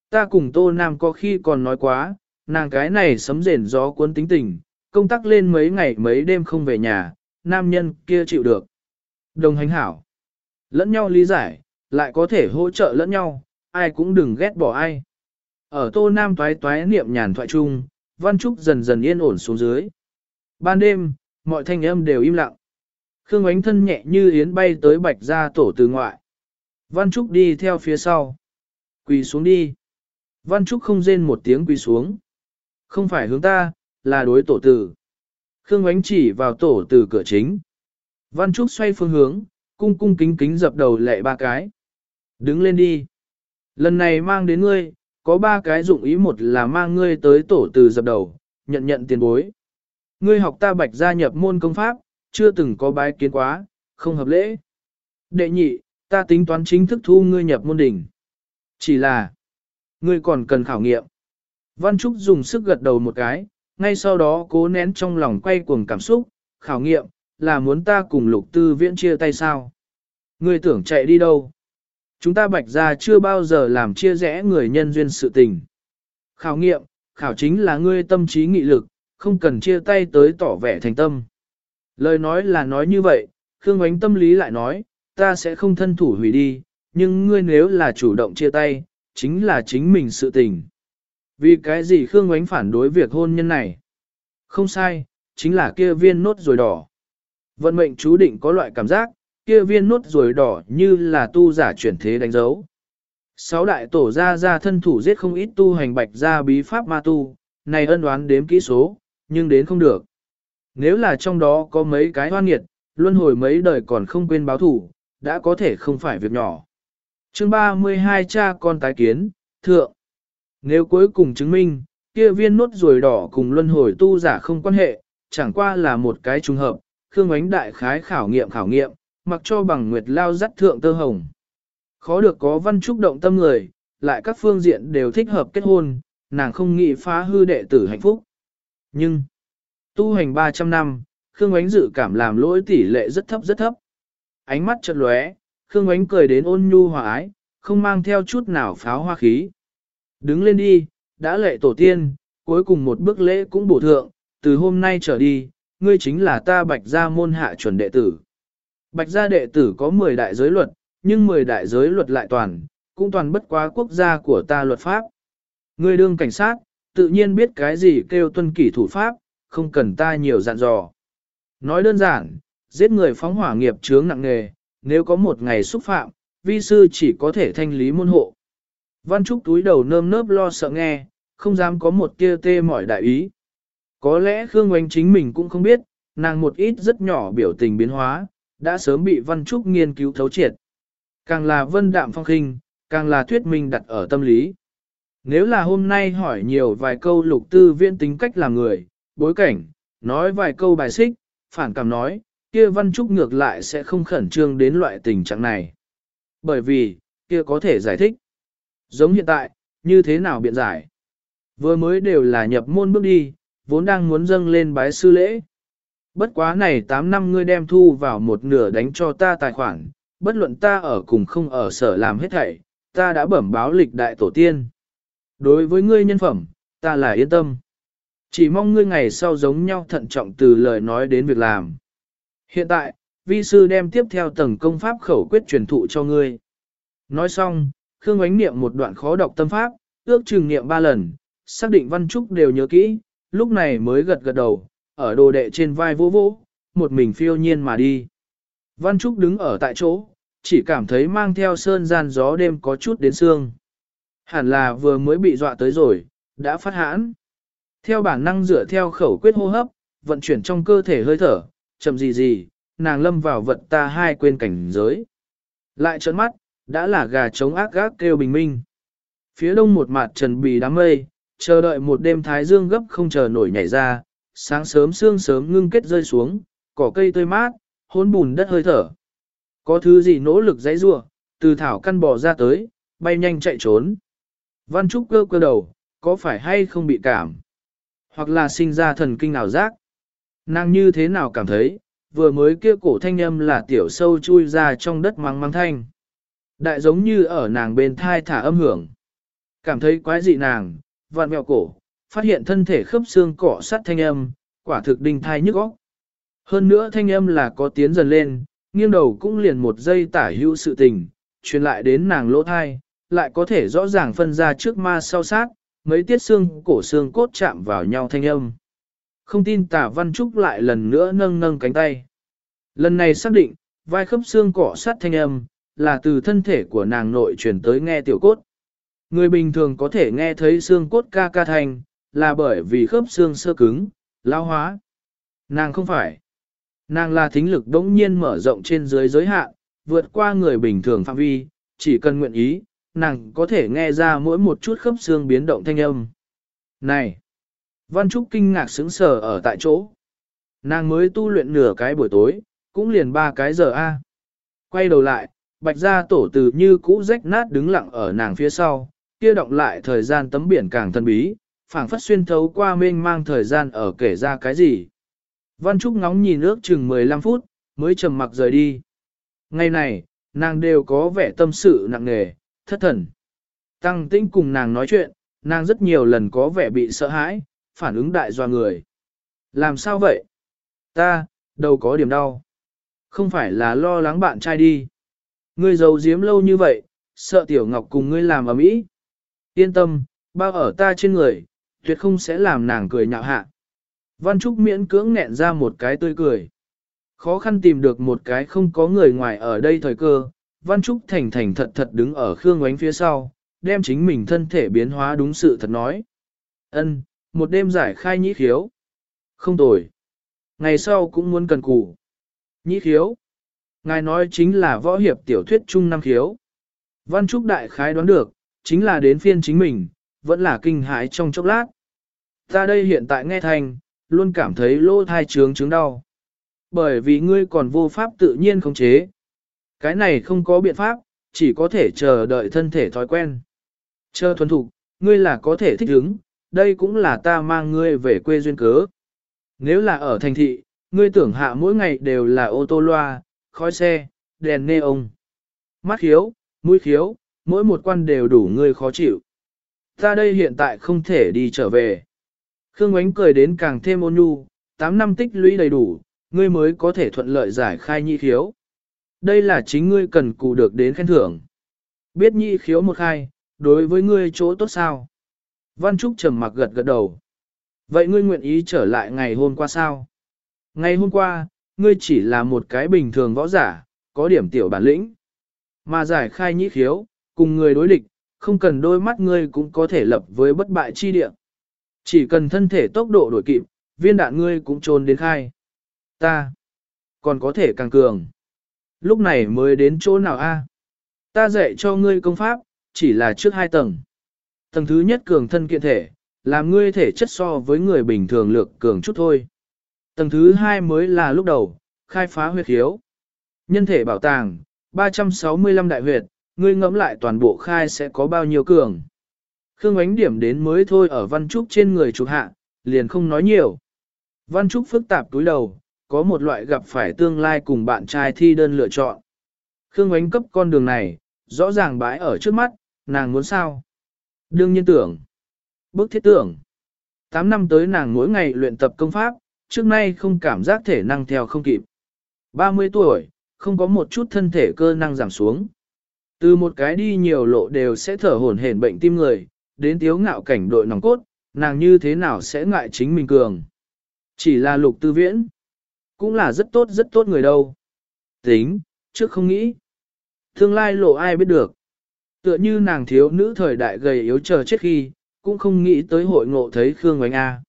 Ta cùng Tô Nam có khi còn nói quá, nàng cái này sấm rền gió cuốn tính tình, công tác lên mấy ngày mấy đêm không về nhà, nam nhân kia chịu được. Đồng hành hảo. Lẫn nhau lý giải, lại có thể hỗ trợ lẫn nhau, ai cũng đừng ghét bỏ ai. Ở Tô Nam toái toái niệm nhàn thoại chung, Văn Trúc dần dần yên ổn xuống dưới. Ban đêm, mọi thanh âm đều im lặng. Khương ánh thân nhẹ như yến bay tới bạch ra tổ từ ngoại. Văn Trúc đi theo phía sau. Quỳ xuống đi. Văn Trúc không rên một tiếng quỳ xuống. Không phải hướng ta, là đối tổ tử. Khương ánh chỉ vào tổ từ cửa chính. Văn Trúc xoay phương hướng, cung cung kính kính dập đầu lệ ba cái. Đứng lên đi. Lần này mang đến ngươi, có ba cái dụng ý một là mang ngươi tới tổ từ dập đầu, nhận nhận tiền bối. Ngươi học ta bạch gia nhập môn công pháp, chưa từng có bái kiến quá, không hợp lễ. Đệ nhị, ta tính toán chính thức thu ngươi nhập môn đỉnh. Chỉ là, ngươi còn cần khảo nghiệm. Văn Trúc dùng sức gật đầu một cái, ngay sau đó cố nén trong lòng quay cuồng cảm xúc, khảo nghiệm, là muốn ta cùng lục tư viễn chia tay sao? Ngươi tưởng chạy đi đâu? Chúng ta bạch ra chưa bao giờ làm chia rẽ người nhân duyên sự tình. Khảo nghiệm, khảo chính là ngươi tâm trí nghị lực, không cần chia tay tới tỏ vẻ thành tâm. Lời nói là nói như vậy, Khương Ngoánh tâm lý lại nói, ta sẽ không thân thủ hủy đi, nhưng ngươi nếu là chủ động chia tay, chính là chính mình sự tình. Vì cái gì Khương Ngoánh phản đối việc hôn nhân này? Không sai, chính là kia viên nốt rồi đỏ. Vận mệnh chú định có loại cảm giác, kia viên nốt rồi đỏ như là tu giả chuyển thế đánh dấu. Sáu đại tổ ra ra thân thủ giết không ít tu hành bạch ra bí pháp ma tu, này ân đoán đếm kỹ số, nhưng đến không được. Nếu là trong đó có mấy cái hoan nghiệt, luân hồi mấy đời còn không quên báo thủ, đã có thể không phải việc nhỏ. chương 32 cha con tái kiến, thượng. Nếu cuối cùng chứng minh, kia viên nốt ruồi đỏ cùng luân hồi tu giả không quan hệ, chẳng qua là một cái trùng hợp, Khương Ánh đại khái khảo nghiệm khảo nghiệm, mặc cho bằng nguyệt lao dắt thượng tơ hồng. Khó được có văn trúc động tâm người, lại các phương diện đều thích hợp kết hôn, nàng không nghĩ phá hư đệ tử hạnh phúc. Nhưng, tu hành 300 năm, Khương Ánh dự cảm làm lỗi tỷ lệ rất thấp rất thấp. Ánh mắt chợt lóe, Khương Ánh cười đến ôn nhu hòa ái, không mang theo chút nào pháo hoa khí. Đứng lên đi, đã lệ tổ tiên, cuối cùng một bước lễ cũng bổ thượng, từ hôm nay trở đi, ngươi chính là ta bạch gia môn hạ chuẩn đệ tử. Bạch gia đệ tử có 10 đại giới luật, nhưng 10 đại giới luật lại toàn, cũng toàn bất quá quốc gia của ta luật pháp. Ngươi đương cảnh sát, tự nhiên biết cái gì kêu tuân kỷ thủ pháp, không cần ta nhiều dặn dò. Nói đơn giản, giết người phóng hỏa nghiệp chướng nặng nghề, nếu có một ngày xúc phạm, vi sư chỉ có thể thanh lý môn hộ. Văn Trúc túi đầu nơm nớp lo sợ nghe, không dám có một tia tê mỏi đại ý. Có lẽ Khương Oanh chính mình cũng không biết, nàng một ít rất nhỏ biểu tình biến hóa, đã sớm bị Văn Trúc nghiên cứu thấu triệt. Càng là vân đạm phong khinh, càng là thuyết minh đặt ở tâm lý. Nếu là hôm nay hỏi nhiều vài câu lục tư viễn tính cách làm người, bối cảnh, nói vài câu bài xích, phản cảm nói, kia Văn Trúc ngược lại sẽ không khẩn trương đến loại tình trạng này. Bởi vì, kia có thể giải thích. Giống hiện tại, như thế nào biện giải? Vừa mới đều là nhập môn bước đi, vốn đang muốn dâng lên bái sư lễ. Bất quá này 8 năm ngươi đem thu vào một nửa đánh cho ta tài khoản, bất luận ta ở cùng không ở sở làm hết thảy, ta đã bẩm báo lịch đại tổ tiên. Đối với ngươi nhân phẩm, ta là yên tâm. Chỉ mong ngươi ngày sau giống nhau thận trọng từ lời nói đến việc làm. Hiện tại, vi sư đem tiếp theo tầng công pháp khẩu quyết truyền thụ cho ngươi. Nói xong, Khương Ánh niệm một đoạn khó đọc tâm pháp, ước chừng niệm ba lần, xác định văn trúc đều nhớ kỹ, lúc này mới gật gật đầu, ở đồ đệ trên vai vô vô, một mình phiêu nhiên mà đi. Văn Trúc đứng ở tại chỗ, chỉ cảm thấy mang theo sơn gian gió đêm có chút đến xương. Hẳn là vừa mới bị dọa tới rồi, đã phát hãn. Theo bản năng dựa theo khẩu quyết hô hấp, vận chuyển trong cơ thể hơi thở, chậm gì gì, nàng lâm vào vận ta hai quên cảnh giới. Lại trợn mắt, đã là gà trống ác gác kêu bình minh. Phía đông một mặt trần bì đám mây, chờ đợi một đêm thái dương gấp không chờ nổi nhảy ra, sáng sớm sương sớm ngưng kết rơi xuống, cỏ cây tươi mát, hôn bùn đất hơi thở. Có thứ gì nỗ lực dãy rua, từ thảo căn bò ra tới, bay nhanh chạy trốn. Văn Trúc cơ cơ đầu, có phải hay không bị cảm? Hoặc là sinh ra thần kinh nào giác? Nàng như thế nào cảm thấy, vừa mới kia cổ thanh âm là tiểu sâu chui ra trong đất mang mang thanh. Đại giống như ở nàng bên thai thả âm hưởng. Cảm thấy quái dị nàng, vặn mèo cổ, phát hiện thân thể khớp xương cọ sắt thanh âm, quả thực đinh thai nhức óc. Hơn nữa thanh âm là có tiến dần lên, nghiêng đầu cũng liền một giây tả hữu sự tình, truyền lại đến nàng lỗ thai, lại có thể rõ ràng phân ra trước ma sau sát, mấy tiết xương cổ xương cốt chạm vào nhau thanh âm. Không tin tả văn trúc lại lần nữa nâng nâng cánh tay. Lần này xác định, vai khớp xương cọ sát thanh âm, là từ thân thể của nàng nội truyền tới nghe tiểu cốt. Người bình thường có thể nghe thấy xương cốt ca ca thanh, là bởi vì khớp xương sơ cứng, lao hóa. Nàng không phải. Nàng là thính lực đống nhiên mở rộng trên dưới giới hạn, vượt qua người bình thường phạm vi, chỉ cần nguyện ý, nàng có thể nghe ra mỗi một chút khớp xương biến động thanh âm. Này! Văn Trúc kinh ngạc sững sờ ở tại chỗ. Nàng mới tu luyện nửa cái buổi tối, cũng liền ba cái giờ A. Quay đầu lại, bạch gia tổ từ như cũ rách nát đứng lặng ở nàng phía sau, kia động lại thời gian tấm biển càng thân bí, phảng phất xuyên thấu qua mênh mang thời gian ở kể ra cái gì. Văn Trúc ngóng nhìn ước chừng 15 phút, mới trầm mặc rời đi. Ngày này, nàng đều có vẻ tâm sự nặng nề, thất thần. Tăng tĩnh cùng nàng nói chuyện, nàng rất nhiều lần có vẻ bị sợ hãi, phản ứng đại doa người. Làm sao vậy? Ta, đâu có điểm đau. Không phải là lo lắng bạn trai đi. Ngươi giấu giếm lâu như vậy, sợ tiểu ngọc cùng ngươi làm ở mỹ. Yên tâm, bao ở ta trên người, tuyệt không sẽ làm nàng cười nhạo hạ. Văn Trúc miễn cưỡng nghẹn ra một cái tươi cười. Khó khăn tìm được một cái không có người ngoài ở đây thời cơ, Văn Trúc thành thành thật thật đứng ở Khương Ngoánh phía sau, đem chính mình thân thể biến hóa đúng sự thật nói. Ân, một đêm giải khai nhĩ khiếu. Không tồi. Ngày sau cũng muốn cần cù. Nhĩ khiếu. Ngài nói chính là võ hiệp tiểu thuyết trung năm khiếu. Văn Trúc đại khái đoán được, chính là đến phiên chính mình, vẫn là kinh hãi trong chốc lát. Ta đây hiện tại nghe thành, luôn cảm thấy lỗ thai trướng trướng đau. Bởi vì ngươi còn vô pháp tự nhiên khống chế. Cái này không có biện pháp, chỉ có thể chờ đợi thân thể thói quen. Chờ thuần thục, ngươi là có thể thích ứng, đây cũng là ta mang ngươi về quê duyên cớ. Nếu là ở thành thị, ngươi tưởng hạ mỗi ngày đều là ô tô loa, khói xe, đèn neon. Mắt khiếu, mũi khiếu, mỗi một quan đều đủ ngươi khó chịu. Ta đây hiện tại không thể đi trở về. Khương Ngoánh cười đến càng thêm ôn nhu, 8 năm tích lũy đầy đủ, ngươi mới có thể thuận lợi giải khai nhị khiếu. Đây là chính ngươi cần cù được đến khen thưởng. Biết nhị khiếu một khai, đối với ngươi chỗ tốt sao? Văn Trúc trầm mặc gật gật đầu. Vậy ngươi nguyện ý trở lại ngày hôm qua sao? Ngày hôm qua, ngươi chỉ là một cái bình thường võ giả, có điểm tiểu bản lĩnh. Mà giải khai nhị khiếu, cùng người đối địch, không cần đôi mắt ngươi cũng có thể lập với bất bại chi địa. Chỉ cần thân thể tốc độ đổi kịp, viên đạn ngươi cũng trốn đến khai. Ta, còn có thể càng cường. Lúc này mới đến chỗ nào a? Ta dạy cho ngươi công pháp, chỉ là trước hai tầng. Tầng thứ nhất cường thân kiện thể, làm ngươi thể chất so với người bình thường lược cường chút thôi. Tầng thứ hai mới là lúc đầu, khai phá huyệt khiếu. Nhân thể bảo tàng, 365 đại huyệt, ngươi ngẫm lại toàn bộ khai sẽ có bao nhiêu cường. Khương ánh điểm đến mới thôi ở Văn Trúc trên người chụp hạ, liền không nói nhiều. Văn Trúc phức tạp túi đầu, có một loại gặp phải tương lai cùng bạn trai thi đơn lựa chọn. Khương ánh cấp con đường này, rõ ràng bãi ở trước mắt, nàng muốn sao? Đương nhiên tưởng. Bước thiết tưởng. 8 năm tới nàng mỗi ngày luyện tập công pháp, trước nay không cảm giác thể năng theo không kịp. 30 tuổi, không có một chút thân thể cơ năng giảm xuống. Từ một cái đi nhiều lộ đều sẽ thở hổn hển bệnh tim người, đến thiếu ngạo cảnh đội nòng cốt, nàng như thế nào sẽ ngại chính mình cường. Chỉ là lục tư viễn. Cũng là rất tốt rất tốt người đâu. Tính, trước không nghĩ. Tương lai lộ ai biết được. Tựa như nàng thiếu nữ thời đại gầy yếu chờ chết khi, cũng không nghĩ tới hội ngộ thấy Khương Ngoánh A.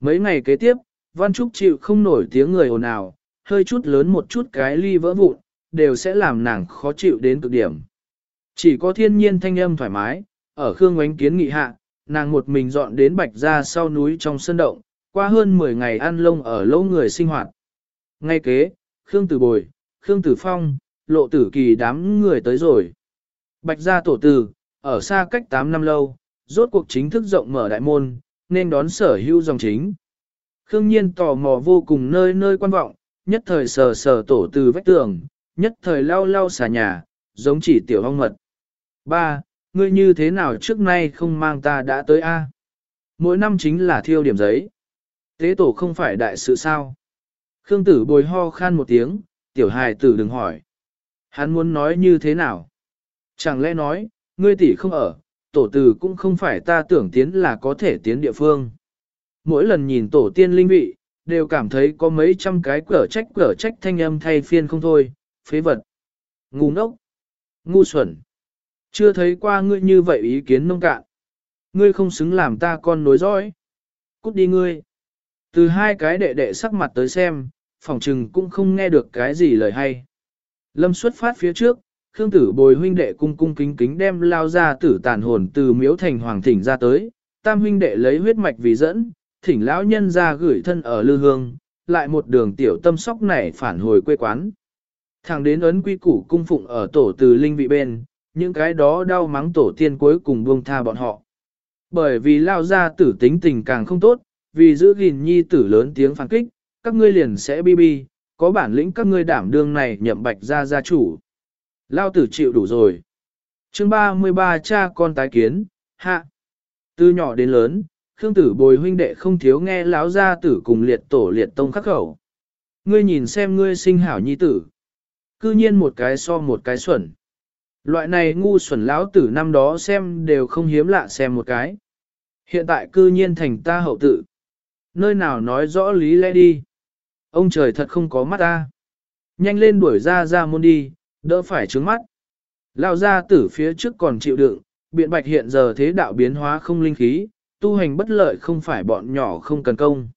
Mấy ngày kế tiếp, Văn Trúc chịu không nổi tiếng người ồn ào, hơi chút lớn một chút cái ly vỡ vụn, đều sẽ làm nàng khó chịu đến cực điểm. Chỉ có thiên nhiên thanh âm thoải mái, ở Khương Ngoánh kiến nghị hạ, nàng một mình dọn đến bạch Gia sau núi trong sân động, qua hơn 10 ngày ăn lông ở lâu người sinh hoạt. Ngay kế, Khương Tử Bồi, Khương Tử Phong, lộ tử kỳ đám người tới rồi. Bạch gia tổ tử, ở xa cách 8 năm lâu, rốt cuộc chính thức rộng mở đại môn, nên đón sở hữu dòng chính. Khương nhiên tò mò vô cùng nơi nơi quan vọng, nhất thời sờ sờ tổ từ vách tường, nhất thời lau lau xà nhà, giống chỉ tiểu hong mật. Ba, ngươi như thế nào trước nay không mang ta đã tới A? Mỗi năm chính là thiêu điểm giấy. Tế tổ không phải đại sự sao? Khương tử bồi ho khan một tiếng, tiểu hài tử đừng hỏi. Hắn muốn nói như thế nào? Chẳng lẽ nói, ngươi tỷ không ở, tổ tử cũng không phải ta tưởng tiến là có thể tiến địa phương. Mỗi lần nhìn tổ tiên linh vị, đều cảm thấy có mấy trăm cái cở trách cở trách thanh âm thay phiên không thôi, phế vật. Ngu ngốc. Ngu xuẩn. Chưa thấy qua ngươi như vậy ý kiến nông cạn. Ngươi không xứng làm ta con nối dõi. Cút đi ngươi. Từ hai cái đệ đệ sắc mặt tới xem, phỏng trừng cũng không nghe được cái gì lời hay. Lâm xuất phát phía trước, Khương tử bồi huynh đệ cung cung kính kính đem lao ra tử tàn hồn từ miếu thành hoàng thỉnh ra tới, tam huynh đệ lấy huyết mạch vì dẫn, thỉnh lão nhân ra gửi thân ở lư hương, lại một đường tiểu tâm sóc này phản hồi quê quán. Thẳng đến ấn quy củ cung phụng ở tổ từ linh vị bên, những cái đó đau mắng tổ tiên cuối cùng buông tha bọn họ. Bởi vì lao ra tử tính tình càng không tốt, vì giữ gìn nhi tử lớn tiếng phản kích, các ngươi liền sẽ bi bi, có bản lĩnh các ngươi đảm đương này nhậm bạch ra gia chủ. Lao tử chịu đủ rồi. chương 33 cha con tái kiến, hạ. Từ nhỏ đến lớn, Khương tử bồi huynh đệ không thiếu nghe láo gia tử cùng liệt tổ liệt tông khắc khẩu. Ngươi nhìn xem ngươi sinh hảo nhi tử. Cư nhiên một cái so một cái xuẩn. Loại này ngu xuẩn lão tử năm đó xem đều không hiếm lạ xem một cái. Hiện tại cư nhiên thành ta hậu tự. Nơi nào nói rõ lý lẽ đi. Ông trời thật không có mắt ta. Nhanh lên đuổi ra ra môn đi, đỡ phải trướng mắt. Lao ra tử phía trước còn chịu đựng, biện bạch hiện giờ thế đạo biến hóa không linh khí, tu hành bất lợi không phải bọn nhỏ không cần công.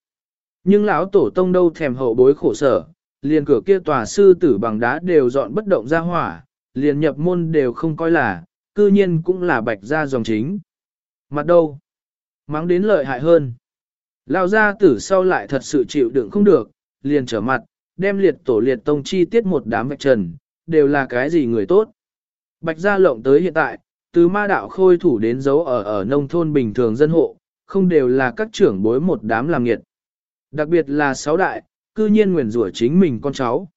Nhưng lão tổ tông đâu thèm hậu bối khổ sở, liền cửa kia tòa sư tử bằng đá đều dọn bất động ra hỏa, liền nhập môn đều không coi là, cư nhiên cũng là bạch ra dòng chính. Mặt đâu? Mắng đến lợi hại hơn. Lao gia tử sau lại thật sự chịu đựng không được, liền trở mặt, đem liệt tổ liệt tông chi tiết một đám vạch trần, đều là cái gì người tốt. Bạch gia lộng tới hiện tại, từ ma đạo khôi thủ đến dấu ở ở nông thôn bình thường dân hộ, không đều là các trưởng bối một đám làm nghiệt. Đặc biệt là sáu đại, cư nhiên nguyền rủa chính mình con cháu.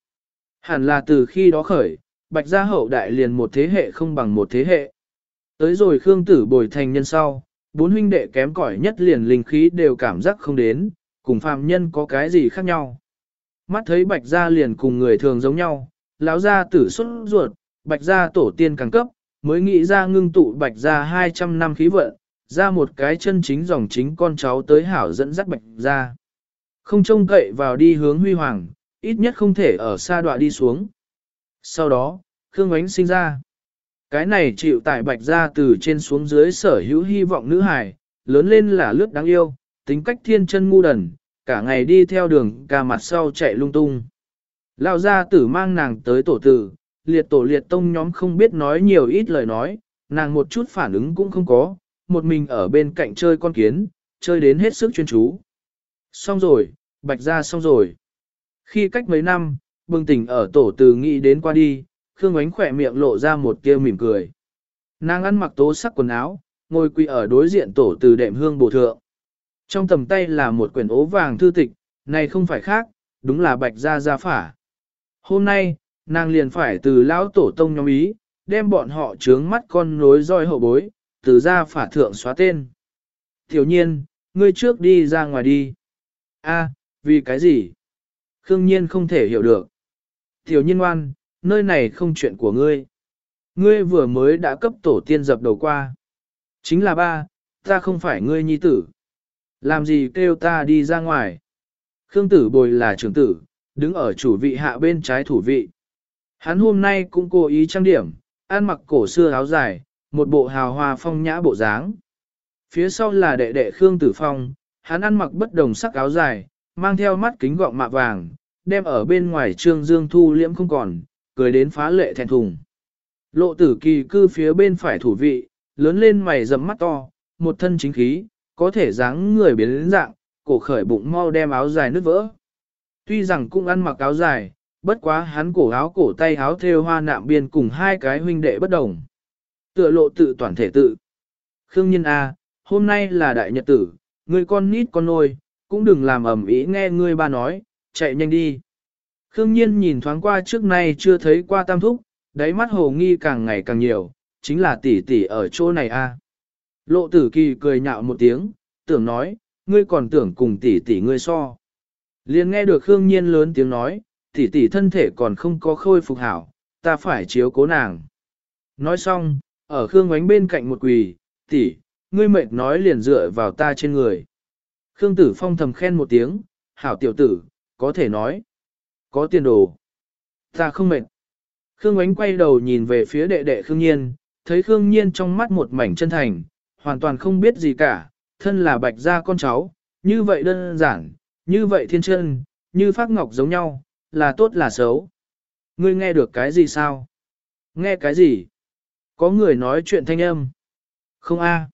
Hẳn là từ khi đó khởi, bạch gia hậu đại liền một thế hệ không bằng một thế hệ. Tới rồi Khương tử bồi thành nhân sau, bốn huynh đệ kém cỏi nhất liền linh khí đều cảm giác không đến, cùng phàm nhân có cái gì khác nhau. Mắt thấy bạch gia liền cùng người thường giống nhau, lão gia tử xuất ruột, bạch gia tổ tiên càng cấp, mới nghĩ ra ngưng tụ bạch gia 200 năm khí vận, ra một cái chân chính dòng chính con cháu tới hảo dẫn dắt bạch gia. Không trông cậy vào đi hướng huy hoàng, ít nhất không thể ở xa đoạn đi xuống. Sau đó, Khương Ánh sinh ra. Cái này chịu tại bạch gia từ trên xuống dưới sở hữu hy vọng nữ hài, lớn lên là lướt đáng yêu, tính cách thiên chân ngu đần, cả ngày đi theo đường ca mặt sau chạy lung tung. Lão gia tử mang nàng tới tổ tử, liệt tổ liệt tông nhóm không biết nói nhiều ít lời nói, nàng một chút phản ứng cũng không có, một mình ở bên cạnh chơi con kiến, chơi đến hết sức chuyên chú. Xong rồi, bạch ra xong rồi. Khi cách mấy năm, bừng tỉnh ở tổ từ nghĩ đến qua đi, Khương Ánh khỏe miệng lộ ra một tia mỉm cười. Nàng ăn mặc tố sắc quần áo, ngồi quỳ ở đối diện tổ từ đệm hương bổ thượng. Trong tầm tay là một quyển ố vàng thư tịch, này không phải khác, đúng là bạch gia gia phả. Hôm nay, nàng liền phải từ lão tổ tông nhóm ý, đem bọn họ trướng mắt con nối roi hậu bối, từ gia phả thượng xóa tên. Tiểu nhiên, ngươi trước đi ra ngoài đi. A, vì cái gì? Khương nhiên không thể hiểu được. Tiểu nhiên ngoan, nơi này không chuyện của ngươi. Ngươi vừa mới đã cấp tổ tiên dập đầu qua. Chính là ba, ta không phải ngươi nhi tử. Làm gì kêu ta đi ra ngoài? Khương tử bồi là trưởng tử, đứng ở chủ vị hạ bên trái thủ vị. Hắn hôm nay cũng cố ý trang điểm, ăn mặc cổ xưa áo dài, một bộ hào hoa phong nhã bộ dáng. Phía sau là đệ đệ Khương Tử Phong, hắn ăn mặc bất đồng sắc áo dài, mang theo mắt kính gọng mạ vàng, đem ở bên ngoài trương dương thu liễm không còn, cười đến phá lệ thẹn thùng. Lộ tử kỳ cư phía bên phải thủ vị, lớn lên mày rậm mắt to, một thân chính khí, có thể dáng người biến đến dạng, cổ khởi bụng mau đem áo dài nứt vỡ. Tuy rằng cũng ăn mặc áo dài, bất quá hắn cổ áo cổ tay áo thêu hoa nạm biên cùng hai cái huynh đệ bất đồng. Tựa lộ tự toàn thể tự. Khương Nhân A, hôm nay là đại nhật tử, ngươi con nít con nôi, cũng đừng làm ẩm ý nghe ngươi ba nói, chạy nhanh đi. Khương Nhiên nhìn thoáng qua trước nay chưa thấy qua tam thúc, đáy mắt hồ nghi càng ngày càng nhiều, chính là tỷ tỷ ở chỗ này a. Lộ tử kỳ cười nhạo một tiếng, tưởng nói, ngươi còn tưởng cùng tỷ tỷ ngươi so. Liền nghe được Khương Nhiên lớn tiếng nói, tỷ tỷ thân thể còn không có khôi phục hảo, ta phải chiếu cố nàng. Nói xong, ở Khương ánh bên cạnh một quỳ, tỷ, ngươi mệt nói liền dựa vào ta trên người. Khương Tử Phong thầm khen một tiếng, hảo tiểu tử, có thể nói, có tiền đồ. Ta không mệt. Khương ánh quay đầu nhìn về phía đệ đệ Khương Nhiên, thấy Khương Nhiên trong mắt một mảnh chân thành, hoàn toàn không biết gì cả, thân là bạch gia con cháu, như vậy đơn giản, như vậy thiên chân, như phát ngọc giống nhau, là tốt là xấu. Ngươi nghe được cái gì sao? Nghe cái gì? Có người nói chuyện thanh âm. Không a.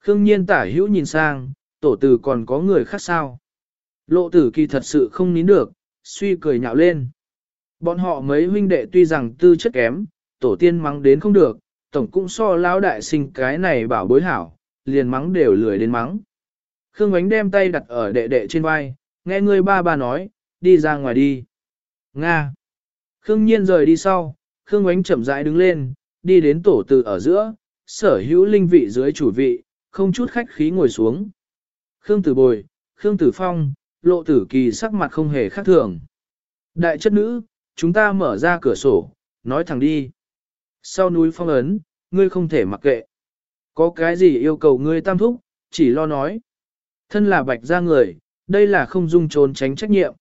Khương nhiên tả hữu nhìn sang, tổ tử còn có người khác sao? Lộ tử kỳ thật sự không nín được, suy cười nhạo lên. Bọn họ mấy huynh đệ tuy rằng tư chất kém, tổ tiên mắng đến không được, tổng cũng so lão đại sinh cái này bảo bối hảo, liền mắng đều lười đến mắng. Khương Ánh đem tay đặt ở đệ đệ trên vai, nghe người ba ba nói, đi ra ngoài đi. Nga. Khương Nhiên rời đi sau, Khương Ánh chậm rãi đứng lên, đi đến tổ từ ở giữa, sở hữu linh vị dưới chủ vị, không chút khách khí ngồi xuống. Khương Tử Bồi, Khương Tử Phong, lộ tử kỳ sắc mặt không hề khác thường. Đại chất nữ, chúng ta mở ra cửa sổ, nói thẳng đi. Sau núi phong ấn, ngươi không thể mặc kệ. Có cái gì yêu cầu ngươi tam thúc, chỉ lo nói. Thân là bạch gia người, đây là không dung trốn tránh trách nhiệm.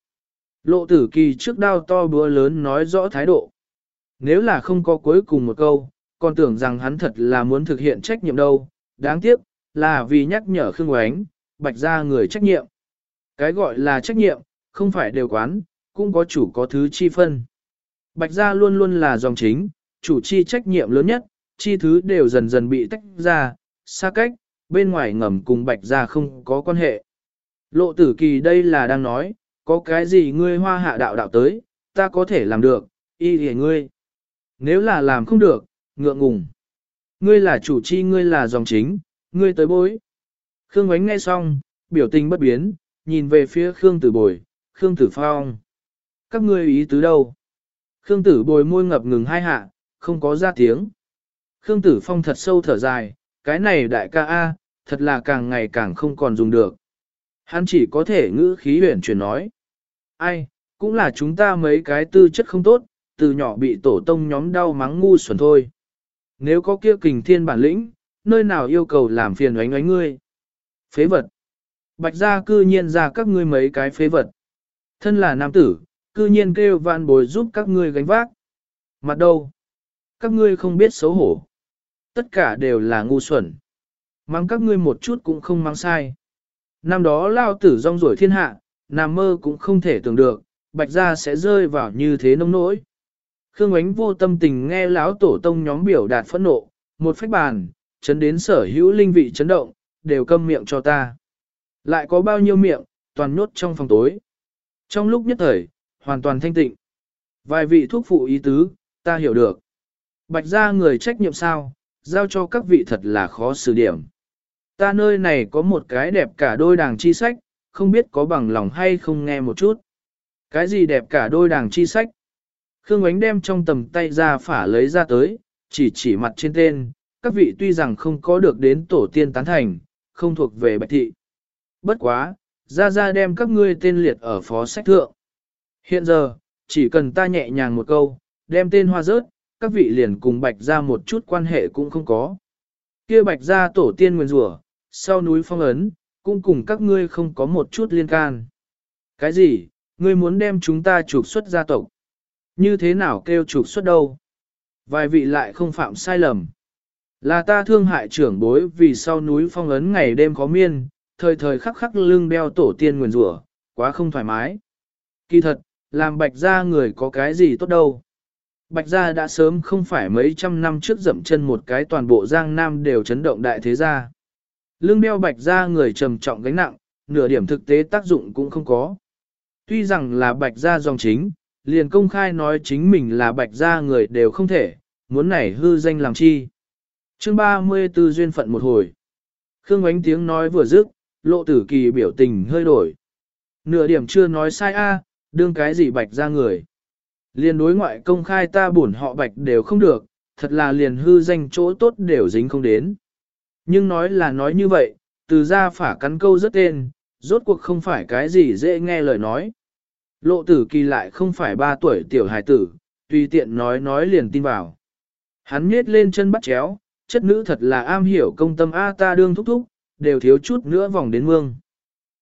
Lộ tử kỳ trước đao to búa lớn nói rõ thái độ. Nếu là không có cuối cùng một câu, còn tưởng rằng hắn thật là muốn thực hiện trách nhiệm đâu. Đáng tiếc, là vì nhắc nhở Khương Oánh, bạch gia người trách nhiệm. Cái gọi là trách nhiệm, không phải đều quán, cũng có chủ có thứ chi phân. Bạch gia luôn luôn là dòng chính, chủ chi trách nhiệm lớn nhất, chi thứ đều dần dần bị tách ra, xa cách, bên ngoài ngầm cùng bạch gia không có quan hệ. Lộ tử kỳ đây là đang nói, có cái gì ngươi hoa hạ đạo đạo tới, ta có thể làm được, y hề ngươi. Nếu là làm không được, ngượng ngùng. Ngươi là chủ chi ngươi là dòng chính, ngươi tới bối. Khương Ngoánh nghe xong, biểu tình bất biến, nhìn về phía Khương Tử Bồi, Khương Tử Phong. Các ngươi ý tứ đâu? Khương Tử Bồi môi ngập ngừng hai hạ, không có ra tiếng. Khương Tử Phong thật sâu thở dài, cái này đại ca A, thật là càng ngày càng không còn dùng được. Hắn chỉ có thể ngữ khí huyển chuyển nói. Ai, cũng là chúng ta mấy cái tư chất không tốt, từ nhỏ bị tổ tông nhóm đau mắng ngu xuẩn thôi. Nếu có kia kình thiên bản lĩnh, nơi nào yêu cầu làm phiền oánh oánh ngươi. Phế vật. Bạch gia cư nhiên ra các ngươi mấy cái phế vật. Thân là nam tử, cư nhiên kêu vạn bồi giúp các ngươi gánh vác. Mặt đâu? Các ngươi không biết xấu hổ. Tất cả đều là ngu xuẩn. Mang các ngươi một chút cũng không mang sai. Năm đó lao tử rong ruổi thiên hạ, nam mơ cũng không thể tưởng được, bạch gia sẽ rơi vào như thế nông nỗi. Khương ánh vô tâm tình nghe lão tổ tông nhóm biểu đạt phẫn nộ, một phách bàn, chấn đến sở hữu linh vị chấn động, đều câm miệng cho ta. Lại có bao nhiêu miệng, toàn nhốt trong phòng tối. Trong lúc nhất thời, hoàn toàn thanh tịnh. Vài vị thuốc phụ ý tứ, ta hiểu được. Bạch gia người trách nhiệm sao, giao cho các vị thật là khó xử điểm. Ta nơi này có một cái đẹp cả đôi đàng chi sách, không biết có bằng lòng hay không nghe một chút. Cái gì đẹp cả đôi đàng chi sách? Khương Ánh đem trong tầm tay ra phả lấy ra tới, chỉ chỉ mặt trên tên, các vị tuy rằng không có được đến tổ tiên tán thành, không thuộc về bạch thị. Bất quá, ra ra đem các ngươi tên liệt ở phó sách thượng. Hiện giờ, chỉ cần ta nhẹ nhàng một câu, đem tên hoa rớt, các vị liền cùng bạch ra một chút quan hệ cũng không có. kia bạch ra tổ tiên nguyên rủa sau núi phong ấn, cũng cùng các ngươi không có một chút liên can. Cái gì, ngươi muốn đem chúng ta trục xuất gia tộc? Như thế nào kêu trục xuất đâu? Vài vị lại không phạm sai lầm. Là ta thương hại trưởng bối vì sau núi phong ấn ngày đêm có miên, thời thời khắc khắc lưng đeo tổ tiên nguyền rủa, quá không thoải mái. Kỳ thật, làm bạch gia người có cái gì tốt đâu. Bạch gia đã sớm không phải mấy trăm năm trước dậm chân một cái toàn bộ giang nam đều chấn động đại thế gia. Lưng đeo bạch gia người trầm trọng gánh nặng, nửa điểm thực tế tác dụng cũng không có. Tuy rằng là bạch gia dòng chính, liền công khai nói chính mình là bạch gia người đều không thể, muốn nảy hư danh làm chi. Chương 34 duyên phận một hồi. Khương ánh tiếng nói vừa dứt, lộ tử kỳ biểu tình hơi đổi. Nửa điểm chưa nói sai a, đương cái gì bạch ra người. Liền đối ngoại công khai ta bổn họ bạch đều không được, thật là liền hư danh chỗ tốt đều dính không đến. Nhưng nói là nói như vậy, từ ra phả cắn câu rất tên, rốt cuộc không phải cái gì dễ nghe lời nói. Lộ tử kỳ lại không phải ba tuổi tiểu hài tử, tùy tiện nói nói liền tin vào. Hắn nhét lên chân bắt chéo, chất nữ thật là am hiểu công tâm A ta đương thúc thúc, đều thiếu chút nữa vòng đến mương.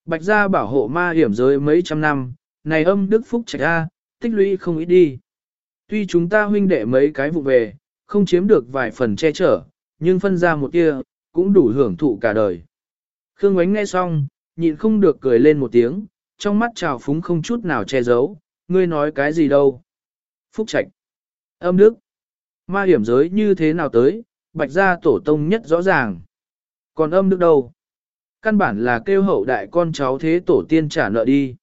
Bạch gia bảo hộ ma hiểm giới mấy trăm năm, này âm đức phúc trạch A, tích lũy không ít đi. Tuy chúng ta huynh đệ mấy cái vụ về, không chiếm được vài phần che chở, nhưng phân ra một kia, cũng đủ hưởng thụ cả đời. Khương Ngoánh nghe xong, nhịn không được cười lên một tiếng, trong mắt trào phúng không chút nào che giấu, ngươi nói cái gì đâu. Phúc Trạch, âm đức, ma hiểm giới như thế nào tới, bạch gia tổ tông nhất rõ ràng. Còn âm đức đâu? Căn bản là kêu hậu đại con cháu thế tổ tiên trả nợ đi.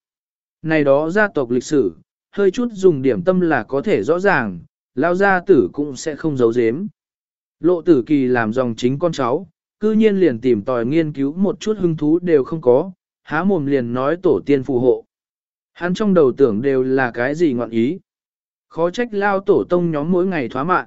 Này đó gia tộc lịch sử, hơi chút dùng điểm tâm là có thể rõ ràng, lao gia tử cũng sẽ không giấu giếm. Lộ tử kỳ làm dòng chính con cháu, cư nhiên liền tìm tòi nghiên cứu một chút hứng thú đều không có, há mồm liền nói tổ tiên phù hộ. Hắn trong đầu tưởng đều là cái gì ngọn ý. Khó trách lao tổ tông nhóm mỗi ngày thoá mạng.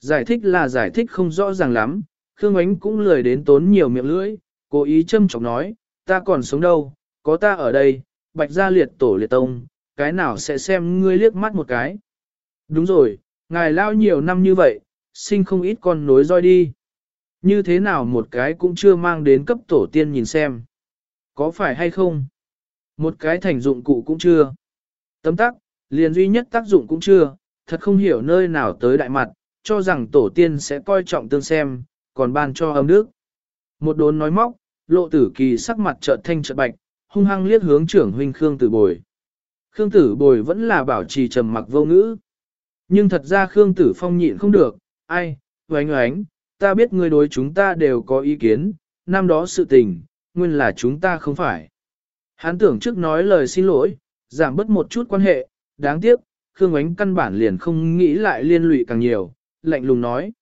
Giải thích là giải thích không rõ ràng lắm, Khương Ánh cũng lười đến tốn nhiều miệng lưỡi, cố ý châm chọc nói, ta còn sống đâu, có ta ở đây, bạch gia liệt tổ liệt tông, cái nào sẽ xem ngươi liếc mắt một cái. Đúng rồi, ngài lao nhiều năm như vậy, sinh không ít con nối roi đi. Như thế nào một cái cũng chưa mang đến cấp tổ tiên nhìn xem. Có phải hay không? Một cái thành dụng cụ cũng chưa. Tấm tắc, liền duy nhất tác dụng cũng chưa, thật không hiểu nơi nào tới đại mặt, cho rằng tổ tiên sẽ coi trọng tương xem, còn ban cho âm đức. Một đốn nói móc, lộ tử kỳ sắc mặt trợn thanh trợn bạch, hung hăng liếc hướng trưởng huynh Khương Tử Bồi. Khương Tử Bồi vẫn là bảo trì trầm mặc vô ngữ. Nhưng thật ra Khương Tử Phong nhịn không được, ai, oánh oánh, ta biết người đối chúng ta đều có ý kiến, năm đó sự tình, nguyên là chúng ta không phải. Hắn tưởng trước nói lời xin lỗi, giảm bớt một chút quan hệ, đáng tiếc, Khương Ánh căn bản liền không nghĩ lại liên lụy càng nhiều, lạnh lùng nói.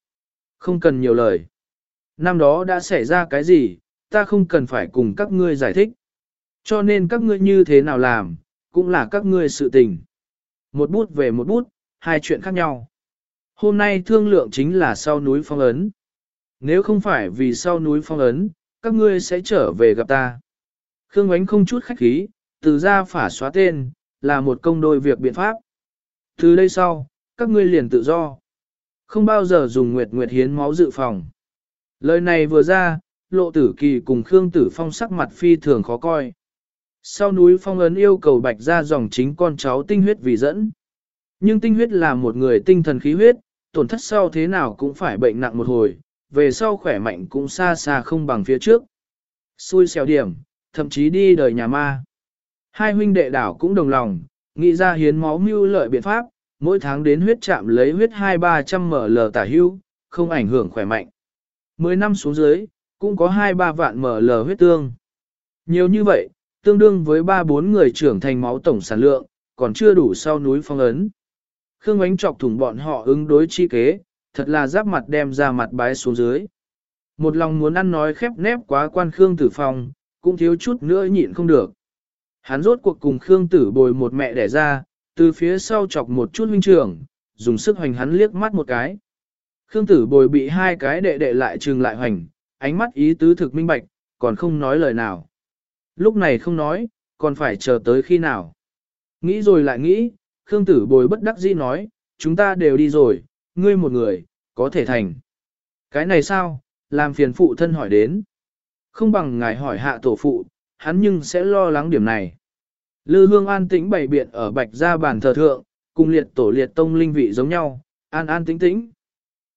Không cần nhiều lời. Năm đó đã xảy ra cái gì, ta không cần phải cùng các ngươi giải thích. Cho nên các ngươi như thế nào làm, cũng là các ngươi sự tình. Một bút về một bút, hai chuyện khác nhau. Hôm nay thương lượng chính là sau núi phong ấn. Nếu không phải vì sau núi phong ấn, các ngươi sẽ trở về gặp ta. Khương Ánh không chút khách khí, từ ra phả xóa tên, là một công đôi việc biện pháp. Từ đây sau, các ngươi liền tự do. Không bao giờ dùng nguyệt nguyệt hiến máu dự phòng. Lời này vừa ra, lộ tử kỳ cùng Khương Tử Phong sắc mặt phi thường khó coi. Sau núi phong ấn yêu cầu bạch ra dòng chính con cháu tinh huyết vì dẫn. Nhưng tinh huyết là một người tinh thần khí huyết, tổn thất sau thế nào cũng phải bệnh nặng một hồi, về sau khỏe mạnh cũng xa xa không bằng phía trước. Xui xẻo điểm, thậm chí đi đời nhà ma. Hai huynh đệ đảo cũng đồng lòng, nghĩ ra hiến máu mưu lợi biện pháp, mỗi tháng đến huyết chạm lấy huyết 2-300 ml tả hưu, không ảnh hưởng khỏe mạnh. Mười năm xuống dưới, cũng có 2-3 vạn ml huyết tương. Nhiều như vậy, tương đương với 3-4 người trưởng thành máu tổng sản lượng, còn chưa đủ sau núi phong ấn. Khương ánh chọc thủng bọn họ ứng đối chi kế, thật là giáp mặt đem ra mặt bái xuống dưới. Một lòng muốn ăn nói khép nép quá quan Khương Tử Phong, cũng thiếu chút nữa nhịn không được. Hắn rốt cuộc cùng Khương Tử bồi một mẹ đẻ ra, từ phía sau chọc một chút huynh trưởng, dùng sức hoành hắn liếc mắt một cái. Khương Tử bồi bị hai cái đệ đệ lại trừng lại hoành, ánh mắt ý tứ thực minh bạch, còn không nói lời nào. Lúc này không nói, còn phải chờ tới khi nào. Nghĩ rồi lại nghĩ, Khương Tử bồi bất đắc dĩ nói, chúng ta đều đi rồi, ngươi một người, có thể thành. Cái này sao, làm phiền phụ thân hỏi đến. Không bằng ngài hỏi hạ tổ phụ, hắn nhưng sẽ lo lắng điểm này. Lư hương an tĩnh bày biện ở bạch gia bàn thờ thượng, cùng liệt tổ liệt tông linh vị giống nhau, an an tĩnh tĩnh.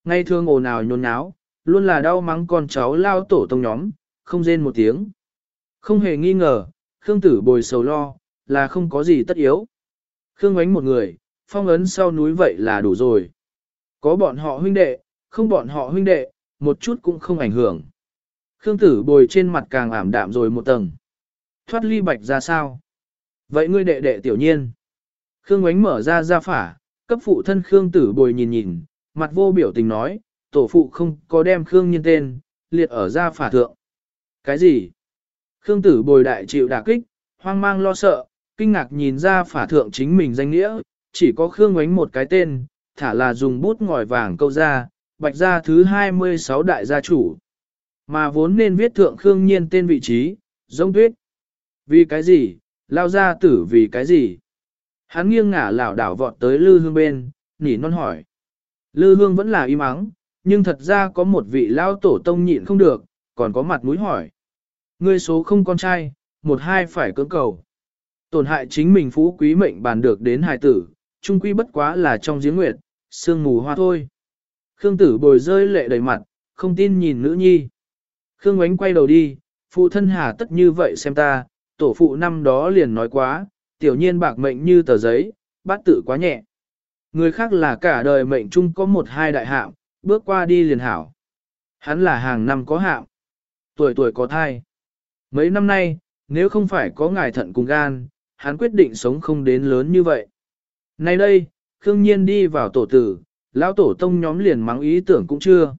Ngay thương ồn ào nhốn nháo, luôn là đau mắng con cháu lao tổ tông nhóm, không rên một tiếng. Không hề nghi ngờ, Khương tử bồi sầu lo, là không có gì tất yếu. Khương ánh một người, phong ấn sau núi vậy là đủ rồi. Có bọn họ huynh đệ, không bọn họ huynh đệ, một chút cũng không ảnh hưởng. Khương tử bồi trên mặt càng ảm đạm rồi một tầng. Thoát ly bạch ra sao? Vậy ngươi đệ đệ tiểu nhiên. Khương ánh mở ra ra phả, cấp phụ thân Khương tử bồi nhìn nhìn, mặt vô biểu tình nói, tổ phụ không có đem Khương nhiên tên, liệt ở ra phả thượng. Cái gì? Khương tử bồi đại chịu đả kích, hoang mang lo sợ, kinh ngạc nhìn ra phả thượng chính mình danh nghĩa, chỉ có Khương ánh một cái tên, thả là dùng bút ngòi vàng câu ra, bạch gia thứ 26 đại gia chủ. Mà vốn nên viết thượng Khương Nhiên tên vị trí, giống tuyết. Vì cái gì, lao ra tử vì cái gì? Hắn nghiêng ngả lảo đảo vọt tới lư hương bên, nỉ non hỏi. Lư hương vẫn là im ắng, nhưng thật ra có một vị lao tổ tông nhịn không được, còn có mặt mũi hỏi. Ngươi số không con trai, một hai phải cưỡng cầu. Tổn hại chính mình phú quý mệnh bàn được đến hài tử, trung quy bất quá là trong giếng nguyệt, sương mù hoa thôi. Khương tử bồi rơi lệ đầy mặt, không tin nhìn nữ nhi. Khương ánh quay đầu đi, phụ thân hà tất như vậy xem ta, tổ phụ năm đó liền nói quá, tiểu nhiên bạc mệnh như tờ giấy, bát tự quá nhẹ. Người khác là cả đời mệnh chung có một hai đại hạm, bước qua đi liền hảo. Hắn là hàng năm có hạm, tuổi tuổi có thai. Mấy năm nay, nếu không phải có ngài thận cùng gan, hắn quyết định sống không đến lớn như vậy. Nay đây, Khương Nhiên đi vào tổ tử, lão tổ tông nhóm liền mắng ý tưởng cũng chưa.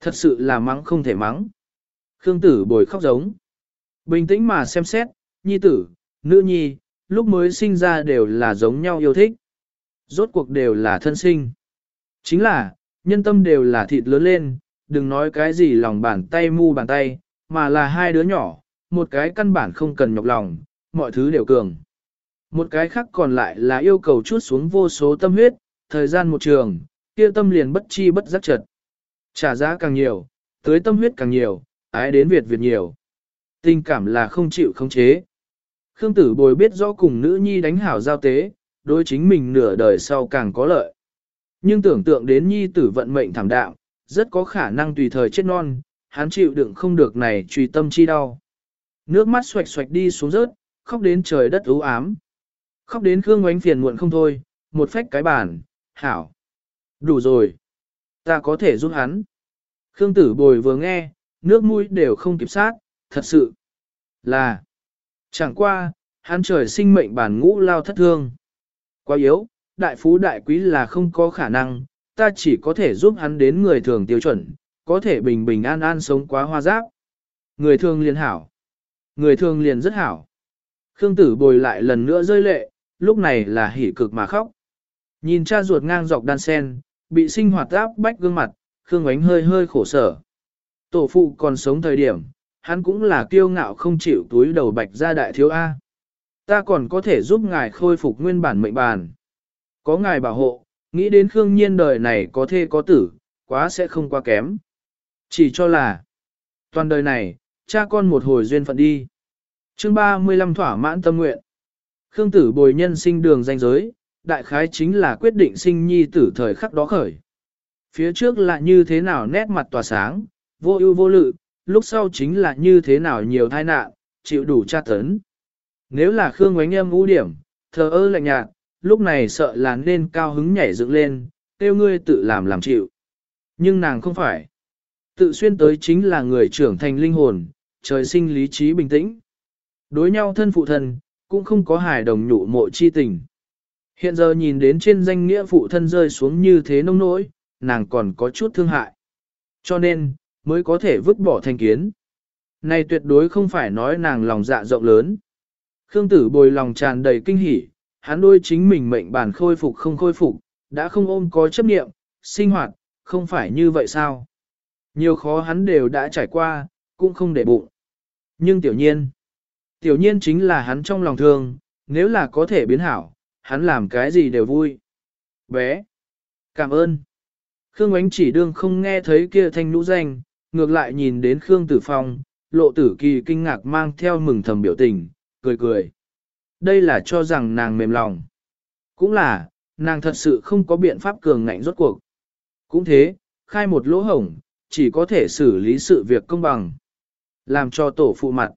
Thật sự là mắng không thể mắng. Khương tử bồi khóc giống. Bình tĩnh mà xem xét, nhi tử, nữ nhi, lúc mới sinh ra đều là giống nhau yêu thích. Rốt cuộc đều là thân sinh. Chính là, nhân tâm đều là thịt lớn lên, đừng nói cái gì lòng bàn tay mu bàn tay, mà là hai đứa nhỏ, một cái căn bản không cần nhọc lòng, mọi thứ đều cường. Một cái khác còn lại là yêu cầu chút xuống vô số tâm huyết, thời gian một trường, kia tâm liền bất chi bất giác chật. Trả giá càng nhiều, tới tâm huyết càng nhiều, ái đến Việt Việt nhiều. Tình cảm là không chịu khống chế. Khương tử bồi biết rõ cùng nữ nhi đánh hảo giao tế, đối chính mình nửa đời sau càng có lợi. Nhưng tưởng tượng đến nhi tử vận mệnh thảm đạo, rất có khả năng tùy thời chết non, hắn chịu đựng không được này truy tâm chi đau. Nước mắt xoạch xoạch đi xuống rớt, khóc đến trời đất u ám. Khóc đến Khương Ngoánh phiền muộn không thôi, một phách cái bàn, hảo. Đủ rồi. Ta có thể giúp hắn. Khương tử bồi vừa nghe, nước mũi đều không kịp sát, thật sự là chẳng qua, hắn trời sinh mệnh bản ngũ lao thất thương. Quá yếu, đại phú đại quý là không có khả năng, ta chỉ có thể giúp hắn đến người thường tiêu chuẩn, có thể bình bình an an sống quá hoa giáp. Người thường liền hảo. Người thường liền rất hảo. Khương tử bồi lại lần nữa rơi lệ, lúc này là hỉ cực mà khóc. Nhìn cha ruột ngang dọc đan sen, bị sinh hoạt áp bách gương mặt, Khương ánh hơi hơi khổ sở. Tổ phụ còn sống thời điểm, hắn cũng là kiêu ngạo không chịu túi đầu bạch ra đại thiếu A. Ta còn có thể giúp ngài khôi phục nguyên bản mệnh bàn. Có ngài bảo hộ, nghĩ đến Khương Nhiên đời này có thê có tử, quá sẽ không quá kém. Chỉ cho là, toàn đời này, cha con một hồi duyên phận đi. chương 35 thỏa mãn tâm nguyện. Khương tử bồi nhân sinh đường danh giới, đại khái chính là quyết định sinh nhi tử thời khắc đó khởi. Phía trước là như thế nào nét mặt tỏa sáng, vô ưu vô lự, lúc sau chính là như thế nào nhiều tai nạn, chịu đủ tra tấn. Nếu là Khương Ngoánh Âm ưu điểm, thờ ơ lạnh nhạt, lúc này sợ là nên cao hứng nhảy dựng lên, tiêu ngươi tự làm làm chịu. Nhưng nàng không phải. Tự xuyên tới chính là người trưởng thành linh hồn, trời sinh lý trí bình tĩnh. Đối nhau thân phụ thân, cũng không có hài đồng nhụ mộ chi tình. Hiện giờ nhìn đến trên danh nghĩa phụ thân rơi xuống như thế nông nỗi, nàng còn có chút thương hại. Cho nên, mới có thể vứt bỏ thành kiến. Này tuyệt đối không phải nói nàng lòng dạ rộng lớn. Khương tử bồi lòng tràn đầy kinh hỉ, hắn đôi chính mình mệnh bản khôi phục không khôi phục, đã không ôm có chấp niệm, sinh hoạt, không phải như vậy sao? Nhiều khó hắn đều đã trải qua, cũng không để bụng. Nhưng tiểu nhiên, tiểu nhiên chính là hắn trong lòng thương, nếu là có thể biến hảo, hắn làm cái gì đều vui. Bé, cảm ơn. Khương Ánh chỉ đương không nghe thấy kia thanh nũ danh, ngược lại nhìn đến Khương Tử Phong, lộ tử kỳ kinh ngạc mang theo mừng thầm biểu tình, cười cười. Đây là cho rằng nàng mềm lòng. Cũng là, nàng thật sự không có biện pháp cường ngạnh rốt cuộc. Cũng thế, khai một lỗ hổng, chỉ có thể xử lý sự việc công bằng. Làm cho tổ phụ mặt.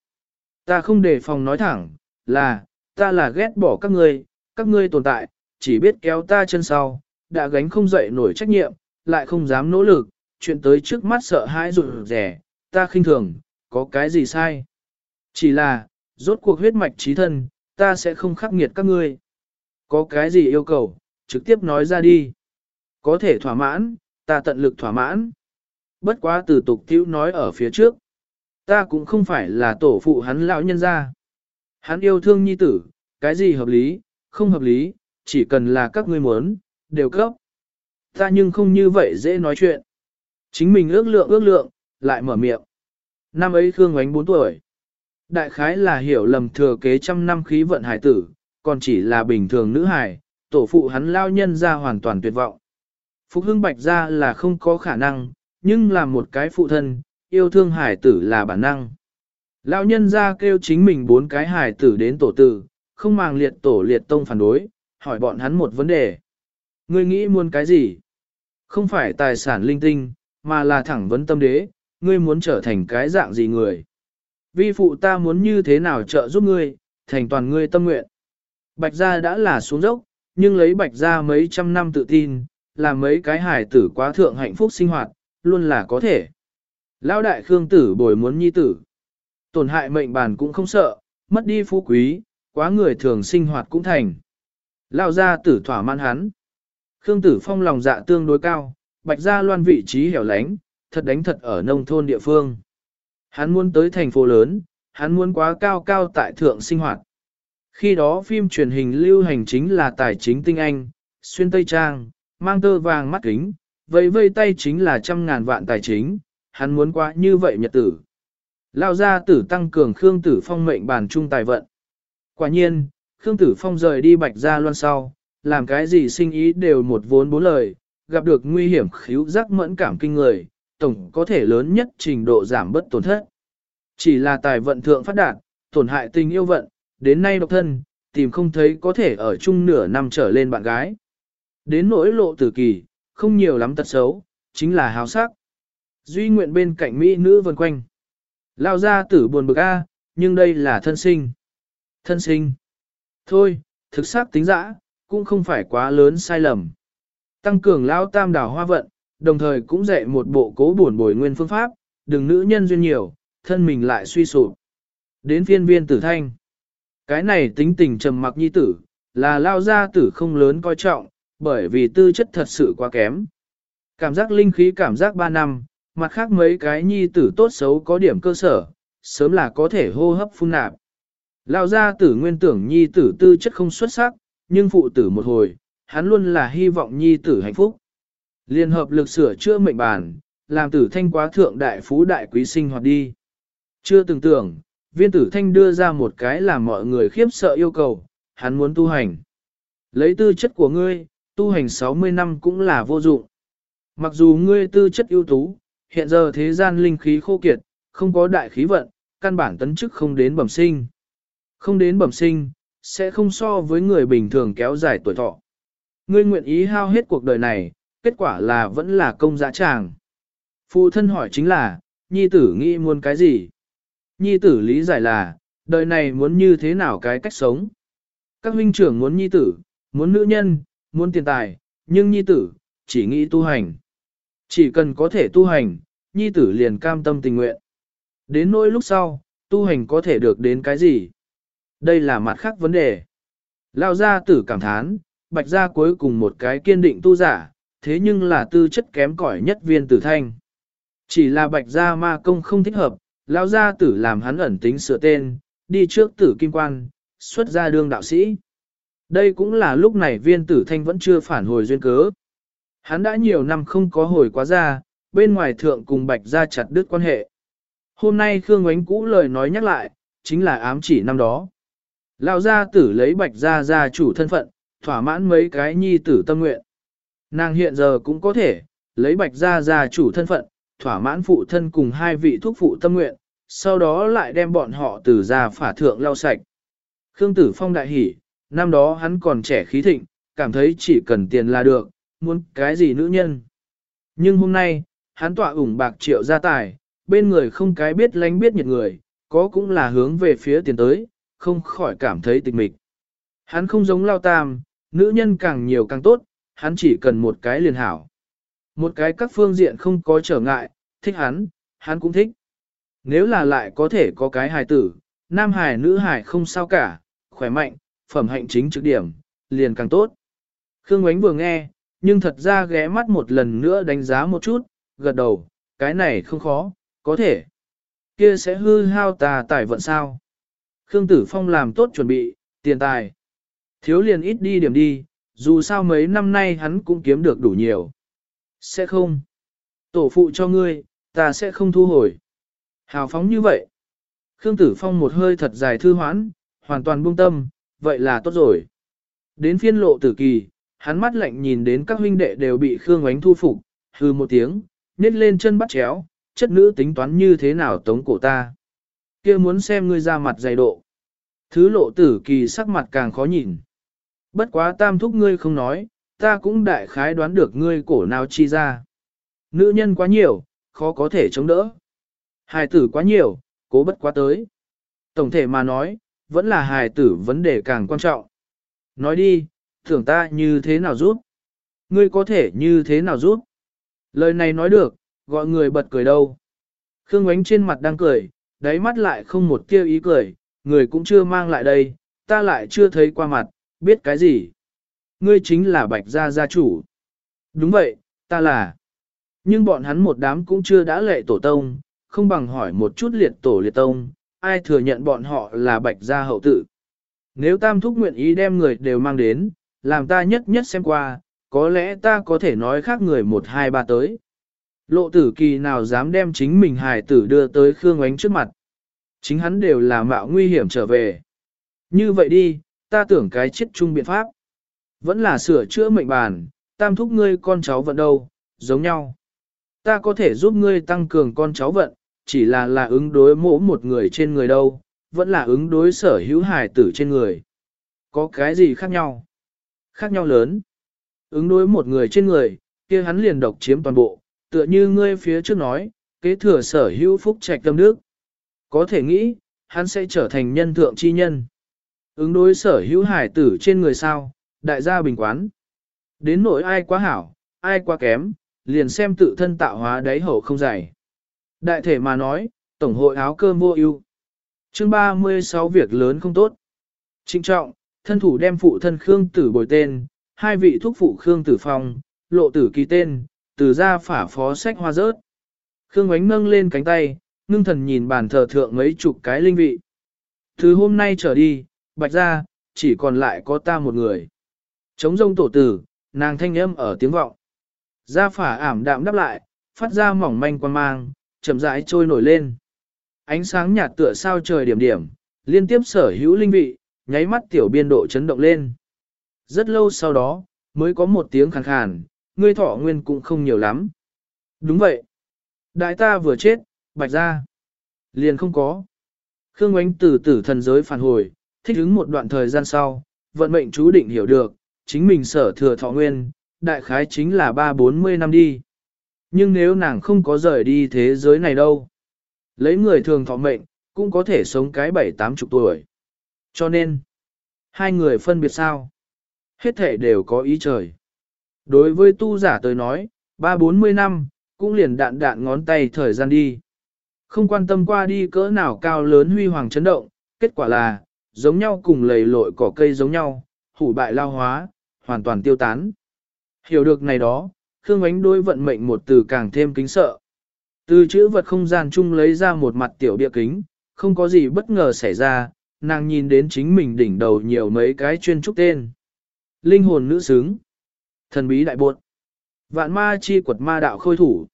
Ta không đề phòng nói thẳng, là, ta là ghét bỏ các ngươi, các ngươi tồn tại, chỉ biết kéo ta chân sau, đã gánh không dậy nổi trách nhiệm, lại không dám nỗ lực, chuyện tới trước mắt sợ hãi rụt rẻ, ta khinh thường, có cái gì sai. Chỉ là, rốt cuộc huyết mạch trí thân, ta sẽ không khắc nghiệt các ngươi. Có cái gì yêu cầu, trực tiếp nói ra đi. Có thể thỏa mãn, ta tận lực thỏa mãn. Bất quá từ tục tiểu nói ở phía trước. Ta cũng không phải là tổ phụ hắn lão nhân ra. Hắn yêu thương nhi tử, cái gì hợp lý, không hợp lý, chỉ cần là các ngươi muốn, đều cấp. Ta nhưng không như vậy dễ nói chuyện. Chính mình ước lượng ước lượng, lại mở miệng. Năm ấy Khương Ngoánh 4 tuổi. Đại khái là hiểu lầm thừa kế trăm năm khí vận hải tử, còn chỉ là bình thường nữ hải, tổ phụ hắn lao nhân ra hoàn toàn tuyệt vọng. Phục hưng bạch ra là không có khả năng, nhưng là một cái phụ thân, yêu thương hải tử là bản năng. Lão nhân ra kêu chính mình bốn cái hải tử đến tổ tử, không màng liệt tổ liệt tông phản đối, hỏi bọn hắn một vấn đề. Ngươi nghĩ muốn cái gì? Không phải tài sản linh tinh, mà là thẳng vấn tâm đế, ngươi muốn trở thành cái dạng gì người? Vi phụ ta muốn như thế nào trợ giúp ngươi, thành toàn ngươi tâm nguyện. Bạch gia đã là xuống dốc, nhưng lấy bạch gia mấy trăm năm tự tin, là mấy cái hải tử quá thượng hạnh phúc sinh hoạt, luôn là có thể. Lão đại khương tử bồi muốn nhi tử. Tổn hại mệnh bàn cũng không sợ, mất đi phú quý, quá người thường sinh hoạt cũng thành. Lão gia tử thỏa mãn hắn. Khương tử phong lòng dạ tương đối cao, bạch gia loan vị trí hẻo lánh, thật đánh thật ở nông thôn địa phương. Hắn muốn tới thành phố lớn, hắn muốn quá cao cao tại thượng sinh hoạt. Khi đó phim truyền hình lưu hành chính là tài chính tinh anh, xuyên tây trang, mang tơ vàng mắt kính, vẫy vây tay chính là trăm ngàn vạn tài chính, hắn muốn quá như vậy nhật tử. Lao ra tử tăng cường Khương Tử Phong mệnh bản trung tài vận. Quả nhiên, Khương Tử Phong rời đi bạch ra loan sau, làm cái gì sinh ý đều một vốn bốn lời, gặp được nguy hiểm khíu giác mẫn cảm kinh người, tổng có thể lớn nhất trình độ giảm bất tổn thất. Chỉ là tài vận thượng phát đạt, tổn hại tình yêu vận, đến nay độc thân, tìm không thấy có thể ở chung nửa năm trở lên bạn gái. Đến nỗi lộ tử kỳ, không nhiều lắm tật xấu, chính là hào sắc. Duy nguyện bên cạnh Mỹ nữ vần quanh. Lao ra tử buồn bực a, nhưng đây là thân sinh. Thân sinh. Thôi, thực xác tính dã, cũng không phải quá lớn sai lầm. Tăng cường lao tam đảo hoa vận, đồng thời cũng dạy một bộ cố buồn bồi nguyên phương pháp, đừng nữ nhân duyên nhiều, thân mình lại suy sụp. Đến phiên viên tử thanh. Cái này tính tình trầm mặc nhi tử, là lao gia tử không lớn coi trọng, bởi vì tư chất thật sự quá kém. Cảm giác linh khí cảm giác 3 năm, mặt khác mấy cái nhi tử tốt xấu có điểm cơ sở, sớm là có thể hô hấp phun nạp. Lao gia tử nguyên tưởng nhi tử tư chất không xuất sắc, nhưng phụ tử một hồi, hắn luôn là hy vọng nhi tử hạnh phúc. Liên hợp lực sửa chữa mệnh bản, làm tử thanh quá thượng đại phú đại quý sinh hoạt đi. Chưa từng tưởng, viên tử thanh đưa ra một cái làm mọi người khiếp sợ yêu cầu, hắn muốn tu hành. Lấy tư chất của ngươi, tu hành 60 năm cũng là vô dụng. Mặc dù ngươi tư chất ưu tú, hiện giờ thế gian linh khí khô kiệt, không có đại khí vận, căn bản tấn chức không đến bẩm sinh. Không đến bẩm sinh, sẽ không so với người bình thường kéo dài tuổi thọ. Ngươi nguyện ý hao hết cuộc đời này, kết quả là vẫn là công dã tràng. Phụ thân hỏi chính là, nhi tử nghĩ muốn cái gì? Nhi tử lý giải là, đời này muốn như thế nào cái cách sống? Các huynh trưởng muốn nhi tử, muốn nữ nhân, muốn tiền tài, nhưng nhi tử, chỉ nghĩ tu hành. Chỉ cần có thể tu hành, nhi tử liền cam tâm tình nguyện. Đến nỗi lúc sau, tu hành có thể được đến cái gì? Đây là mặt khác vấn đề. Lao gia tử cảm thán, bạch gia cuối cùng một cái kiên định tu giả, thế nhưng là tư chất kém cỏi nhất viên tử thanh. Chỉ là bạch gia ma công không thích hợp, lão gia tử làm hắn ẩn tính sửa tên, đi trước tử kim quan, xuất ra đương đạo sĩ. Đây cũng là lúc này viên tử thanh vẫn chưa phản hồi duyên cớ. Hắn đã nhiều năm không có hồi quá ra, bên ngoài thượng cùng bạch gia chặt đứt quan hệ. Hôm nay Khương Ngoánh cũ lời nói nhắc lại, chính là ám chỉ năm đó. Lão gia tử lấy bạch gia gia chủ thân phận, thỏa mãn mấy cái nhi tử tâm nguyện. Nàng hiện giờ cũng có thể, lấy bạch gia gia chủ thân phận, thỏa mãn phụ thân cùng hai vị thuốc phụ tâm nguyện, sau đó lại đem bọn họ từ gia phả thượng lau sạch. Khương tử phong đại hỉ, năm đó hắn còn trẻ khí thịnh, cảm thấy chỉ cần tiền là được, muốn cái gì nữ nhân. Nhưng hôm nay, hắn tọa ủng bạc triệu gia tài, bên người không cái biết lánh biết nhiệt người, có cũng là hướng về phía tiền tới, không khỏi cảm thấy tịch mịch. Hắn không giống lao tam, nữ nhân càng nhiều càng tốt, hắn chỉ cần một cái liền hảo. Một cái các phương diện không có trở ngại, thích hắn, hắn cũng thích. Nếu là lại có thể có cái hài tử, nam hài nữ hài không sao cả, khỏe mạnh, phẩm hạnh chính trực điểm, liền càng tốt. Khương Ngoánh vừa nghe, nhưng thật ra ghé mắt một lần nữa đánh giá một chút, gật đầu, cái này không khó, có thể. Kia sẽ hư hao tà tài vận sao. Khương Tử Phong làm tốt chuẩn bị, tiền tài. Thiếu liền ít đi điểm đi, dù sao mấy năm nay hắn cũng kiếm được đủ nhiều. Sẽ không. Tổ phụ cho ngươi, ta sẽ không thu hồi. Hào phóng như vậy. Khương Tử Phong một hơi thật dài thư hoãn, hoàn toàn buông tâm, vậy là tốt rồi. Đến phiên lộ tử kỳ, hắn mắt lạnh nhìn đến các huynh đệ đều bị Khương Ánh thu phục, hư một tiếng, nết lên chân bắt chéo, chất nữ tính toán như thế nào tống cổ ta. kia muốn xem ngươi ra mặt dày độ. Thứ lộ tử kỳ sắc mặt càng khó nhìn. Bất quá tam thúc ngươi không nói, ta cũng đại khái đoán được ngươi cổ nào chi ra. Nữ nhân quá nhiều, khó có thể chống đỡ. Hài tử quá nhiều, cố bất quá tới. Tổng thể mà nói, vẫn là hài tử vấn đề càng quan trọng. Nói đi, tưởng ta như thế nào giúp? Ngươi có thể như thế nào giúp? Lời này nói được, gọi người bật cười đâu. Khương ánh trên mặt đang cười, đáy mắt lại không một tia ý cười, người cũng chưa mang lại đây, ta lại chưa thấy qua mặt, biết cái gì? Ngươi chính là bạch gia gia chủ. Đúng vậy, ta là. Nhưng bọn hắn một đám cũng chưa đã lệ tổ tông, không bằng hỏi một chút liệt tổ liệt tông, ai thừa nhận bọn họ là bạch gia hậu tự. Nếu tam thúc nguyện ý đem người đều mang đến, làm ta nhất nhất xem qua, có lẽ ta có thể nói khác người một hai ba tới. Lộ tử kỳ nào dám đem chính mình hài tử đưa tới Khương Ánh trước mặt. Chính hắn đều là mạo nguy hiểm trở về. Như vậy đi, ta tưởng cái chết chung biện pháp. Vẫn là sửa chữa mệnh bàn, tam thúc ngươi con cháu vận đâu, giống nhau. Ta có thể giúp ngươi tăng cường con cháu vận, chỉ là là ứng đối mỗi một người trên người đâu, vẫn là ứng đối sở hữu hài tử trên người. Có cái gì khác nhau? Khác nhau lớn. Ứng đối một người trên người, kia hắn liền độc chiếm toàn bộ, tựa như ngươi phía trước nói, kế thừa sở hữu phúc trạch tâm nước. Có thể nghĩ, hắn sẽ trở thành nhân thượng chi nhân. Ứng đối sở hữu hải tử trên người sao, đại gia bình quán. Đến nỗi ai quá hảo, ai quá kém, liền xem tự thân tạo hóa đáy hậu không dày. Đại thể mà nói, Tổng hội áo cơm vô ưu. Chương 36 việc lớn không tốt. Trinh trọng, thân thủ đem phụ thân Khương Tử bồi tên, hai vị thúc phụ Khương Tử Phong, lộ tử ký tên, từ ra phả phó sách hoa rớt. Khương ánh nâng lên cánh tay, ngưng thần nhìn bàn thờ thượng mấy chục cái linh vị. Từ hôm nay trở đi, bạch ra, chỉ còn lại có ta một người. Chống rông tổ tử, nàng thanh âm ở tiếng vọng. Gia phả ảm đạm đáp lại, phát ra mỏng manh quan mang, chậm rãi trôi nổi lên. Ánh sáng nhạt tựa sao trời điểm điểm, liên tiếp sở hữu linh vị, nháy mắt tiểu biên độ chấn động lên. Rất lâu sau đó, mới có một tiếng khàn khàn, ngươi thọ nguyên cũng không nhiều lắm. Đúng vậy. Đại ta vừa chết, bạch ra. Liền không có. Khương ánh từ tử thần giới phản hồi, thích ứng một đoạn thời gian sau, vận mệnh chú định hiểu được, chính mình sở thừa thọ nguyên, đại khái chính là ba bốn mươi năm đi. Nhưng nếu nàng không có rời đi thế giới này đâu, lấy người thường thọ mệnh, cũng có thể sống cái bảy tám chục tuổi. Cho nên, hai người phân biệt sao? Hết thể đều có ý trời. Đối với tu giả tới nói, ba bốn mươi năm, cũng liền đạn đạn ngón tay thời gian đi. Không quan tâm qua đi cỡ nào cao lớn huy hoàng chấn động, kết quả là, giống nhau cùng lầy lội cỏ cây giống nhau, hủ bại lao hóa, hoàn toàn tiêu tán. Hiểu được này đó, Khương Ánh đôi vận mệnh một từ càng thêm kính sợ. Từ chữ vật không gian chung lấy ra một mặt tiểu địa kính, không có gì bất ngờ xảy ra, nàng nhìn đến chính mình đỉnh đầu nhiều mấy cái chuyên trúc tên. Linh hồn nữ xứng, thần bí đại bột, vạn ma chi quật ma đạo khôi thủ.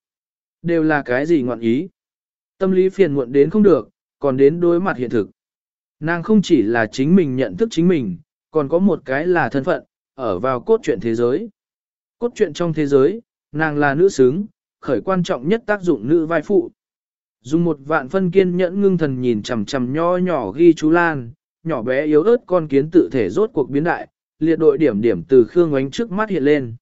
Đều là cái gì ngọn ý. Tâm lý phiền muộn đến không được, còn đến đối mặt hiện thực. Nàng không chỉ là chính mình nhận thức chính mình, còn có một cái là thân phận, ở vào cốt truyện thế giới. Cốt truyện trong thế giới, nàng là nữ xứng, khởi quan trọng nhất tác dụng nữ vai phụ. Dùng một vạn phân kiên nhẫn ngưng thần nhìn chằm chằm nho nhỏ ghi chú lan, nhỏ bé yếu ớt con kiến tự thể rốt cuộc biến đại, liệt đội điểm điểm từ khương ánh trước mắt hiện lên.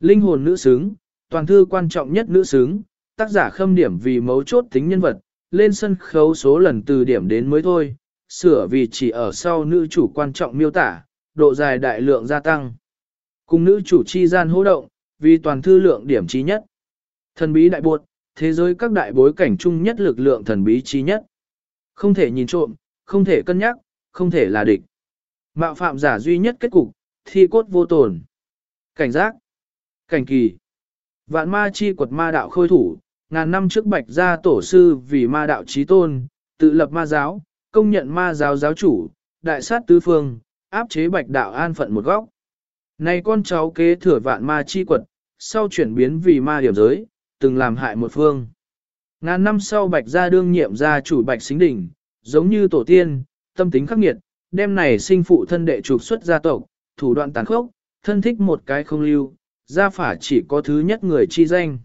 Linh hồn nữ xứng, toàn thư quan trọng nhất nữ xứng, tác giả khâm điểm vì mấu chốt tính nhân vật, lên sân khấu số lần từ điểm đến mới thôi, sửa vì chỉ ở sau nữ chủ quan trọng miêu tả, độ dài đại lượng gia tăng. Cùng nữ chủ chi gian hô động, vì toàn thư lượng điểm trí nhất. Thần bí đại buộc, thế giới các đại bối cảnh chung nhất lực lượng thần bí trí nhất. Không thể nhìn trộm, không thể cân nhắc, không thể là địch. Mạo phạm giả duy nhất kết cục, thi cốt vô tồn. Cảnh giác. Cảnh kỳ. Vạn ma chi quật ma đạo khôi thủ, ngàn năm trước bạch gia tổ sư vì ma đạo trí tôn, tự lập ma giáo, công nhận ma giáo giáo chủ, đại sát tứ phương, áp chế bạch đạo an phận một góc. Này con cháu kế thừa vạn ma chi quật, sau chuyển biến vì ma điểm giới, từng làm hại một phương. Ngàn năm sau bạch gia đương nhiệm gia chủ bạch xính đỉnh, giống như tổ tiên, tâm tính khắc nghiệt, đêm này sinh phụ thân đệ trục xuất gia tộc, thủ đoạn tàn khốc, thân thích một cái không lưu, gia phả chỉ có thứ nhất người chi danh.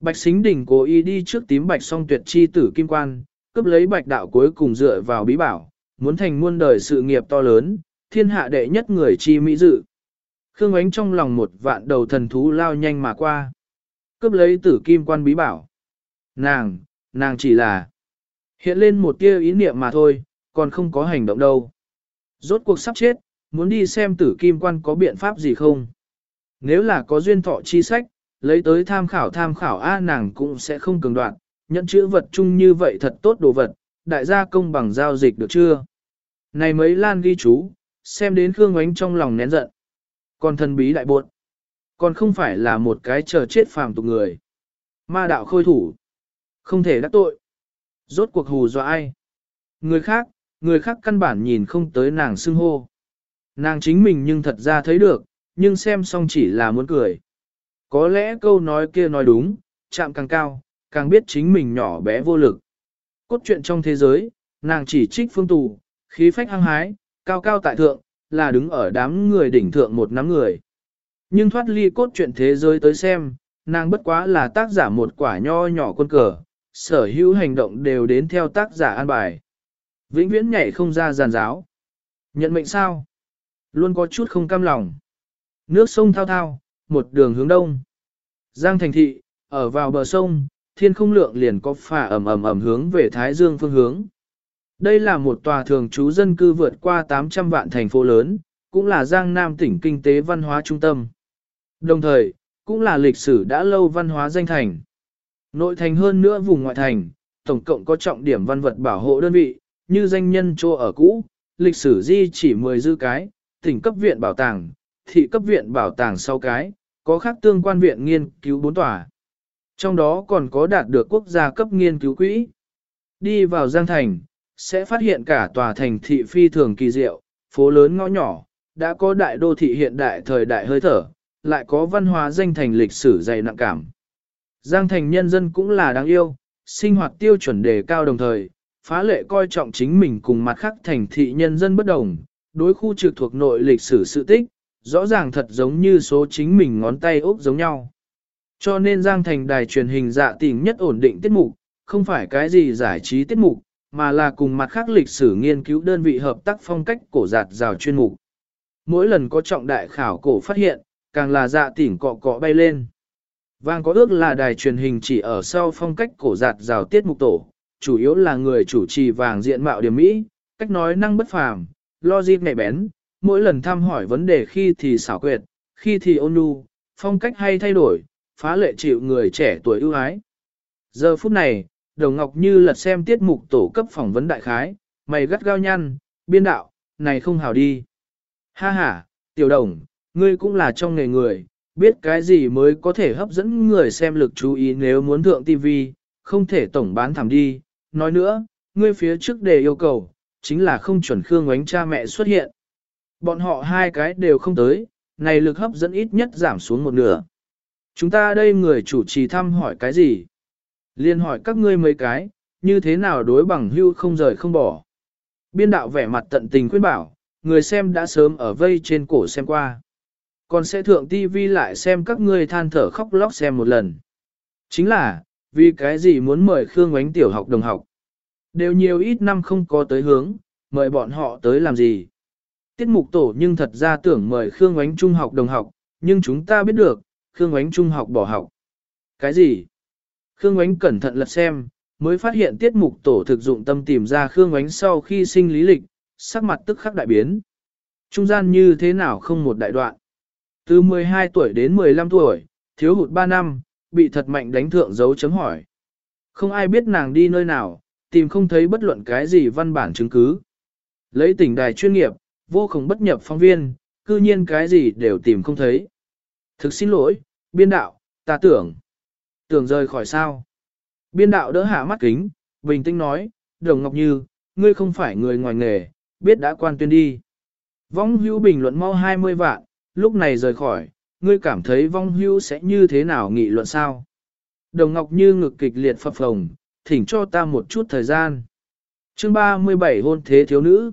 Bạch xính đỉnh cố ý đi trước tím bạch song tuyệt chi tử kim quan, cướp lấy bạch đạo cuối cùng dựa vào bí bảo, muốn thành muôn đời sự nghiệp to lớn, thiên hạ đệ nhất người chi mỹ dự. Khương ánh trong lòng một vạn đầu thần thú lao nhanh mà qua. Cướp lấy tử kim quan bí bảo. Nàng, nàng chỉ là hiện lên một tia ý niệm mà thôi, còn không có hành động đâu. Rốt cuộc sắp chết, muốn đi xem tử kim quan có biện pháp gì không. Nếu là có duyên thọ chi sách, lấy tới tham khảo tham khảo A nàng cũng sẽ không cường đoạn, nhận chữ vật chung như vậy thật tốt đồ vật, đại gia công bằng giao dịch được chưa? Này mấy lan ghi chú, xem đến Khương Ngoánh trong lòng nén giận. Còn thần bí đại buộc, còn không phải là một cái chờ chết phàm tục người. Ma đạo khôi thủ, không thể đắc tội. Rốt cuộc hù dọa ai? Người khác, người khác căn bản nhìn không tới nàng xưng hô. Nàng chính mình nhưng thật ra thấy được, nhưng xem xong chỉ là muốn cười. Có lẽ câu nói kia nói đúng, chạm càng cao, càng biết chính mình nhỏ bé vô lực. Cốt truyện trong thế giới, nàng chỉ trích phương tù, khí phách hăng hái, cao cao tại thượng, là đứng ở đám người đỉnh thượng một nắm người. Nhưng thoát ly cốt truyện thế giới tới xem, nàng bất quá là tác giả một quả nho nhỏ quân cờ, sở hữu hành động đều đến theo tác giả an bài. Vĩnh viễn nhảy không ra giàn giáo. Nhận mệnh sao? Luôn có chút không cam lòng. Nước sông thao thao, một đường hướng đông. Giang thành thị, ở vào bờ sông, thiên không lượng liền có phà ẩm ẩm ẩm hướng về Thái Dương phương hướng. Đây là một tòa thường trú dân cư vượt qua 800 vạn thành phố lớn, cũng là Giang Nam tỉnh kinh tế văn hóa trung tâm. Đồng thời, cũng là lịch sử đã lâu văn hóa danh thành. Nội thành hơn nữa vùng ngoại thành, tổng cộng có trọng điểm văn vật bảo hộ đơn vị, như danh nhân chô ở cũ, lịch sử di chỉ 10 dư cái, tỉnh cấp viện bảo tàng, thị cấp viện bảo tàng sau cái, có khác tương quan viện nghiên cứu bốn tòa. Trong đó còn có đạt được quốc gia cấp nghiên cứu quỹ. Đi vào Giang Thành, sẽ phát hiện cả tòa thành thị phi thường kỳ diệu, phố lớn ngõ nhỏ, đã có đại đô thị hiện đại thời đại hơi thở, lại có văn hóa danh thành lịch sử dày nặng cảm. Giang thành nhân dân cũng là đáng yêu, sinh hoạt tiêu chuẩn đề cao đồng thời, phá lệ coi trọng chính mình cùng mặt khác thành thị nhân dân bất đồng, đối khu trực thuộc nội lịch sử sự tích, rõ ràng thật giống như số chính mình ngón tay ốc giống nhau. Cho nên Giang Thành đài truyền hình dạ tình nhất ổn định tiết mục, không phải cái gì giải trí tiết mục, mà là cùng mặt khác lịch sử nghiên cứu đơn vị hợp tác phong cách cổ giạt rào chuyên mục. Mỗi lần có trọng đại khảo cổ phát hiện, càng là dạ tỉnh cọ cọ bay lên. Vàng có ước là đài truyền hình chỉ ở sau phong cách cổ giạt rào tiết mục tổ, chủ yếu là người chủ trì vàng diện mạo điểm mỹ, cách nói năng bất phàm, logic nhạy bén, mỗi lần thăm hỏi vấn đề khi thì xảo quyệt, khi thì ôn nhu, phong cách hay thay đổi, phá lệ chịu người trẻ tuổi ưu ái. Giờ phút này, Đồng Ngọc Như lật xem tiết mục tổ cấp phỏng vấn đại khái, mày gắt gao nhăn, biên đạo, này không hảo đi. Ha ha, tiểu đồng, ngươi cũng là trong nghề người, biết cái gì mới có thể hấp dẫn người xem lực chú ý nếu muốn thượng TV, không thể tổng bán thảm đi. Nói nữa, ngươi phía trước đề yêu cầu, chính là không chuẩn Khương ánh cha mẹ xuất hiện. Bọn họ hai cái đều không tới, này lực hấp dẫn ít nhất giảm xuống một nửa. Chúng ta đây người chủ trì thăm hỏi cái gì? Liên hỏi các ngươi mấy cái, như thế nào đối bằng hưu không rời không bỏ. Biên đạo vẻ mặt tận tình khuyên bảo, người xem đã sớm ở vây trên cổ xem qua. Còn sẽ thượng tivi lại xem các ngươi than thở khóc lóc xem một lần. Chính là, vì cái gì muốn mời Khương Ngoánh tiểu học đồng học. Đều nhiều ít năm không có tới hướng, mời bọn họ tới làm gì. Tiết mục tổ nhưng thật ra tưởng mời Khương Ngoánh trung học đồng học, nhưng chúng ta biết được, Khương Ngoánh trung học bỏ học. Cái gì? Khương Ngoánh cẩn thận lật xem, mới phát hiện tiết mục tổ thực dụng tâm tìm ra Khương Ngoánh sau khi sinh lý lịch, sắc mặt tức khắc đại biến. Trung gian như thế nào không một đại đoạn. Từ 12 tuổi đến 15 tuổi, thiếu hụt 3 năm, bị thật mạnh đánh thượng dấu chấm hỏi. Không ai biết nàng đi nơi nào, tìm không thấy bất luận cái gì văn bản chứng cứ. Lấy tỉnh đài chuyên nghiệp, vô cùng bất nhập phóng viên, cư nhiên cái gì đều tìm không thấy. Thực xin lỗi, biên đạo, ta tưởng. Tưởng rời khỏi sao. Biên đạo đỡ hạ mắt kính, bình tĩnh nói, Đồng Ngọc Như, ngươi không phải người ngoài nghề, biết đã quan tuyên đi. Vong hữu bình luận mau 20 vạn, lúc này rời khỏi, ngươi cảm thấy vong hữu sẽ như thế nào nghị luận sao? Đồng Ngọc Như ngực kịch liệt phập phồng, thỉnh cho ta một chút thời gian. chương 37 hôn thế thiếu nữ.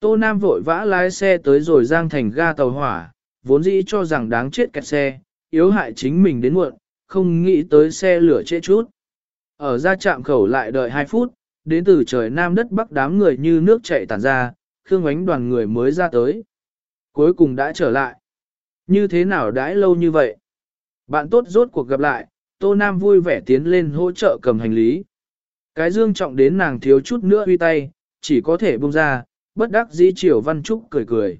Tô Nam vội vã lái xe tới rồi giang thành ga tàu hỏa, vốn dĩ cho rằng đáng chết kẹt xe, yếu hại chính mình đến muộn, không nghĩ tới xe lửa trễ chút. Ở ra trạm khẩu lại đợi 2 phút, đến từ trời nam đất bắc đám người như nước chảy tản ra, khương ánh đoàn người mới ra tới. Cuối cùng đã trở lại. Như thế nào đãi lâu như vậy? Bạn tốt rốt cuộc gặp lại, Tô Nam vui vẻ tiến lên hỗ trợ cầm hành lý. Cái dương trọng đến nàng thiếu chút nữa huy tay, chỉ có thể buông ra, bất đắc dĩ chiều Văn Trúc cười cười.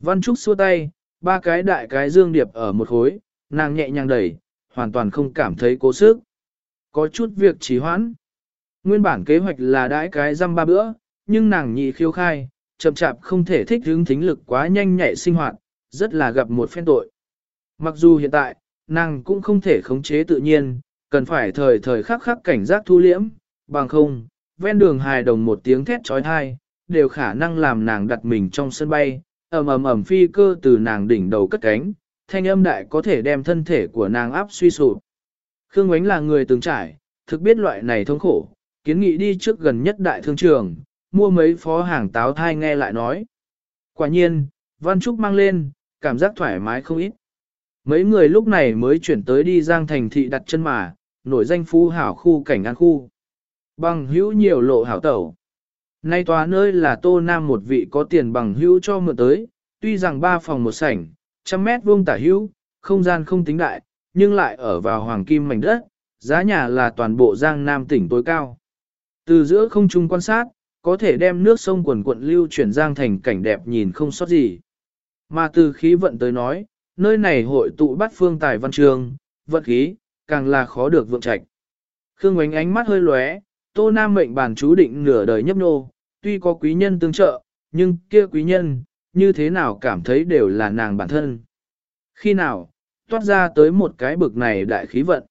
Văn Trúc xua tay, ba cái đại cái dương điệp ở một khối, nàng nhẹ nhàng đẩy, hoàn toàn không cảm thấy cố sức. Có chút việc trì hoãn. Nguyên bản kế hoạch là đãi cái răm ba bữa, nhưng nàng nhị khiêu khai, chậm chạp không thể thích hướng thính lực quá nhanh nhạy sinh hoạt, rất là gặp một phen tội. Mặc dù hiện tại, nàng cũng không thể khống chế tự nhiên, cần phải thời thời khắc khắc cảnh giác thu liễm, bằng không, ven đường hài đồng một tiếng thét trói thai, đều khả năng làm nàng đặt mình trong sân bay, ầm ầm ầm phi cơ từ nàng đỉnh đầu cất cánh, thanh âm đại có thể đem thân thể của nàng áp suy sụp. Khương Ngoánh là người từng trải, thực biết loại này thống khổ, kiến nghị đi trước gần nhất đại thương trường, mua mấy phó hàng táo thai nghe lại nói. Quả nhiên, Văn Trúc mang lên, cảm giác thoải mái không ít. Mấy người lúc này mới chuyển tới đi Giang Thành thị đặt chân mà, nổi danh phú hảo khu cảnh an khu. Bằng hữu nhiều lộ hảo tẩu. Nay tòa nơi là tô nam một vị có tiền bằng hữu cho mượn tới, tuy rằng ba phòng một sảnh, trăm mét vuông tả hữu, không gian không tính đại, nhưng lại ở vào hoàng kim mảnh đất, giá nhà là toàn bộ giang nam tỉnh tối cao. Từ giữa không trung quan sát, có thể đem nước sông quần quận lưu chuyển giang thành cảnh đẹp nhìn không sót gì. Mà từ khí vận tới nói, nơi này hội tụ bắt phương tài văn trường, vận khí, càng là khó được vượng trạch. Khương Ngoánh ánh mắt hơi lóe, Tô Nam mệnh bản chú định nửa đời nhấp nô, tuy có quý nhân tương trợ, nhưng kia quý nhân, như thế nào cảm thấy đều là nàng bản thân. Khi nào, toát ra tới một cái bực này đại khí vận.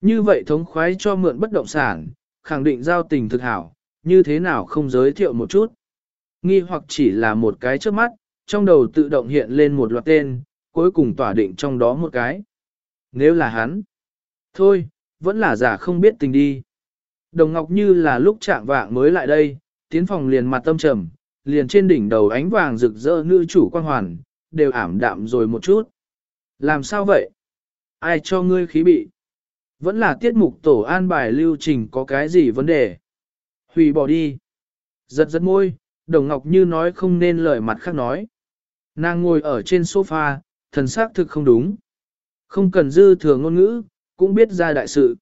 Như vậy thống khoái cho mượn bất động sản, khẳng định giao tình thực hảo, như thế nào không giới thiệu một chút. Nghi hoặc chỉ là một cái trước mắt, trong đầu tự động hiện lên một loạt tên, cuối cùng tỏa định trong đó một cái. Nếu là hắn, thôi, vẫn là giả không biết tình đi. Đồng Ngọc như là lúc trạng vạng mới lại đây, tiến phòng liền mặt tâm trầm, liền trên đỉnh đầu ánh vàng rực rỡ nữ chủ quan hoàn, đều ảm đạm rồi một chút. Làm sao vậy? Ai cho ngươi khí bị? Vẫn là tiết mục tổ an bài lưu trình có cái gì vấn đề? Hủy bỏ đi. Giật giật môi, Đồng Ngọc Như nói không nên lời mặt khác nói. Nàng ngồi ở trên sofa, thần xác thực không đúng. Không cần dư thừa ngôn ngữ, cũng biết ra đại sự.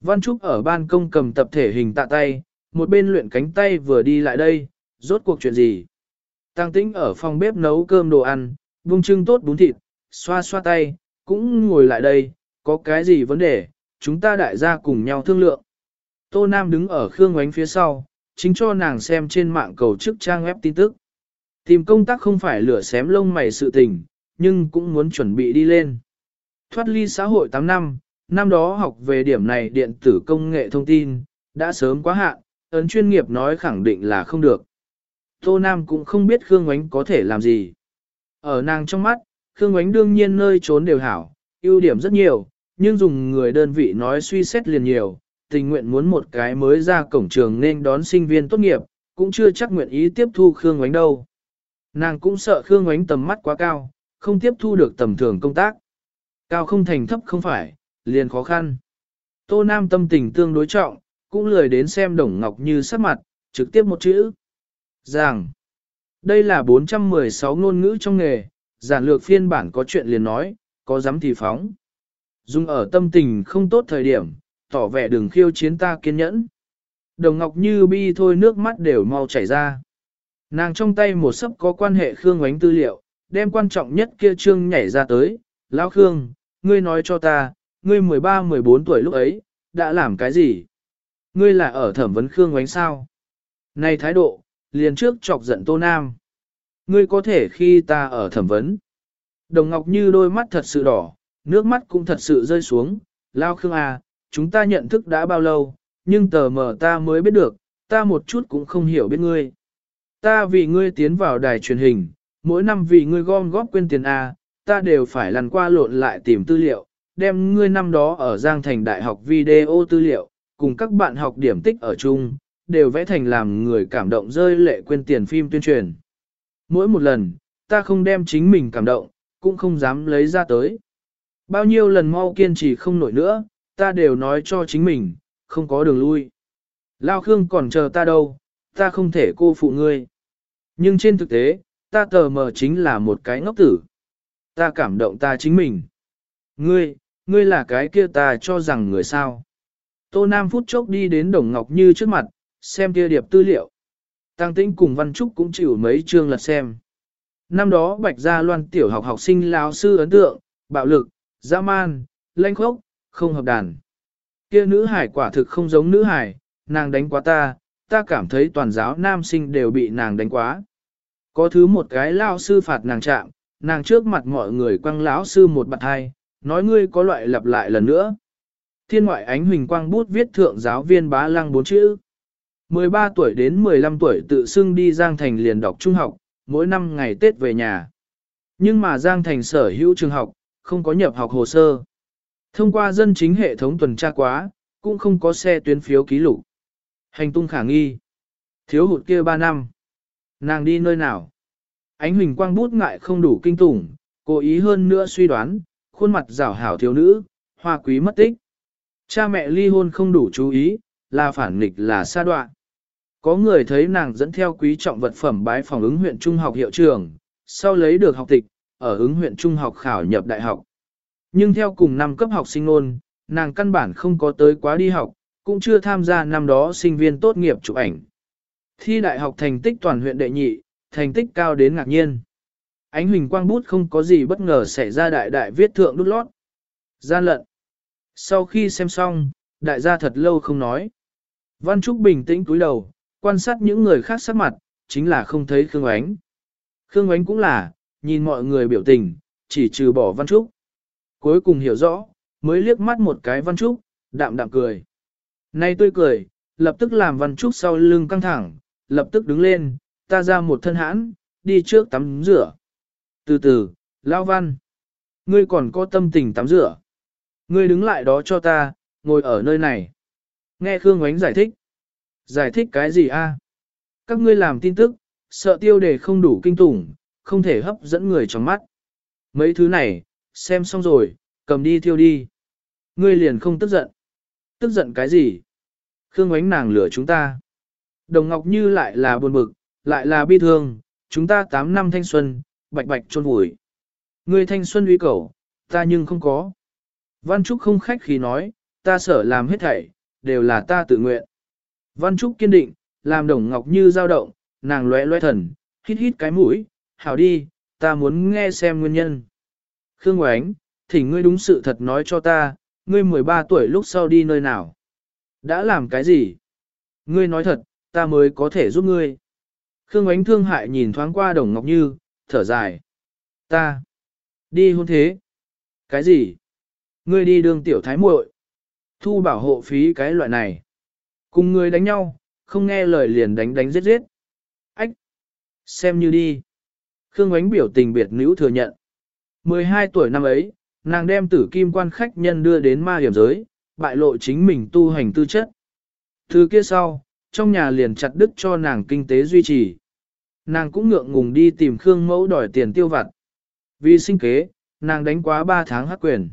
Văn Trúc ở ban công cầm tập thể hình tạ tay, một bên luyện cánh tay vừa đi lại đây, rốt cuộc chuyện gì. Tăng tĩnh ở phòng bếp nấu cơm đồ ăn, vung trưng tốt bún thịt, xoa xoa tay, cũng ngồi lại đây, có cái gì vấn đề, chúng ta đại gia cùng nhau thương lượng. Tô Nam đứng ở Khương Ngoánh phía sau, chính cho nàng xem trên mạng cầu chức trang web tin tức. Tìm công tác không phải lửa xém lông mày sự tình, nhưng cũng muốn chuẩn bị đi lên. Thoát ly xã hội 8 năm, năm đó học về điểm này điện tử công nghệ thông tin, đã sớm quá hạn, ấn chuyên nghiệp nói khẳng định là không được. Tô Nam cũng không biết Khương Ngoánh có thể làm gì. Ở nàng trong mắt, Khương Ngoánh đương nhiên nơi trốn đều hảo, ưu điểm rất nhiều, nhưng dùng người đơn vị nói suy xét liền nhiều, tình nguyện muốn một cái mới ra cổng trường nên đón sinh viên tốt nghiệp, cũng chưa chắc nguyện ý tiếp thu Khương Ngoánh đâu. Nàng cũng sợ Khương Ngoánh tầm mắt quá cao, không tiếp thu được tầm thường công tác. Cao không thành thấp không phải, liền khó khăn. Tô Nam tâm tình tương đối trọng, cũng lười đến xem Đồng Ngọc Như sắc mặt, trực tiếp một chữ. Rằng, đây là 416 ngôn ngữ trong nghề, giản lược phiên bản có chuyện liền nói, có dám thì phóng. Dùng ở tâm tình không tốt thời điểm, tỏ vẻ đừng khiêu chiến ta kiên nhẫn. Đồng Ngọc Như bi thôi nước mắt đều mau chảy ra. Nàng trong tay một sấp có quan hệ Khương Ngoánh tư liệu, đem quan trọng nhất kia trương nhảy ra tới. Lão Khương, ngươi nói cho ta, ngươi 13-14 tuổi lúc ấy, đã làm cái gì? Ngươi là ở thẩm vấn Khương Ngoánh sao? Này thái độ, liền trước chọc giận Tô Nam. Ngươi có thể khi ta ở thẩm vấn. Đồng Ngọc Như đôi mắt thật sự đỏ, nước mắt cũng thật sự rơi xuống. Lao Khương à, chúng ta nhận thức đã bao lâu, nhưng tờ mờ ta mới biết được, ta một chút cũng không hiểu biết ngươi. Ta vì ngươi tiến vào đài truyền hình, mỗi năm vì ngươi gom góp quên tiền A, ta đều phải lăn qua lộn lại tìm tư liệu, đem ngươi năm đó ở Giang Thành Đại học video tư liệu, cùng các bạn học điểm tích ở chung, đều vẽ thành làm người cảm động rơi lệ quên tiền phim tuyên truyền. Mỗi một lần, ta không đem chính mình cảm động, cũng không dám lấy ra tới. Bao nhiêu lần mau kiên trì không nổi nữa, ta đều nói cho chính mình, không có đường lui. Lao Khương còn chờ ta đâu, ta không thể cô phụ ngươi. Nhưng trên thực tế, ta tờ mờ chính là một cái ngốc tử. Ta cảm động ta chính mình. Ngươi, ngươi là cái kia ta cho rằng người sao. Tô Nam phút chốc đi đến Đồng Ngọc Như trước mặt, xem kia điệp tư liệu. Tăng tĩnh cùng Văn Trúc cũng chịu mấy chương lật xem. Năm đó Bạch Gia Loan tiểu học học sinh lão sư ấn tượng, bạo lực, dã man, lanh khốc, không hợp đàn. Kia nữ hải quả thực không giống nữ hải, nàng đánh quá ta, ta cảm thấy toàn giáo nam sinh đều bị nàng đánh quá. Có thứ một cái lão sư phạt nàng chạm, nàng trước mặt mọi người quăng lão sư một bạt hai, nói ngươi có loại lặp lại lần nữa. Thiên ngoại ánh huỳnh quang bút viết thượng giáo viên bá lăng bốn chữ. 13 tuổi đến 15 tuổi tự xưng đi Giang Thành liền đọc trung học, mỗi năm ngày Tết về nhà. Nhưng mà Giang Thành sở hữu trường học, không có nhập học hồ sơ. Thông qua dân chính hệ thống tuần tra quá, cũng không có xe tuyến phiếu ký lục. Hành tung khả nghi. Thiếu hụt kia 3 năm. Nàng đi nơi nào? Ánh huỳnh quang bút ngại không đủ kinh tủng, cố ý hơn nữa suy đoán, khuôn mặt rảo hảo thiếu nữ, hoa quý mất tích. Cha mẹ ly hôn không đủ chú ý, là phản nghịch là xa đoạn. Có người thấy nàng dẫn theo quý trọng vật phẩm bái phòng ứng huyện trung học hiệu trường, sau lấy được học tịch, ở ứng huyện trung học khảo nhập đại học. Nhưng theo cùng năm cấp học sinh ngôn, nàng căn bản không có tới quá đi học, cũng chưa tham gia năm đó sinh viên tốt nghiệp chụp ảnh. Thi đại học thành tích toàn huyện đệ nhị, thành tích cao đến ngạc nhiên. Ánh huỳnh quang bút không có gì bất ngờ xảy ra đại đại viết thượng đút lót. Gian lận. Sau khi xem xong, đại gia thật lâu không nói. Văn Trúc bình tĩnh cúi đầu, quan sát những người khác sắc mặt, chính là không thấy Khương Ánh. Khương Ánh cũng là, nhìn mọi người biểu tình, chỉ trừ bỏ Văn Trúc. Cuối cùng hiểu rõ, mới liếc mắt một cái Văn Trúc, đạm đạm cười. Nay tôi cười, lập tức làm Văn Trúc sau lưng căng thẳng, lập tức đứng lên, ta ra một thân hãn, đi trước tắm rửa. Từ từ, Lao Văn, ngươi còn có tâm tình tắm rửa. Ngươi đứng lại đó cho ta, ngồi ở nơi này. Nghe Khương Ngoánh giải thích. Giải thích cái gì a? Các ngươi làm tin tức, sợ tiêu đề không đủ kinh tủng, không thể hấp dẫn người trong mắt. Mấy thứ này, xem xong rồi, cầm đi thiêu đi. Ngươi liền không tức giận. Tức giận cái gì? Khương Ngoánh nàng lửa chúng ta. Đồng Ngọc Như lại là buồn bực, lại là bi thương, chúng ta 8 năm thanh xuân, bạch bạch trôn vùi. Ngươi thanh xuân uy cầu, ta nhưng không có. Văn Trúc không khách khí nói, ta sở làm hết thảy, đều là ta tự nguyện. Văn Trúc kiên định, làm đồng ngọc như dao động, nàng lóe lóe thần, hít hít cái mũi, hảo đi, ta muốn nghe xem nguyên nhân. Khương Ngoánh, thỉnh ngươi đúng sự thật nói cho ta, ngươi 13 tuổi lúc sau đi nơi nào? Đã làm cái gì? Ngươi nói thật, ta mới có thể giúp ngươi. Khương Ngoánh thương hại nhìn thoáng qua đồng ngọc như, thở dài. Ta, đi hôn thế. Cái gì? Ngươi đi đường tiểu thái muội, thu bảo hộ phí cái loại này. Cùng ngươi đánh nhau, không nghe lời liền đánh đánh giết giết. Ách! Xem như đi. Khương ánh biểu tình biệt nữ thừa nhận. 12 tuổi năm ấy, nàng đem tử kim quan khách nhân đưa đến ma hiểm giới, bại lộ chính mình tu hành tư chất. Thứ kia sau, trong nhà liền chặt đứt cho nàng kinh tế duy trì. Nàng cũng ngượng ngùng đi tìm Khương Mẫu đòi tiền tiêu vặt. Vì sinh kế, nàng đánh quá 3 tháng hắc quyền.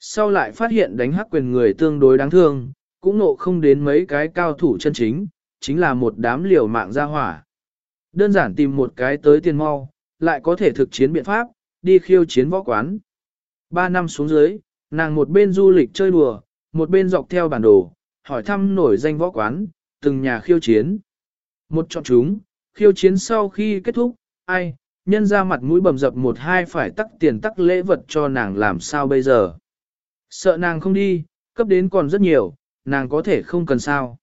Sau lại phát hiện đánh hắc quyền người tương đối đáng thương, cũng nộ không đến mấy cái cao thủ chân chính, chính là một đám liều mạng ra hỏa. Đơn giản tìm một cái tới tiền mau, lại có thể thực chiến biện pháp, đi khiêu chiến võ quán. Ba năm xuống dưới, nàng một bên du lịch chơi đùa, một bên dọc theo bản đồ, hỏi thăm nổi danh võ quán, từng nhà khiêu chiến. Một chọn chúng, khiêu chiến sau khi kết thúc, ai, nhân ra mặt mũi bầm dập một hai phải tắc tiền tắc lễ vật cho nàng làm sao bây giờ. Sợ nàng không đi, cấp đến còn rất nhiều, nàng có thể không cần sao.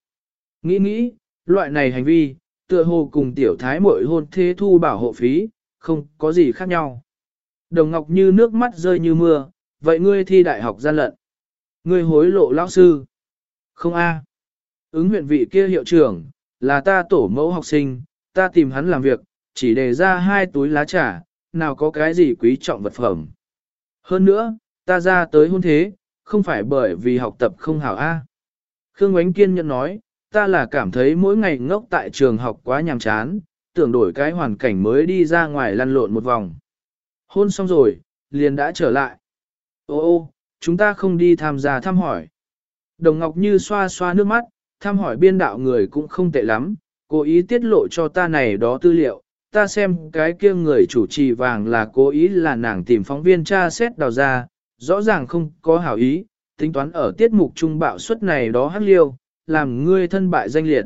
Nghĩ nghĩ, loại này hành vi, tựa hồ cùng tiểu thái mội hôn thế thu bảo hộ phí, không có gì khác nhau. Đồng Ngọc như nước mắt rơi như mưa, vậy ngươi thi đại học gian lận. Ngươi hối lộ lão sư. Không a. Ứng huyện vị kia hiệu trưởng, là ta tổ mẫu học sinh, ta tìm hắn làm việc, chỉ đề ra hai túi lá trà, nào có cái gì quý trọng vật phẩm. Hơn nữa, ta ra tới hôn thế, không phải bởi vì học tập không hảo A. Khương Ngoánh Kiên nhận nói, ta là cảm thấy mỗi ngày ngốc tại trường học quá nhàm chán, tưởng đổi cái hoàn cảnh mới đi ra ngoài lăn lộn một vòng. Hôn xong rồi, liền đã trở lại. Ô ô, chúng ta không đi tham gia thăm hỏi. Đồng Ngọc Như xoa xoa nước mắt, thăm hỏi biên đạo người cũng không tệ lắm, cố ý tiết lộ cho ta này đó tư liệu, ta xem cái kia người chủ trì vàng là cố ý là nàng tìm phóng viên tra xét đào ra, rõ ràng không có hảo ý, tính toán ở tiết mục trung bạo suất này đó hắc liêu, làm ngươi thân bại danh liệt.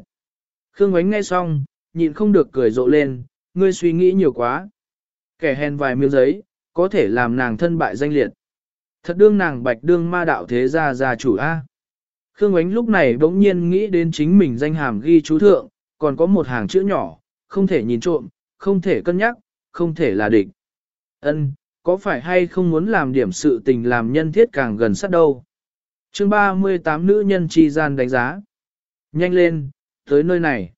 Khương Ngoánh nghe xong, nhịn không được cười rộ lên, ngươi suy nghĩ nhiều quá. Kẻ hèn vài miếng giấy, có thể làm nàng thân bại danh liệt. Thật đương nàng bạch đương ma đạo thế gia gia chủ A. Khương Ngoánh lúc này bỗng nhiên nghĩ đến chính mình danh hàm ghi chú thượng, còn có một hàng chữ nhỏ, không thể nhìn trộm, không thể cân nhắc, không thể là địch. Ân, có phải hay không muốn làm điểm sự tình làm nhân thiết càng gần sát đâu? chương 38 nữ nhân chi gian đánh giá. Nhanh lên, tới nơi này.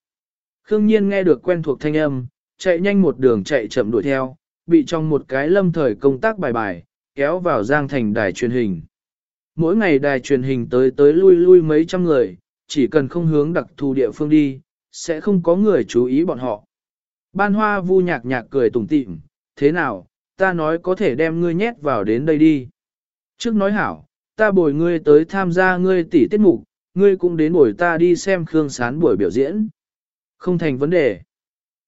Khương Nhiên nghe được quen thuộc thanh âm, chạy nhanh một đường chạy chậm đuổi theo, bị trong một cái lâm thời công tác bài bài, kéo vào Giang Thành đài truyền hình. Mỗi ngày đài truyền hình tới tới lui lui mấy trăm người, chỉ cần không hướng đặc thù địa phương đi, sẽ không có người chú ý bọn họ. Ban hoa vu nhạc nhạc cười tủm tỉm, thế nào, ta nói có thể đem ngươi nhét vào đến đây đi. Trước nói hảo, ta bồi ngươi tới tham gia ngươi tỷ tiết mục, ngươi cũng đến bồi ta đi xem Khương Sán buổi biểu diễn. Không thành vấn đề.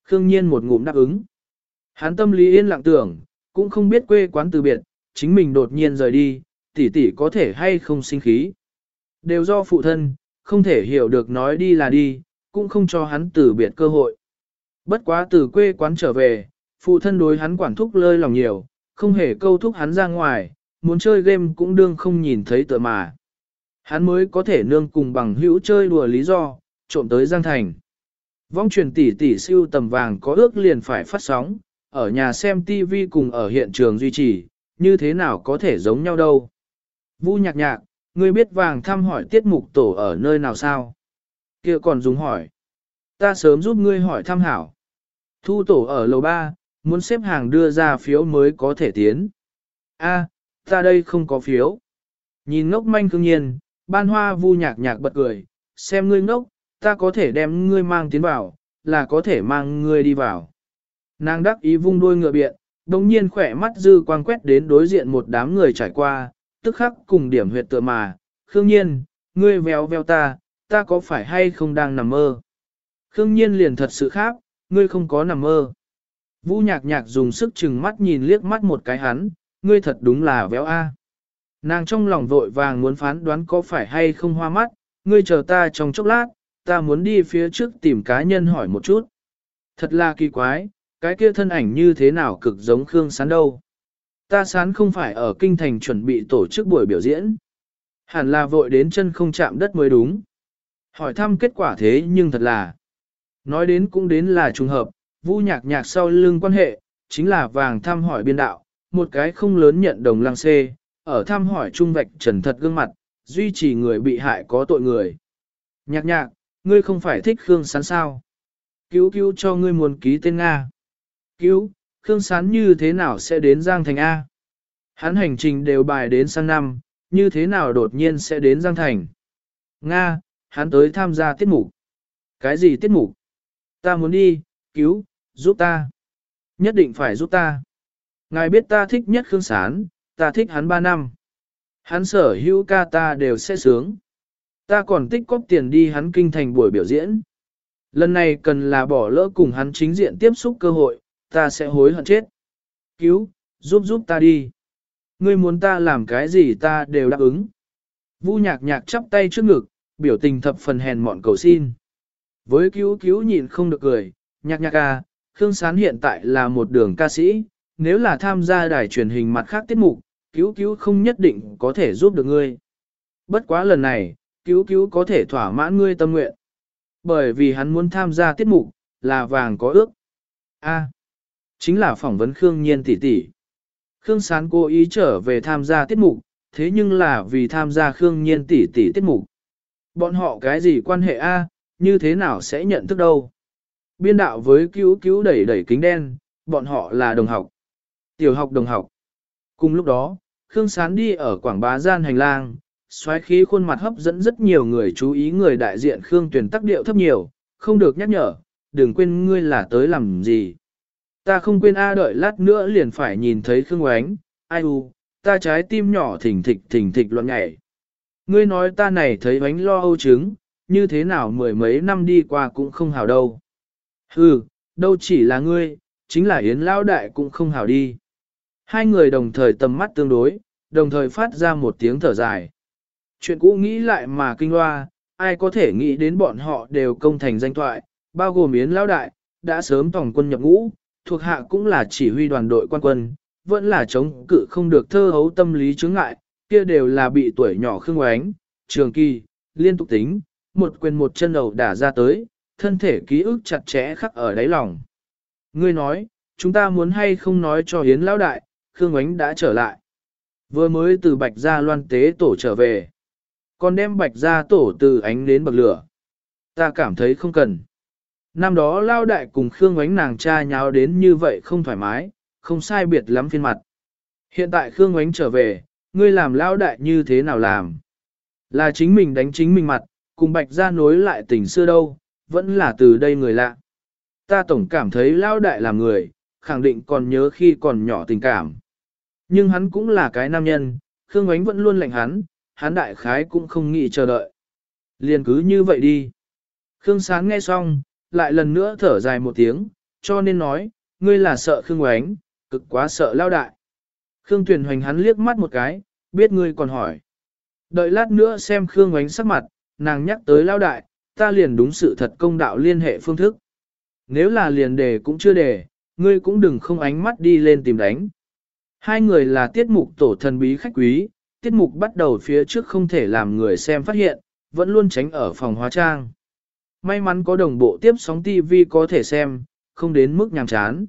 Khương Nhiên một ngụm đáp ứng. Hắn tâm lý yên lặng tưởng, cũng không biết quê quán từ biệt, chính mình đột nhiên rời đi, tỷ tỷ có thể hay không sinh khí. Đều do phụ thân, không thể hiểu được nói đi là đi, cũng không cho hắn từ biệt cơ hội. Bất quá từ quê quán trở về, phụ thân đối hắn quản thúc lơi lòng nhiều, không hề câu thúc hắn ra ngoài, muốn chơi game cũng đương không nhìn thấy tựa mà. Hắn mới có thể nương cùng bằng hữu chơi đùa lý do, trộm tới Giang Thành. Vong truyền tỷ tỷ siêu tầm vàng có ước liền phải phát sóng, ở nhà xem TV cùng ở hiện trường duy trì, như thế nào có thể giống nhau đâu. Vu nhạc nhạc, ngươi biết vàng thăm hỏi tiết mục tổ ở nơi nào sao? Kia còn dùng hỏi. Ta sớm giúp ngươi hỏi thăm hảo. Thu tổ ở lầu 3, muốn xếp hàng đưa ra phiếu mới có thể tiến. A, ta đây không có phiếu. Nhìn ngốc manh cương nhiên, ban hoa vu nhạc nhạc bật cười, xem ngươi ngốc, ta có thể đem ngươi mang tiến vào, là có thể mang ngươi đi vào. Nàng đắc ý vung đuôi ngựa biện, đồng nhiên khỏe mắt dư quang quét đến đối diện một đám người trải qua, tức khắc cùng điểm huyệt tựa mà, khương nhiên, ngươi véo véo ta, ta có phải hay không đang nằm mơ? Khương nhiên liền thật sự khác, ngươi không có nằm mơ. Vũ nhạc nhạc dùng sức chừng mắt nhìn liếc mắt một cái hắn, ngươi thật đúng là véo a. Nàng trong lòng vội vàng muốn phán đoán có phải hay không hoa mắt, ngươi chờ ta trong chốc lát, ta muốn đi phía trước tìm cá nhân hỏi một chút. Thật là kỳ quái, cái kia thân ảnh như thế nào cực giống Khương Sán đâu. Ta Sán không phải ở kinh thành chuẩn bị tổ chức buổi biểu diễn. Hẳn là vội đến chân không chạm đất mới đúng. Hỏi thăm kết quả thế nhưng thật là. Nói đến cũng đến là trùng hợp, vu nhạc nhạc sau lưng quan hệ, chính là vàng thăm hỏi biên đạo, một cái không lớn nhận đồng lăng xê, ở thăm hỏi trung vạch trần thật gương mặt, duy trì người bị hại có tội người. Nhạc nhạc, ngươi không phải thích Khương Sán sao? Cứu cứu cho ngươi muốn ký tên Nga. Cứu, Khương Sán như thế nào sẽ đến Giang Thành A? Hắn hành trình đều bài đến sang năm, như thế nào đột nhiên sẽ đến Giang Thành? Nga, hắn tới tham gia tiết mục. Cái gì tiết mục? Ta muốn đi, cứu, giúp ta. Nhất định phải giúp ta. Ngài biết ta thích nhất Khương Sán, ta thích hắn 3 năm. Hắn sở hữu ca ta đều sẽ sướng. Ta còn tích cóp tiền đi hắn kinh thành buổi biểu diễn. Lần này cần là bỏ lỡ cùng hắn chính diện tiếp xúc cơ hội, ta sẽ hối hận chết. Cứu, giúp giúp ta đi. Ngươi muốn ta làm cái gì ta đều đáp ứng. Vu nhạc nhạc chắp tay trước ngực, biểu tình thập phần hèn mọn cầu xin. Với cứu cứu nhịn không được cười, nhạc nhạc ca, Khương Sán hiện tại là một đường ca sĩ, nếu là tham gia đài truyền hình mặt khác tiết mục, cứu cứu không nhất định có thể giúp được ngươi. Bất quá lần này, cứu cứu có thể thỏa mãn ngươi tâm nguyện. Bởi vì hắn muốn tham gia tiết mục, là vàng có ước. A, chính là phỏng vấn Khương Nhiên tỷ tỷ. Khương Sán cố ý trở về tham gia tiết mục, thế nhưng là vì tham gia Khương Nhiên tỷ tỷ tiết mục. Bọn họ cái gì quan hệ A, như thế nào sẽ nhận thức đâu. Biên đạo với cứu cứu đẩy đẩy kính đen, bọn họ là đồng học. Tiểu học đồng học. Cùng lúc đó, Khương Sán đi ở quảng bá gian hành lang, xoáy khí khuôn mặt hấp dẫn rất nhiều người chú ý người đại diện Khương Tuyền tắc điệu thấp nhiều, không được nhắc nhở, đừng quên ngươi là tới làm gì. Ta không quên A đợi lát nữa liền phải nhìn thấy Khương Oánh, ai u, ta trái tim nhỏ thỉnh thịch thỉnh thịch loạn nhảy. Ngươi nói ta này thấy bánh lo âu trứng như thế nào mười mấy năm đi qua cũng không hảo đâu. Hừ, đâu chỉ là ngươi, chính là Yến Lão Đại cũng không hảo đi. Hai người đồng thời tầm mắt tương đối, đồng thời phát ra một tiếng thở dài. Chuyện cũ nghĩ lại mà kinh loa, ai có thể nghĩ đến bọn họ đều công thành danh thoại, bao gồm Yến Lão Đại, đã sớm tổng quân nhập ngũ, thuộc hạ cũng là chỉ huy đoàn đội quan quân, vẫn là chống cự không được thơ hấu tâm lý chướng ngại, kia đều là bị tuổi nhỏ khương oánh, trường kỳ, liên tục tính, một quyền một chân đầu đả ra tới, thân thể ký ức chặt chẽ khắc ở đáy lòng. Ngươi nói, chúng ta muốn hay không nói cho Hiến Lão Đại, Khương Ánh đã trở lại. Vừa mới từ Bạch Gia loan tế tổ trở về. Còn đem Bạch Gia tổ từ ánh đến bậc lửa. Ta cảm thấy không cần. Năm đó lao đại cùng Khương Ánh nàng cha nháo đến như vậy không thoải mái, không sai biệt lắm phiên mặt. Hiện tại Khương Ánh trở về, ngươi làm lao đại như thế nào làm? Là chính mình đánh chính mình mặt, cùng bạch ra nối lại tình xưa đâu, vẫn là từ đây người lạ. Ta tổng cảm thấy lao đại là người, khẳng định còn nhớ khi còn nhỏ tình cảm. Nhưng hắn cũng là cái nam nhân, Khương Ngoánh vẫn luôn lạnh hắn, hắn đại khái cũng không nghĩ chờ đợi. Liền cứ như vậy đi. Khương Sán nghe xong, lại lần nữa thở dài một tiếng, cho nên nói, ngươi là sợ Khương Ngoánh, cực quá sợ lao đại. Khương Tuyền Hoành hắn liếc mắt một cái, biết ngươi còn hỏi. Đợi lát nữa xem Khương Hoành sắc mặt, nàng nhắc tới lao đại, ta liền đúng sự thật công đạo liên hệ phương thức. Nếu là liền đề cũng chưa đề, ngươi cũng đừng không ánh mắt đi lên tìm đánh. Hai người là tiết mục tổ thần bí khách quý, tiết mục bắt đầu phía trước không thể làm người xem phát hiện, vẫn luôn tránh ở phòng hóa trang. May mắn có đồng bộ tiếp sóng TV có thể xem, không đến mức nhàm chán.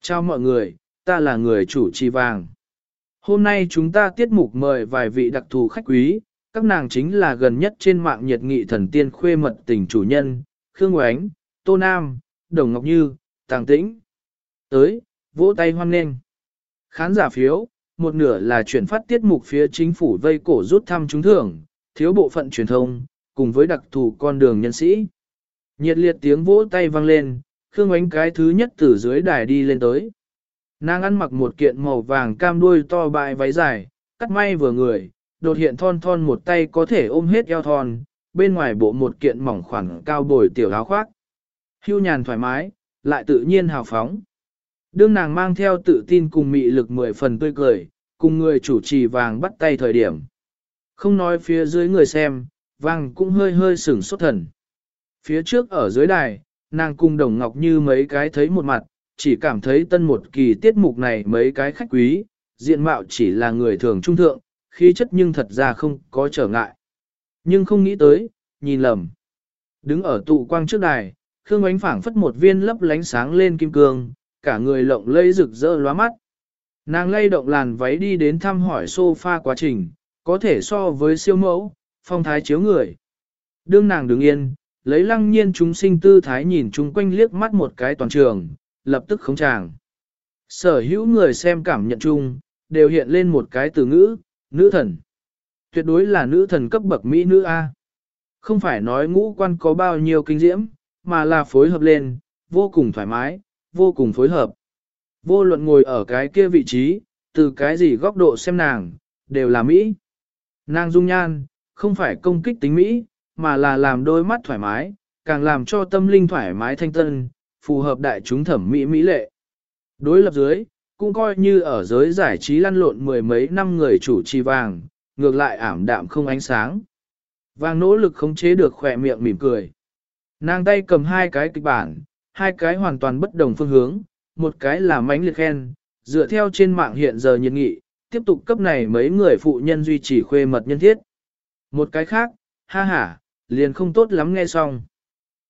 Chào mọi người, ta là người chủ trì vàng. Hôm nay chúng ta tiết mục mời vài vị đặc thù khách quý, các nàng chính là gần nhất trên mạng nhiệt nghị thần tiên khuê mật tình chủ nhân, Khương Oánh, Tô Nam, Đồng Ngọc Như, Tàng Tĩnh. Tới, vỗ tay hoan nghênh. Khán giả phiếu, một nửa là chuyển phát tiết mục phía chính phủ vây cổ rút thăm trúng thưởng, thiếu bộ phận truyền thông, cùng với đặc thù con đường nhân sĩ. Nhiệt liệt tiếng vỗ tay vang lên, Khương Ánh cái thứ nhất từ dưới đài đi lên tới. Nàng ăn mặc một kiện màu vàng cam đuôi to bại váy dài, cắt may vừa người, đột hiện thon thon một tay có thể ôm hết eo thon, bên ngoài bộ một kiện mỏng khoảng cao bồi tiểu áo khoác. Hưu nhàn thoải mái, lại tự nhiên hào phóng. Đương nàng mang theo tự tin cùng mị lực mười phần tươi cười, cùng người chủ trì vàng bắt tay thời điểm. Không nói phía dưới người xem, vàng cũng hơi hơi sửng sốt thần. Phía trước ở dưới đài, nàng cùng đồng ngọc như mấy cái thấy một mặt, chỉ cảm thấy tân một kỳ tiết mục này mấy cái khách quý, diện mạo chỉ là người thường trung thượng, khí chất nhưng thật ra không có trở ngại. Nhưng không nghĩ tới, nhìn lầm. Đứng ở tụ quang trước đài, Khương Ánh phảng phất một viên lấp lánh sáng lên kim cương, cả người lộng lẫy rực rỡ lóa mắt. Nàng lay động làn váy đi đến thăm hỏi sofa quá trình, có thể so với siêu mẫu, phong thái chiếu người. Đương nàng đứng yên, lấy lăng nhiên chúng sinh tư thái nhìn chung quanh liếc mắt một cái toàn trường, lập tức khống tràng. Sở hữu người xem cảm nhận chung, đều hiện lên một cái từ ngữ, nữ thần. Tuyệt đối là nữ thần cấp bậc Mỹ nữ A. Không phải nói ngũ quan có bao nhiêu kinh diễm, mà là phối hợp lên, vô cùng thoải mái, vô cùng phối hợp. Vô luận ngồi ở cái kia vị trí, từ cái gì góc độ xem nàng, đều là Mỹ. Nàng dung nhan, không phải công kích tính Mỹ, mà là làm đôi mắt thoải mái, càng làm cho tâm linh thoải mái thanh tân, phù hợp đại chúng thẩm mỹ mỹ lệ. Đối lập dưới, cũng coi như ở giới giải trí lăn lộn mười mấy năm người chủ trì vàng, ngược lại ảm đạm không ánh sáng. Vàng nỗ lực khống chế được khỏe miệng mỉm cười. Nàng tay cầm hai cái kịch bản, hai cái hoàn toàn bất đồng phương hướng, một cái là mánh liệt khen, dựa theo trên mạng hiện giờ nhiệt nghị, tiếp tục cấp này mấy người phụ nhân duy trì khuê mật nhân thiết. Một cái khác, ha ha, liền không tốt lắm nghe xong.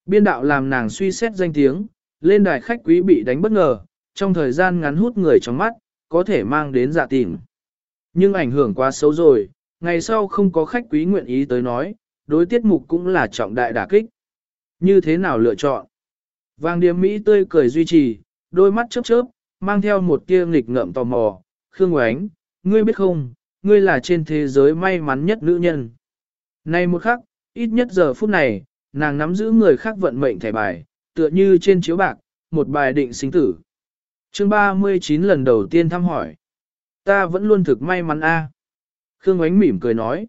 Biên đạo làm nàng suy xét danh tiếng, lên đài khách quý bị đánh bất ngờ, trong thời gian ngắn hút người trong mắt, có thể mang đến dạ tìm. Nhưng ảnh hưởng quá xấu rồi, ngày sau không có khách quý nguyện ý tới nói, đối tiết mục cũng là trọng đại đả kích. Như thế nào lựa chọn? Vàng điểm Mỹ tươi cười duy trì, đôi mắt chớp chớp, mang theo một tia nghịch ngợm tò mò. Khương Oánh, ngươi biết không, ngươi là trên thế giới may mắn nhất nữ nhân. Này một khắc, ít nhất giờ phút này, nàng nắm giữ người khác vận mệnh thẻ bài, tựa như trên chiếu bạc, một bài định sinh tử. chương 39 lần đầu tiên thăm hỏi. Ta vẫn luôn thực may mắn a Khương Ánh mỉm cười nói.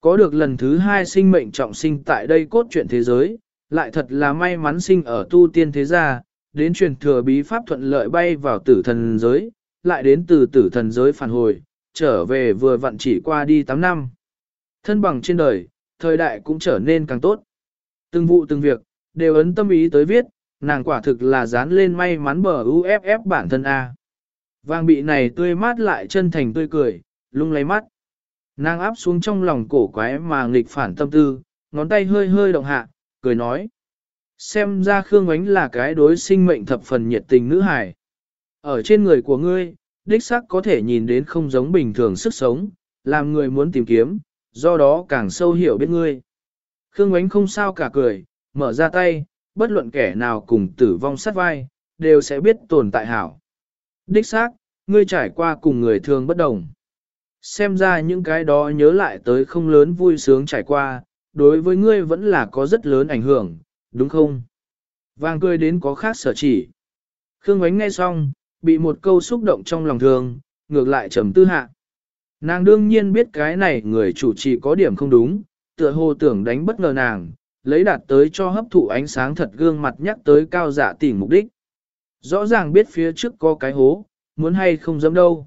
Có được lần thứ hai sinh mệnh trọng sinh tại đây cốt truyện thế giới, lại thật là may mắn sinh ở tu tiên thế gia, đến truyền thừa bí pháp thuận lợi bay vào tử thần giới, lại đến từ tử thần giới phản hồi, trở về vừa vặn chỉ qua đi 8 năm. Thân bằng trên đời, thời đại cũng trở nên càng tốt. Từng vụ từng việc, đều ấn tâm ý tới viết, nàng quả thực là dán lên may mắn bờ UFF bản thân A. Vàng bị này tươi mát lại chân thành tươi cười, lung lấy mắt. Nàng áp xuống trong lòng cổ quái mà nghịch phản tâm tư, ngón tay hơi hơi động hạ, cười nói. Xem ra Khương Ánh là cái đối sinh mệnh thập phần nhiệt tình nữ hài. Ở trên người của ngươi, đích xác có thể nhìn đến không giống bình thường sức sống, làm người muốn tìm kiếm, do đó càng sâu hiểu biết ngươi. Khương Ánh không sao cả cười, mở ra tay, bất luận kẻ nào cùng tử vong sát vai, đều sẽ biết tồn tại hảo. Đích xác, ngươi trải qua cùng người thường bất đồng. Xem ra những cái đó nhớ lại tới không lớn vui sướng trải qua, đối với ngươi vẫn là có rất lớn ảnh hưởng, đúng không? Vàng cười đến có khác sở chỉ. Khương Ánh nghe xong, bị một câu xúc động trong lòng thường, ngược lại trầm tư hạ. Nàng đương nhiên biết cái này người chủ trì có điểm không đúng, tựa hồ tưởng đánh bất ngờ nàng, lấy đạt tới cho hấp thụ ánh sáng thật gương mặt nhắc tới cao dạ giả tỉnh mục đích. Rõ ràng biết phía trước có cái hố, muốn hay không dẫm đâu.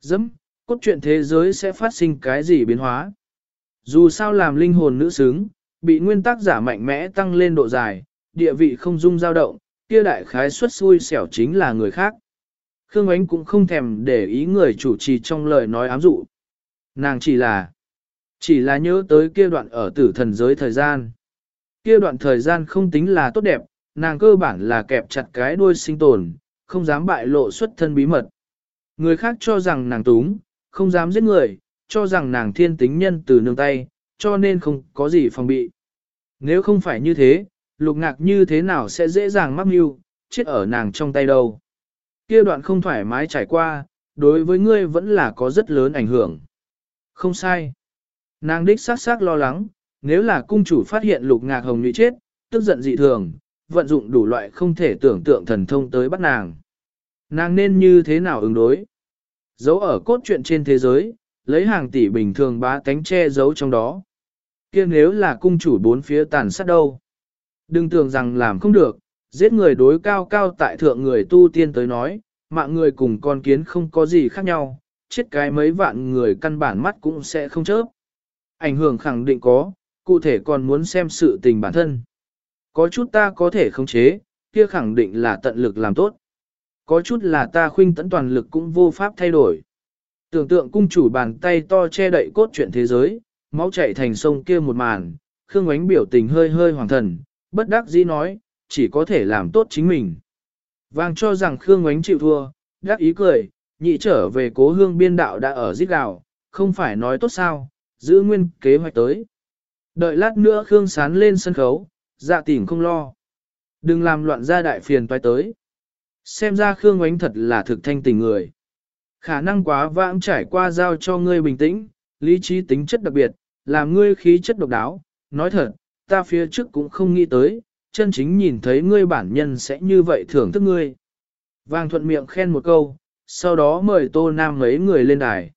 Dẫm, cốt truyện thế giới sẽ phát sinh cái gì biến hóa. Dù sao làm linh hồn nữ xứng, bị nguyên tắc giả mạnh mẽ tăng lên độ dài, địa vị không dung dao động, kia đại khái xuất xui xẻo chính là người khác. Khương Ánh cũng không thèm để ý người chủ trì trong lời nói ám dụ. Nàng chỉ là, chỉ là nhớ tới kia đoạn ở tử thần giới thời gian. Kia đoạn thời gian không tính là tốt đẹp, nàng cơ bản là kẹp chặt cái đuôi sinh tồn, không dám bại lộ xuất thân bí mật. Người khác cho rằng nàng túng, không dám giết người, cho rằng nàng thiên tính nhân từ nương tay, cho nên không có gì phòng bị. Nếu không phải như thế, lục ngạc như thế nào sẽ dễ dàng mắc mưu, chết ở nàng trong tay đâu. Kia đoạn không thoải mái trải qua, đối với ngươi vẫn là có rất lớn ảnh hưởng. Không sai. Nàng đích xác xác lo lắng, nếu là cung chủ phát hiện lục ngạc hồng nhụy chết, tức giận dị thường, vận dụng đủ loại không thể tưởng tượng thần thông tới bắt nàng. Nàng nên như thế nào ứng đối? Giấu ở cốt truyện trên thế giới, lấy hàng tỷ bình thường bá tánh che giấu trong đó. kia nếu là cung chủ bốn phía tàn sát đâu? Đừng tưởng rằng làm không được, giết người đối cao cao tại thượng người tu tiên tới nói, mạng người cùng con kiến không có gì khác nhau, chết cái mấy vạn người căn bản mắt cũng sẽ không chớp. Ảnh hưởng khẳng định có, cụ thể còn muốn xem sự tình bản thân. Có chút ta có thể khống chế, kia khẳng định là tận lực làm tốt. Có chút là ta khuynh tận toàn lực cũng vô pháp thay đổi. Tưởng tượng cung chủ bàn tay to che đậy cốt truyện thế giới, máu chảy thành sông kia một màn, Khương Ánh biểu tình hơi hơi hoàng thần, bất đắc dĩ nói, chỉ có thể làm tốt chính mình. Vàng cho rằng Khương Ánh chịu thua, đắc ý cười, nhị trở về cố hương biên đạo đã ở giết gạo, không phải nói tốt sao, giữ nguyên kế hoạch tới. Đợi lát nữa Khương sán lên sân khấu, dạ tỉnh không lo. Đừng làm loạn ra đại phiền toái tới. Xem ra Khương Ánh thật là thực thanh tình người. Khả năng quá vãng trải qua giao cho ngươi bình tĩnh, lý trí tính chất đặc biệt, làm ngươi khí chất độc đáo. Nói thật, ta phía trước cũng không nghĩ tới, chân chính nhìn thấy ngươi bản nhân sẽ như vậy thưởng thức ngươi. Vàng thuận miệng khen một câu, sau đó mời Tô Nam mấy người lên đài.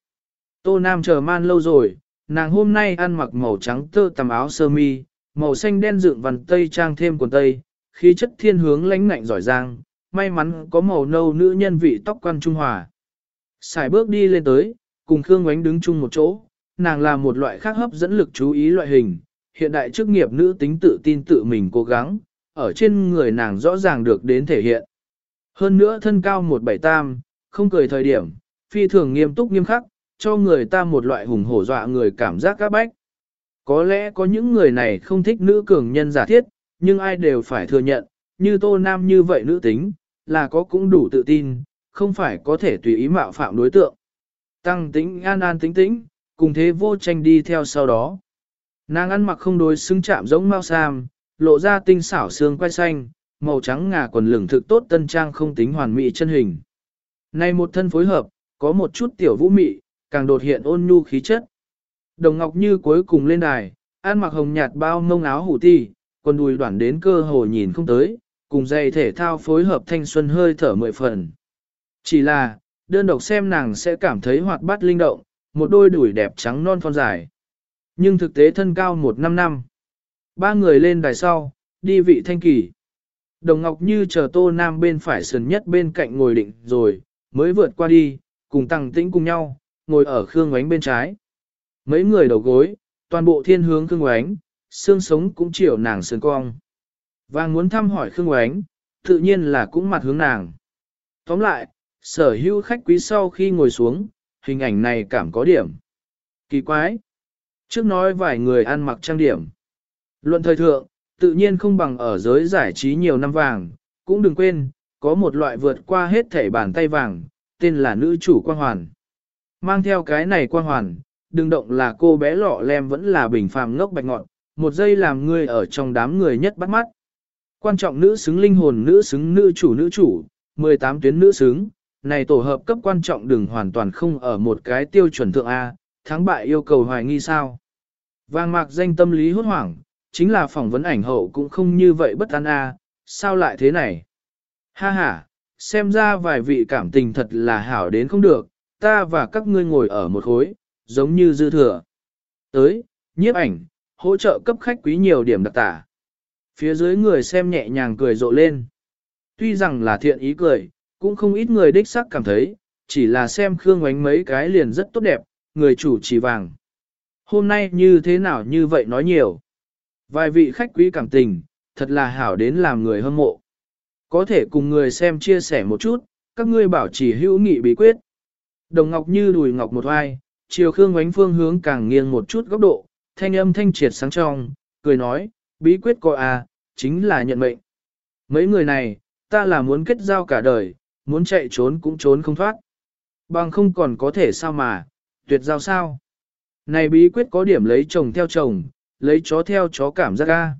Tô Nam chờ man lâu rồi, nàng hôm nay ăn mặc màu trắng tơ tầm áo sơ mi, màu xanh đen dựng vằn tây trang thêm quần tây, khí chất thiên hướng lãnh ngạnh giỏi giang, may mắn có màu nâu nữ nhân vị tóc quan trung hòa. Xài bước đi lên tới, cùng Khương Ngoánh đứng chung một chỗ, nàng là một loại khác hấp dẫn lực chú ý loại hình, hiện đại chức nghiệp nữ tính tự tin tự mình cố gắng, ở trên người nàng rõ ràng được đến thể hiện. Hơn nữa thân cao một bảy tam, không cười thời điểm, phi thường nghiêm túc nghiêm khắc, cho người ta một loại hùng hổ dọa người cảm giác các bách. Có lẽ có những người này không thích nữ cường nhân giả thiết, nhưng ai đều phải thừa nhận, như tô nam như vậy nữ tính, là có cũng đủ tự tin, không phải có thể tùy ý mạo phạm đối tượng. Tăng tính an an tính tĩnh, cùng thế vô tranh đi theo sau đó. Nàng ăn mặc không đối xứng chạm giống mau sam, lộ ra tinh xảo xương quai xanh, màu trắng ngà quần lửng thực tốt tân trang không tính hoàn mỹ chân hình. Này một thân phối hợp, có một chút tiểu vũ mị, càng đột hiện ôn nhu khí chất. Đồng Ngọc Như cuối cùng lên đài, ăn mặc hồng nhạt bao mông áo hủ ti, quần đùi đoản đến cơ hồ nhìn không tới, cùng dây thể thao phối hợp thanh xuân hơi thở mười phần. Chỉ là, đơn độc xem nàng sẽ cảm thấy hoạt bát linh động, một đôi đùi đẹp trắng non phong dài. Nhưng thực tế thân cao một năm năm. Ba người lên đài sau, đi vị thanh kỳ. Đồng Ngọc Như chờ Tô Nam bên phải sườn nhất bên cạnh ngồi định rồi, mới vượt qua đi, cùng tăng tĩnh cùng nhau, ngồi ở Khương Ngoánh bên trái. Mấy người đầu gối, toàn bộ thiên hướng Khương Ngoánh, xương sống cũng chiều nàng sườn cong. Và muốn thăm hỏi Khương Ngoánh, tự nhiên là cũng mặt hướng nàng. Tóm lại, sở hữu khách quý sau khi ngồi xuống, hình ảnh này cảm có điểm. Kỳ quái! Trước nói vài người ăn mặc trang điểm. Luận thời thượng, tự nhiên không bằng ở giới giải trí nhiều năm vàng, cũng đừng quên, có một loại vượt qua hết thể bàn tay vàng, tên là nữ chủ quang hoàn. Mang theo cái này quan hoàn, đừng động là cô bé lọ lem vẫn là bình phàm ngốc bạch ngọn, một giây làm ngươi ở trong đám người nhất bắt mắt. Quan trọng nữ xứng linh hồn nữ xứng nữ chủ nữ chủ, 18 tuyến nữ xứng, này tổ hợp cấp quan trọng đừng hoàn toàn không ở một cái tiêu chuẩn thượng A, thắng bại yêu cầu hoài nghi sao. Vàng mạc danh tâm lý hốt hoảng, chính là phỏng vấn ảnh hậu cũng không như vậy bất an A, sao lại thế này? Ha ha, xem ra vài vị cảm tình thật là hảo đến không được, ta và các ngươi ngồi ở một khối, giống như dư thừa. Tới, nhiếp ảnh, hỗ trợ cấp khách quý nhiều điểm đặc tả. Phía dưới người xem nhẹ nhàng cười rộ lên. Tuy rằng là thiện ý cười, cũng không ít người đích sắc cảm thấy, chỉ là xem Khương Ngoánh mấy cái liền rất tốt đẹp, người chủ chỉ vàng. Hôm nay như thế nào như vậy nói nhiều. Vài vị khách quý cảm tình, thật là hảo đến làm người hâm mộ. Có thể cùng người xem chia sẻ một chút, các ngươi bảo chỉ hữu nghị bí quyết. Đồng ngọc như đùi ngọc một vai, chiều Khương Ngoánh phương hướng càng nghiêng một chút góc độ, thanh âm thanh triệt sáng trong, cười nói, bí quyết coi à, chính là nhận mệnh. Mấy người này, ta là muốn kết giao cả đời, muốn chạy trốn cũng trốn không thoát. Bằng không còn có thể sao mà, tuyệt giao sao. Này bí quyết có điểm lấy chồng theo chồng, lấy chó theo chó cảm giác ga.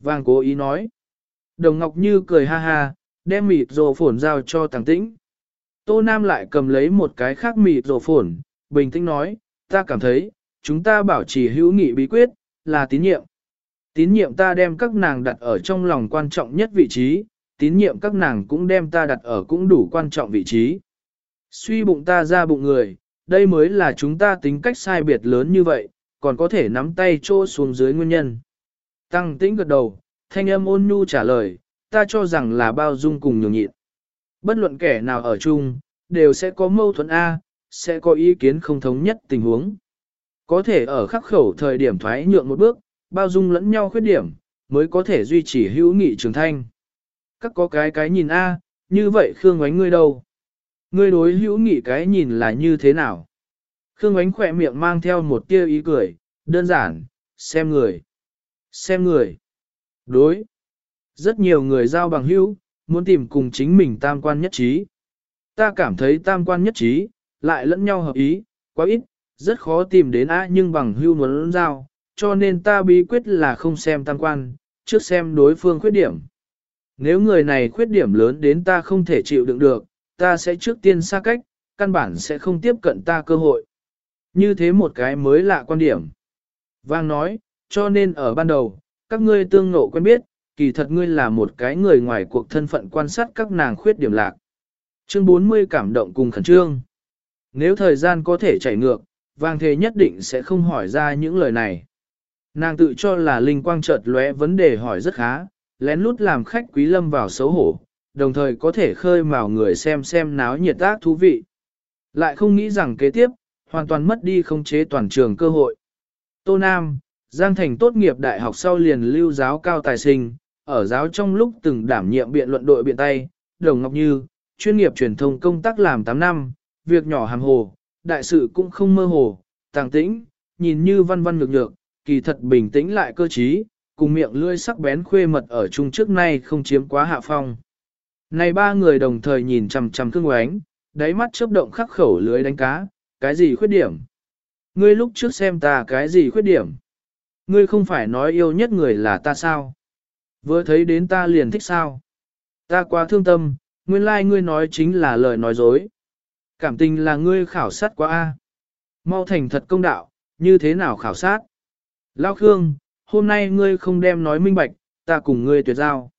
Vàng cố ý nói. Đồng Ngọc Như cười ha ha, đem mịt rồ phổn giao cho tàng tĩnh. Tô Nam lại cầm lấy một cái khác mịt rổ phổn, bình tĩnh nói, ta cảm thấy, chúng ta bảo trì hữu nghị bí quyết, là tín nhiệm. Tín nhiệm ta đem các nàng đặt ở trong lòng quan trọng nhất vị trí, tín nhiệm các nàng cũng đem ta đặt ở cũng đủ quan trọng vị trí. Suy bụng ta ra bụng người, đây mới là chúng ta tính cách sai biệt lớn như vậy, còn có thể nắm tay trô xuống dưới nguyên nhân. Tăng tĩnh gật đầu, thanh âm ôn nhu trả lời, ta cho rằng là bao dung cùng nhường nhịn. Bất luận kẻ nào ở chung, đều sẽ có mâu thuẫn A, sẽ có ý kiến không thống nhất tình huống. Có thể ở khắc khẩu thời điểm thoái nhượng một bước, bao dung lẫn nhau khuyết điểm, mới có thể duy trì hữu nghị trường thanh. Các có cái cái nhìn A, như vậy Khương Ngoánh ngươi đâu? Ngươi đối hữu nghị cái nhìn là như thế nào? Khương Ngoánh khỏe miệng mang theo một tia ý cười, đơn giản, xem người. Xem người. Đối. Rất nhiều người giao bằng hữu, muốn tìm cùng chính mình tam quan nhất trí. Ta cảm thấy tam quan nhất trí, lại lẫn nhau hợp ý, quá ít, rất khó tìm đến á nhưng bằng hưu muốn giao, cho nên ta bí quyết là không xem tam quan, trước xem đối phương khuyết điểm. Nếu người này khuyết điểm lớn đến ta không thể chịu đựng được, ta sẽ trước tiên xa cách, căn bản sẽ không tiếp cận ta cơ hội. Như thế một cái mới lạ quan điểm. Vang nói, cho nên ở ban đầu, các ngươi tương ngộ quen biết, kỳ thật ngươi là một cái người ngoài cuộc thân phận quan sát các nàng khuyết điểm lạc. Chương 40 cảm động cùng khẩn trương. Nếu thời gian có thể chảy ngược, vàng thế nhất định sẽ không hỏi ra những lời này. Nàng tự cho là linh quang chợt lóe vấn đề hỏi rất khá, lén lút làm khách quý lâm vào xấu hổ, đồng thời có thể khơi mào người xem xem náo nhiệt ác thú vị. Lại không nghĩ rằng kế tiếp, hoàn toàn mất đi không chế toàn trường cơ hội. Tô Nam, Giang Thành tốt nghiệp đại học sau liền lưu giáo cao tài sinh, ở giáo trong lúc từng đảm nhiệm biện luận đội biện tay, Đồng Ngọc Như, chuyên nghiệp truyền thông công tác làm 8 năm, việc nhỏ hàm hồ, đại sự cũng không mơ hồ, tàng tĩnh, nhìn như văn văn nhược nhược, kỳ thật bình tĩnh lại cơ trí, cùng miệng lưỡi sắc bén khuê mật ở chung trước nay không chiếm quá hạ phong. Này ba người đồng thời nhìn chằm chằm cương oánh, đáy mắt chớp động khắc khẩu lưới đánh cá, cái gì khuyết điểm? Ngươi lúc trước xem ta cái gì khuyết điểm? Ngươi không phải nói yêu nhất người là ta sao? Vừa thấy đến ta liền thích sao? Ta quá thương tâm, nguyên lai like ngươi nói chính là lời nói dối. Cảm tình là ngươi khảo sát quá a. Mau thành thật công đạo, như thế nào khảo sát? Lao Khương, hôm nay ngươi không đem nói minh bạch, ta cùng ngươi tuyệt giao.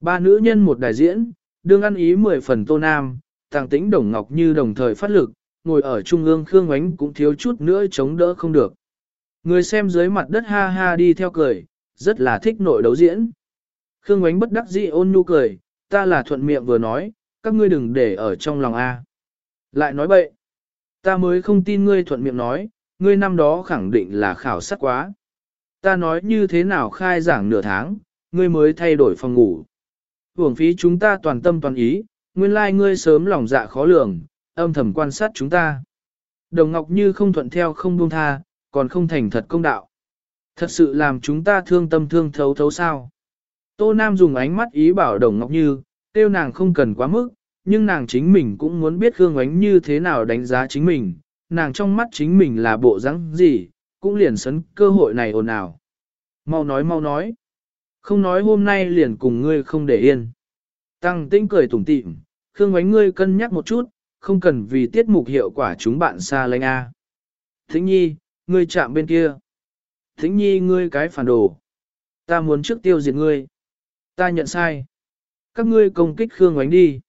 Ba nữ nhân một đại diễn, đương ăn ý mười phần tô nam, tàng tĩnh đồng ngọc như đồng thời phát lực, ngồi ở trung ương Khương ánh cũng thiếu chút nữa chống đỡ không được. Người xem dưới mặt đất ha ha đi theo cười, rất là thích nội đấu diễn. Khương Ngoánh bất đắc dĩ ôn nhu cười, ta là thuận miệng vừa nói, các ngươi đừng để ở trong lòng A. Lại nói bậy, ta mới không tin ngươi thuận miệng nói, ngươi năm đó khẳng định là khảo sát quá. Ta nói như thế nào khai giảng nửa tháng, ngươi mới thay đổi phòng ngủ. Hưởng phí chúng ta toàn tâm toàn ý, nguyên lai like ngươi sớm lòng dạ khó lường, âm thầm quan sát chúng ta. Đồng Ngọc Như không thuận theo không buông tha, còn không thành thật công đạo. Thật sự làm chúng ta thương tâm thương thấu thấu sao. Tô Nam dùng ánh mắt ý bảo Đồng Ngọc Như, tiêu nàng không cần quá mức, nhưng nàng chính mình cũng muốn biết Khương Ánh như thế nào đánh giá chính mình, nàng trong mắt chính mình là bộ rắn gì, cũng liền sấn cơ hội này ồn ào. Mau nói mau nói. Không nói hôm nay liền cùng ngươi không để yên. Tăng tĩnh cười tủm tỉm, Khương Ngoánh ngươi cân nhắc một chút, không cần vì tiết mục hiệu quả chúng bạn xa lánh A. Thính nhi, ngươi chạm bên kia. Thính nhi ngươi cái phản đồ. Ta muốn trước tiêu diệt ngươi. Ta nhận sai. Các ngươi công kích Khương Ngoánh đi.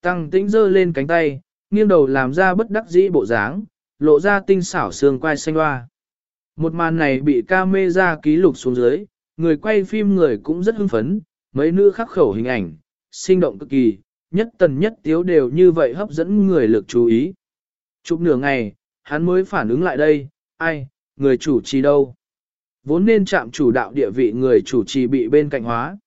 Tăng tĩnh giơ lên cánh tay, nghiêng đầu làm ra bất đắc dĩ bộ dáng, lộ ra tinh xảo xương quai xanh hoa. Một màn này bị ca mê ra ký lục xuống dưới, người quay phim người cũng rất hưng phấn, mấy nữ khắc khẩu hình ảnh, sinh động cực kỳ, nhất tần nhất tiếu đều như vậy hấp dẫn người lực chú ý. Chụp nửa ngày, hắn mới phản ứng lại đây, ai, người chủ trì đâu? Vốn nên chạm chủ đạo địa vị người chủ trì bị bên cạnh hóa.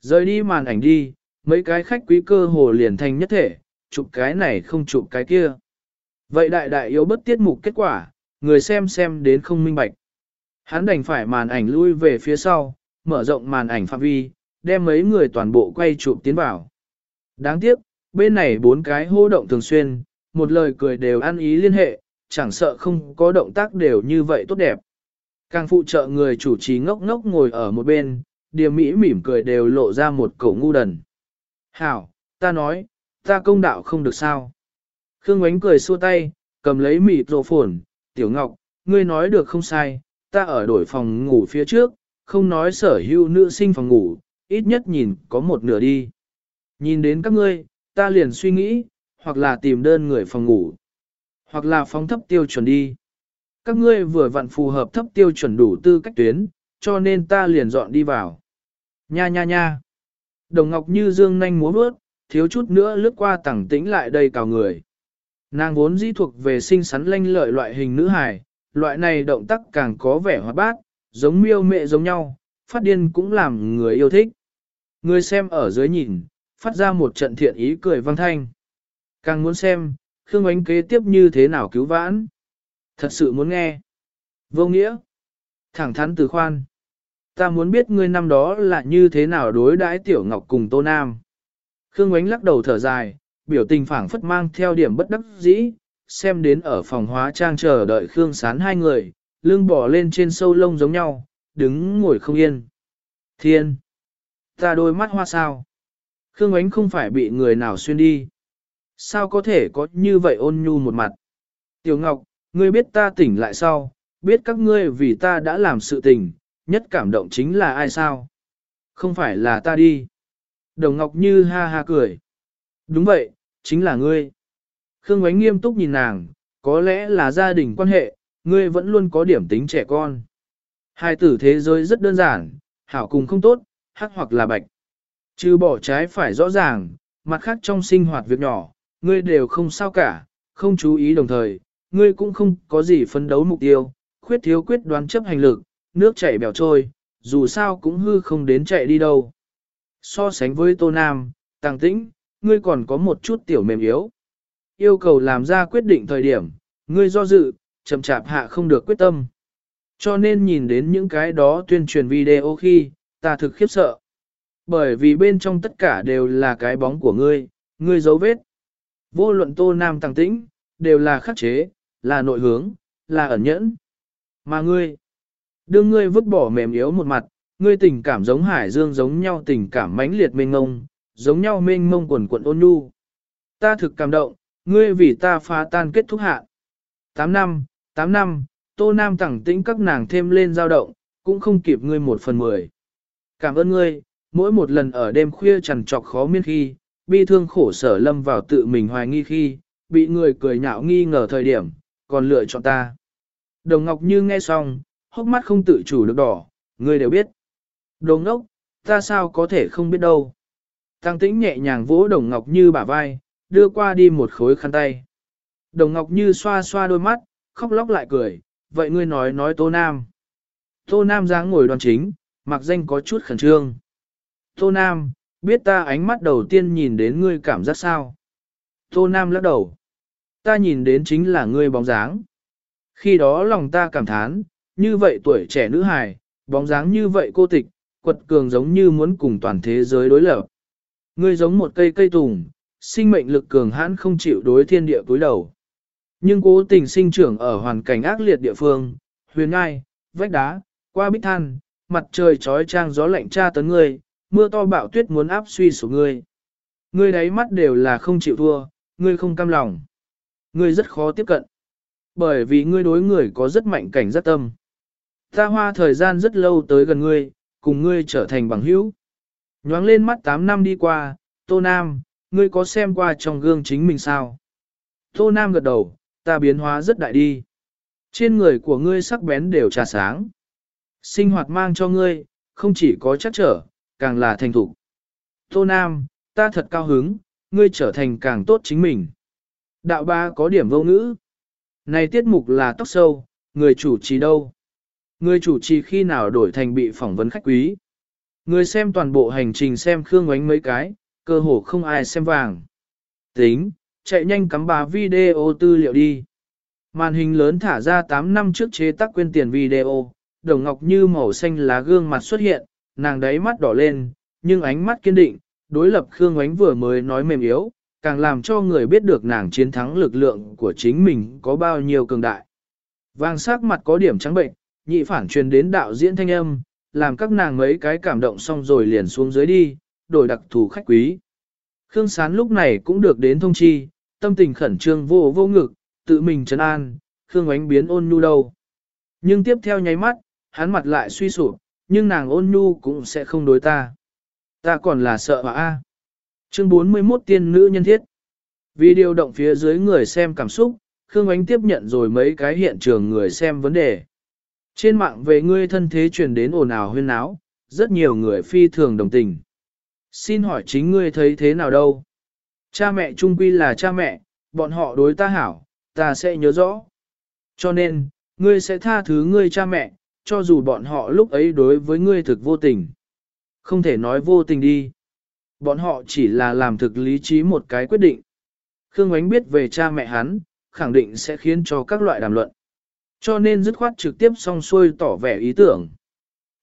Rời đi màn ảnh đi, mấy cái khách quý cơ hồ liền thành nhất thể, chụp cái này không chụp cái kia. Vậy đại đại yếu bất tiết mục kết quả, người xem xem đến không minh bạch. Hắn đành phải màn ảnh lui về phía sau, mở rộng màn ảnh phạm vi, đem mấy người toàn bộ quay chụp tiến vào. Đáng tiếc, bên này bốn cái hô động thường xuyên, một lời cười đều ăn ý liên hệ, chẳng sợ không có động tác đều như vậy tốt đẹp. Càng phụ trợ người chủ trì ngốc ngốc ngồi ở một bên, điềm mỹ mỉm cười đều lộ ra một cổ ngu đần. Hảo, ta nói, ta công đạo không được sao. Khương Ngoánh cười xua tay, cầm lấy mịt rộ phồn, tiểu ngọc, ngươi nói được không sai, ta ở đổi phòng ngủ phía trước, không nói sở hữu nữ sinh phòng ngủ, ít nhất nhìn có một nửa đi. Nhìn đến các ngươi, ta liền suy nghĩ, hoặc là tìm đơn người phòng ngủ, hoặc là phóng thấp tiêu chuẩn đi. Các ngươi vừa vặn phù hợp thấp tiêu chuẩn đủ tư cách tuyến, cho nên ta liền dọn đi vào. Nha nha nha. Đồng Ngọc như dương nhanh múa bước, thiếu chút nữa lướt qua tẳng tĩnh lại đây cào người. Nàng vốn dĩ thuộc về sinh sắn lanh lợi loại hình nữ hài, loại này động tác càng có vẻ hoạt bát, giống miêu mẹ giống nhau, phát điên cũng làm người yêu thích. Người xem ở dưới nhìn, phát ra một trận thiện ý cười vang thanh. Càng muốn xem, Khương Ánh kế tiếp như thế nào cứu vãn. Thật sự muốn nghe. Vô nghĩa. Thẳng thắn từ khoan. Ta muốn biết ngươi năm đó là như thế nào đối đãi Tiểu Ngọc cùng Tô Nam. Khương Ngoánh lắc đầu thở dài, biểu tình phảng phất mang theo điểm bất đắc dĩ, xem đến ở phòng hóa trang chờ đợi Khương Sán hai người, lưng bỏ lên trên sâu lông giống nhau, đứng ngồi không yên. Thiên! Ta đôi mắt hoa sao? Khương Ngoánh không phải bị người nào xuyên đi. Sao có thể có như vậy ôn nhu một mặt? Tiểu Ngọc, ngươi biết ta tỉnh lại sau, biết các ngươi vì ta đã làm sự tình, nhất cảm động chính là ai sao? Không phải là ta đi. Đồng Ngọc Như ha ha cười. Đúng vậy, chính là ngươi. Khương Ngoánh nghiêm túc nhìn nàng, có lẽ là gia đình quan hệ, ngươi vẫn luôn có điểm tính trẻ con. Hai tử thế giới rất đơn giản, hảo cùng không tốt, hắc hoặc là bạch. Chứ bỏ trái phải rõ ràng, mặt khác trong sinh hoạt việc nhỏ, ngươi đều không sao cả, không chú ý đồng thời, ngươi cũng không có gì phấn đấu mục tiêu, khuyết thiếu quyết đoán chấp hành lực, nước chảy bèo trôi, dù sao cũng hư không đến chạy đi đâu. So sánh với Tô Nam, Tăng Tĩnh, ngươi còn có một chút tiểu mềm yếu. Yêu cầu làm ra quyết định thời điểm, ngươi do dự, chậm chạp hạ không được quyết tâm. Cho nên nhìn đến những cái đó tuyên truyền video khi, ta thực khiếp sợ. Bởi vì bên trong tất cả đều là cái bóng của ngươi, ngươi dấu vết. Vô luận tô nam tăng tĩnh, đều là khắc chế, là nội hướng, là ẩn nhẫn. Mà ngươi, đương ngươi vứt bỏ mềm yếu một mặt, ngươi tình cảm giống hải dương giống nhau tình cảm mãnh liệt mênh ngông, giống nhau mênh mông quần quần ôn nhu. Ta thực cảm động, ngươi vì ta phá tan kết thúc hạ. 8 năm, 8 năm, tô nam tẳng tĩnh các nàng thêm lên dao động, cũng không kịp ngươi một phần mười. Cảm ơn ngươi, mỗi một lần ở đêm khuya trằn trọc khó miên khi, bi thương khổ sở lâm vào tự mình hoài nghi khi, bị người cười nhạo nghi ngờ thời điểm, còn lựa chọn ta. Đồng Ngọc Như nghe xong, hốc mắt không tự chủ được đỏ, ngươi đều biết. Đồng ngốc, ta sao có thể không biết đâu. Tăng tĩnh nhẹ nhàng vỗ Đồng Ngọc Như bả vai, đưa qua đi một khối khăn tay. Đồng Ngọc Như xoa xoa đôi mắt, khóc lóc lại cười, vậy ngươi nói nói Tô Nam. Tô Nam dáng ngồi đoan chính, mặc danh có chút khẩn trương. Tô Nam, biết ta ánh mắt đầu tiên nhìn đến ngươi cảm giác sao? Tô Nam lắc đầu. Ta nhìn đến chính là ngươi bóng dáng. Khi đó lòng ta cảm thán, như vậy tuổi trẻ nữ hài, bóng dáng như vậy cô tịch, quật cường giống như muốn cùng toàn thế giới đối lập. Ngươi giống một cây cây tùng, sinh mệnh lực cường hãn không chịu đối thiên địa cúi đầu. Nhưng cố tình sinh trưởng ở hoàn cảnh ác liệt địa phương, huyền ngai, vách đá, qua bích than, mặt trời trói trang gió lạnh tra tấn ngươi, mưa to bạo tuyết muốn áp suy sổ ngươi. Ngươi đáy mắt đều là không chịu thua, ngươi không cam lòng. Ngươi rất khó tiếp cận. Bởi vì ngươi đối người có rất mạnh cảnh rất tâm. Ta hoa thời gian rất lâu tới gần ngươi, cùng ngươi trở thành bằng hữu. Nhoáng lên mắt 8 năm đi qua, Tô Nam, ngươi có xem qua trong gương chính mình sao? Tô Nam gật đầu, ta biến hóa rất đại đi. Trên người của ngươi sắc bén đều trà sáng. Sinh hoạt mang cho ngươi, không chỉ có chắc trở, càng là thành thục. Tô Nam, ta thật cao hứng, ngươi trở thành càng tốt chính mình. Đạo ba có điểm vô ngữ. Này tiết mục là tóc sâu, người chủ trì đâu? Người chủ trì khi nào đổi thành bị phỏng vấn khách quý? Người xem toàn bộ hành trình xem Khương Ngoánh mấy cái, cơ hồ không ai xem vàng. Tính, chạy nhanh cắm bà video tư liệu đi. Màn hình lớn thả ra 8 năm trước chế tác quên tiền video, đồng ngọc như màu xanh lá gương mặt xuất hiện, nàng đáy mắt đỏ lên, nhưng ánh mắt kiên định, đối lập Khương Ngoánh vừa mới nói mềm yếu, càng làm cho người biết được nàng chiến thắng lực lượng của chính mình có bao nhiêu cường đại. Vàng sắc mặt có điểm trắng bệnh, nhị phản truyền đến đạo diễn thanh âm, làm các nàng mấy cái cảm động xong rồi liền xuống dưới đi, đổi đặc thù khách quý. Khương Sán lúc này cũng được đến thông chi, tâm tình khẩn trương vô vô ngực, tự mình trấn an, Khương ánh biến ôn nhu đâu. Nhưng tiếp theo nháy mắt, hắn mặt lại suy sụp, nhưng nàng ôn nhu cũng sẽ không đối ta. Ta còn là sợ mà a. Chương 41 tiên nữ nhân thiết. Vì điều động phía dưới người xem cảm xúc, Khương Ánh tiếp nhận rồi mấy cái hiện trường người xem vấn đề. Trên mạng về ngươi thân thế truyền đến ồn ào huyên náo, rất nhiều người phi thường đồng tình. Xin hỏi chính ngươi thấy thế nào đâu? Cha mẹ trung quy là cha mẹ, bọn họ đối ta hảo, ta sẽ nhớ rõ. Cho nên, ngươi sẽ tha thứ ngươi cha mẹ, cho dù bọn họ lúc ấy đối với ngươi thực vô tình. Không thể nói vô tình đi. Bọn họ chỉ là làm thực lý trí một cái quyết định. Khương Ngoánh biết về cha mẹ hắn, khẳng định sẽ khiến cho các loại đàm luận. Cho nên dứt khoát trực tiếp song xuôi tỏ vẻ ý tưởng.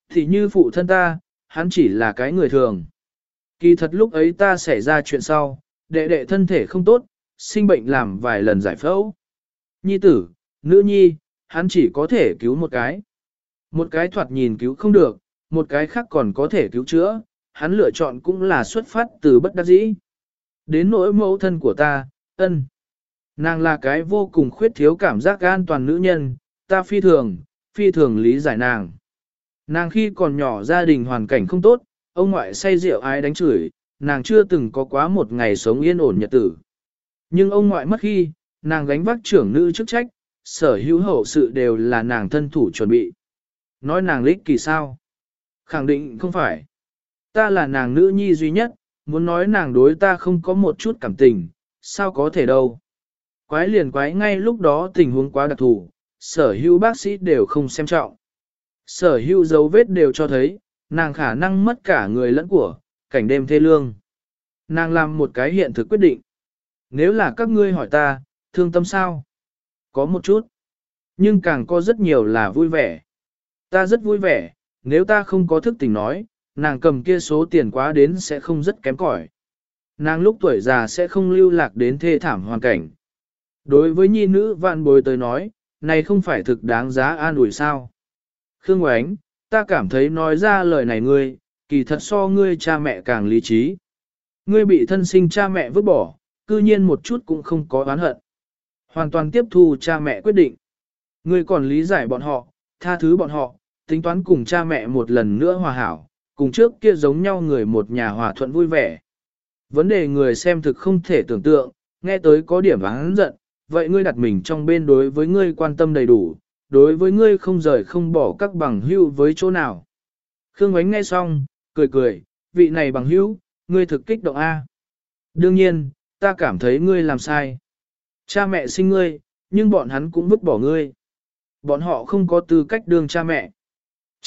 Thì như phụ thân ta, hắn chỉ là cái người thường. Kỳ thật lúc ấy ta xảy ra chuyện sau, đệ đệ thân thể không tốt, sinh bệnh làm vài lần giải phẫu. Nhi tử, nữ nhi, hắn chỉ có thể cứu một cái. Một cái thoạt nhìn cứu không được, một cái khác còn có thể cứu chữa, hắn lựa chọn cũng là xuất phát từ bất đắc dĩ. Đến nỗi mẫu thân của ta, ân. Nàng là cái vô cùng khuyết thiếu cảm giác an toàn nữ nhân, ta phi thường, phi thường lý giải nàng. Nàng khi còn nhỏ gia đình hoàn cảnh không tốt, ông ngoại say rượu ai đánh chửi, nàng chưa từng có quá một ngày sống yên ổn nhật tử. Nhưng ông ngoại mất khi, nàng gánh vác trưởng nữ chức trách, sở hữu hậu sự đều là nàng thân thủ chuẩn bị. Nói nàng lích kỳ sao? Khẳng định không phải. Ta là nàng nữ nhi duy nhất, muốn nói nàng đối ta không có một chút cảm tình, sao có thể đâu. Quái liền quái ngay lúc đó tình huống quá đặc thù, sở hữu bác sĩ đều không xem trọng. Sở hữu dấu vết đều cho thấy, nàng khả năng mất cả người lẫn của, cảnh đêm thê lương. Nàng làm một cái hiện thực quyết định. Nếu là các ngươi hỏi ta, thương tâm sao? Có một chút. Nhưng càng có rất nhiều là vui vẻ. Ta rất vui vẻ, nếu ta không có thức tình nói, nàng cầm kia số tiền quá đến sẽ không rất kém cỏi. Nàng lúc tuổi già sẽ không lưu lạc đến thê thảm hoàn cảnh. Đối với nhi nữ vạn bồi tới nói, này không phải thực đáng giá an ủi sao. Khương Oánh, ta cảm thấy nói ra lời này ngươi, kỳ thật so ngươi cha mẹ càng lý trí. Ngươi bị thân sinh cha mẹ vứt bỏ, cư nhiên một chút cũng không có oán hận. Hoàn toàn tiếp thu cha mẹ quyết định. Ngươi còn lý giải bọn họ, tha thứ bọn họ, tính toán cùng cha mẹ một lần nữa hòa hảo, cùng trước kia giống nhau người một nhà hòa thuận vui vẻ. Vấn đề người xem thực không thể tưởng tượng, nghe tới có điểm vắng giận, vậy ngươi đặt mình trong bên đối với ngươi quan tâm đầy đủ, đối với ngươi không rời không bỏ các bằng hữu với chỗ nào. Khương Ngoánh nghe xong, cười cười, vị này bằng hữu, ngươi thực kích động A. Đương nhiên, ta cảm thấy ngươi làm sai. Cha mẹ sinh ngươi, nhưng bọn hắn cũng vứt bỏ ngươi. Bọn họ không có tư cách đương cha mẹ.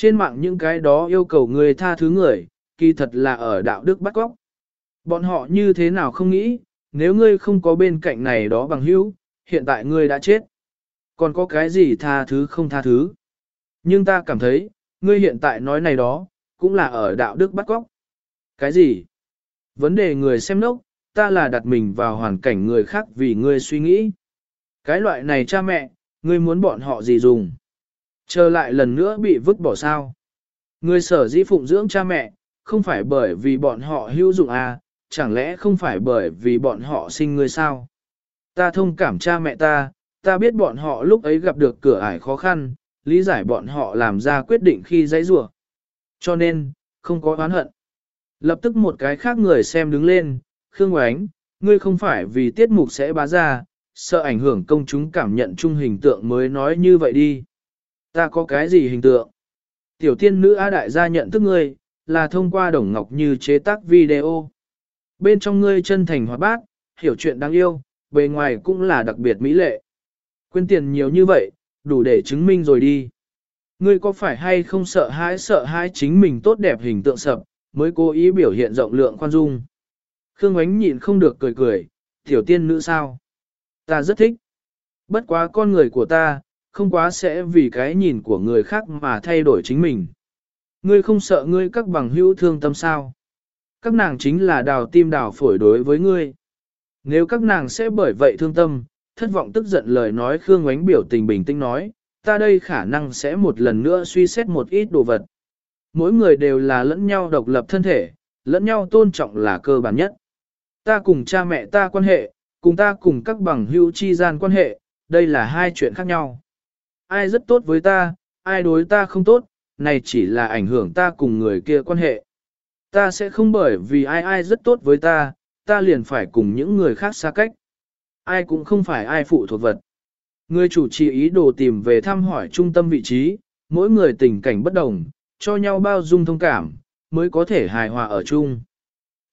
Trên mạng những cái đó yêu cầu người tha thứ người, kỳ thật là ở đạo đức bắt góc. Bọn họ như thế nào không nghĩ, nếu ngươi không có bên cạnh này đó bằng hữu, hiện tại ngươi đã chết. Còn có cái gì tha thứ không tha thứ. Nhưng ta cảm thấy, ngươi hiện tại nói này đó, cũng là ở đạo đức bắt góc. Cái gì? Vấn đề người xem nốc, ta là đặt mình vào hoàn cảnh người khác vì ngươi suy nghĩ. Cái loại này cha mẹ, ngươi muốn bọn họ gì dùng? Trở lại lần nữa bị vứt bỏ sao? Người sở dĩ phụng dưỡng cha mẹ, không phải bởi vì bọn họ hữu dụng à, chẳng lẽ không phải bởi vì bọn họ sinh ngươi sao? Ta thông cảm cha mẹ ta, ta biết bọn họ lúc ấy gặp được cửa ải khó khăn, lý giải bọn họ làm ra quyết định khi dãy rủa. Cho nên, không có oán hận. Lập tức một cái khác người xem đứng lên, Khương Oánh, ngươi không phải vì tiết mục sẽ bá ra, sợ ảnh hưởng công chúng cảm nhận chung hình tượng mới nói như vậy đi. Ta có cái gì hình tượng? Tiểu tiên nữ A đại gia nhận thức ngươi, là thông qua đồng ngọc như chế tác video. Bên trong ngươi chân thành hoạt bát, hiểu chuyện đáng yêu, bề ngoài cũng là đặc biệt mỹ lệ. Quên tiền nhiều như vậy, đủ để chứng minh rồi đi. Ngươi có phải hay không sợ hãi sợ hãi chính mình tốt đẹp hình tượng sập, mới cố ý biểu hiện rộng lượng khoan dung. Khương Ánh nhịn không được cười cười, tiểu tiên nữ sao? Ta rất thích. Bất quá con người của ta, không quá sẽ vì cái nhìn của người khác mà thay đổi chính mình. Ngươi không sợ ngươi các bằng hữu thương tâm sao? Các nàng chính là đào tim đào phổi đối với ngươi. Nếu các nàng sẽ bởi vậy thương tâm, thất vọng tức giận lời nói Khương Ngoánh biểu tình bình tĩnh nói, ta đây khả năng sẽ một lần nữa suy xét một ít đồ vật. Mỗi người đều là lẫn nhau độc lập thân thể, lẫn nhau tôn trọng là cơ bản nhất. Ta cùng cha mẹ ta quan hệ, cùng ta cùng các bằng hữu chi gian quan hệ, đây là hai chuyện khác nhau. Ai rất tốt với ta, ai đối ta không tốt, này chỉ là ảnh hưởng ta cùng người kia quan hệ. Ta sẽ không bởi vì ai ai rất tốt với ta, ta liền phải cùng những người khác xa cách. Ai cũng không phải ai phụ thuộc vật. Người chủ trì ý đồ tìm về thăm hỏi trung tâm vị trí, mỗi người tình cảnh bất đồng, cho nhau bao dung thông cảm, mới có thể hài hòa ở chung.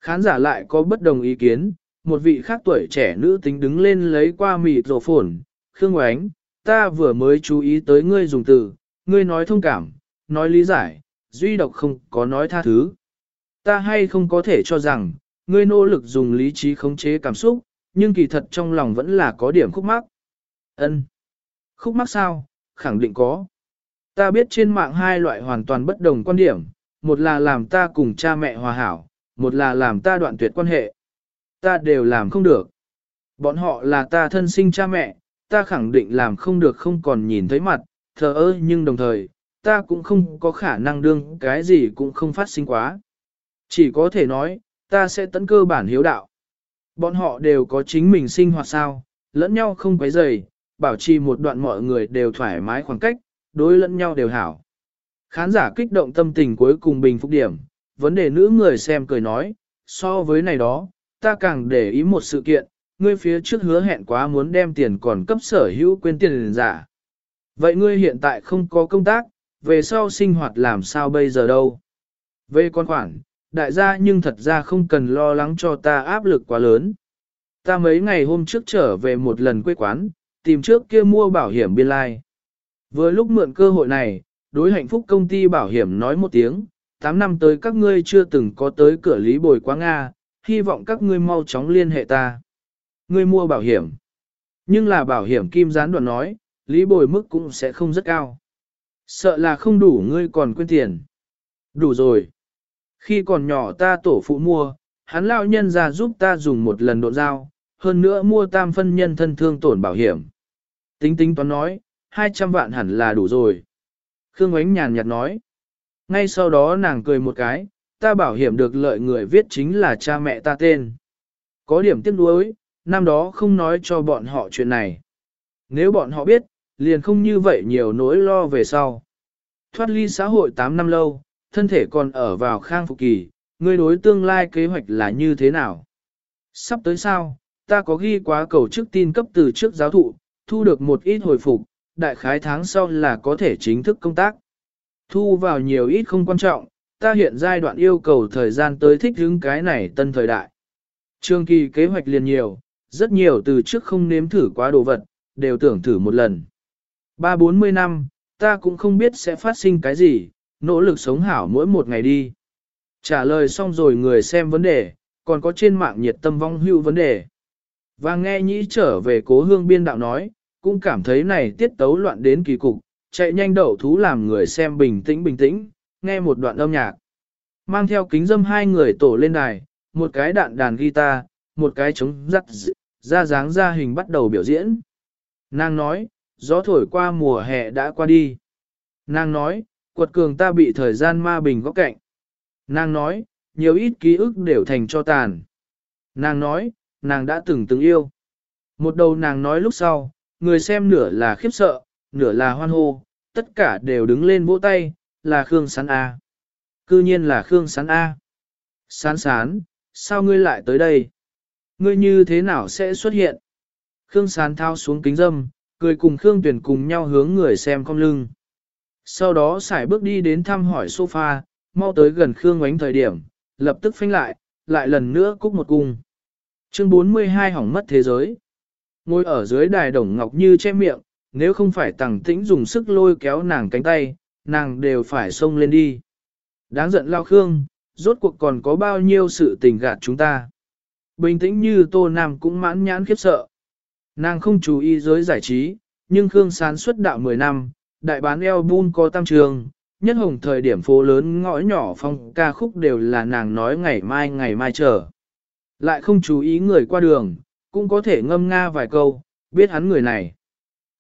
Khán giả lại có bất đồng ý kiến, một vị khác tuổi trẻ nữ tính đứng lên lấy qua mịt rổ phồn, Khương Oánh, ta vừa mới chú ý tới ngươi dùng từ, ngươi nói thông cảm, nói lý giải, duy độc không có nói tha thứ. Ta hay không có thể cho rằng, ngươi nỗ lực dùng lý trí khống chế cảm xúc, nhưng kỳ thật trong lòng vẫn là có điểm khúc mắc. Ân, Khúc mắc sao? Khẳng định có. Ta biết trên mạng hai loại hoàn toàn bất đồng quan điểm, một là làm ta cùng cha mẹ hòa hảo, một là làm ta đoạn tuyệt quan hệ. Ta đều làm không được. Bọn họ là ta thân sinh cha mẹ, ta khẳng định làm không được không còn nhìn thấy mặt, thờ ơ nhưng đồng thời, ta cũng không có khả năng đương cái gì cũng không phát sinh quá. Chỉ có thể nói, ta sẽ tấn cơ bản hiếu đạo. Bọn họ đều có chính mình sinh hoạt sao, lẫn nhau không quấy rầy, bảo trì một đoạn mọi người đều thoải mái khoảng cách, đối lẫn nhau đều hảo. Khán giả kích động tâm tình cuối cùng bình phục điểm, vấn đề nữ người xem cười nói, so với này đó, ta càng để ý một sự kiện, ngươi phía trước hứa hẹn quá muốn đem tiền còn cấp sở hữu quên tiền giả. Vậy ngươi hiện tại không có công tác, về sau sinh hoạt làm sao bây giờ đâu? Về con khoản, đại gia nhưng thật ra không cần lo lắng cho ta áp lực quá lớn. Ta mấy ngày hôm trước trở về một lần quê quán, tìm trước kia mua bảo hiểm biên lai. Vừa lúc mượn cơ hội này, đối hạnh phúc công ty bảo hiểm nói một tiếng, 8 năm tới các ngươi chưa từng có tới cửa lý bồi quá Nga, hy vọng các ngươi mau chóng liên hệ ta. Ngươi mua bảo hiểm. Nhưng là bảo hiểm kim gián đoạn nói, lý bồi mức cũng sẽ không rất cao. Sợ là không đủ ngươi còn quên tiền. Đủ rồi. Khi còn nhỏ ta tổ phụ mua, hắn lao nhân ra giúp ta dùng một lần độ dao, hơn nữa mua tam phân nhân thân thương tổn bảo hiểm. Tính tính toán nói, 200 vạn hẳn là đủ rồi. Khương Ánh nhàn nhạt nói. Ngay sau đó nàng cười một cái, ta bảo hiểm được lợi người viết chính là cha mẹ ta tên. Có điểm tiếc nuối, năm đó không nói cho bọn họ chuyện này. Nếu bọn họ biết, liền không như vậy nhiều nỗi lo về sau. Thoát ly xã hội 8 năm lâu, thân thể còn ở vào khang phục kỳ, ngươi đối tương lai kế hoạch là như thế nào? Sắp tới sao, ta có ghi quá cầu chức tin cấp từ trước giáo thụ, thu được một ít hồi phục, đại khái tháng sau là có thể chính thức công tác. Thu vào nhiều ít không quan trọng, ta hiện giai đoạn yêu cầu thời gian tới thích ứng cái này tân thời đại. Trường kỳ kế hoạch liền nhiều, rất nhiều từ trước không nếm thử quá đồ vật, đều tưởng thử một lần. Ba bốn mươi năm, ta cũng không biết sẽ phát sinh cái gì, nỗ lực sống hảo mỗi một ngày đi. Trả lời xong rồi người xem vấn đề, còn có trên mạng nhiệt tâm vong hưu vấn đề. Và nghe nhĩ trở về cố hương biên đạo nói, cũng cảm thấy này tiết tấu loạn đến kỳ cục, chạy nhanh đậu thú làm người xem bình tĩnh bình tĩnh, nghe một đoạn âm nhạc. Mang theo kính dâm hai người tổ lên đài, một cái đạn đàn guitar, một cái trống rắc ra dáng ra hình bắt đầu biểu diễn. Nàng nói, gió thổi qua mùa hè đã qua đi. Nàng nói, quật cường ta bị thời gian ma bình góc cạnh. Nàng nói, nhiều ít ký ức đều thành cho tàn. Nàng nói, nàng đã từng từng yêu. Một đầu nàng nói lúc sau, người xem nửa là khiếp sợ, nửa là hoan hô, tất cả đều đứng lên vỗ tay, là Khương Sán A. Cư nhiên là Khương Sán A. Sán sán, sao ngươi lại tới đây? Ngươi như thế nào sẽ xuất hiện? Khương Sán thao xuống kính dâm, cười cùng Khương Tuyển cùng nhau hướng người xem không lưng. Sau đó xài bước đi đến thăm hỏi sofa, mau tới gần Khương ánh thời điểm, lập tức phanh lại, lại lần nữa cúc một cung. Chương 42 hỏng mất thế giới. Ngồi ở dưới đài đồng ngọc như che miệng, nếu không phải tàng tĩnh dùng sức lôi kéo nàng cánh tay, nàng đều phải xông lên đi. Đáng giận lao Khương, rốt cuộc còn có bao nhiêu sự tình gạt chúng ta. Bình tĩnh như Tô Nam cũng mãn nhãn khiếp sợ. Nàng không chú ý giới giải trí, nhưng Khương Sán xuất đạo 10 năm, đại bán album có tam trường, nhất hồng thời điểm phố lớn ngõ nhỏ phong ca khúc đều là nàng nói ngày mai ngày mai chờ. Lại không chú ý người qua đường, cũng có thể ngâm nga vài câu, biết hắn người này.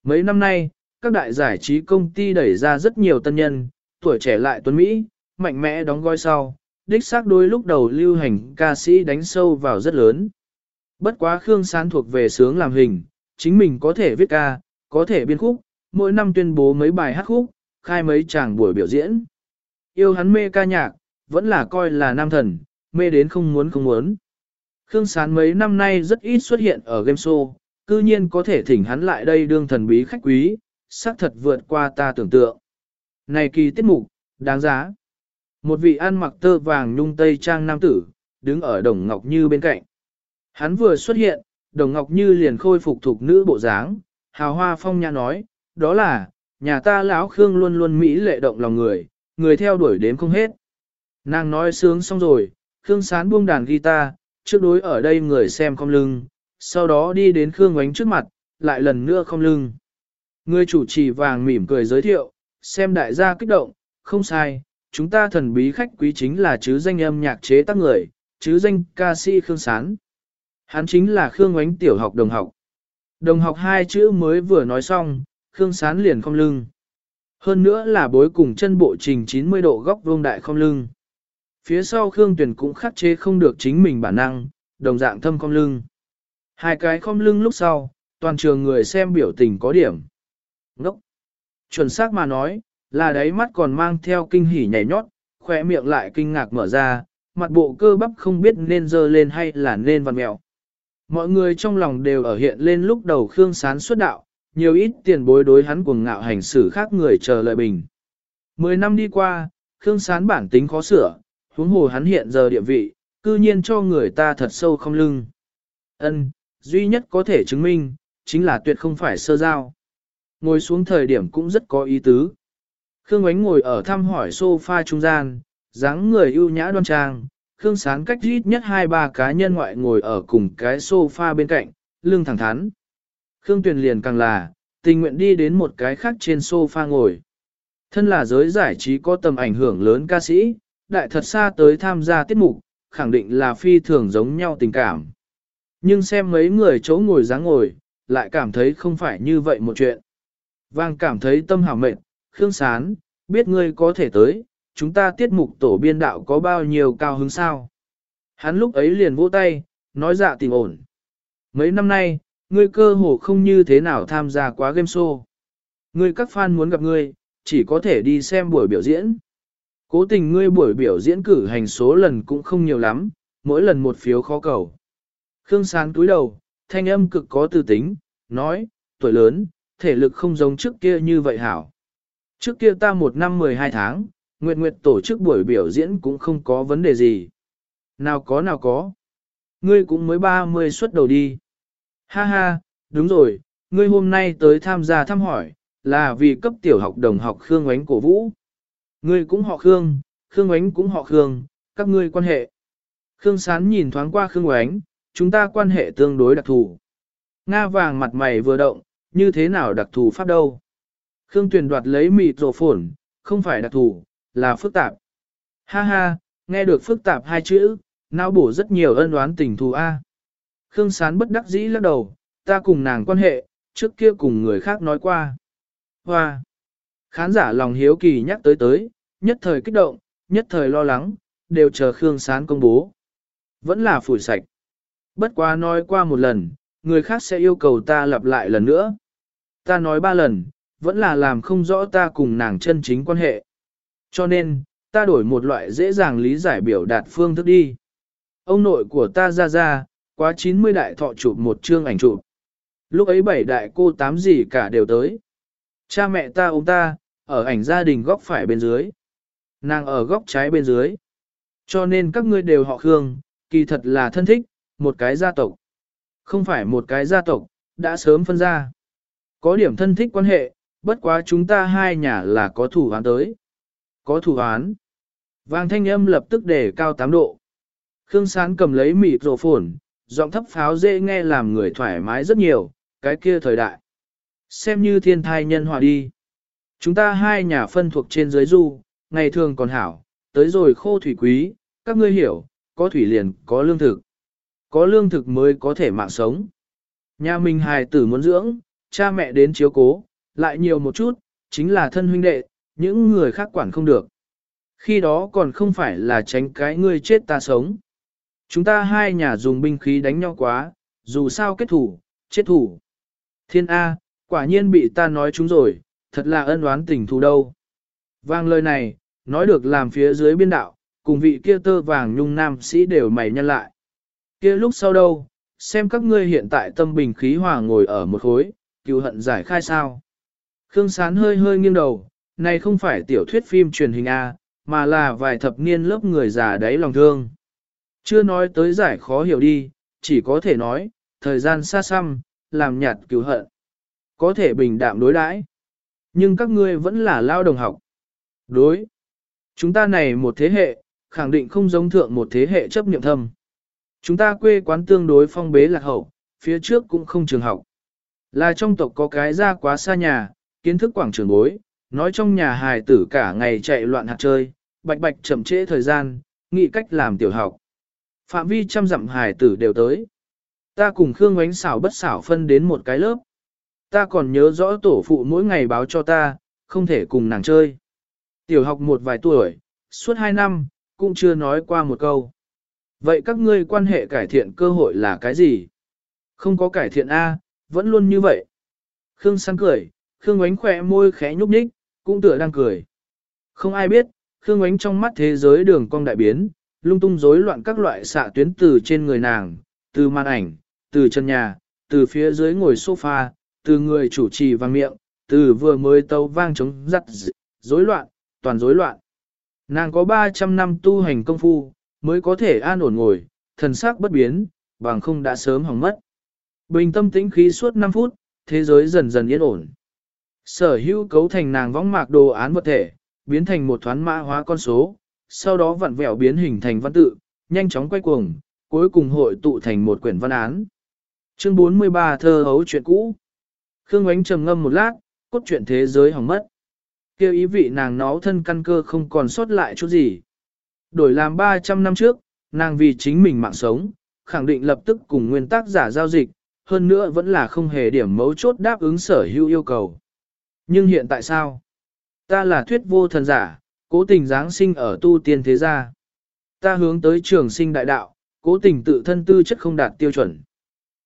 Mấy năm nay, các đại giải trí công ty đẩy ra rất nhiều tân nhân, tuổi trẻ lại tuấn Mỹ, mạnh mẽ đóng gói sau, đích xác đôi lúc đầu lưu hành ca sĩ đánh sâu vào rất lớn. Bất quá Khương Sán thuộc về sướng làm hình, chính mình có thể viết ca, có thể biên khúc, mỗi năm tuyên bố mấy bài hát khúc, khai mấy chàng buổi biểu diễn. Yêu hắn mê ca nhạc, vẫn là coi là nam thần, mê đến không muốn không muốn. Khương Sán mấy năm nay rất ít xuất hiện ở game show, cư nhiên có thể thỉnh hắn lại đây đương thần bí khách quý, xác thật vượt qua ta tưởng tượng. Này kỳ tiết mục, đáng giá. Một vị ăn mặc tơ vàng nhung tây trang nam tử, đứng ở Đồng Ngọc Như bên cạnh. Hắn vừa xuất hiện, Đồng Ngọc Như liền khôi phục thuộc nữ bộ dáng, hào hoa phong nhã nói, đó là, nhà ta lão Khương luôn luôn mỹ lệ động lòng người, người theo đuổi đếm không hết. Nàng nói sướng xong rồi, Khương sán buông đàn guitar, trước đối ở đây người xem không lưng, sau đó đi đến Khương Ngoánh trước mặt, lại lần nữa không lưng. Người chủ trì vàng mỉm cười giới thiệu, xem đại gia kích động, không sai, chúng ta thần bí khách quý chính là chứ danh âm nhạc chế tác người, chứ danh ca sĩ Khương Sán. Hắn chính là Khương Ánh tiểu học đồng học. Đồng học hai chữ mới vừa nói xong, Khương Sán liền không lưng. Hơn nữa là bối cùng chân bộ trình 90 độ góc vuông đại không lưng. Phía sau Khương Tuyền cũng khắc chế không được chính mình bản năng, đồng dạng thâm không lưng. Hai cái không lưng lúc sau, toàn trường người xem biểu tình có điểm. Ngốc! Chuẩn xác mà nói, là đáy mắt còn mang theo kinh hỉ nhảy nhót, khỏe miệng lại kinh ngạc mở ra, mặt bộ cơ bắp không biết nên dơ lên hay là nên vằn mẹo. Mọi người trong lòng đều ở hiện lên lúc đầu Khương Sán xuất đạo, nhiều ít tiền bối đối hắn cuồng ngạo hành xử khác người chờ lợi bình. Mười năm đi qua, Khương Sán bản tính khó sửa, huống hồ hắn hiện giờ địa vị, cư nhiên cho người ta thật sâu không lưng. Ân, duy nhất có thể chứng minh, chính là tuyệt không phải sơ giao. Ngồi xuống thời điểm cũng rất có ý tứ. Khương Ánh ngồi ở thăm hỏi sofa trung gian, dáng người ưu nhã đoan trang, Khương Sán cách ít nhất hai ba cá nhân ngoại ngồi ở cùng cái sofa bên cạnh, lưng thẳng thắn. Khương Tuyền liền càng là, tình nguyện đi đến một cái khác trên sofa ngồi. Thân là giới giải trí có tầm ảnh hưởng lớn ca sĩ, đại thật xa tới tham gia tiết mục, khẳng định là phi thường giống nhau tình cảm. Nhưng xem mấy người chỗ ngồi dáng ngồi, lại cảm thấy không phải như vậy một chuyện. Vang cảm thấy tâm hào mệt, Khương Sán, biết ngươi có thể tới, chúng ta tiết mục tổ biên đạo có bao nhiêu cao hứng sao. Hắn lúc ấy liền vỗ tay, nói dạ tình ổn. Mấy năm nay, ngươi cơ hồ không như thế nào tham gia quá game show. Ngươi các fan muốn gặp ngươi, chỉ có thể đi xem buổi biểu diễn. Cố tình ngươi buổi biểu diễn cử hành số lần cũng không nhiều lắm, mỗi lần một phiếu khó cầu. Khương Sán túi đầu, thanh âm cực có tư tính, nói, tuổi lớn, thể lực không giống trước kia như vậy hảo. Trước kia ta một năm 12 tháng, Nguyệt Nguyệt tổ chức buổi biểu diễn cũng không có vấn đề gì. Nào có nào có. Ngươi cũng mới 30 xuất đầu đi. Ha ha, đúng rồi, ngươi hôm nay tới tham gia thăm hỏi, là vì cấp tiểu học đồng học Khương Ngoánh cổ vũ. Ngươi cũng họ Khương, Khương Ngoánh cũng họ Khương, các ngươi quan hệ. Khương Sán nhìn thoáng qua Khương Ngoánh, chúng ta quan hệ tương đối đặc thù. Nga vàng mặt mày vừa động, như thế nào đặc thù pháp đâu. Khương Tuyền đoạt lấy mịt rổ phổn, không phải đặc thù, là phức tạp. Ha ha, nghe được phức tạp hai chữ, não bổ rất nhiều ân oán tình thù A. Khương Sán bất đắc dĩ lắc đầu, ta cùng nàng quan hệ, trước kia cùng người khác nói qua. Hoa! Khán giả lòng hiếu kỳ nhắc tới tới, nhất thời kích động, nhất thời lo lắng, đều chờ Khương Sán công bố. Vẫn là phủi sạch. Bất quá nói qua một lần, người khác sẽ yêu cầu ta lặp lại lần nữa. Ta nói ba lần, vẫn là làm không rõ ta cùng nàng chân chính quan hệ. Cho nên, ta đổi một loại dễ dàng lý giải biểu đạt phương thức đi. Ông nội của ta ra ra, quá 90 đại thọ chụp một chương ảnh chụp. Lúc ấy bảy đại cô tám gì cả đều tới. Cha mẹ ta ôm ta, ở ảnh gia đình góc phải bên dưới. Nàng ở góc trái bên dưới. Cho nên các ngươi đều họ Khương, kỳ thật là thân thích, một cái gia tộc. Không phải một cái gia tộc, đã sớm phân ra. Có điểm thân thích quan hệ, bất quá chúng ta hai nhà là có thủ án tới. Có thủ án. Vàng thanh âm lập tức để cao 8 độ. Khương Sán cầm lấy mịt rổ phồn, giọng thấp pháo dễ nghe làm người thoải mái rất nhiều, cái kia thời đại. Xem như thiên thai nhân hòa đi. Chúng ta hai nhà phân thuộc trên dưới du, ngày thường còn hảo, tới rồi khô thủy quý, các ngươi hiểu, có thủy liền, có lương thực. Có lương thực mới có thể mạng sống. Nhà mình hài tử muốn dưỡng, cha mẹ đến chiếu cố, lại nhiều một chút, chính là thân huynh đệ, những người khác quản không được. Khi đó còn không phải là tránh cái ngươi chết ta sống. Chúng ta hai nhà dùng binh khí đánh nhau quá, dù sao kết thủ, chết thủ. Thiên A, quả nhiên bị ta nói chúng rồi, thật là ân oán tình thù đâu. Vang lời này, nói được làm phía dưới biên đạo, cùng vị kia tơ vàng nhung nam sĩ đều mày nhân lại. Kia lúc sau đâu, xem các ngươi hiện tại tâm bình khí hòa ngồi ở một khối, cứu hận giải khai sao. Khương Sán hơi hơi nghiêng đầu, này không phải tiểu thuyết phim truyền hình A, mà là vài thập niên lớp người già đáy lòng thương. Chưa nói tới giải khó hiểu đi, chỉ có thể nói, thời gian xa xăm, làm nhạt cứu hận. Có thể bình đạm đối đãi Nhưng các ngươi vẫn là lao đồng học. Đối. Chúng ta này một thế hệ, khẳng định không giống thượng một thế hệ chấp niệm thâm. Chúng ta quê quán tương đối phong bế lạc hậu, phía trước cũng không trường học. Là trong tộc có cái ra quá xa nhà, kiến thức quảng trường bối, nói trong nhà hài tử cả ngày chạy loạn hạt chơi, bạch bạch chậm trễ thời gian, nghĩ cách làm tiểu học. Phạm vi trăm dặm hài tử đều tới. Ta cùng Khương Ngoánh xảo bất xảo phân đến một cái lớp. Ta còn nhớ rõ tổ phụ mỗi ngày báo cho ta, không thể cùng nàng chơi. Tiểu học một vài tuổi, suốt hai năm, cũng chưa nói qua một câu. Vậy các ngươi quan hệ cải thiện cơ hội là cái gì? Không có cải thiện A, vẫn luôn như vậy. Khương săn cười, Khương Ngoánh khỏe môi khẽ nhúc nhích, cũng tựa đang cười. Không ai biết, Khương Ngoánh trong mắt thế giới đường cong đại biến, lung tung rối loạn các loại xạ tuyến từ trên người nàng, từ màn ảnh, từ chân nhà, từ phía dưới ngồi sofa, từ người chủ trì vang miệng, từ vừa mới tấu vang chống giặt rối loạn, toàn rối loạn. Nàng có 300 năm tu hành công phu, mới có thể an ổn ngồi, thần sắc bất biến, bằng không đã sớm hỏng mất. Bình tâm tĩnh khí suốt 5 phút, thế giới dần dần yên ổn. Sở hữu cấu thành nàng võng mạc đồ án vật thể, biến thành một thoán mã hóa con số, sau đó vặn vẹo biến hình thành văn tự, nhanh chóng quay cuồng, cuối cùng hội tụ thành một quyển văn án. Chương 43 thơ hấu chuyện cũ. Khương Ánh trầm ngâm một lát, cốt truyện thế giới hỏng mất. Kêu ý vị nàng nó thân căn cơ không còn sót lại chút gì. Đổi làm 300 năm trước, nàng vì chính mình mạng sống, khẳng định lập tức cùng nguyên tác giả giao dịch, hơn nữa vẫn là không hề điểm mấu chốt đáp ứng sở hữu yêu cầu. Nhưng hiện tại sao? Ta là thuyết vô thần giả, cố tình giáng sinh ở tu tiên thế gia. Ta hướng tới trường sinh đại đạo, cố tình tự thân tư chất không đạt tiêu chuẩn.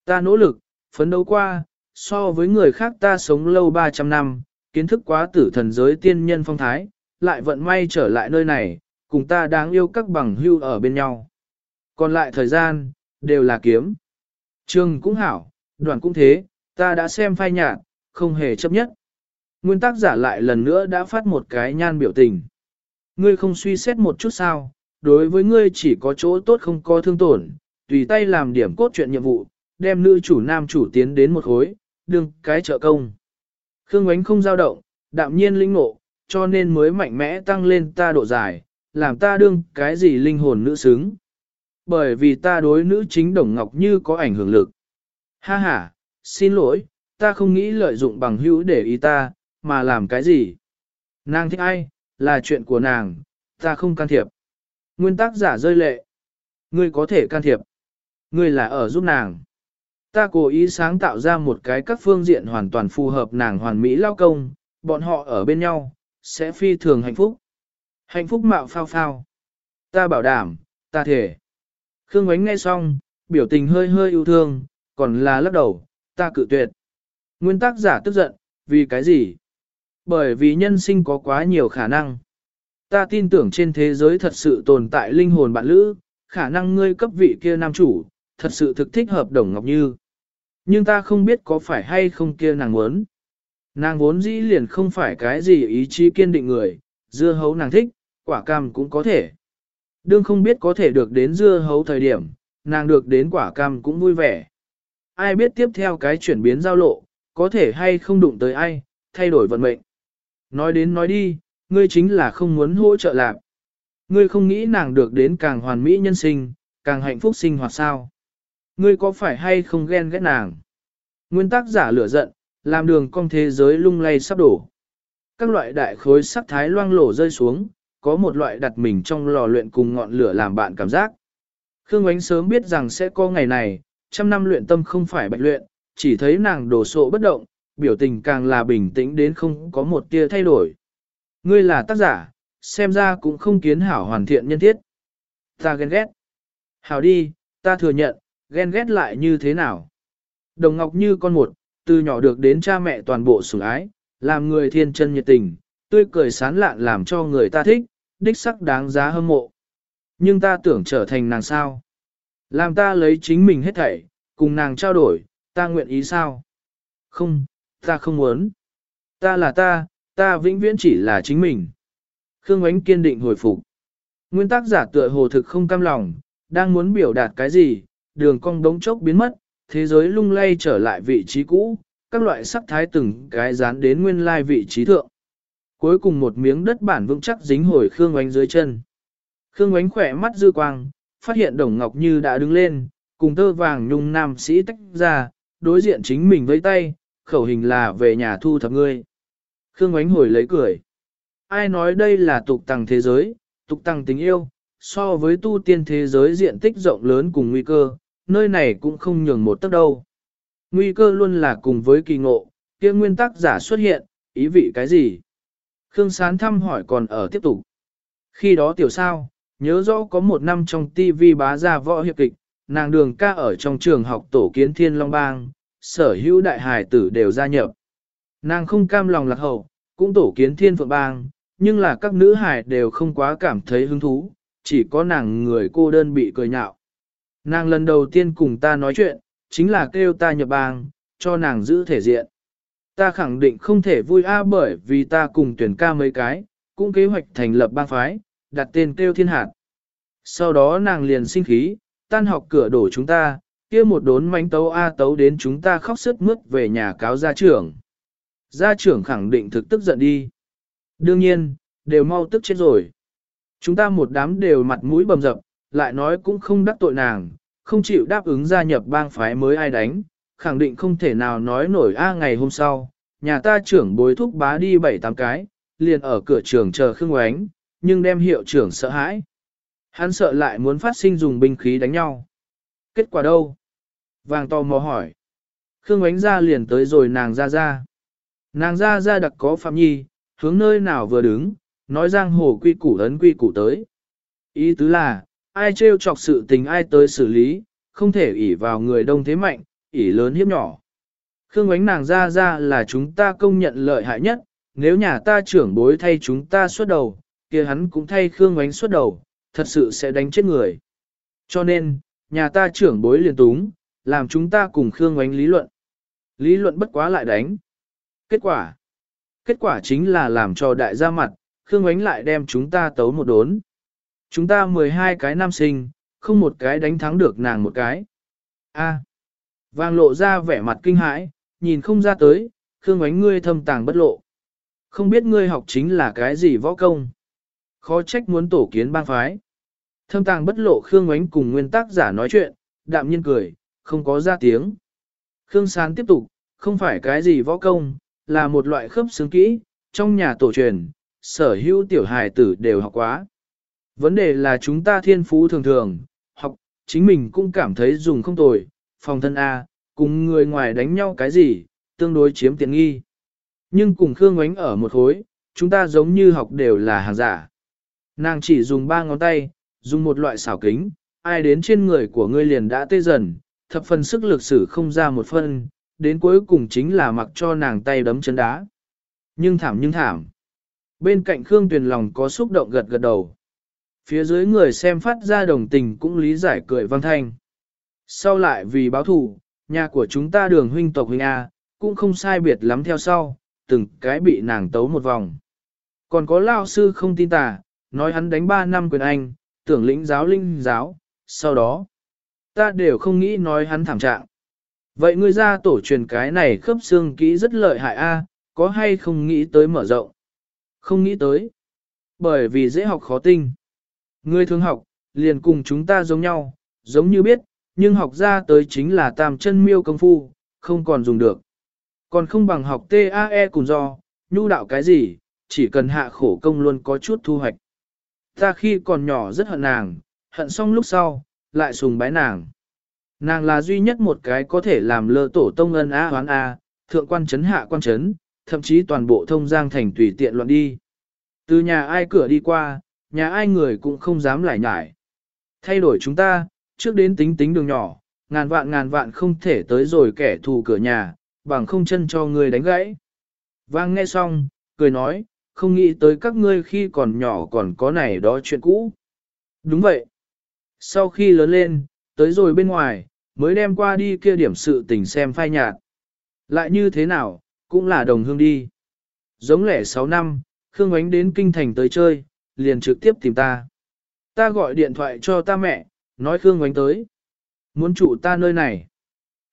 Ta nỗ lực, phấn đấu qua, so với người khác ta sống lâu 300 năm, kiến thức quá tử thần giới tiên nhân phong thái, lại vận may trở lại nơi này, cùng ta đáng yêu các bằng hưu ở bên nhau. Còn lại thời gian, đều là kiếm. Trường cũng hảo, đoàn cũng thế, ta đã xem phai nhạt, không hề chấp nhất. Nguyên tác giả lại lần nữa đã phát một cái nhan biểu tình. Ngươi không suy xét một chút sao, đối với ngươi chỉ có chỗ tốt không có thương tổn, tùy tay làm điểm cốt truyện nhiệm vụ, đem nữ chủ nam chủ tiến đến một khối, đừng cái trợ công. Khương Ngoánh không dao động, đạm nhiên linh ngộ, cho nên mới mạnh mẽ tăng lên ta độ dài, làm ta đương cái gì linh hồn nữ xứng. Bởi vì ta đối nữ chính Đồng Ngọc Như có ảnh hưởng lực. Ha ha, xin lỗi, ta không nghĩ lợi dụng bằng hữu để ý ta, mà làm cái gì. Nàng thích ai, là chuyện của nàng, ta không can thiệp. Nguyên tắc giả rơi lệ. Ngươi có thể can thiệp. Ngươi là ở giúp nàng. Ta cố ý sáng tạo ra một cái các phương diện hoàn toàn phù hợp nàng hoàn mỹ lao công, bọn họ ở bên nhau, sẽ phi thường hạnh phúc. Hạnh phúc mạo phao phao. Ta bảo đảm, ta thể. Khương Ngoánh nghe xong, biểu tình hơi hơi yêu thương, còn là lắc đầu, ta cự tuyệt. Nguyên tắc giả tức giận, vì cái gì? Bởi vì nhân sinh có quá nhiều khả năng. Ta tin tưởng trên thế giới thật sự tồn tại linh hồn bạn lữ, khả năng ngươi cấp vị kia nam chủ, thật sự thực thích hợp đồng Ngọc Như. Nhưng ta không biết có phải hay không kia nàng muốn. Nàng vốn dĩ liền không phải cái gì ý chí kiên định người, dưa hấu nàng thích, quả cam cũng có thể. Đương không biết có thể được đến dưa hấu thời điểm, nàng được đến quả cam cũng vui vẻ. Ai biết tiếp theo cái chuyển biến giao lộ, có thể hay không đụng tới ai, thay đổi vận mệnh. Nói đến nói đi, ngươi chính là không muốn hỗ trợ lạc. Ngươi không nghĩ nàng được đến càng hoàn mỹ nhân sinh, càng hạnh phúc sinh hoạt sao. Ngươi có phải hay không ghen ghét nàng? Nguyên tắc giả lửa giận, làm đường cong thế giới lung lay sắp đổ. Các loại đại khối sắc thái loang lổ rơi xuống, có một loại đặt mình trong lò luyện cùng ngọn lửa làm bạn cảm giác. Khương Ánh sớm biết rằng sẽ có ngày này, trăm năm luyện tâm không phải bạch luyện, chỉ thấy nàng đổ sộ bất động, biểu tình càng là bình tĩnh đến không có một tia thay đổi. Ngươi là tác giả, xem ra cũng không kiến hảo hoàn thiện nhân thiết. Ta ghen ghét. Hảo đi, ta thừa nhận, ghen ghét lại như thế nào. Đồng Ngọc như con một, từ nhỏ được đến cha mẹ toàn bộ sủng ái, làm người thiên chân nhiệt tình, tươi cười sán lạn làm cho người ta thích, đích sắc đáng giá hâm mộ. Nhưng ta tưởng trở thành nàng sao. Làm ta lấy chính mình hết thảy, cùng nàng trao đổi, ta nguyện ý sao? Không, ta không muốn. Ta là ta, ta vĩnh viễn chỉ là chính mình. Khương Ngoánh kiên định hồi phục. Nguyên tác giả tựa hồ thực không cam lòng, đang muốn biểu đạt cái gì, đường cong đống chốc biến mất, thế giới lung lay trở lại vị trí cũ, các loại sắc thái từng cái dán đến nguyên lai vị trí thượng. Cuối cùng một miếng đất bản vững chắc dính hồi Khương Ngoánh dưới chân. Khương Ngoánh khỏe mắt dư quang, phát hiện Đồng Ngọc Như đã đứng lên, cùng tơ vàng nhung nam sĩ tách ra, đối diện chính mình với tay, khẩu hình là về nhà thu thập ngươi. Khương Ánh hồi lấy cười. Ai nói đây là tục tăng thế giới, tục tăng tình yêu, so với tu tiên thế giới diện tích rộng lớn cùng nguy cơ, nơi này cũng không nhường một tấc đâu. Nguy cơ luôn là cùng với kỳ ngộ, kia nguyên tắc giả xuất hiện, ý vị cái gì? Khương Sán thăm hỏi còn ở tiếp tục. Khi đó tiểu sao, nhớ rõ có một năm trong TV bá ra võ hiệp kịch, nàng đường ca ở trong trường học tổ kiến thiên long bang, sở hữu đại hải tử đều gia nhập. Nàng không cam lòng lạc hậu, cũng tổ kiến thiên phượng bang, nhưng là các nữ hải đều không quá cảm thấy hứng thú, chỉ có nàng người cô đơn bị cười nhạo. Nàng lần đầu tiên cùng ta nói chuyện, chính là kêu ta nhập bang, cho nàng giữ thể diện. Ta khẳng định không thể vui a bởi vì ta cùng tuyển ca mấy cái, cũng kế hoạch thành lập bang phái, đặt tên kêu thiên hạt. Sau đó nàng liền sinh khí, tan học cửa đổ chúng ta, kia một đốn mánh tấu A tấu đến chúng ta khóc sức mướt về nhà cáo gia trưởng. Gia trưởng khẳng định thực tức giận đi. Đương nhiên, đều mau tức chết rồi. Chúng ta một đám đều mặt mũi bầm dập, lại nói cũng không đắc tội nàng, không chịu đáp ứng gia nhập bang phái mới ai đánh, khẳng định không thể nào nói nổi A ngày hôm sau, nhà ta trưởng bối thúc bá đi bảy tám cái, liền ở cửa trường chờ Khương Oánh, nhưng đem hiệu trưởng sợ hãi. Hắn sợ lại muốn phát sinh dùng binh khí đánh nhau. Kết quả đâu? Vàng to mò hỏi. Khương ánh ra liền tới rồi nàng ra ra. Nàng ra ra đặc có phạm nhi, hướng nơi nào vừa đứng, nói giang hồ quy củ ấn quy củ tới. Ý tứ là, ai trêu chọc sự tình ai tới xử lý, không thể ỷ vào người đông thế mạnh, ỷ lớn hiếp nhỏ. Khương ánh nàng ra ra là chúng ta công nhận lợi hại nhất, nếu nhà ta trưởng bối thay chúng ta xuất đầu, kia hắn cũng thay Khương ánh xuất đầu, thật sự sẽ đánh chết người. Cho nên, nhà ta trưởng bối liền túng, làm chúng ta cùng Khương ánh lý luận. Lý luận bất quá lại đánh. Kết quả? Kết quả chính là làm cho đại gia mặt, Khương ánh lại đem chúng ta tấu một đốn. Chúng ta 12 cái nam sinh, không một cái đánh thắng được nàng một cái. A. Vàng lộ ra vẻ mặt kinh hãi, nhìn không ra tới, Khương ánh ngươi thâm tàng bất lộ. Không biết ngươi học chính là cái gì võ công. Khó trách muốn tổ kiến bang phái. Thâm tàng bất lộ Khương ánh cùng nguyên tác giả nói chuyện, đạm nhiên cười, không có ra tiếng. Khương Sán tiếp tục, không phải cái gì võ công, là một loại khớp xứng kỹ, trong nhà tổ truyền, sở hữu tiểu hài tử đều học quá. Vấn đề là chúng ta thiên phú thường thường, học, chính mình cũng cảm thấy dùng không tồi, phòng thân A, cùng người ngoài đánh nhau cái gì, tương đối chiếm tiện nghi. Nhưng cùng Khương Ngoánh ở một khối, chúng ta giống như học đều là hàng giả. Nàng chỉ dùng ba ngón tay, dùng một loại xảo kính, ai đến trên người của ngươi liền đã tê dần, thập phần sức lực sử không ra một phân, đến cuối cùng chính là mặc cho nàng tay đấm chân đá. Nhưng thảm nhưng thảm. Bên cạnh Khương Tuyền lòng có xúc động gật gật đầu. Phía dưới người xem phát ra đồng tình cũng lý giải cười văn thanh. Sau lại vì báo thù, nhà của chúng ta đường huynh tộc huynh A, cũng không sai biệt lắm theo sau, từng cái bị nàng tấu một vòng. Còn có lao sư không tin tà, nói hắn đánh 3 năm quyền anh, tưởng lĩnh giáo linh giáo, sau đó, ta đều không nghĩ nói hắn thảm trạng. Vậy ngươi ra tổ truyền cái này khớp xương kỹ rất lợi hại a, có hay không nghĩ tới mở rộng? Không nghĩ tới. Bởi vì dễ học khó tinh. Ngươi thường học, liền cùng chúng ta giống nhau, giống như biết, nhưng học ra tới chính là tam chân miêu công phu, không còn dùng được. Còn không bằng học TAE cùng do, nhu đạo cái gì, chỉ cần hạ khổ công luôn có chút thu hoạch. Ta khi còn nhỏ rất hận nàng, hận xong lúc sau, lại sùng bái nàng. Nàng là duy nhất một cái có thể làm lơ tổ tông ân a hoán a, thượng quan chấn hạ quan chấn, thậm chí toàn bộ thông giang thành tùy tiện loạn đi. Từ nhà ai cửa đi qua, nhà ai người cũng không dám lại nhải. Thay đổi chúng ta, trước đến tính tính đường nhỏ, ngàn vạn ngàn vạn không thể tới rồi kẻ thù cửa nhà, bằng không chân cho người đánh gãy. Vang nghe xong, cười nói, không nghĩ tới các ngươi khi còn nhỏ còn có này đó chuyện cũ. Đúng vậy. Sau khi lớn lên, tới rồi bên ngoài, mới đem qua đi kia điểm sự tình xem phai nhạt. Lại như thế nào, cũng là đồng hương đi. Giống lẻ 6 năm, Khương Ngoánh đến kinh thành tới chơi, liền trực tiếp tìm ta. Ta gọi điện thoại cho ta mẹ, nói Khương Ngoánh tới. Muốn trụ ta nơi này.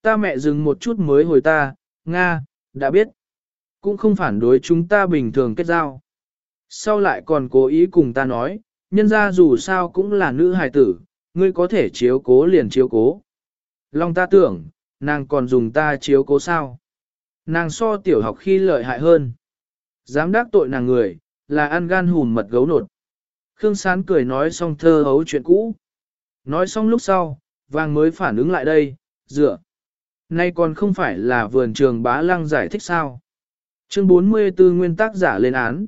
Ta mẹ dừng một chút mới hồi ta, Nga, đã biết. Cũng không phản đối chúng ta bình thường kết giao. Sau lại còn cố ý cùng ta nói, nhân ra dù sao cũng là nữ hài tử, ngươi có thể chiếu cố liền chiếu cố. Long ta tưởng, nàng còn dùng ta chiếu cố sao. Nàng so tiểu học khi lợi hại hơn. Dám đắc tội nàng người, là ăn gan hùn mật gấu nột. Khương Sán cười nói xong thơ hấu chuyện cũ. Nói xong lúc sau, vàng mới phản ứng lại đây, dựa. Nay còn không phải là vườn trường bá lăng giải thích sao. Chương 44 nguyên tác giả lên án.